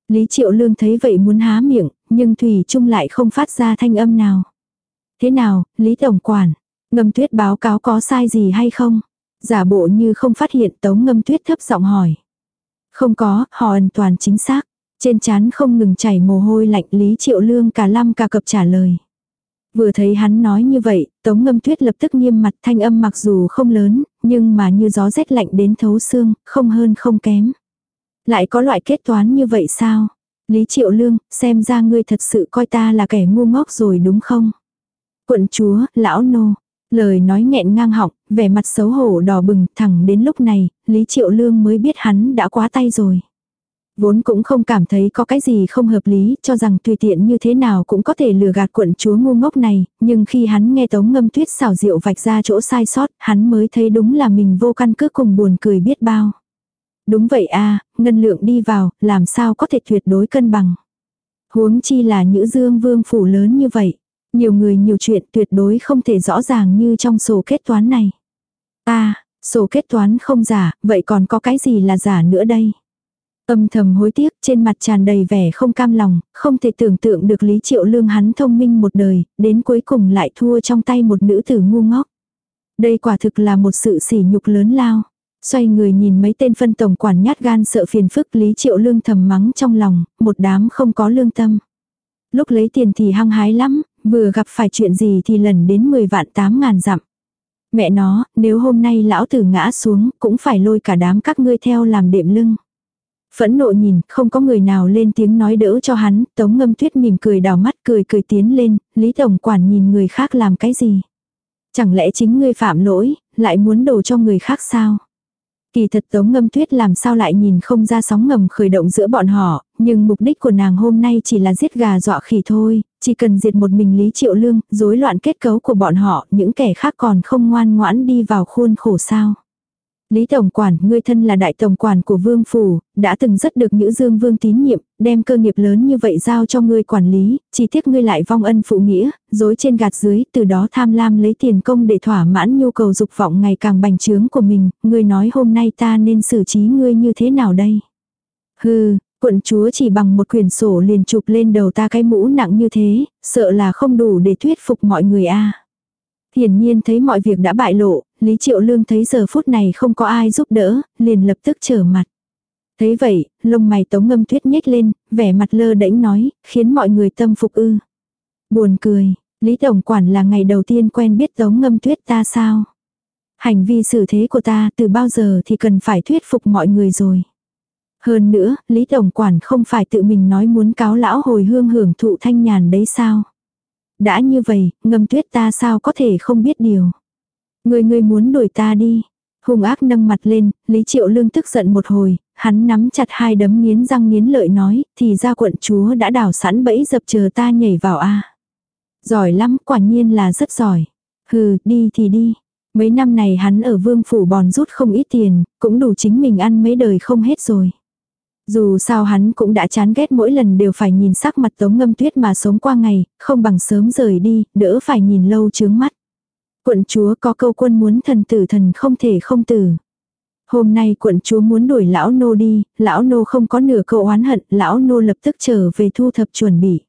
Lý Triệu Lương thấy vậy muốn há miệng, nhưng Thủy Trung lại không phát ra thanh âm nào. Thế nào, Lý Tổng Quản, ngâm tuyết báo cáo có sai gì hay không? Giả bộ như không phát hiện tống ngâm tuyết thấp giọng hỏi. Không có, họ hoàn toàn chính xác. Trên chán không ngừng chảy mồ hôi lạnh Lý Triệu Lương cả lăm cả cập trả lời. Vừa thấy hắn nói như vậy, Tống Ngâm Tuyết lập tức nghiêm mặt thanh âm mặc dù không lớn, nhưng mà như gió rét lạnh đến thấu xương, không hơn không kém. Lại có loại kết toán như vậy sao? Lý Triệu Lương, xem ra ngươi thật sự coi ta là kẻ ngu ngốc rồi đúng không? Quận chúa, lão nô. Lời nói nghẹn ngang họng, vẻ mặt xấu hổ đỏ bừng, thẳng đến lúc này, Lý Triệu Lương mới biết hắn đã quá tay rồi. Vốn cũng không cảm thấy có cái gì không hợp lý, cho rằng tùy tiện như thế nào cũng có thể lừa gạt quận chúa ngu ngốc này, nhưng khi hắn nghe tống ngâm tuyết xảo diệu vạch ra chỗ sai sót, hắn mới thấy đúng là mình vô căn cứ cùng buồn cười biết bao. Đúng vậy a ngân lượng đi vào, làm sao có thể tuyệt đối cân bằng. Huống chi là nữ dương vương phủ lớn như vậy. Nhiều người nhiều chuyện tuyệt đối không thể rõ ràng như trong sổ kết toán này. Ta, Sổ kết toán không giả, vậy còn có cái gì là giả nữa đây? Âm thầm hối tiếc, trên mặt tràn đầy vẻ không cam lòng, không thể tưởng tượng được Lý Triệu Lương hắn thông minh một đời, đến cuối cùng lại thua trong tay một nữ tử ngu ngốc. Đây quả thực là một sự sỉ nhục lớn lao. Xoay người nhìn mấy tên phân tổng quản nhát gan sợ phiền phức Lý Triệu Lương thầm mắng trong lòng, một đám không có lương tâm. Lúc lấy tiền thì hăng hái lắm, vừa gặp phải chuyện gì thì lần đến 10 vạn 8 ngàn dặm. Mẹ nó, nếu hôm nay lão tử ngã xuống, cũng phải lôi cả đám các ngươi theo làm đệm lưng. Phẫn nộ nhìn, không có người nào lên tiếng nói đỡ cho hắn, tống ngâm tuyết mỉm cười đào mắt cười cười tiến lên, Lý Tổng Quản nhìn người khác làm cái gì. Chẳng lẽ chính ngươi phạm lỗi, lại muốn đổ cho người khác sao? Kỳ thật Tống Ngâm Tuyết làm sao lại nhìn không ra sóng ngầm khởi động giữa bọn họ, nhưng mục đích của nàng hôm nay chỉ là giết gà dọa khỉ thôi, chỉ cần diệt một mình Lý Triệu Lương, rối loạn kết cấu của bọn họ, những kẻ khác còn không ngoan ngoãn đi vào khuôn khổ sao. Lý Tổng Quản, ngươi thân là đại tổng quản của Vương Phủ, đã từng rất được Nhữ Dương Vương tín nhiệm, đem cơ nghiệp lớn như vậy giao cho ngươi quản lý, chỉ tiếc ngươi lại vong ân phụ nghĩa, dối trên gạt dưới, từ đó tham lam lấy tiền công để thỏa mãn nhu cầu dục vọng ngày càng bành trướng của mình, ngươi nói hôm nay ta nên xử trí ngươi như thế nào đây? Hừ, quận chúa chỉ bằng một quyển sổ liền chụp lên đầu ta cái mũ nặng như thế, sợ là không đủ để thuyết phục mọi người a. Hiển nhiên thấy mọi việc đã bại lộ, Lý Triệu Lương thấy giờ phút này không có ai giúp đỡ, liền lập tức trở mặt. Thấy vậy, lông mày tống ngâm tuyết nhếch lên, vẻ mặt lơ đễnh nói, khiến mọi người tâm phục ư. Buồn cười, Lý Tổng Quản là ngày đầu tiên quen biết tống ngâm tuyết ta sao? Hành vi xử thế của ta từ bao giờ thì cần phải thuyết phục mọi người rồi. Hơn nữa, Lý Tổng Quản không phải tự mình nói muốn cáo lão hồi hương hưởng thụ thanh nhàn đấy sao? Đã như vậy, ngâm tuyết ta sao có thể không biết điều. Người người muốn đuổi ta đi. Hung ác nâng mặt lên, Lý Triệu Lương tức giận một hồi, hắn nắm chặt hai đấm nghiến răng nghiến lợi nói, thì ra quận chúa đã đào sẵn bẫy dập chờ ta nhảy vào a Giỏi lắm, quả nhiên là rất giỏi. Hừ, đi thì đi. Mấy năm này hắn ở vương phủ bòn rút không ít tiền, cũng đủ chính mình ăn mấy đời không hết rồi. Dù sao hắn cũng đã chán ghét mỗi lần đều phải nhìn sắc mặt tống ngâm tuyết mà sống qua ngày, không bằng sớm rời đi, đỡ phải nhìn lâu chướng mắt. Quận chúa có câu quân muốn thần tử thần không thể không tử. Hôm nay quận chúa muốn đuổi lão nô đi, lão nô không có nửa câu oán hận, lão nô lập tức trở về thu thập chuẩn bị.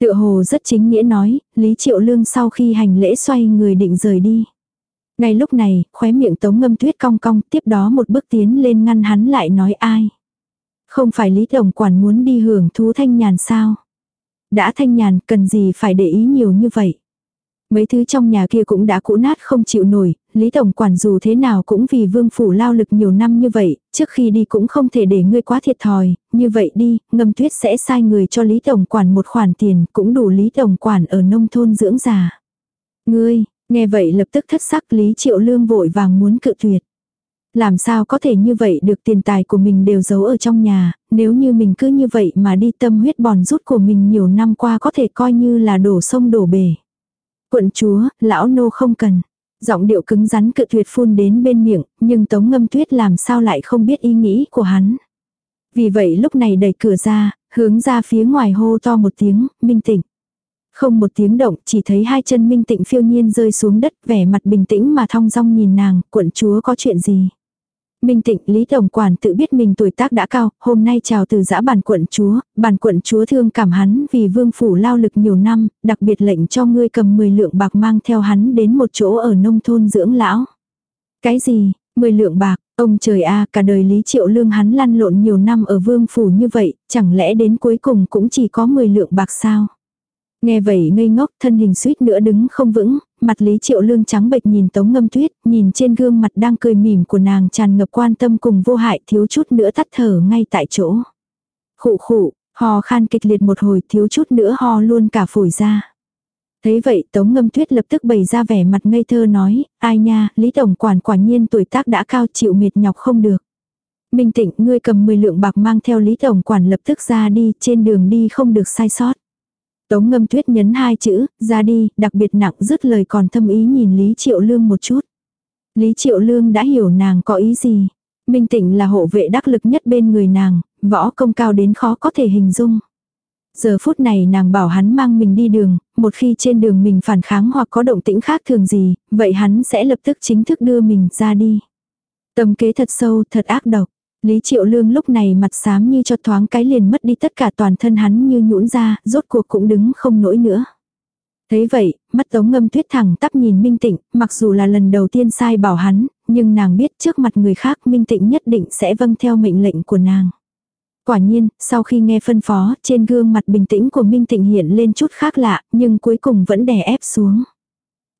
Tựa hồ rất chính nghĩa nói, Lý Triệu Lương sau khi hành lễ xoay người định rời đi. Ngay lúc này, khóe miệng tống ngâm tuyết cong cong, tiếp đó một bước tiến lên ngăn hắn lại nói ai. Không phải Lý Tổng Quản muốn đi hưởng thú thanh nhàn sao? Đã thanh nhàn, cần gì phải để ý nhiều như vậy? Mấy thứ trong nhà kia cũng đã cũ nát không chịu nổi, Lý Tổng Quản dù thế nào cũng vì vương phủ lao lực nhiều năm như vậy, trước khi đi cũng không thể để ngươi quá thiệt thòi, như vậy đi, ngâm tuyết sẽ sai người cho Lý Tổng Quản một khoản tiền, cũng đủ Lý Tổng Quản ở nông thôn dưỡng già. Ngươi, nghe vậy lập tức thất sắc Lý Triệu Lương vội vàng muốn cự tuyệt. Làm sao có thể như vậy được tiền tài của mình đều giấu ở trong nhà, nếu như mình cứ như vậy mà đi tâm huyết bòn rút của mình nhiều năm qua có thể coi như là đổ sông đổ bể. Quận chúa, lão nô không cần. Giọng điệu cứng rắn cự tuyệt phun đến bên miệng, nhưng tống ngâm tuyết làm sao lại không biết ý nghĩ của hắn. Vì vậy lúc này đẩy cửa ra, hướng ra phía ngoài hô to một tiếng, minh tịnh. Không một tiếng động, chỉ thấy hai chân minh tịnh phiêu nhiên rơi xuống đất, vẻ mặt bình tĩnh mà thong dong nhìn nàng, quận chúa có chuyện gì. Minh Tịnh, Lý Tổng Quản tự biết mình tuổi tác đã cao, hôm nay chào từ giã bản quận chúa, bản quận chúa thương cảm hắn vì vương phủ lao lực nhiều năm, đặc biệt lệnh cho ngươi cầm 10 lượng bạc mang theo hắn đến một chỗ ở nông thôn dưỡng lão. Cái gì, 10 lượng bạc, ông trời a cả đời Lý Triệu Lương hắn lăn lộn nhiều năm ở vương phủ như vậy, chẳng lẽ đến cuối cùng cũng chỉ có 10 lượng bạc sao? Nghe vậy ngây ngốc thân hình suýt nữa đứng không vững, mặt Lý Triệu Lương trắng bệch nhìn Tống Ngâm Tuyết, nhìn trên gương mặt đang cười mỉm của nàng tràn ngập quan tâm cùng vô hại thiếu chút nữa tắt thở ngay tại chỗ. Khụ khụ, ho khan kịch liệt một hồi thiếu chút nữa ho luôn cả phổi ra. Thấy vậy Tống Ngâm Tuyết lập tức bày ra vẻ mặt ngây thơ nói, ai nha, Lý Tổng Quản quả nhiên tuổi tác đã cao chịu mệt nhọc không được. Minh Tịnh, ngươi cầm 10 lượng bạc mang theo Lý Tổng Quản lập tức ra đi, trên đường đi không được sai sót. Tống ngâm tuyết nhấn hai chữ, ra đi, đặc biệt nặng dứt lời còn thâm ý nhìn Lý Triệu Lương một chút. Lý Triệu Lương đã hiểu nàng có ý gì. Minh Tịnh là hộ vệ đắc lực nhất bên người nàng, võ công cao đến khó có thể hình dung. Giờ phút này nàng bảo hắn mang mình đi đường, một khi trên đường mình phản kháng hoặc có động tĩnh khác thường gì, vậy hắn sẽ lập tức chính thức đưa mình ra đi. Tâm kế thật sâu, thật ác độc. Lý Triệu Lương lúc này mặt xám như cho thoáng cái liền mất đi tất cả toàn thân hắn như nhũn ra, rốt cuộc cũng đứng không nổi nữa. Thấy vậy, mắt tống ngâm tuyết thẳng tắp nhìn Minh Tịnh, mặc dù là lần đầu tiên sai bảo hắn, nhưng nàng biết trước mặt người khác Minh Tịnh nhất định sẽ vâng theo mệnh lệnh của nàng. Quả nhiên, sau khi nghe phân phó, trên gương mặt bình tĩnh của Minh Tịnh hiện lên chút khác lạ, nhưng cuối cùng vẫn đè ép xuống.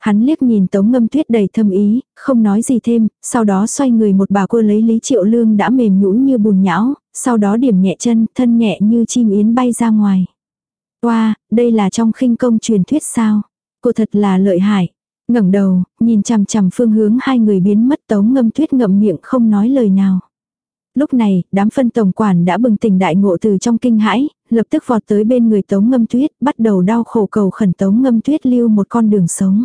Hắn liếc nhìn tống ngâm tuyết đầy thâm ý, không nói gì thêm, sau đó xoay người một bà cô lấy lý triệu lương đã mềm nhũn như bùn nhão, sau đó điểm nhẹ chân, thân nhẹ như chim yến bay ra ngoài. Wow, đây là trong khinh công truyền thuyết sao? Cô thật là lợi hại. ngẩng đầu, nhìn chằm chằm phương hướng hai người biến mất tống ngâm tuyết ngậm miệng không nói lời nào. Lúc này, đám phân tổng quản đã bừng tỉnh đại ngộ từ trong kinh hãi, lập tức vọt tới bên người tống ngâm tuyết, bắt đầu đau khổ cầu khẩn tống ngâm tuyết lưu một con đường sống.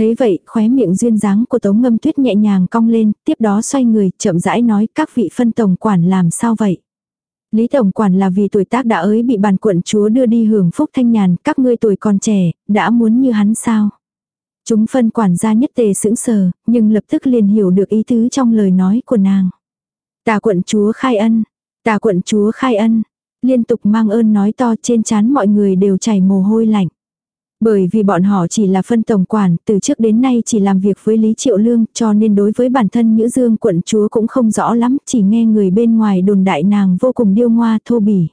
Thế vậy, khóe miệng duyên dáng của tống ngâm tuyết nhẹ nhàng cong lên, tiếp đó xoay người, chậm rãi nói các vị phân tổng quản làm sao vậy. Lý Tổng Quản là vì tuổi tác đã ới bị bàn quận chúa đưa đi hưởng phúc thanh nhàn, các ngươi tuổi còn trẻ, đã muốn như hắn sao? Chúng phân quản gia nhất tề sững sờ, nhưng lập tức liền hiểu được ý tứ trong lời nói của nàng. Tà quận chúa khai ân, tà quận chúa khai ân, liên tục mang ơn nói to trên chán mọi người đều chảy mồ hôi lạnh. Bởi vì bọn họ chỉ là phân tổng quản, từ trước đến nay chỉ làm việc với Lý Triệu Lương, cho nên đối với bản thân Nhữ Dương quận chúa cũng không rõ lắm, chỉ nghe người bên ngoài đồn đại nàng vô cùng điêu ngoa thô bỉ.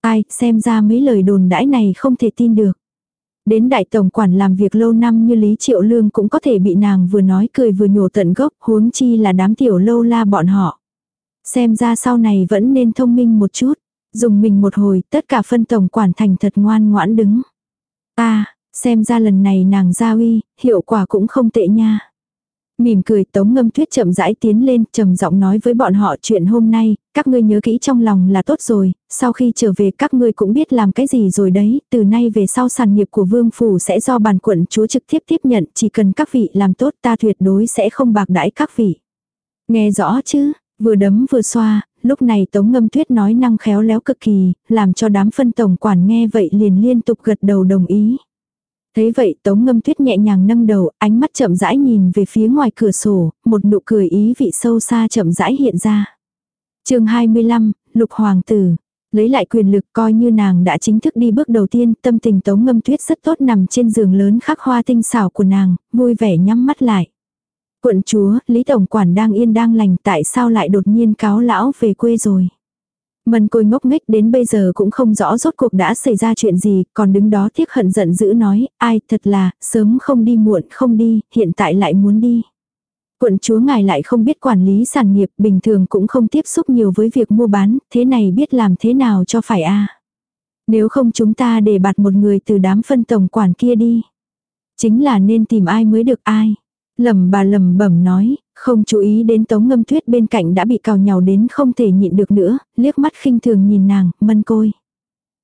Ai, xem ra mấy lời đồn đãi này không thể tin được. Đến đại tổng quản làm việc lâu năm như Lý Triệu Lương cũng có thể bị nàng vừa nói cười vừa nhổ tận gốc, huống chi là đám tiểu lâu la bọn họ. Xem ra sau này vẫn nên thông minh một chút. Dùng mình một hồi, tất cả phân tổng quản thành thật ngoan ngoãn đứng. Ta, xem ra lần này nàng gia uy, hiệu quả cũng không tệ nha. Mỉm cười tống ngâm tuyết chậm rãi tiến lên, trầm giọng nói với bọn họ chuyện hôm nay, các ngươi nhớ kỹ trong lòng là tốt rồi, sau khi trở về các ngươi cũng biết làm cái gì rồi đấy, từ nay về sau sản nghiệp của vương phủ sẽ do bàn quận chúa trực tiếp tiếp nhận, chỉ cần các vị làm tốt ta tuyệt đối sẽ không bạc đãi các vị. Nghe rõ chứ, vừa đấm vừa xoa, lúc này Tống Ngâm Tuyết nói năng khéo léo cực kỳ, làm cho đám phân tổng quản nghe vậy liền liên tục gật đầu đồng ý. Thấy vậy Tống Ngâm Tuyết nhẹ nhàng nâng đầu, ánh mắt chậm rãi nhìn về phía ngoài cửa sổ, một nụ cười ý vị sâu xa chậm rãi hiện ra. chương 25, Lục Hoàng tử. Lấy lại quyền lực coi như nàng đã chính thức đi bước đầu tiên, tâm tình Tống Ngâm Tuyết rất tốt nằm trên giường lớn khắc hoa tinh xảo của nàng, vui vẻ nhắm mắt lại. Quận chúa, Lý Tổng Quản đang yên đang lành tại sao lại đột nhiên cáo lão về quê rồi. Mân côi ngốc nghếch đến bây giờ cũng không rõ rốt cuộc đã xảy ra chuyện gì, còn đứng đó tiếc hận giận dữ nói, ai thật là, sớm không đi muộn không đi, hiện tại lại muốn đi. Quận chúa ngài lại không biết quản lý sản nghiệp, bình thường cũng không tiếp xúc nhiều với việc mua bán, thế này biết làm thế nào cho phải a Nếu không chúng ta để bạt một người từ đám phân tổng quản kia đi. Chính là nên tìm ai mới được ai. Lầm bà lầm bẩm nói, không chú ý đến tống ngâm tuyết bên cạnh đã bị cào nhào đến không thể nhịn được nữa, liếc mắt khinh thường nhìn nàng, mân côi.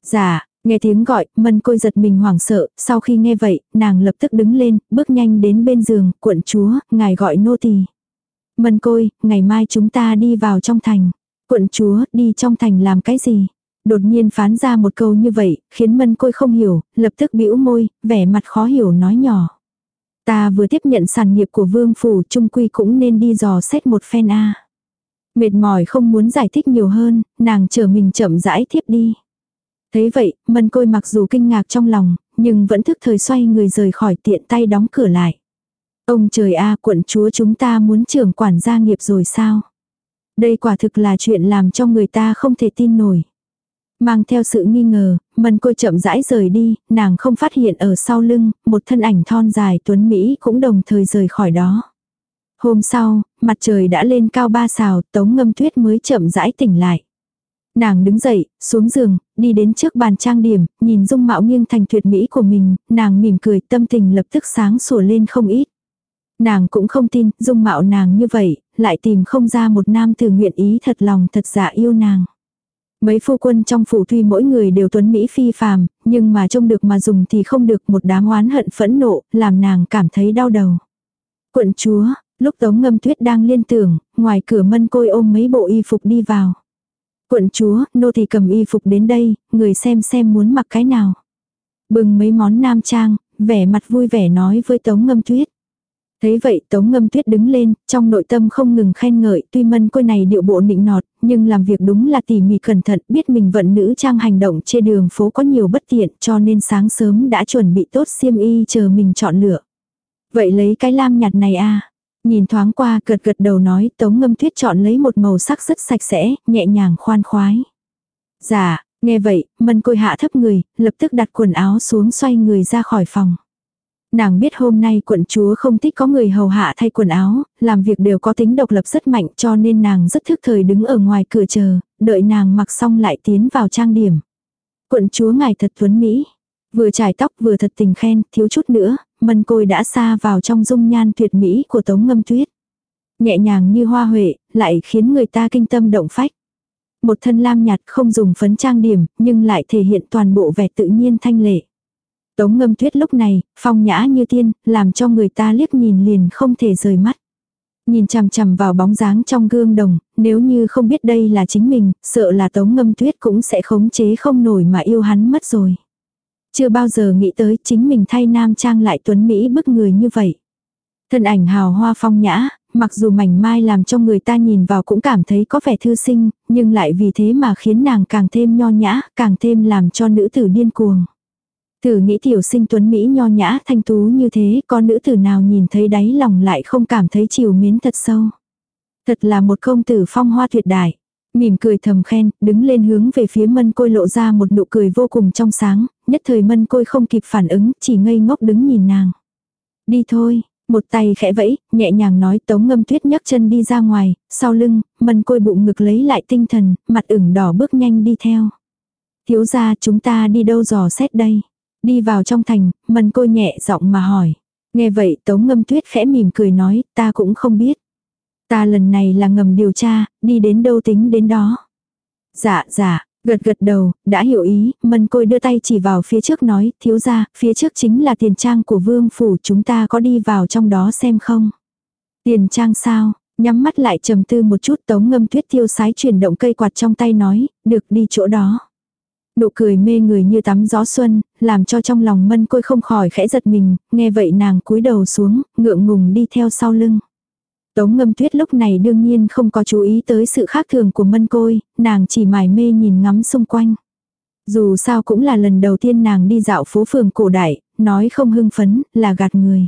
Dạ, nghe tiếng gọi, mân côi giật mình hoảng sợ, sau khi nghe vậy, nàng lập tức đứng lên, bước nhanh đến bên giường, quận chúa, ngài gọi nô tỳ. Mân côi, ngày mai chúng ta đi vào trong thành. Quận chúa, đi trong thành làm cái gì? Đột nhiên phán ra một câu như vậy, khiến mân côi không hiểu, lập tức bĩu môi, vẻ mặt khó hiểu nói nhỏ. Ta vừa tiếp nhận sản nghiệp của vương phủ trung quy cũng nên đi dò xét một phen a. Mệt mỏi không muốn giải thích nhiều hơn, nàng chờ mình chậm rãi thiếp đi. thấy vậy, mân côi mặc dù kinh ngạc trong lòng, nhưng vẫn thức thời xoay người rời khỏi tiện tay đóng cửa lại. Ông trời a quận chúa chúng ta muốn trưởng quản gia nghiệp rồi sao? Đây quả thực là chuyện làm cho người ta không thể tin nổi. Mang theo sự nghi ngờ, mần côi chậm rãi rời đi, nàng không phát hiện ở sau lưng, một thân ảnh thon dài tuấn Mỹ cũng đồng thời rời khỏi đó. Hôm sau, mặt trời đã lên cao ba xào, tống ngâm tuyết mới chậm rãi tỉnh lại. Nàng đứng dậy, xuống giường, đi đến trước bàn trang điểm, nhìn dung mạo nghiêng thành tuyệt mỹ của mình, nàng mỉm cười tâm tình lập tức sáng sủa lên không ít. Nàng cũng không tin, dung mạo nàng như vậy, lại tìm không ra một nam từ nguyện ý thật lòng thật dạ yêu nàng. Mấy phu quân trong phủ tuy mỗi người đều tuấn Mỹ phi phàm, nhưng mà trông được mà dùng thì không được một đám oán hận phẫn nộ, làm nàng cảm thấy đau đầu. Quận chúa, lúc tống ngâm tuyết đang liên tưởng, ngoài cửa mân côi ôm mấy bộ y phục đi vào. Quận chúa, nô thì cầm y phục đến đây, người xem xem muốn mặc cái nào. Bừng mấy món nam trang, vẻ mặt vui vẻ nói với tống ngâm tuyết. Thấy vậy Tống Ngâm Tuyết đứng lên, trong nội tâm không ngừng khen ngợi, tuy mân côi này điệu bộ nịnh nọt, nhưng làm việc đúng là tỉ mỉ cẩn thận, biết mình vận nữ trang hành động trên đường phố có nhiều bất tiện, cho nên sáng sớm đã chuẩn bị tốt xiêm y chờ mình chọn lựa. Vậy lấy cái lam nhạt này a Nhìn thoáng qua gật gật đầu nói Tống Ngâm Tuyết chọn lấy một màu sắc rất sạch sẽ, nhẹ nhàng khoan khoái. Dạ, nghe vậy, mân côi hạ thấp người, lập tức đặt quần áo xuống xoay người ra khỏi phòng. Nàng biết hôm nay quận chúa không thích có người hầu hạ thay quần áo, làm việc đều có tính độc lập rất mạnh cho nên nàng rất thức thời đứng ở ngoài cửa chờ, đợi nàng mặc xong lại tiến vào trang điểm. Quận chúa ngài thật tuấn Mỹ. Vừa trải tóc vừa thật tình khen, thiếu chút nữa, mân côi đã xa vào trong dung nhan tuyệt mỹ của tống ngâm tuyết. Nhẹ nhàng như hoa huệ, lại khiến người ta kinh tâm động phách. Một thân lam nhạt không dùng phấn trang điểm, nhưng lại thể hiện toàn bộ vẻ tự nhiên thanh lệ. Tống ngâm tuyết lúc này, phong nhã như tiên, làm cho người ta liếc nhìn liền không thể rời mắt. Nhìn chằm chằm vào bóng dáng trong gương đồng, nếu như không biết đây là chính mình, sợ là tống ngâm tuyết cũng sẽ khống chế không nổi mà yêu hắn mất rồi. Chưa bao giờ nghĩ tới chính mình thay nam trang lại tuấn Mỹ bức người như vậy. Thân ảnh hào hoa phong nhã, mặc dù mảnh mai làm cho người ta nhìn vào cũng cảm thấy có vẻ thư sinh, nhưng lại vì thế mà khiến nàng càng thêm nho nhã, càng thêm làm cho nữ tử điên cuồng. Thử nghĩ tiểu sinh tuấn Mỹ nho nhã thanh tú như thế, có nữ tử nào nhìn thấy đáy lòng lại không cảm thấy chiều miến thật sâu. Thật là một công tử phong hoa tuyệt đại. Mỉm cười thầm khen, đứng lên hướng về phía mân côi lộ ra một nụ cười vô cùng trong sáng, nhất thời mân côi không kịp phản ứng, chỉ ngây ngốc đứng nhìn nàng. Đi thôi, một tay khẽ vẫy, nhẹ nhàng nói tống ngâm tuyết nhấc chân đi ra ngoài, sau lưng, mân côi bụng ngực lấy lại tinh thần, mặt ửng đỏ bước nhanh đi theo. Thiếu ra chúng ta đi đâu dò xét đây. Đi vào trong thành, mân côi nhẹ giọng mà hỏi. Nghe vậy tống ngâm tuyết khẽ mỉm cười nói, ta cũng không biết. Ta lần này là ngầm điều tra, đi đến đâu tính đến đó. Dạ, dạ, gật gật đầu, đã hiểu ý, mân côi đưa tay chỉ vào phía trước nói, thiếu ra, phía trước chính là tiền trang của vương phủ, chúng ta có đi vào trong đó xem không? Tiền trang sao? Nhắm mắt lại trầm tư một chút tống ngâm tuyết tiêu sái chuyển động cây quạt trong tay nói, được đi chỗ đó. Nụ cười mê người như tắm gió xuân, làm cho trong lòng mân côi không khỏi khẽ giật mình, nghe vậy nàng cúi đầu xuống, ngượng ngùng đi theo sau lưng. Tống ngâm tuyết lúc này đương nhiên không có chú ý tới sự khác thường của mân côi, nàng chỉ mải mê nhìn ngắm xung quanh. Dù sao cũng là lần đầu tiên nàng đi dạo phố phường cổ đại, nói không hưng phấn, là gạt người.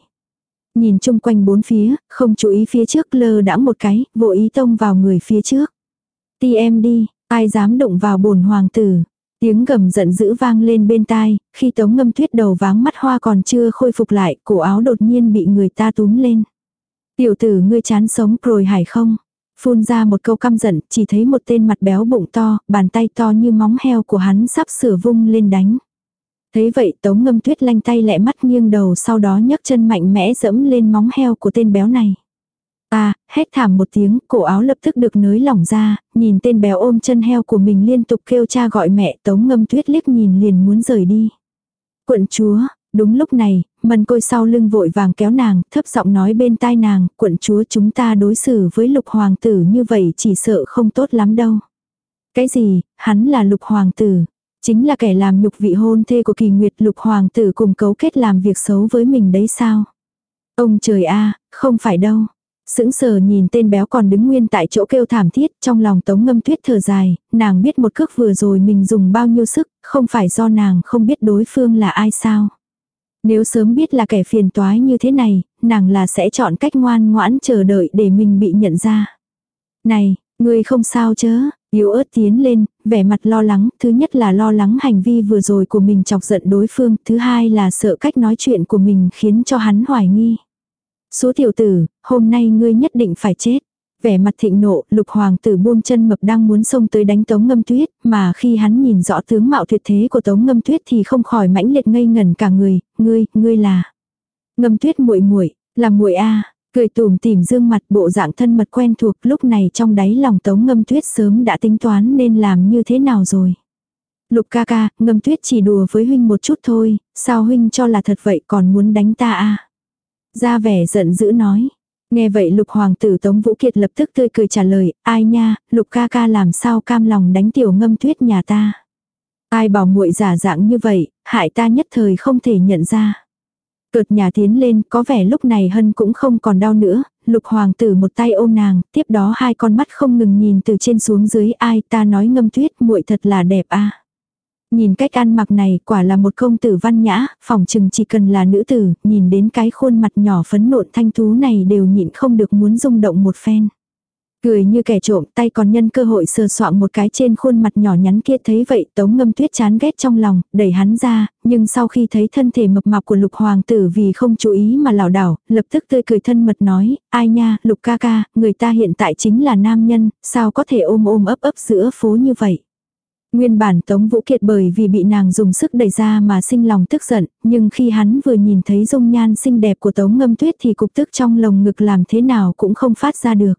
Nhìn chung quanh bốn phía, không chú ý phía trước lơ đãng một cái, vô ý tông vào người phía trước. Ti em đi, ai dám đụng vào bổn hoàng tử. Tiếng gầm giận dữ vang lên bên tai, khi tống ngâm tuyết đầu váng mắt hoa còn chưa khôi phục lại, cổ áo đột nhiên bị người ta túm lên. Tiểu tử ngươi chán sống rồi hải không? Phun ra một câu căm giận, chỉ thấy một tên mặt béo bụng to, bàn tay to như móng heo của hắn sắp sửa vung lên đánh. Thấy vậy tống ngâm tuyết lanh tay lẹ mắt nghiêng đầu sau đó nhấc chân mạnh mẽ dẫm lên móng heo của tên béo này. À, hét thảm một tiếng, cổ áo lập tức được nới lỏng ra, nhìn tên béo ôm chân heo của mình liên tục kêu cha gọi mẹ tống ngâm tuyết liếc nhìn liền muốn rời đi. Quận chúa, đúng lúc này, mần côi sau lưng vội vàng kéo nàng, thấp giọng nói bên tai nàng, quận chúa chúng ta đối xử với lục hoàng tử như vậy chỉ sợ không tốt lắm đâu. Cái gì, hắn là lục hoàng tử, chính là kẻ làm nhục vị hôn thê của kỳ nguyệt lục hoàng tử cùng cấu kết làm việc xấu với mình đấy sao. Ông trời a không phải đâu. Sững sờ nhìn tên béo còn đứng nguyên tại chỗ kêu thảm thiết, trong lòng tống ngâm tuyết thở dài, nàng biết một cước vừa rồi mình dùng bao nhiêu sức, không phải do nàng không biết đối phương là ai sao. Nếu sớm biết là kẻ phiền toái như thế này, nàng là sẽ chọn cách ngoan ngoãn chờ đợi để mình bị nhận ra. Này, ngươi không sao chớ, yếu ớt tiến lên, vẻ mặt lo lắng, thứ nhất là lo lắng hành vi vừa rồi của mình chọc giận đối phương, thứ hai là sợ cách nói chuyện của mình khiến cho hắn hoài nghi. Số tiểu tử, hôm nay ngươi nhất định phải chết. Vẻ mặt thịnh nộ, lục hoàng tử buông chân mập đang muốn xông tới đánh tống ngâm tuyết, mà khi hắn nhìn rõ tướng mạo tuyệt thế của tống ngâm tuyết thì không khỏi mãnh liệt ngây ngẩn cả người, ngươi, ngươi là. Ngâm tuyết muội muội là muội a cười tùm tìm dương mặt bộ dạng thân mật quen thuộc lúc này trong đáy lòng tống ngâm tuyết sớm đã tính toán nên làm như thế nào rồi. Lục ca ca, ngâm tuyết chỉ đùa với huynh một chút thôi, sao huynh cho là thật vậy còn muốn đánh ta a ra vẻ giận dữ nói. Nghe vậy lục hoàng tử Tống Vũ Kiệt lập tức tươi cười trả lời, ai nha, lục ca ca làm sao cam lòng đánh tiểu ngâm tuyết nhà ta. Ai bảo muội giả dạng như vậy, hại ta nhất thời không thể nhận ra. Cợt nhà tiến lên, có vẻ lúc này Hân cũng không còn đau nữa, lục hoàng tử một tay ôm nàng, tiếp đó hai con mắt không ngừng nhìn từ trên xuống dưới ai ta nói ngâm tuyết muội thật là đẹp a Nhìn cách ăn mặc này quả là một công tử văn nhã, phòng chừng chỉ cần là nữ tử, nhìn đến cái khuôn mặt nhỏ phấn nộn thanh thú này đều nhịn không được muốn rung động một phen. Cười như kẻ trộm tay còn nhân cơ hội sờ soạng một cái trên khuôn mặt nhỏ nhắn kia thấy vậy tống ngâm tuyết chán ghét trong lòng, đẩy hắn ra, nhưng sau khi thấy thân thể mập mạp của lục hoàng tử vì không chú ý mà lảo đảo, lập tức tươi cười thân mật nói, ai nha, lục ca ca, người ta hiện tại chính là nam nhân, sao có thể ôm ôm ấp ấp giữa phố như vậy. Nguyên bản Tống Vũ Kiệt bởi vì bị nàng dùng sức đẩy ra mà sinh lòng tức giận, nhưng khi hắn vừa nhìn thấy dung nhan xinh đẹp của Tống Ngâm Tuyết thì cục tức trong lồng ngực làm thế nào cũng không phát ra được.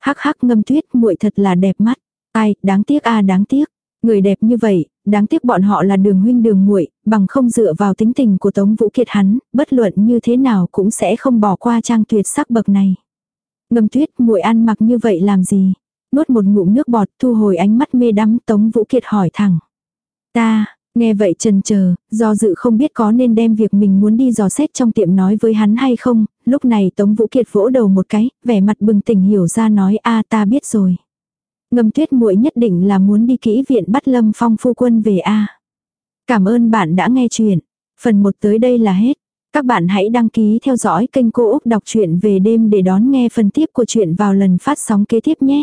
Hắc hắc Ngâm Tuyết muội thật là đẹp mắt. Ai, đáng tiếc a đáng tiếc. Người đẹp như vậy, đáng tiếc bọn họ là đường huynh đường muội, bằng không dựa vào tính tình của Tống Vũ Kiệt hắn, bất luận như thế nào cũng sẽ không bỏ qua trang tuyệt sắc bậc này. Ngâm Tuyết muội ăn mặc như vậy làm gì? Nuốt một ngụm nước bọt, thu hồi ánh mắt mê đắm, Tống Vũ Kiệt hỏi thẳng. Ta, nghe vậy trần chờ do dự không biết có nên đem việc mình muốn đi dò xét trong tiệm nói với hắn hay không, lúc này Tống Vũ Kiệt vỗ đầu một cái, vẻ mặt bừng tỉnh hiểu ra nói a ta biết rồi. Ngâm tuyết muội nhất định là muốn đi kỹ viện bắt lâm phong phu quân về a Cảm ơn bạn đã nghe chuyện. Phần 1 tới đây là hết. Các bạn hãy đăng ký theo dõi kênh Cô Úc Đọc truyện về đêm để đón nghe phần tiếp của chuyện vào lần phát sóng kế tiếp nhé.